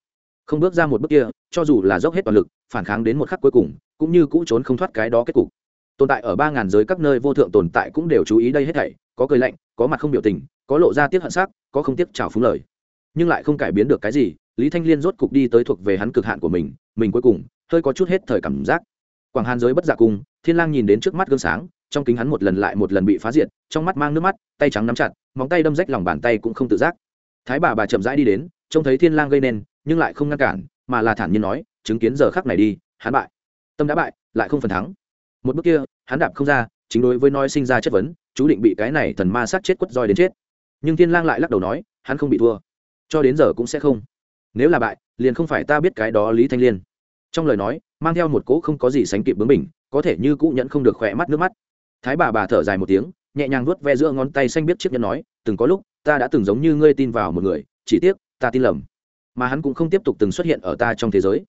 Không bước ra một bước kia, cho dù là dốc hết toàn lực, phản kháng đến một khắc cuối cùng, cũng như cũ trốn không thoát cái đó kết cục. Tồn tại ở ba ngàn giới các nơi vô thượng tồn tại cũng đều chú ý đây hết thảy, có cười lạnh, có mặt không biểu tình, có lộ ra tiếc hận sắc, có không tiếc trào phúng lời nhưng lại không cải biến được cái gì, lý thanh liên rốt cục đi tới thuộc về hắn cực hạn của mình mình cuối cùng, hơi có chút hết thời cảm giác. Quảng hàn giới bất giả cung, thiên lang nhìn đến trước mắt gương sáng, trong kính hắn một lần lại một lần bị phá diệt, trong mắt mang nước mắt, tay trắng nắm chặt, móng tay đâm rách lòng bàn tay cũng không tự giác. Thái bà bà chậm rãi đi đến, trông thấy thiên lang gây nên, nhưng lại không ngăn cản, mà là thản nhiên nói, chứng kiến giờ khắc này đi, hắn bại. Tâm đã bại, lại không phần thắng. Một bước kia, hắn đạp không ra, chính đối với nói sinh ra chất vấn, chú định bị cái này thần ma sát chết quất roi đến chết. Nhưng thiên lang lại lắc đầu nói, hắn không bị thua cho đến giờ cũng sẽ không. Nếu là bại, liền không phải ta biết cái đó lý thanh liên. Trong lời nói, mang theo một cỗ không có gì sánh kịp bướng mình có thể như cũ nhẫn không được khỏe mắt nước mắt. Thái bà bà thở dài một tiếng, nhẹ nhàng vuốt ve giữa ngón tay xanh biết chiếc nhẫn nói, từng có lúc, ta đã từng giống như ngươi tin vào một người, chỉ tiếc, ta tin lầm. Mà hắn cũng không tiếp tục từng xuất hiện ở ta trong thế giới.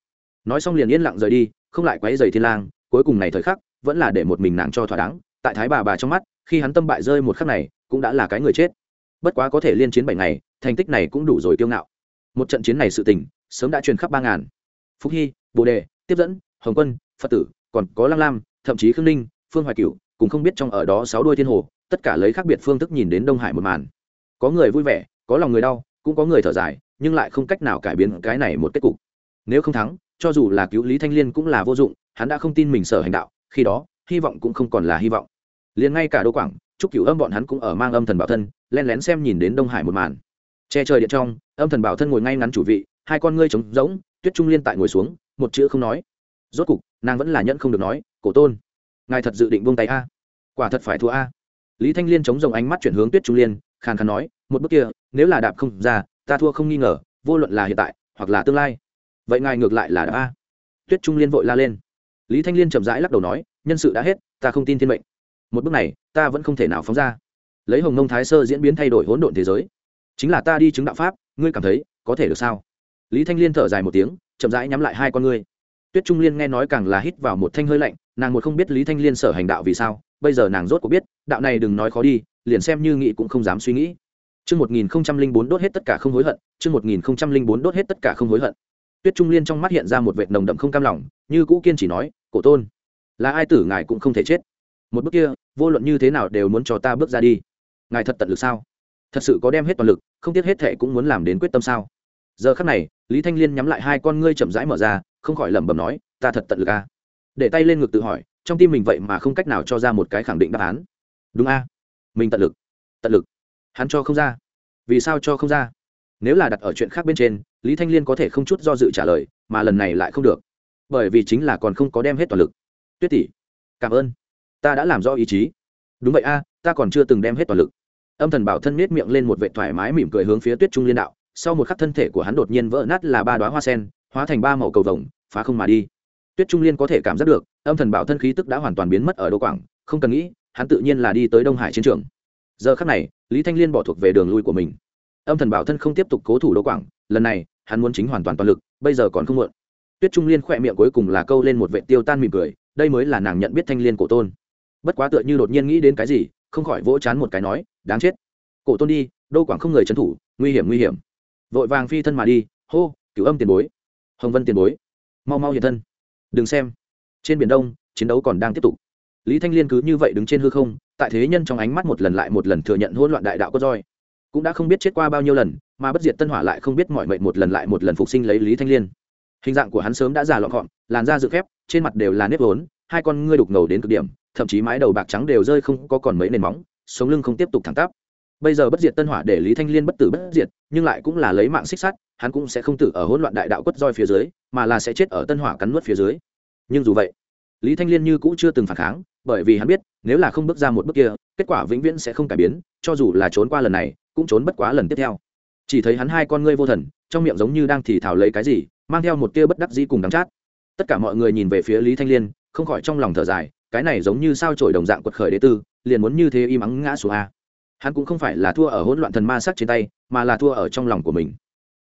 Nói xong liền yên lặng rời đi, không lại quấy giày thiên lang, cuối cùng này thời khắc, vẫn là để một mình nàng cho thỏa đáng, tại thái bà bà trong mắt, khi hắn tâm bại rơi một khắc này, cũng đã là cái người chết bất quá có thể liên chiến bảy ngày, thành tích này cũng đủ rồi kiêu ngạo. Một trận chiến này sự tình, sớm đã truyền khắp ba ngàn. Phúc hy, bồ đề, tiếp dẫn, hồng quân, phật tử, còn có lăng lam, thậm chí khương ninh, phương hoài cửu cũng không biết trong ở đó sáu đuôi thiên hồ, tất cả lấy khác biệt phương thức nhìn đến đông hải một màn. Có người vui vẻ, có lòng người đau, cũng có người thở dài, nhưng lại không cách nào cải biến cái này một kết cục. Nếu không thắng, cho dù là cứu lý thanh liên cũng là vô dụng, hắn đã không tin mình sở hành đạo, khi đó, hy vọng cũng không còn là hy vọng. Liền ngay cả đô quảng chúc cửu âm bọn hắn cũng ở mang âm thần bảo thân, len lén xem nhìn đến đông hải một màn. Che trời điện trong, âm thần bảo thân ngồi ngay ngắn chủ vị, hai con ngươi trống rỗng, tuyết trung liên tại ngồi xuống, một chữ không nói. Rốt cục, nàng vẫn là nhẫn không được nói, cổ tôn, ngài thật dự định buông tay a? Quả thật phải thua a. Lý thanh liên chống rồng ánh mắt chuyển hướng tuyết trung liên, khàn khàn nói, một bước kia, nếu là đạp không ra, ta thua không nghi ngờ, vô luận là hiện tại, hoặc là tương lai. Vậy ngài ngược lại là đạp a? Tuyết trung liên vội la lên. Lý thanh liên chậm rãi lắc đầu nói, nhân sự đã hết, ta không tin thiên mệnh. Một bước này ta vẫn không thể nào phóng ra. Lấy hồng nông thái sơ diễn biến thay đổi hỗn độn thế giới. Chính là ta đi chứng đạo pháp ngươi cảm thấy có thể được sao? Lý thanh liên thở dài một tiếng chậm rãi nhắm lại hai con ngươi. Tuyết trung liên nghe nói càng là hít vào một thanh hơi lạnh nàng một không biết lý thanh liên sở hành đạo vì sao bây giờ nàng rốt cuộc biết đạo này đừng nói khó đi liền xem như nghị cũng không dám suy nghĩ. Chương 1004 đốt hết tất cả không hối hận, chương 1004 đốt hết tất cả không hối hận. Tuyết Trung Liên trong mắt hiện ra một vệt nồng đậm không cam lòng, như cũ kiên chỉ nói, "Cổ tôn, là ai tử ngài cũng không thể chết. Một bước kia, vô luận như thế nào đều muốn cho ta bước ra đi. Ngài thật tận lực sao? Thật sự có đem hết toàn lực, không tiếc hết thệ cũng muốn làm đến quyết tâm sao?" Giờ khắc này, Lý Thanh Liên nhắm lại hai con ngươi chậm rãi mở ra, không khỏi lẩm bẩm nói, "Ta thật tận lực a." À? Để tay lên ngực tự hỏi, trong tim mình vậy mà không cách nào cho ra một cái khẳng định đáp án. Đúng a? Mình tận lực. Tận lực hắn cho không ra vì sao cho không ra nếu là đặt ở chuyện khác bên trên lý thanh liên có thể không chút do dự trả lời mà lần này lại không được bởi vì chính là còn không có đem hết toàn lực tuyết tỷ cảm ơn ta đã làm rõ ý chí. Đúng vậy a, ta còn chưa từng đem hết toàn lực. Âm thần bảo thân miết miệng lên một vệ thoải mái mỉm cười hướng phía tuyết trung liên đạo, sau một khắc thân thể của hắn đột nhiên vỡ nát là ba đoá hoa sen, hóa thành ba màu cầu vồng, phá không mà đi. Tuyết trung liên có thể cảm giác được, âm thần bảo thân khí tức đã hoàn toàn biến mất ở đô quảng, không cần nghĩ, hắn tự nhiên là đi tới đông hải chiến trường. Giờ khắc này, lý thanh liên bỏ thuộc về đường lui của mình. Âm thần bảo thân không tiếp tục cố thủ đô quảng, lần này, hắn muốn chính hoàn toàn toàn lực, bây giờ còn không muộn. Tuyết trung liên khỏe miệng cuối cùng là câu lên một vệ tiêu tan mỉm cười, đây mới là nàng nhận biết thanh liên cổ tôn bất quá tựa như đột nhiên nghĩ đến cái gì, không khỏi vỗ chán một cái nói, đáng chết. Cổ tôn đi đô quảng không người trấn thủ, nguy hiểm nguy hiểm. Vội vàng phi thân mà đi, hô, cửu âm tiền bối. Hồng vân tiền bối. Mau mau hiện thân. Đừng xem. Trên biển đông, chiến đấu còn đang tiếp tục. Lý thanh liên cứ như vậy đứng trên hư không, tại thế nhân trong ánh mắt một lần lại một lần thừa nhận hỗn loạn đại đạo có roi. Cũng đã không biết chết qua bao nhiêu lần, mà bất diệt tân hỏa lại không biết mọi mệnh một lần lại một lần phục sinh lấy lý thanh liên. Hình dạng của hắn sớm đã già lọn gọn, làn da dự phép trên mặt đều là nếp vốn, hai con ngươi đục ngầu đến cực điểm thậm chí mái đầu bạc trắng đều rơi không có còn mấy nền móng, sống lưng không tiếp tục thẳng tắp. Bây giờ bất diệt tân hỏa để lý thanh liên bất tử bất diệt, nhưng lại cũng là lấy mạng xích sắt, hắn cũng sẽ không tử ở hỗn loạn đại đạo quất roi phía dưới, mà là sẽ chết ở tân hỏa cắn nuốt phía dưới. Nhưng dù vậy, lý thanh liên như cũng chưa từng phản kháng, bởi vì hắn biết, nếu là không bước ra một bước kia, kết quả vĩnh viễn sẽ không cải biến, cho dù là trốn qua lần này, cũng trốn bất quá lần tiếp theo. Chỉ thấy hắn hai con ngươi vô thần, trong miệng giống như đang thì thào lấy cái gì, mang theo một tia bất đắc dĩ cùng đắng chát. Tất cả mọi người nhìn về phía lý thanh liên, không khỏi trong lòng thở dài cái này giống như sao trổi đồng dạng quật khởi đế tư, liền muốn như thế im ắng ngã xuống a. Hắn cũng không phải là thua ở hỗn loạn thần ma sắc trên tay, mà là thua ở trong lòng của mình.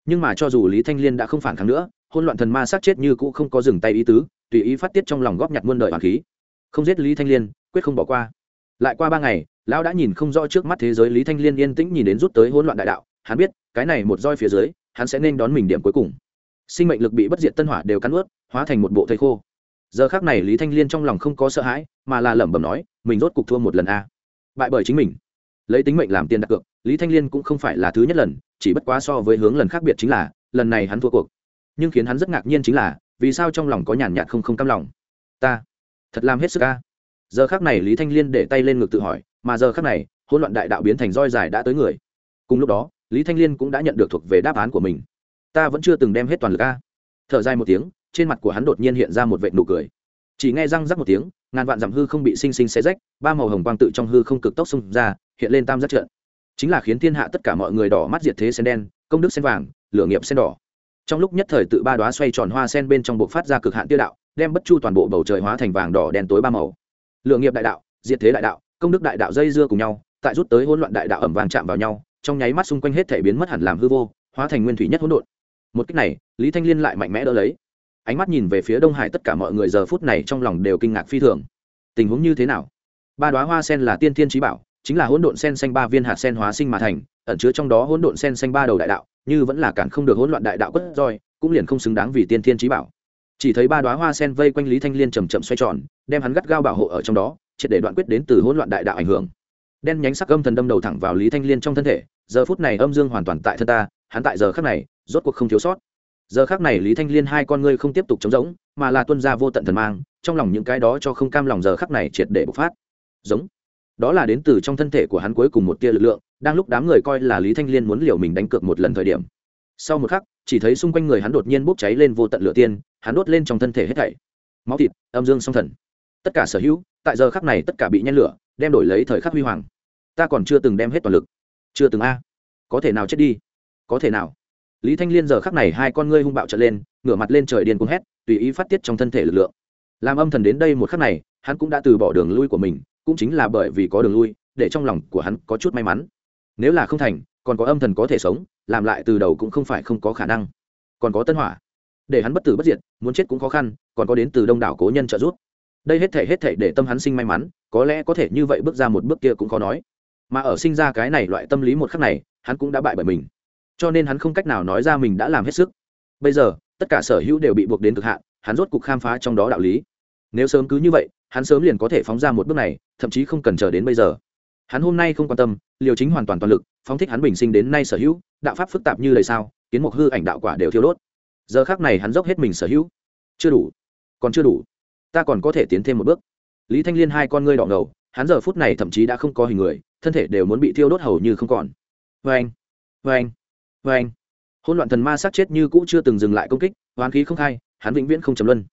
Nhưng mà cho dù lý thanh liên đã không phản kháng nữa, hỗn loạn thần ma sắc chết như cũ không có dừng tay ý tứ, tùy ý phát tiết trong lòng góp nhặt muôn đời hoàng khí. Không giết lý thanh liên, quyết không bỏ qua. Lại qua ba ngày, lão đã nhìn không rõ trước mắt thế giới lý thanh liên yên tĩnh nhìn đến rút tới hỗn loạn đại đạo, hắn biết, cái này một roi phía dưới, hắn sẽ nên đón mình điểm cuối cùng. Sinh mệnh lực bị bất diệt tân hỏa đều cắn ướt hóa thành một bộ thầy khô giờ khác này lý thanh liên trong lòng không có sợ hãi, mà là lẩm bẩm nói, mình rốt cục thua một lần a. Bại bởi chính mình. Lấy tính mệnh làm tiền đặt cược, lý thanh liên cũng không phải là thứ nhất lần, chỉ bất quá so với hướng lần khác biệt chính là, lần này hắn thua cuộc. Nhưng khiến hắn rất ngạc nhiên chính là, vì sao trong lòng có nhàn nhạt không không cam lòng? Ta, thật làm hết sức ca giờ khác này lý thanh liên để tay lên ngực tự hỏi, mà giờ khác này, hỗn loạn đại đạo biến thành roi dài đã tới người. Cùng lúc đó, lý thanh liên cũng đã nhận được thuộc về đáp án của mình. Ta vẫn chưa từng đem hết toàn lực a. Thở dài một tiếng trên mặt của hắn đột nhiên hiện ra một vệ nụ cười. Chỉ nghe răng rắc một tiếng, ngàn vạn dặm hư không bị sinh sinh xé rách, ba màu hồng quang tự trong hư không cực tốc xông ra, hiện lên tam giác trận. Chính là khiến thiên hạ tất cả mọi người đỏ mắt diệt thế sen đen, công đức sen vàng, lửa nghiệp sen đỏ. Trong lúc nhất thời tự ba đoá xoay tròn hoa sen bên trong bộ phát ra cực hạn tiêu đạo, đem bất chu toàn bộ bầu trời hóa thành vàng đỏ đen tối ba màu. Lửa nghiệp đại đạo, diệt thế đại đạo, công đức đại đạo dây dưa cùng nhau, tại rút tới hỗn loạn đại đạo ẩm vàng chạm vào nhau, trong nháy mắt xung quanh hết thể biến mất hẳn làm hư vô, hóa thành nguyên thủy nhất hỗn độn. Một cách này, lý thanh liên lại mạnh mẽ đỡ lấy ánh mắt nhìn về phía đông hải, tất cả mọi người giờ phút này trong lòng đều kinh ngạc phi thường. Tình huống như thế nào? Ba đoá hoa sen là tiên thiên trí bảo, chính là hỗn độn sen xanh ba viên hạt sen hóa sinh mà thành, ẩn chứa trong đó hỗn độn sen xanh ba đầu đại đạo, như vẫn là cản không được hỗn loạn đại đạo quất roi, cũng liền không xứng đáng vì tiên thiên trí bảo. Chỉ thấy ba đoá hoa sen vây quanh lý thanh liên chầm chậm xoay tròn, đem hắn gắt gao bảo hộ ở trong đó, triệt để đoạn quyết đến từ hỗn loạn đại đạo ảnh hưởng. Đen nhánh sắc âm thần đâm đầu thẳng vào lý thanh liên trong thân thể, giờ phút này âm dương hoàn toàn tại thân ta, hắn tại giờ khắc này, rốt cuộc không thiếu sót giờ khắc này lý thanh liên hai con ngươi không tiếp tục chống rỗng, mà là tuân ra vô tận thần mang, trong lòng những cái đó cho không cam lòng giờ khắc này triệt để bộc phát. Giống. Đó là đến từ trong thân thể của hắn cuối cùng một tia lực lượng, đang lúc đám người coi là lý thanh liên muốn liều mình đánh cược một lần thời điểm. Sau một khắc, chỉ thấy xung quanh người hắn đột nhiên bốc cháy lên vô tận lửa tiên, hắn đốt lên trong thân thể hết thảy. Máu thịt, âm dương song thần. Tất cả sở hữu, tại giờ khắc này tất cả bị nhen lửa, đem đổi lấy thời khắc huy hoàng. Ta còn chưa từng đem hết toàn lực. Chưa từng a. Có thể nào chết đi? Có thể nào? Lý thanh liên giờ khắc này hai con ngươi hung bạo trở lên, ngửa mặt lên trời điên cuồng hét, tùy ý phát tiết trong thân thể lực lượng. Làm âm thần đến đây một khắc này, hắn cũng đã từ bỏ đường lui của mình, cũng chính là bởi vì có đường lui, để trong lòng của hắn có chút may mắn. Nếu là không thành, còn có âm thần có thể sống, làm lại từ đầu cũng không phải không có khả năng. Còn có tân hỏa. Để hắn bất tử bất diệt, muốn chết cũng khó khăn, còn có đến từ đông đảo cố nhân trợ giúp. Đây hết thể hết thể để tâm hắn sinh may mắn, có lẽ có thể như vậy bước ra một bước kia cũng khó nói. Mà ở sinh ra cái này loại tâm lý một khắc này, hắn cũng đã bại bởi mình cho nên hắn không cách nào nói ra mình đã làm hết sức. Bây giờ, tất cả sở hữu đều bị buộc đến cực hạn, hắn rốt cục khám phá trong đó đạo lý. Nếu sớm cứ như vậy, hắn sớm liền có thể phóng ra một bước này, thậm chí không cần chờ đến bây giờ. Hắn hôm nay không quan tâm, liều chính hoàn toàn toàn lực, phóng thích hắn bình sinh đến nay sở hữu, đạo pháp phức tạp như lời sao, kiến mục hư ảnh đạo quả đều thiêu đốt. Giờ khác này hắn dốc hết mình sở hữu. Chưa đủ. Còn chưa đủ. Ta còn có thể tiến thêm một bước. Lý thanh liên hai con ngươi đỏ ngầu, hắn giờ phút này thậm chí đã không có hình người, thân thể đều muốn bị thiêu đốt hầu như không còn. Vê anh vê anh Vâng. vê anh hôn loạn thần ma sát chết như cũ chưa từng dừng lại công kích hoán khí không khai, hắn vĩnh viễn không chấm luân.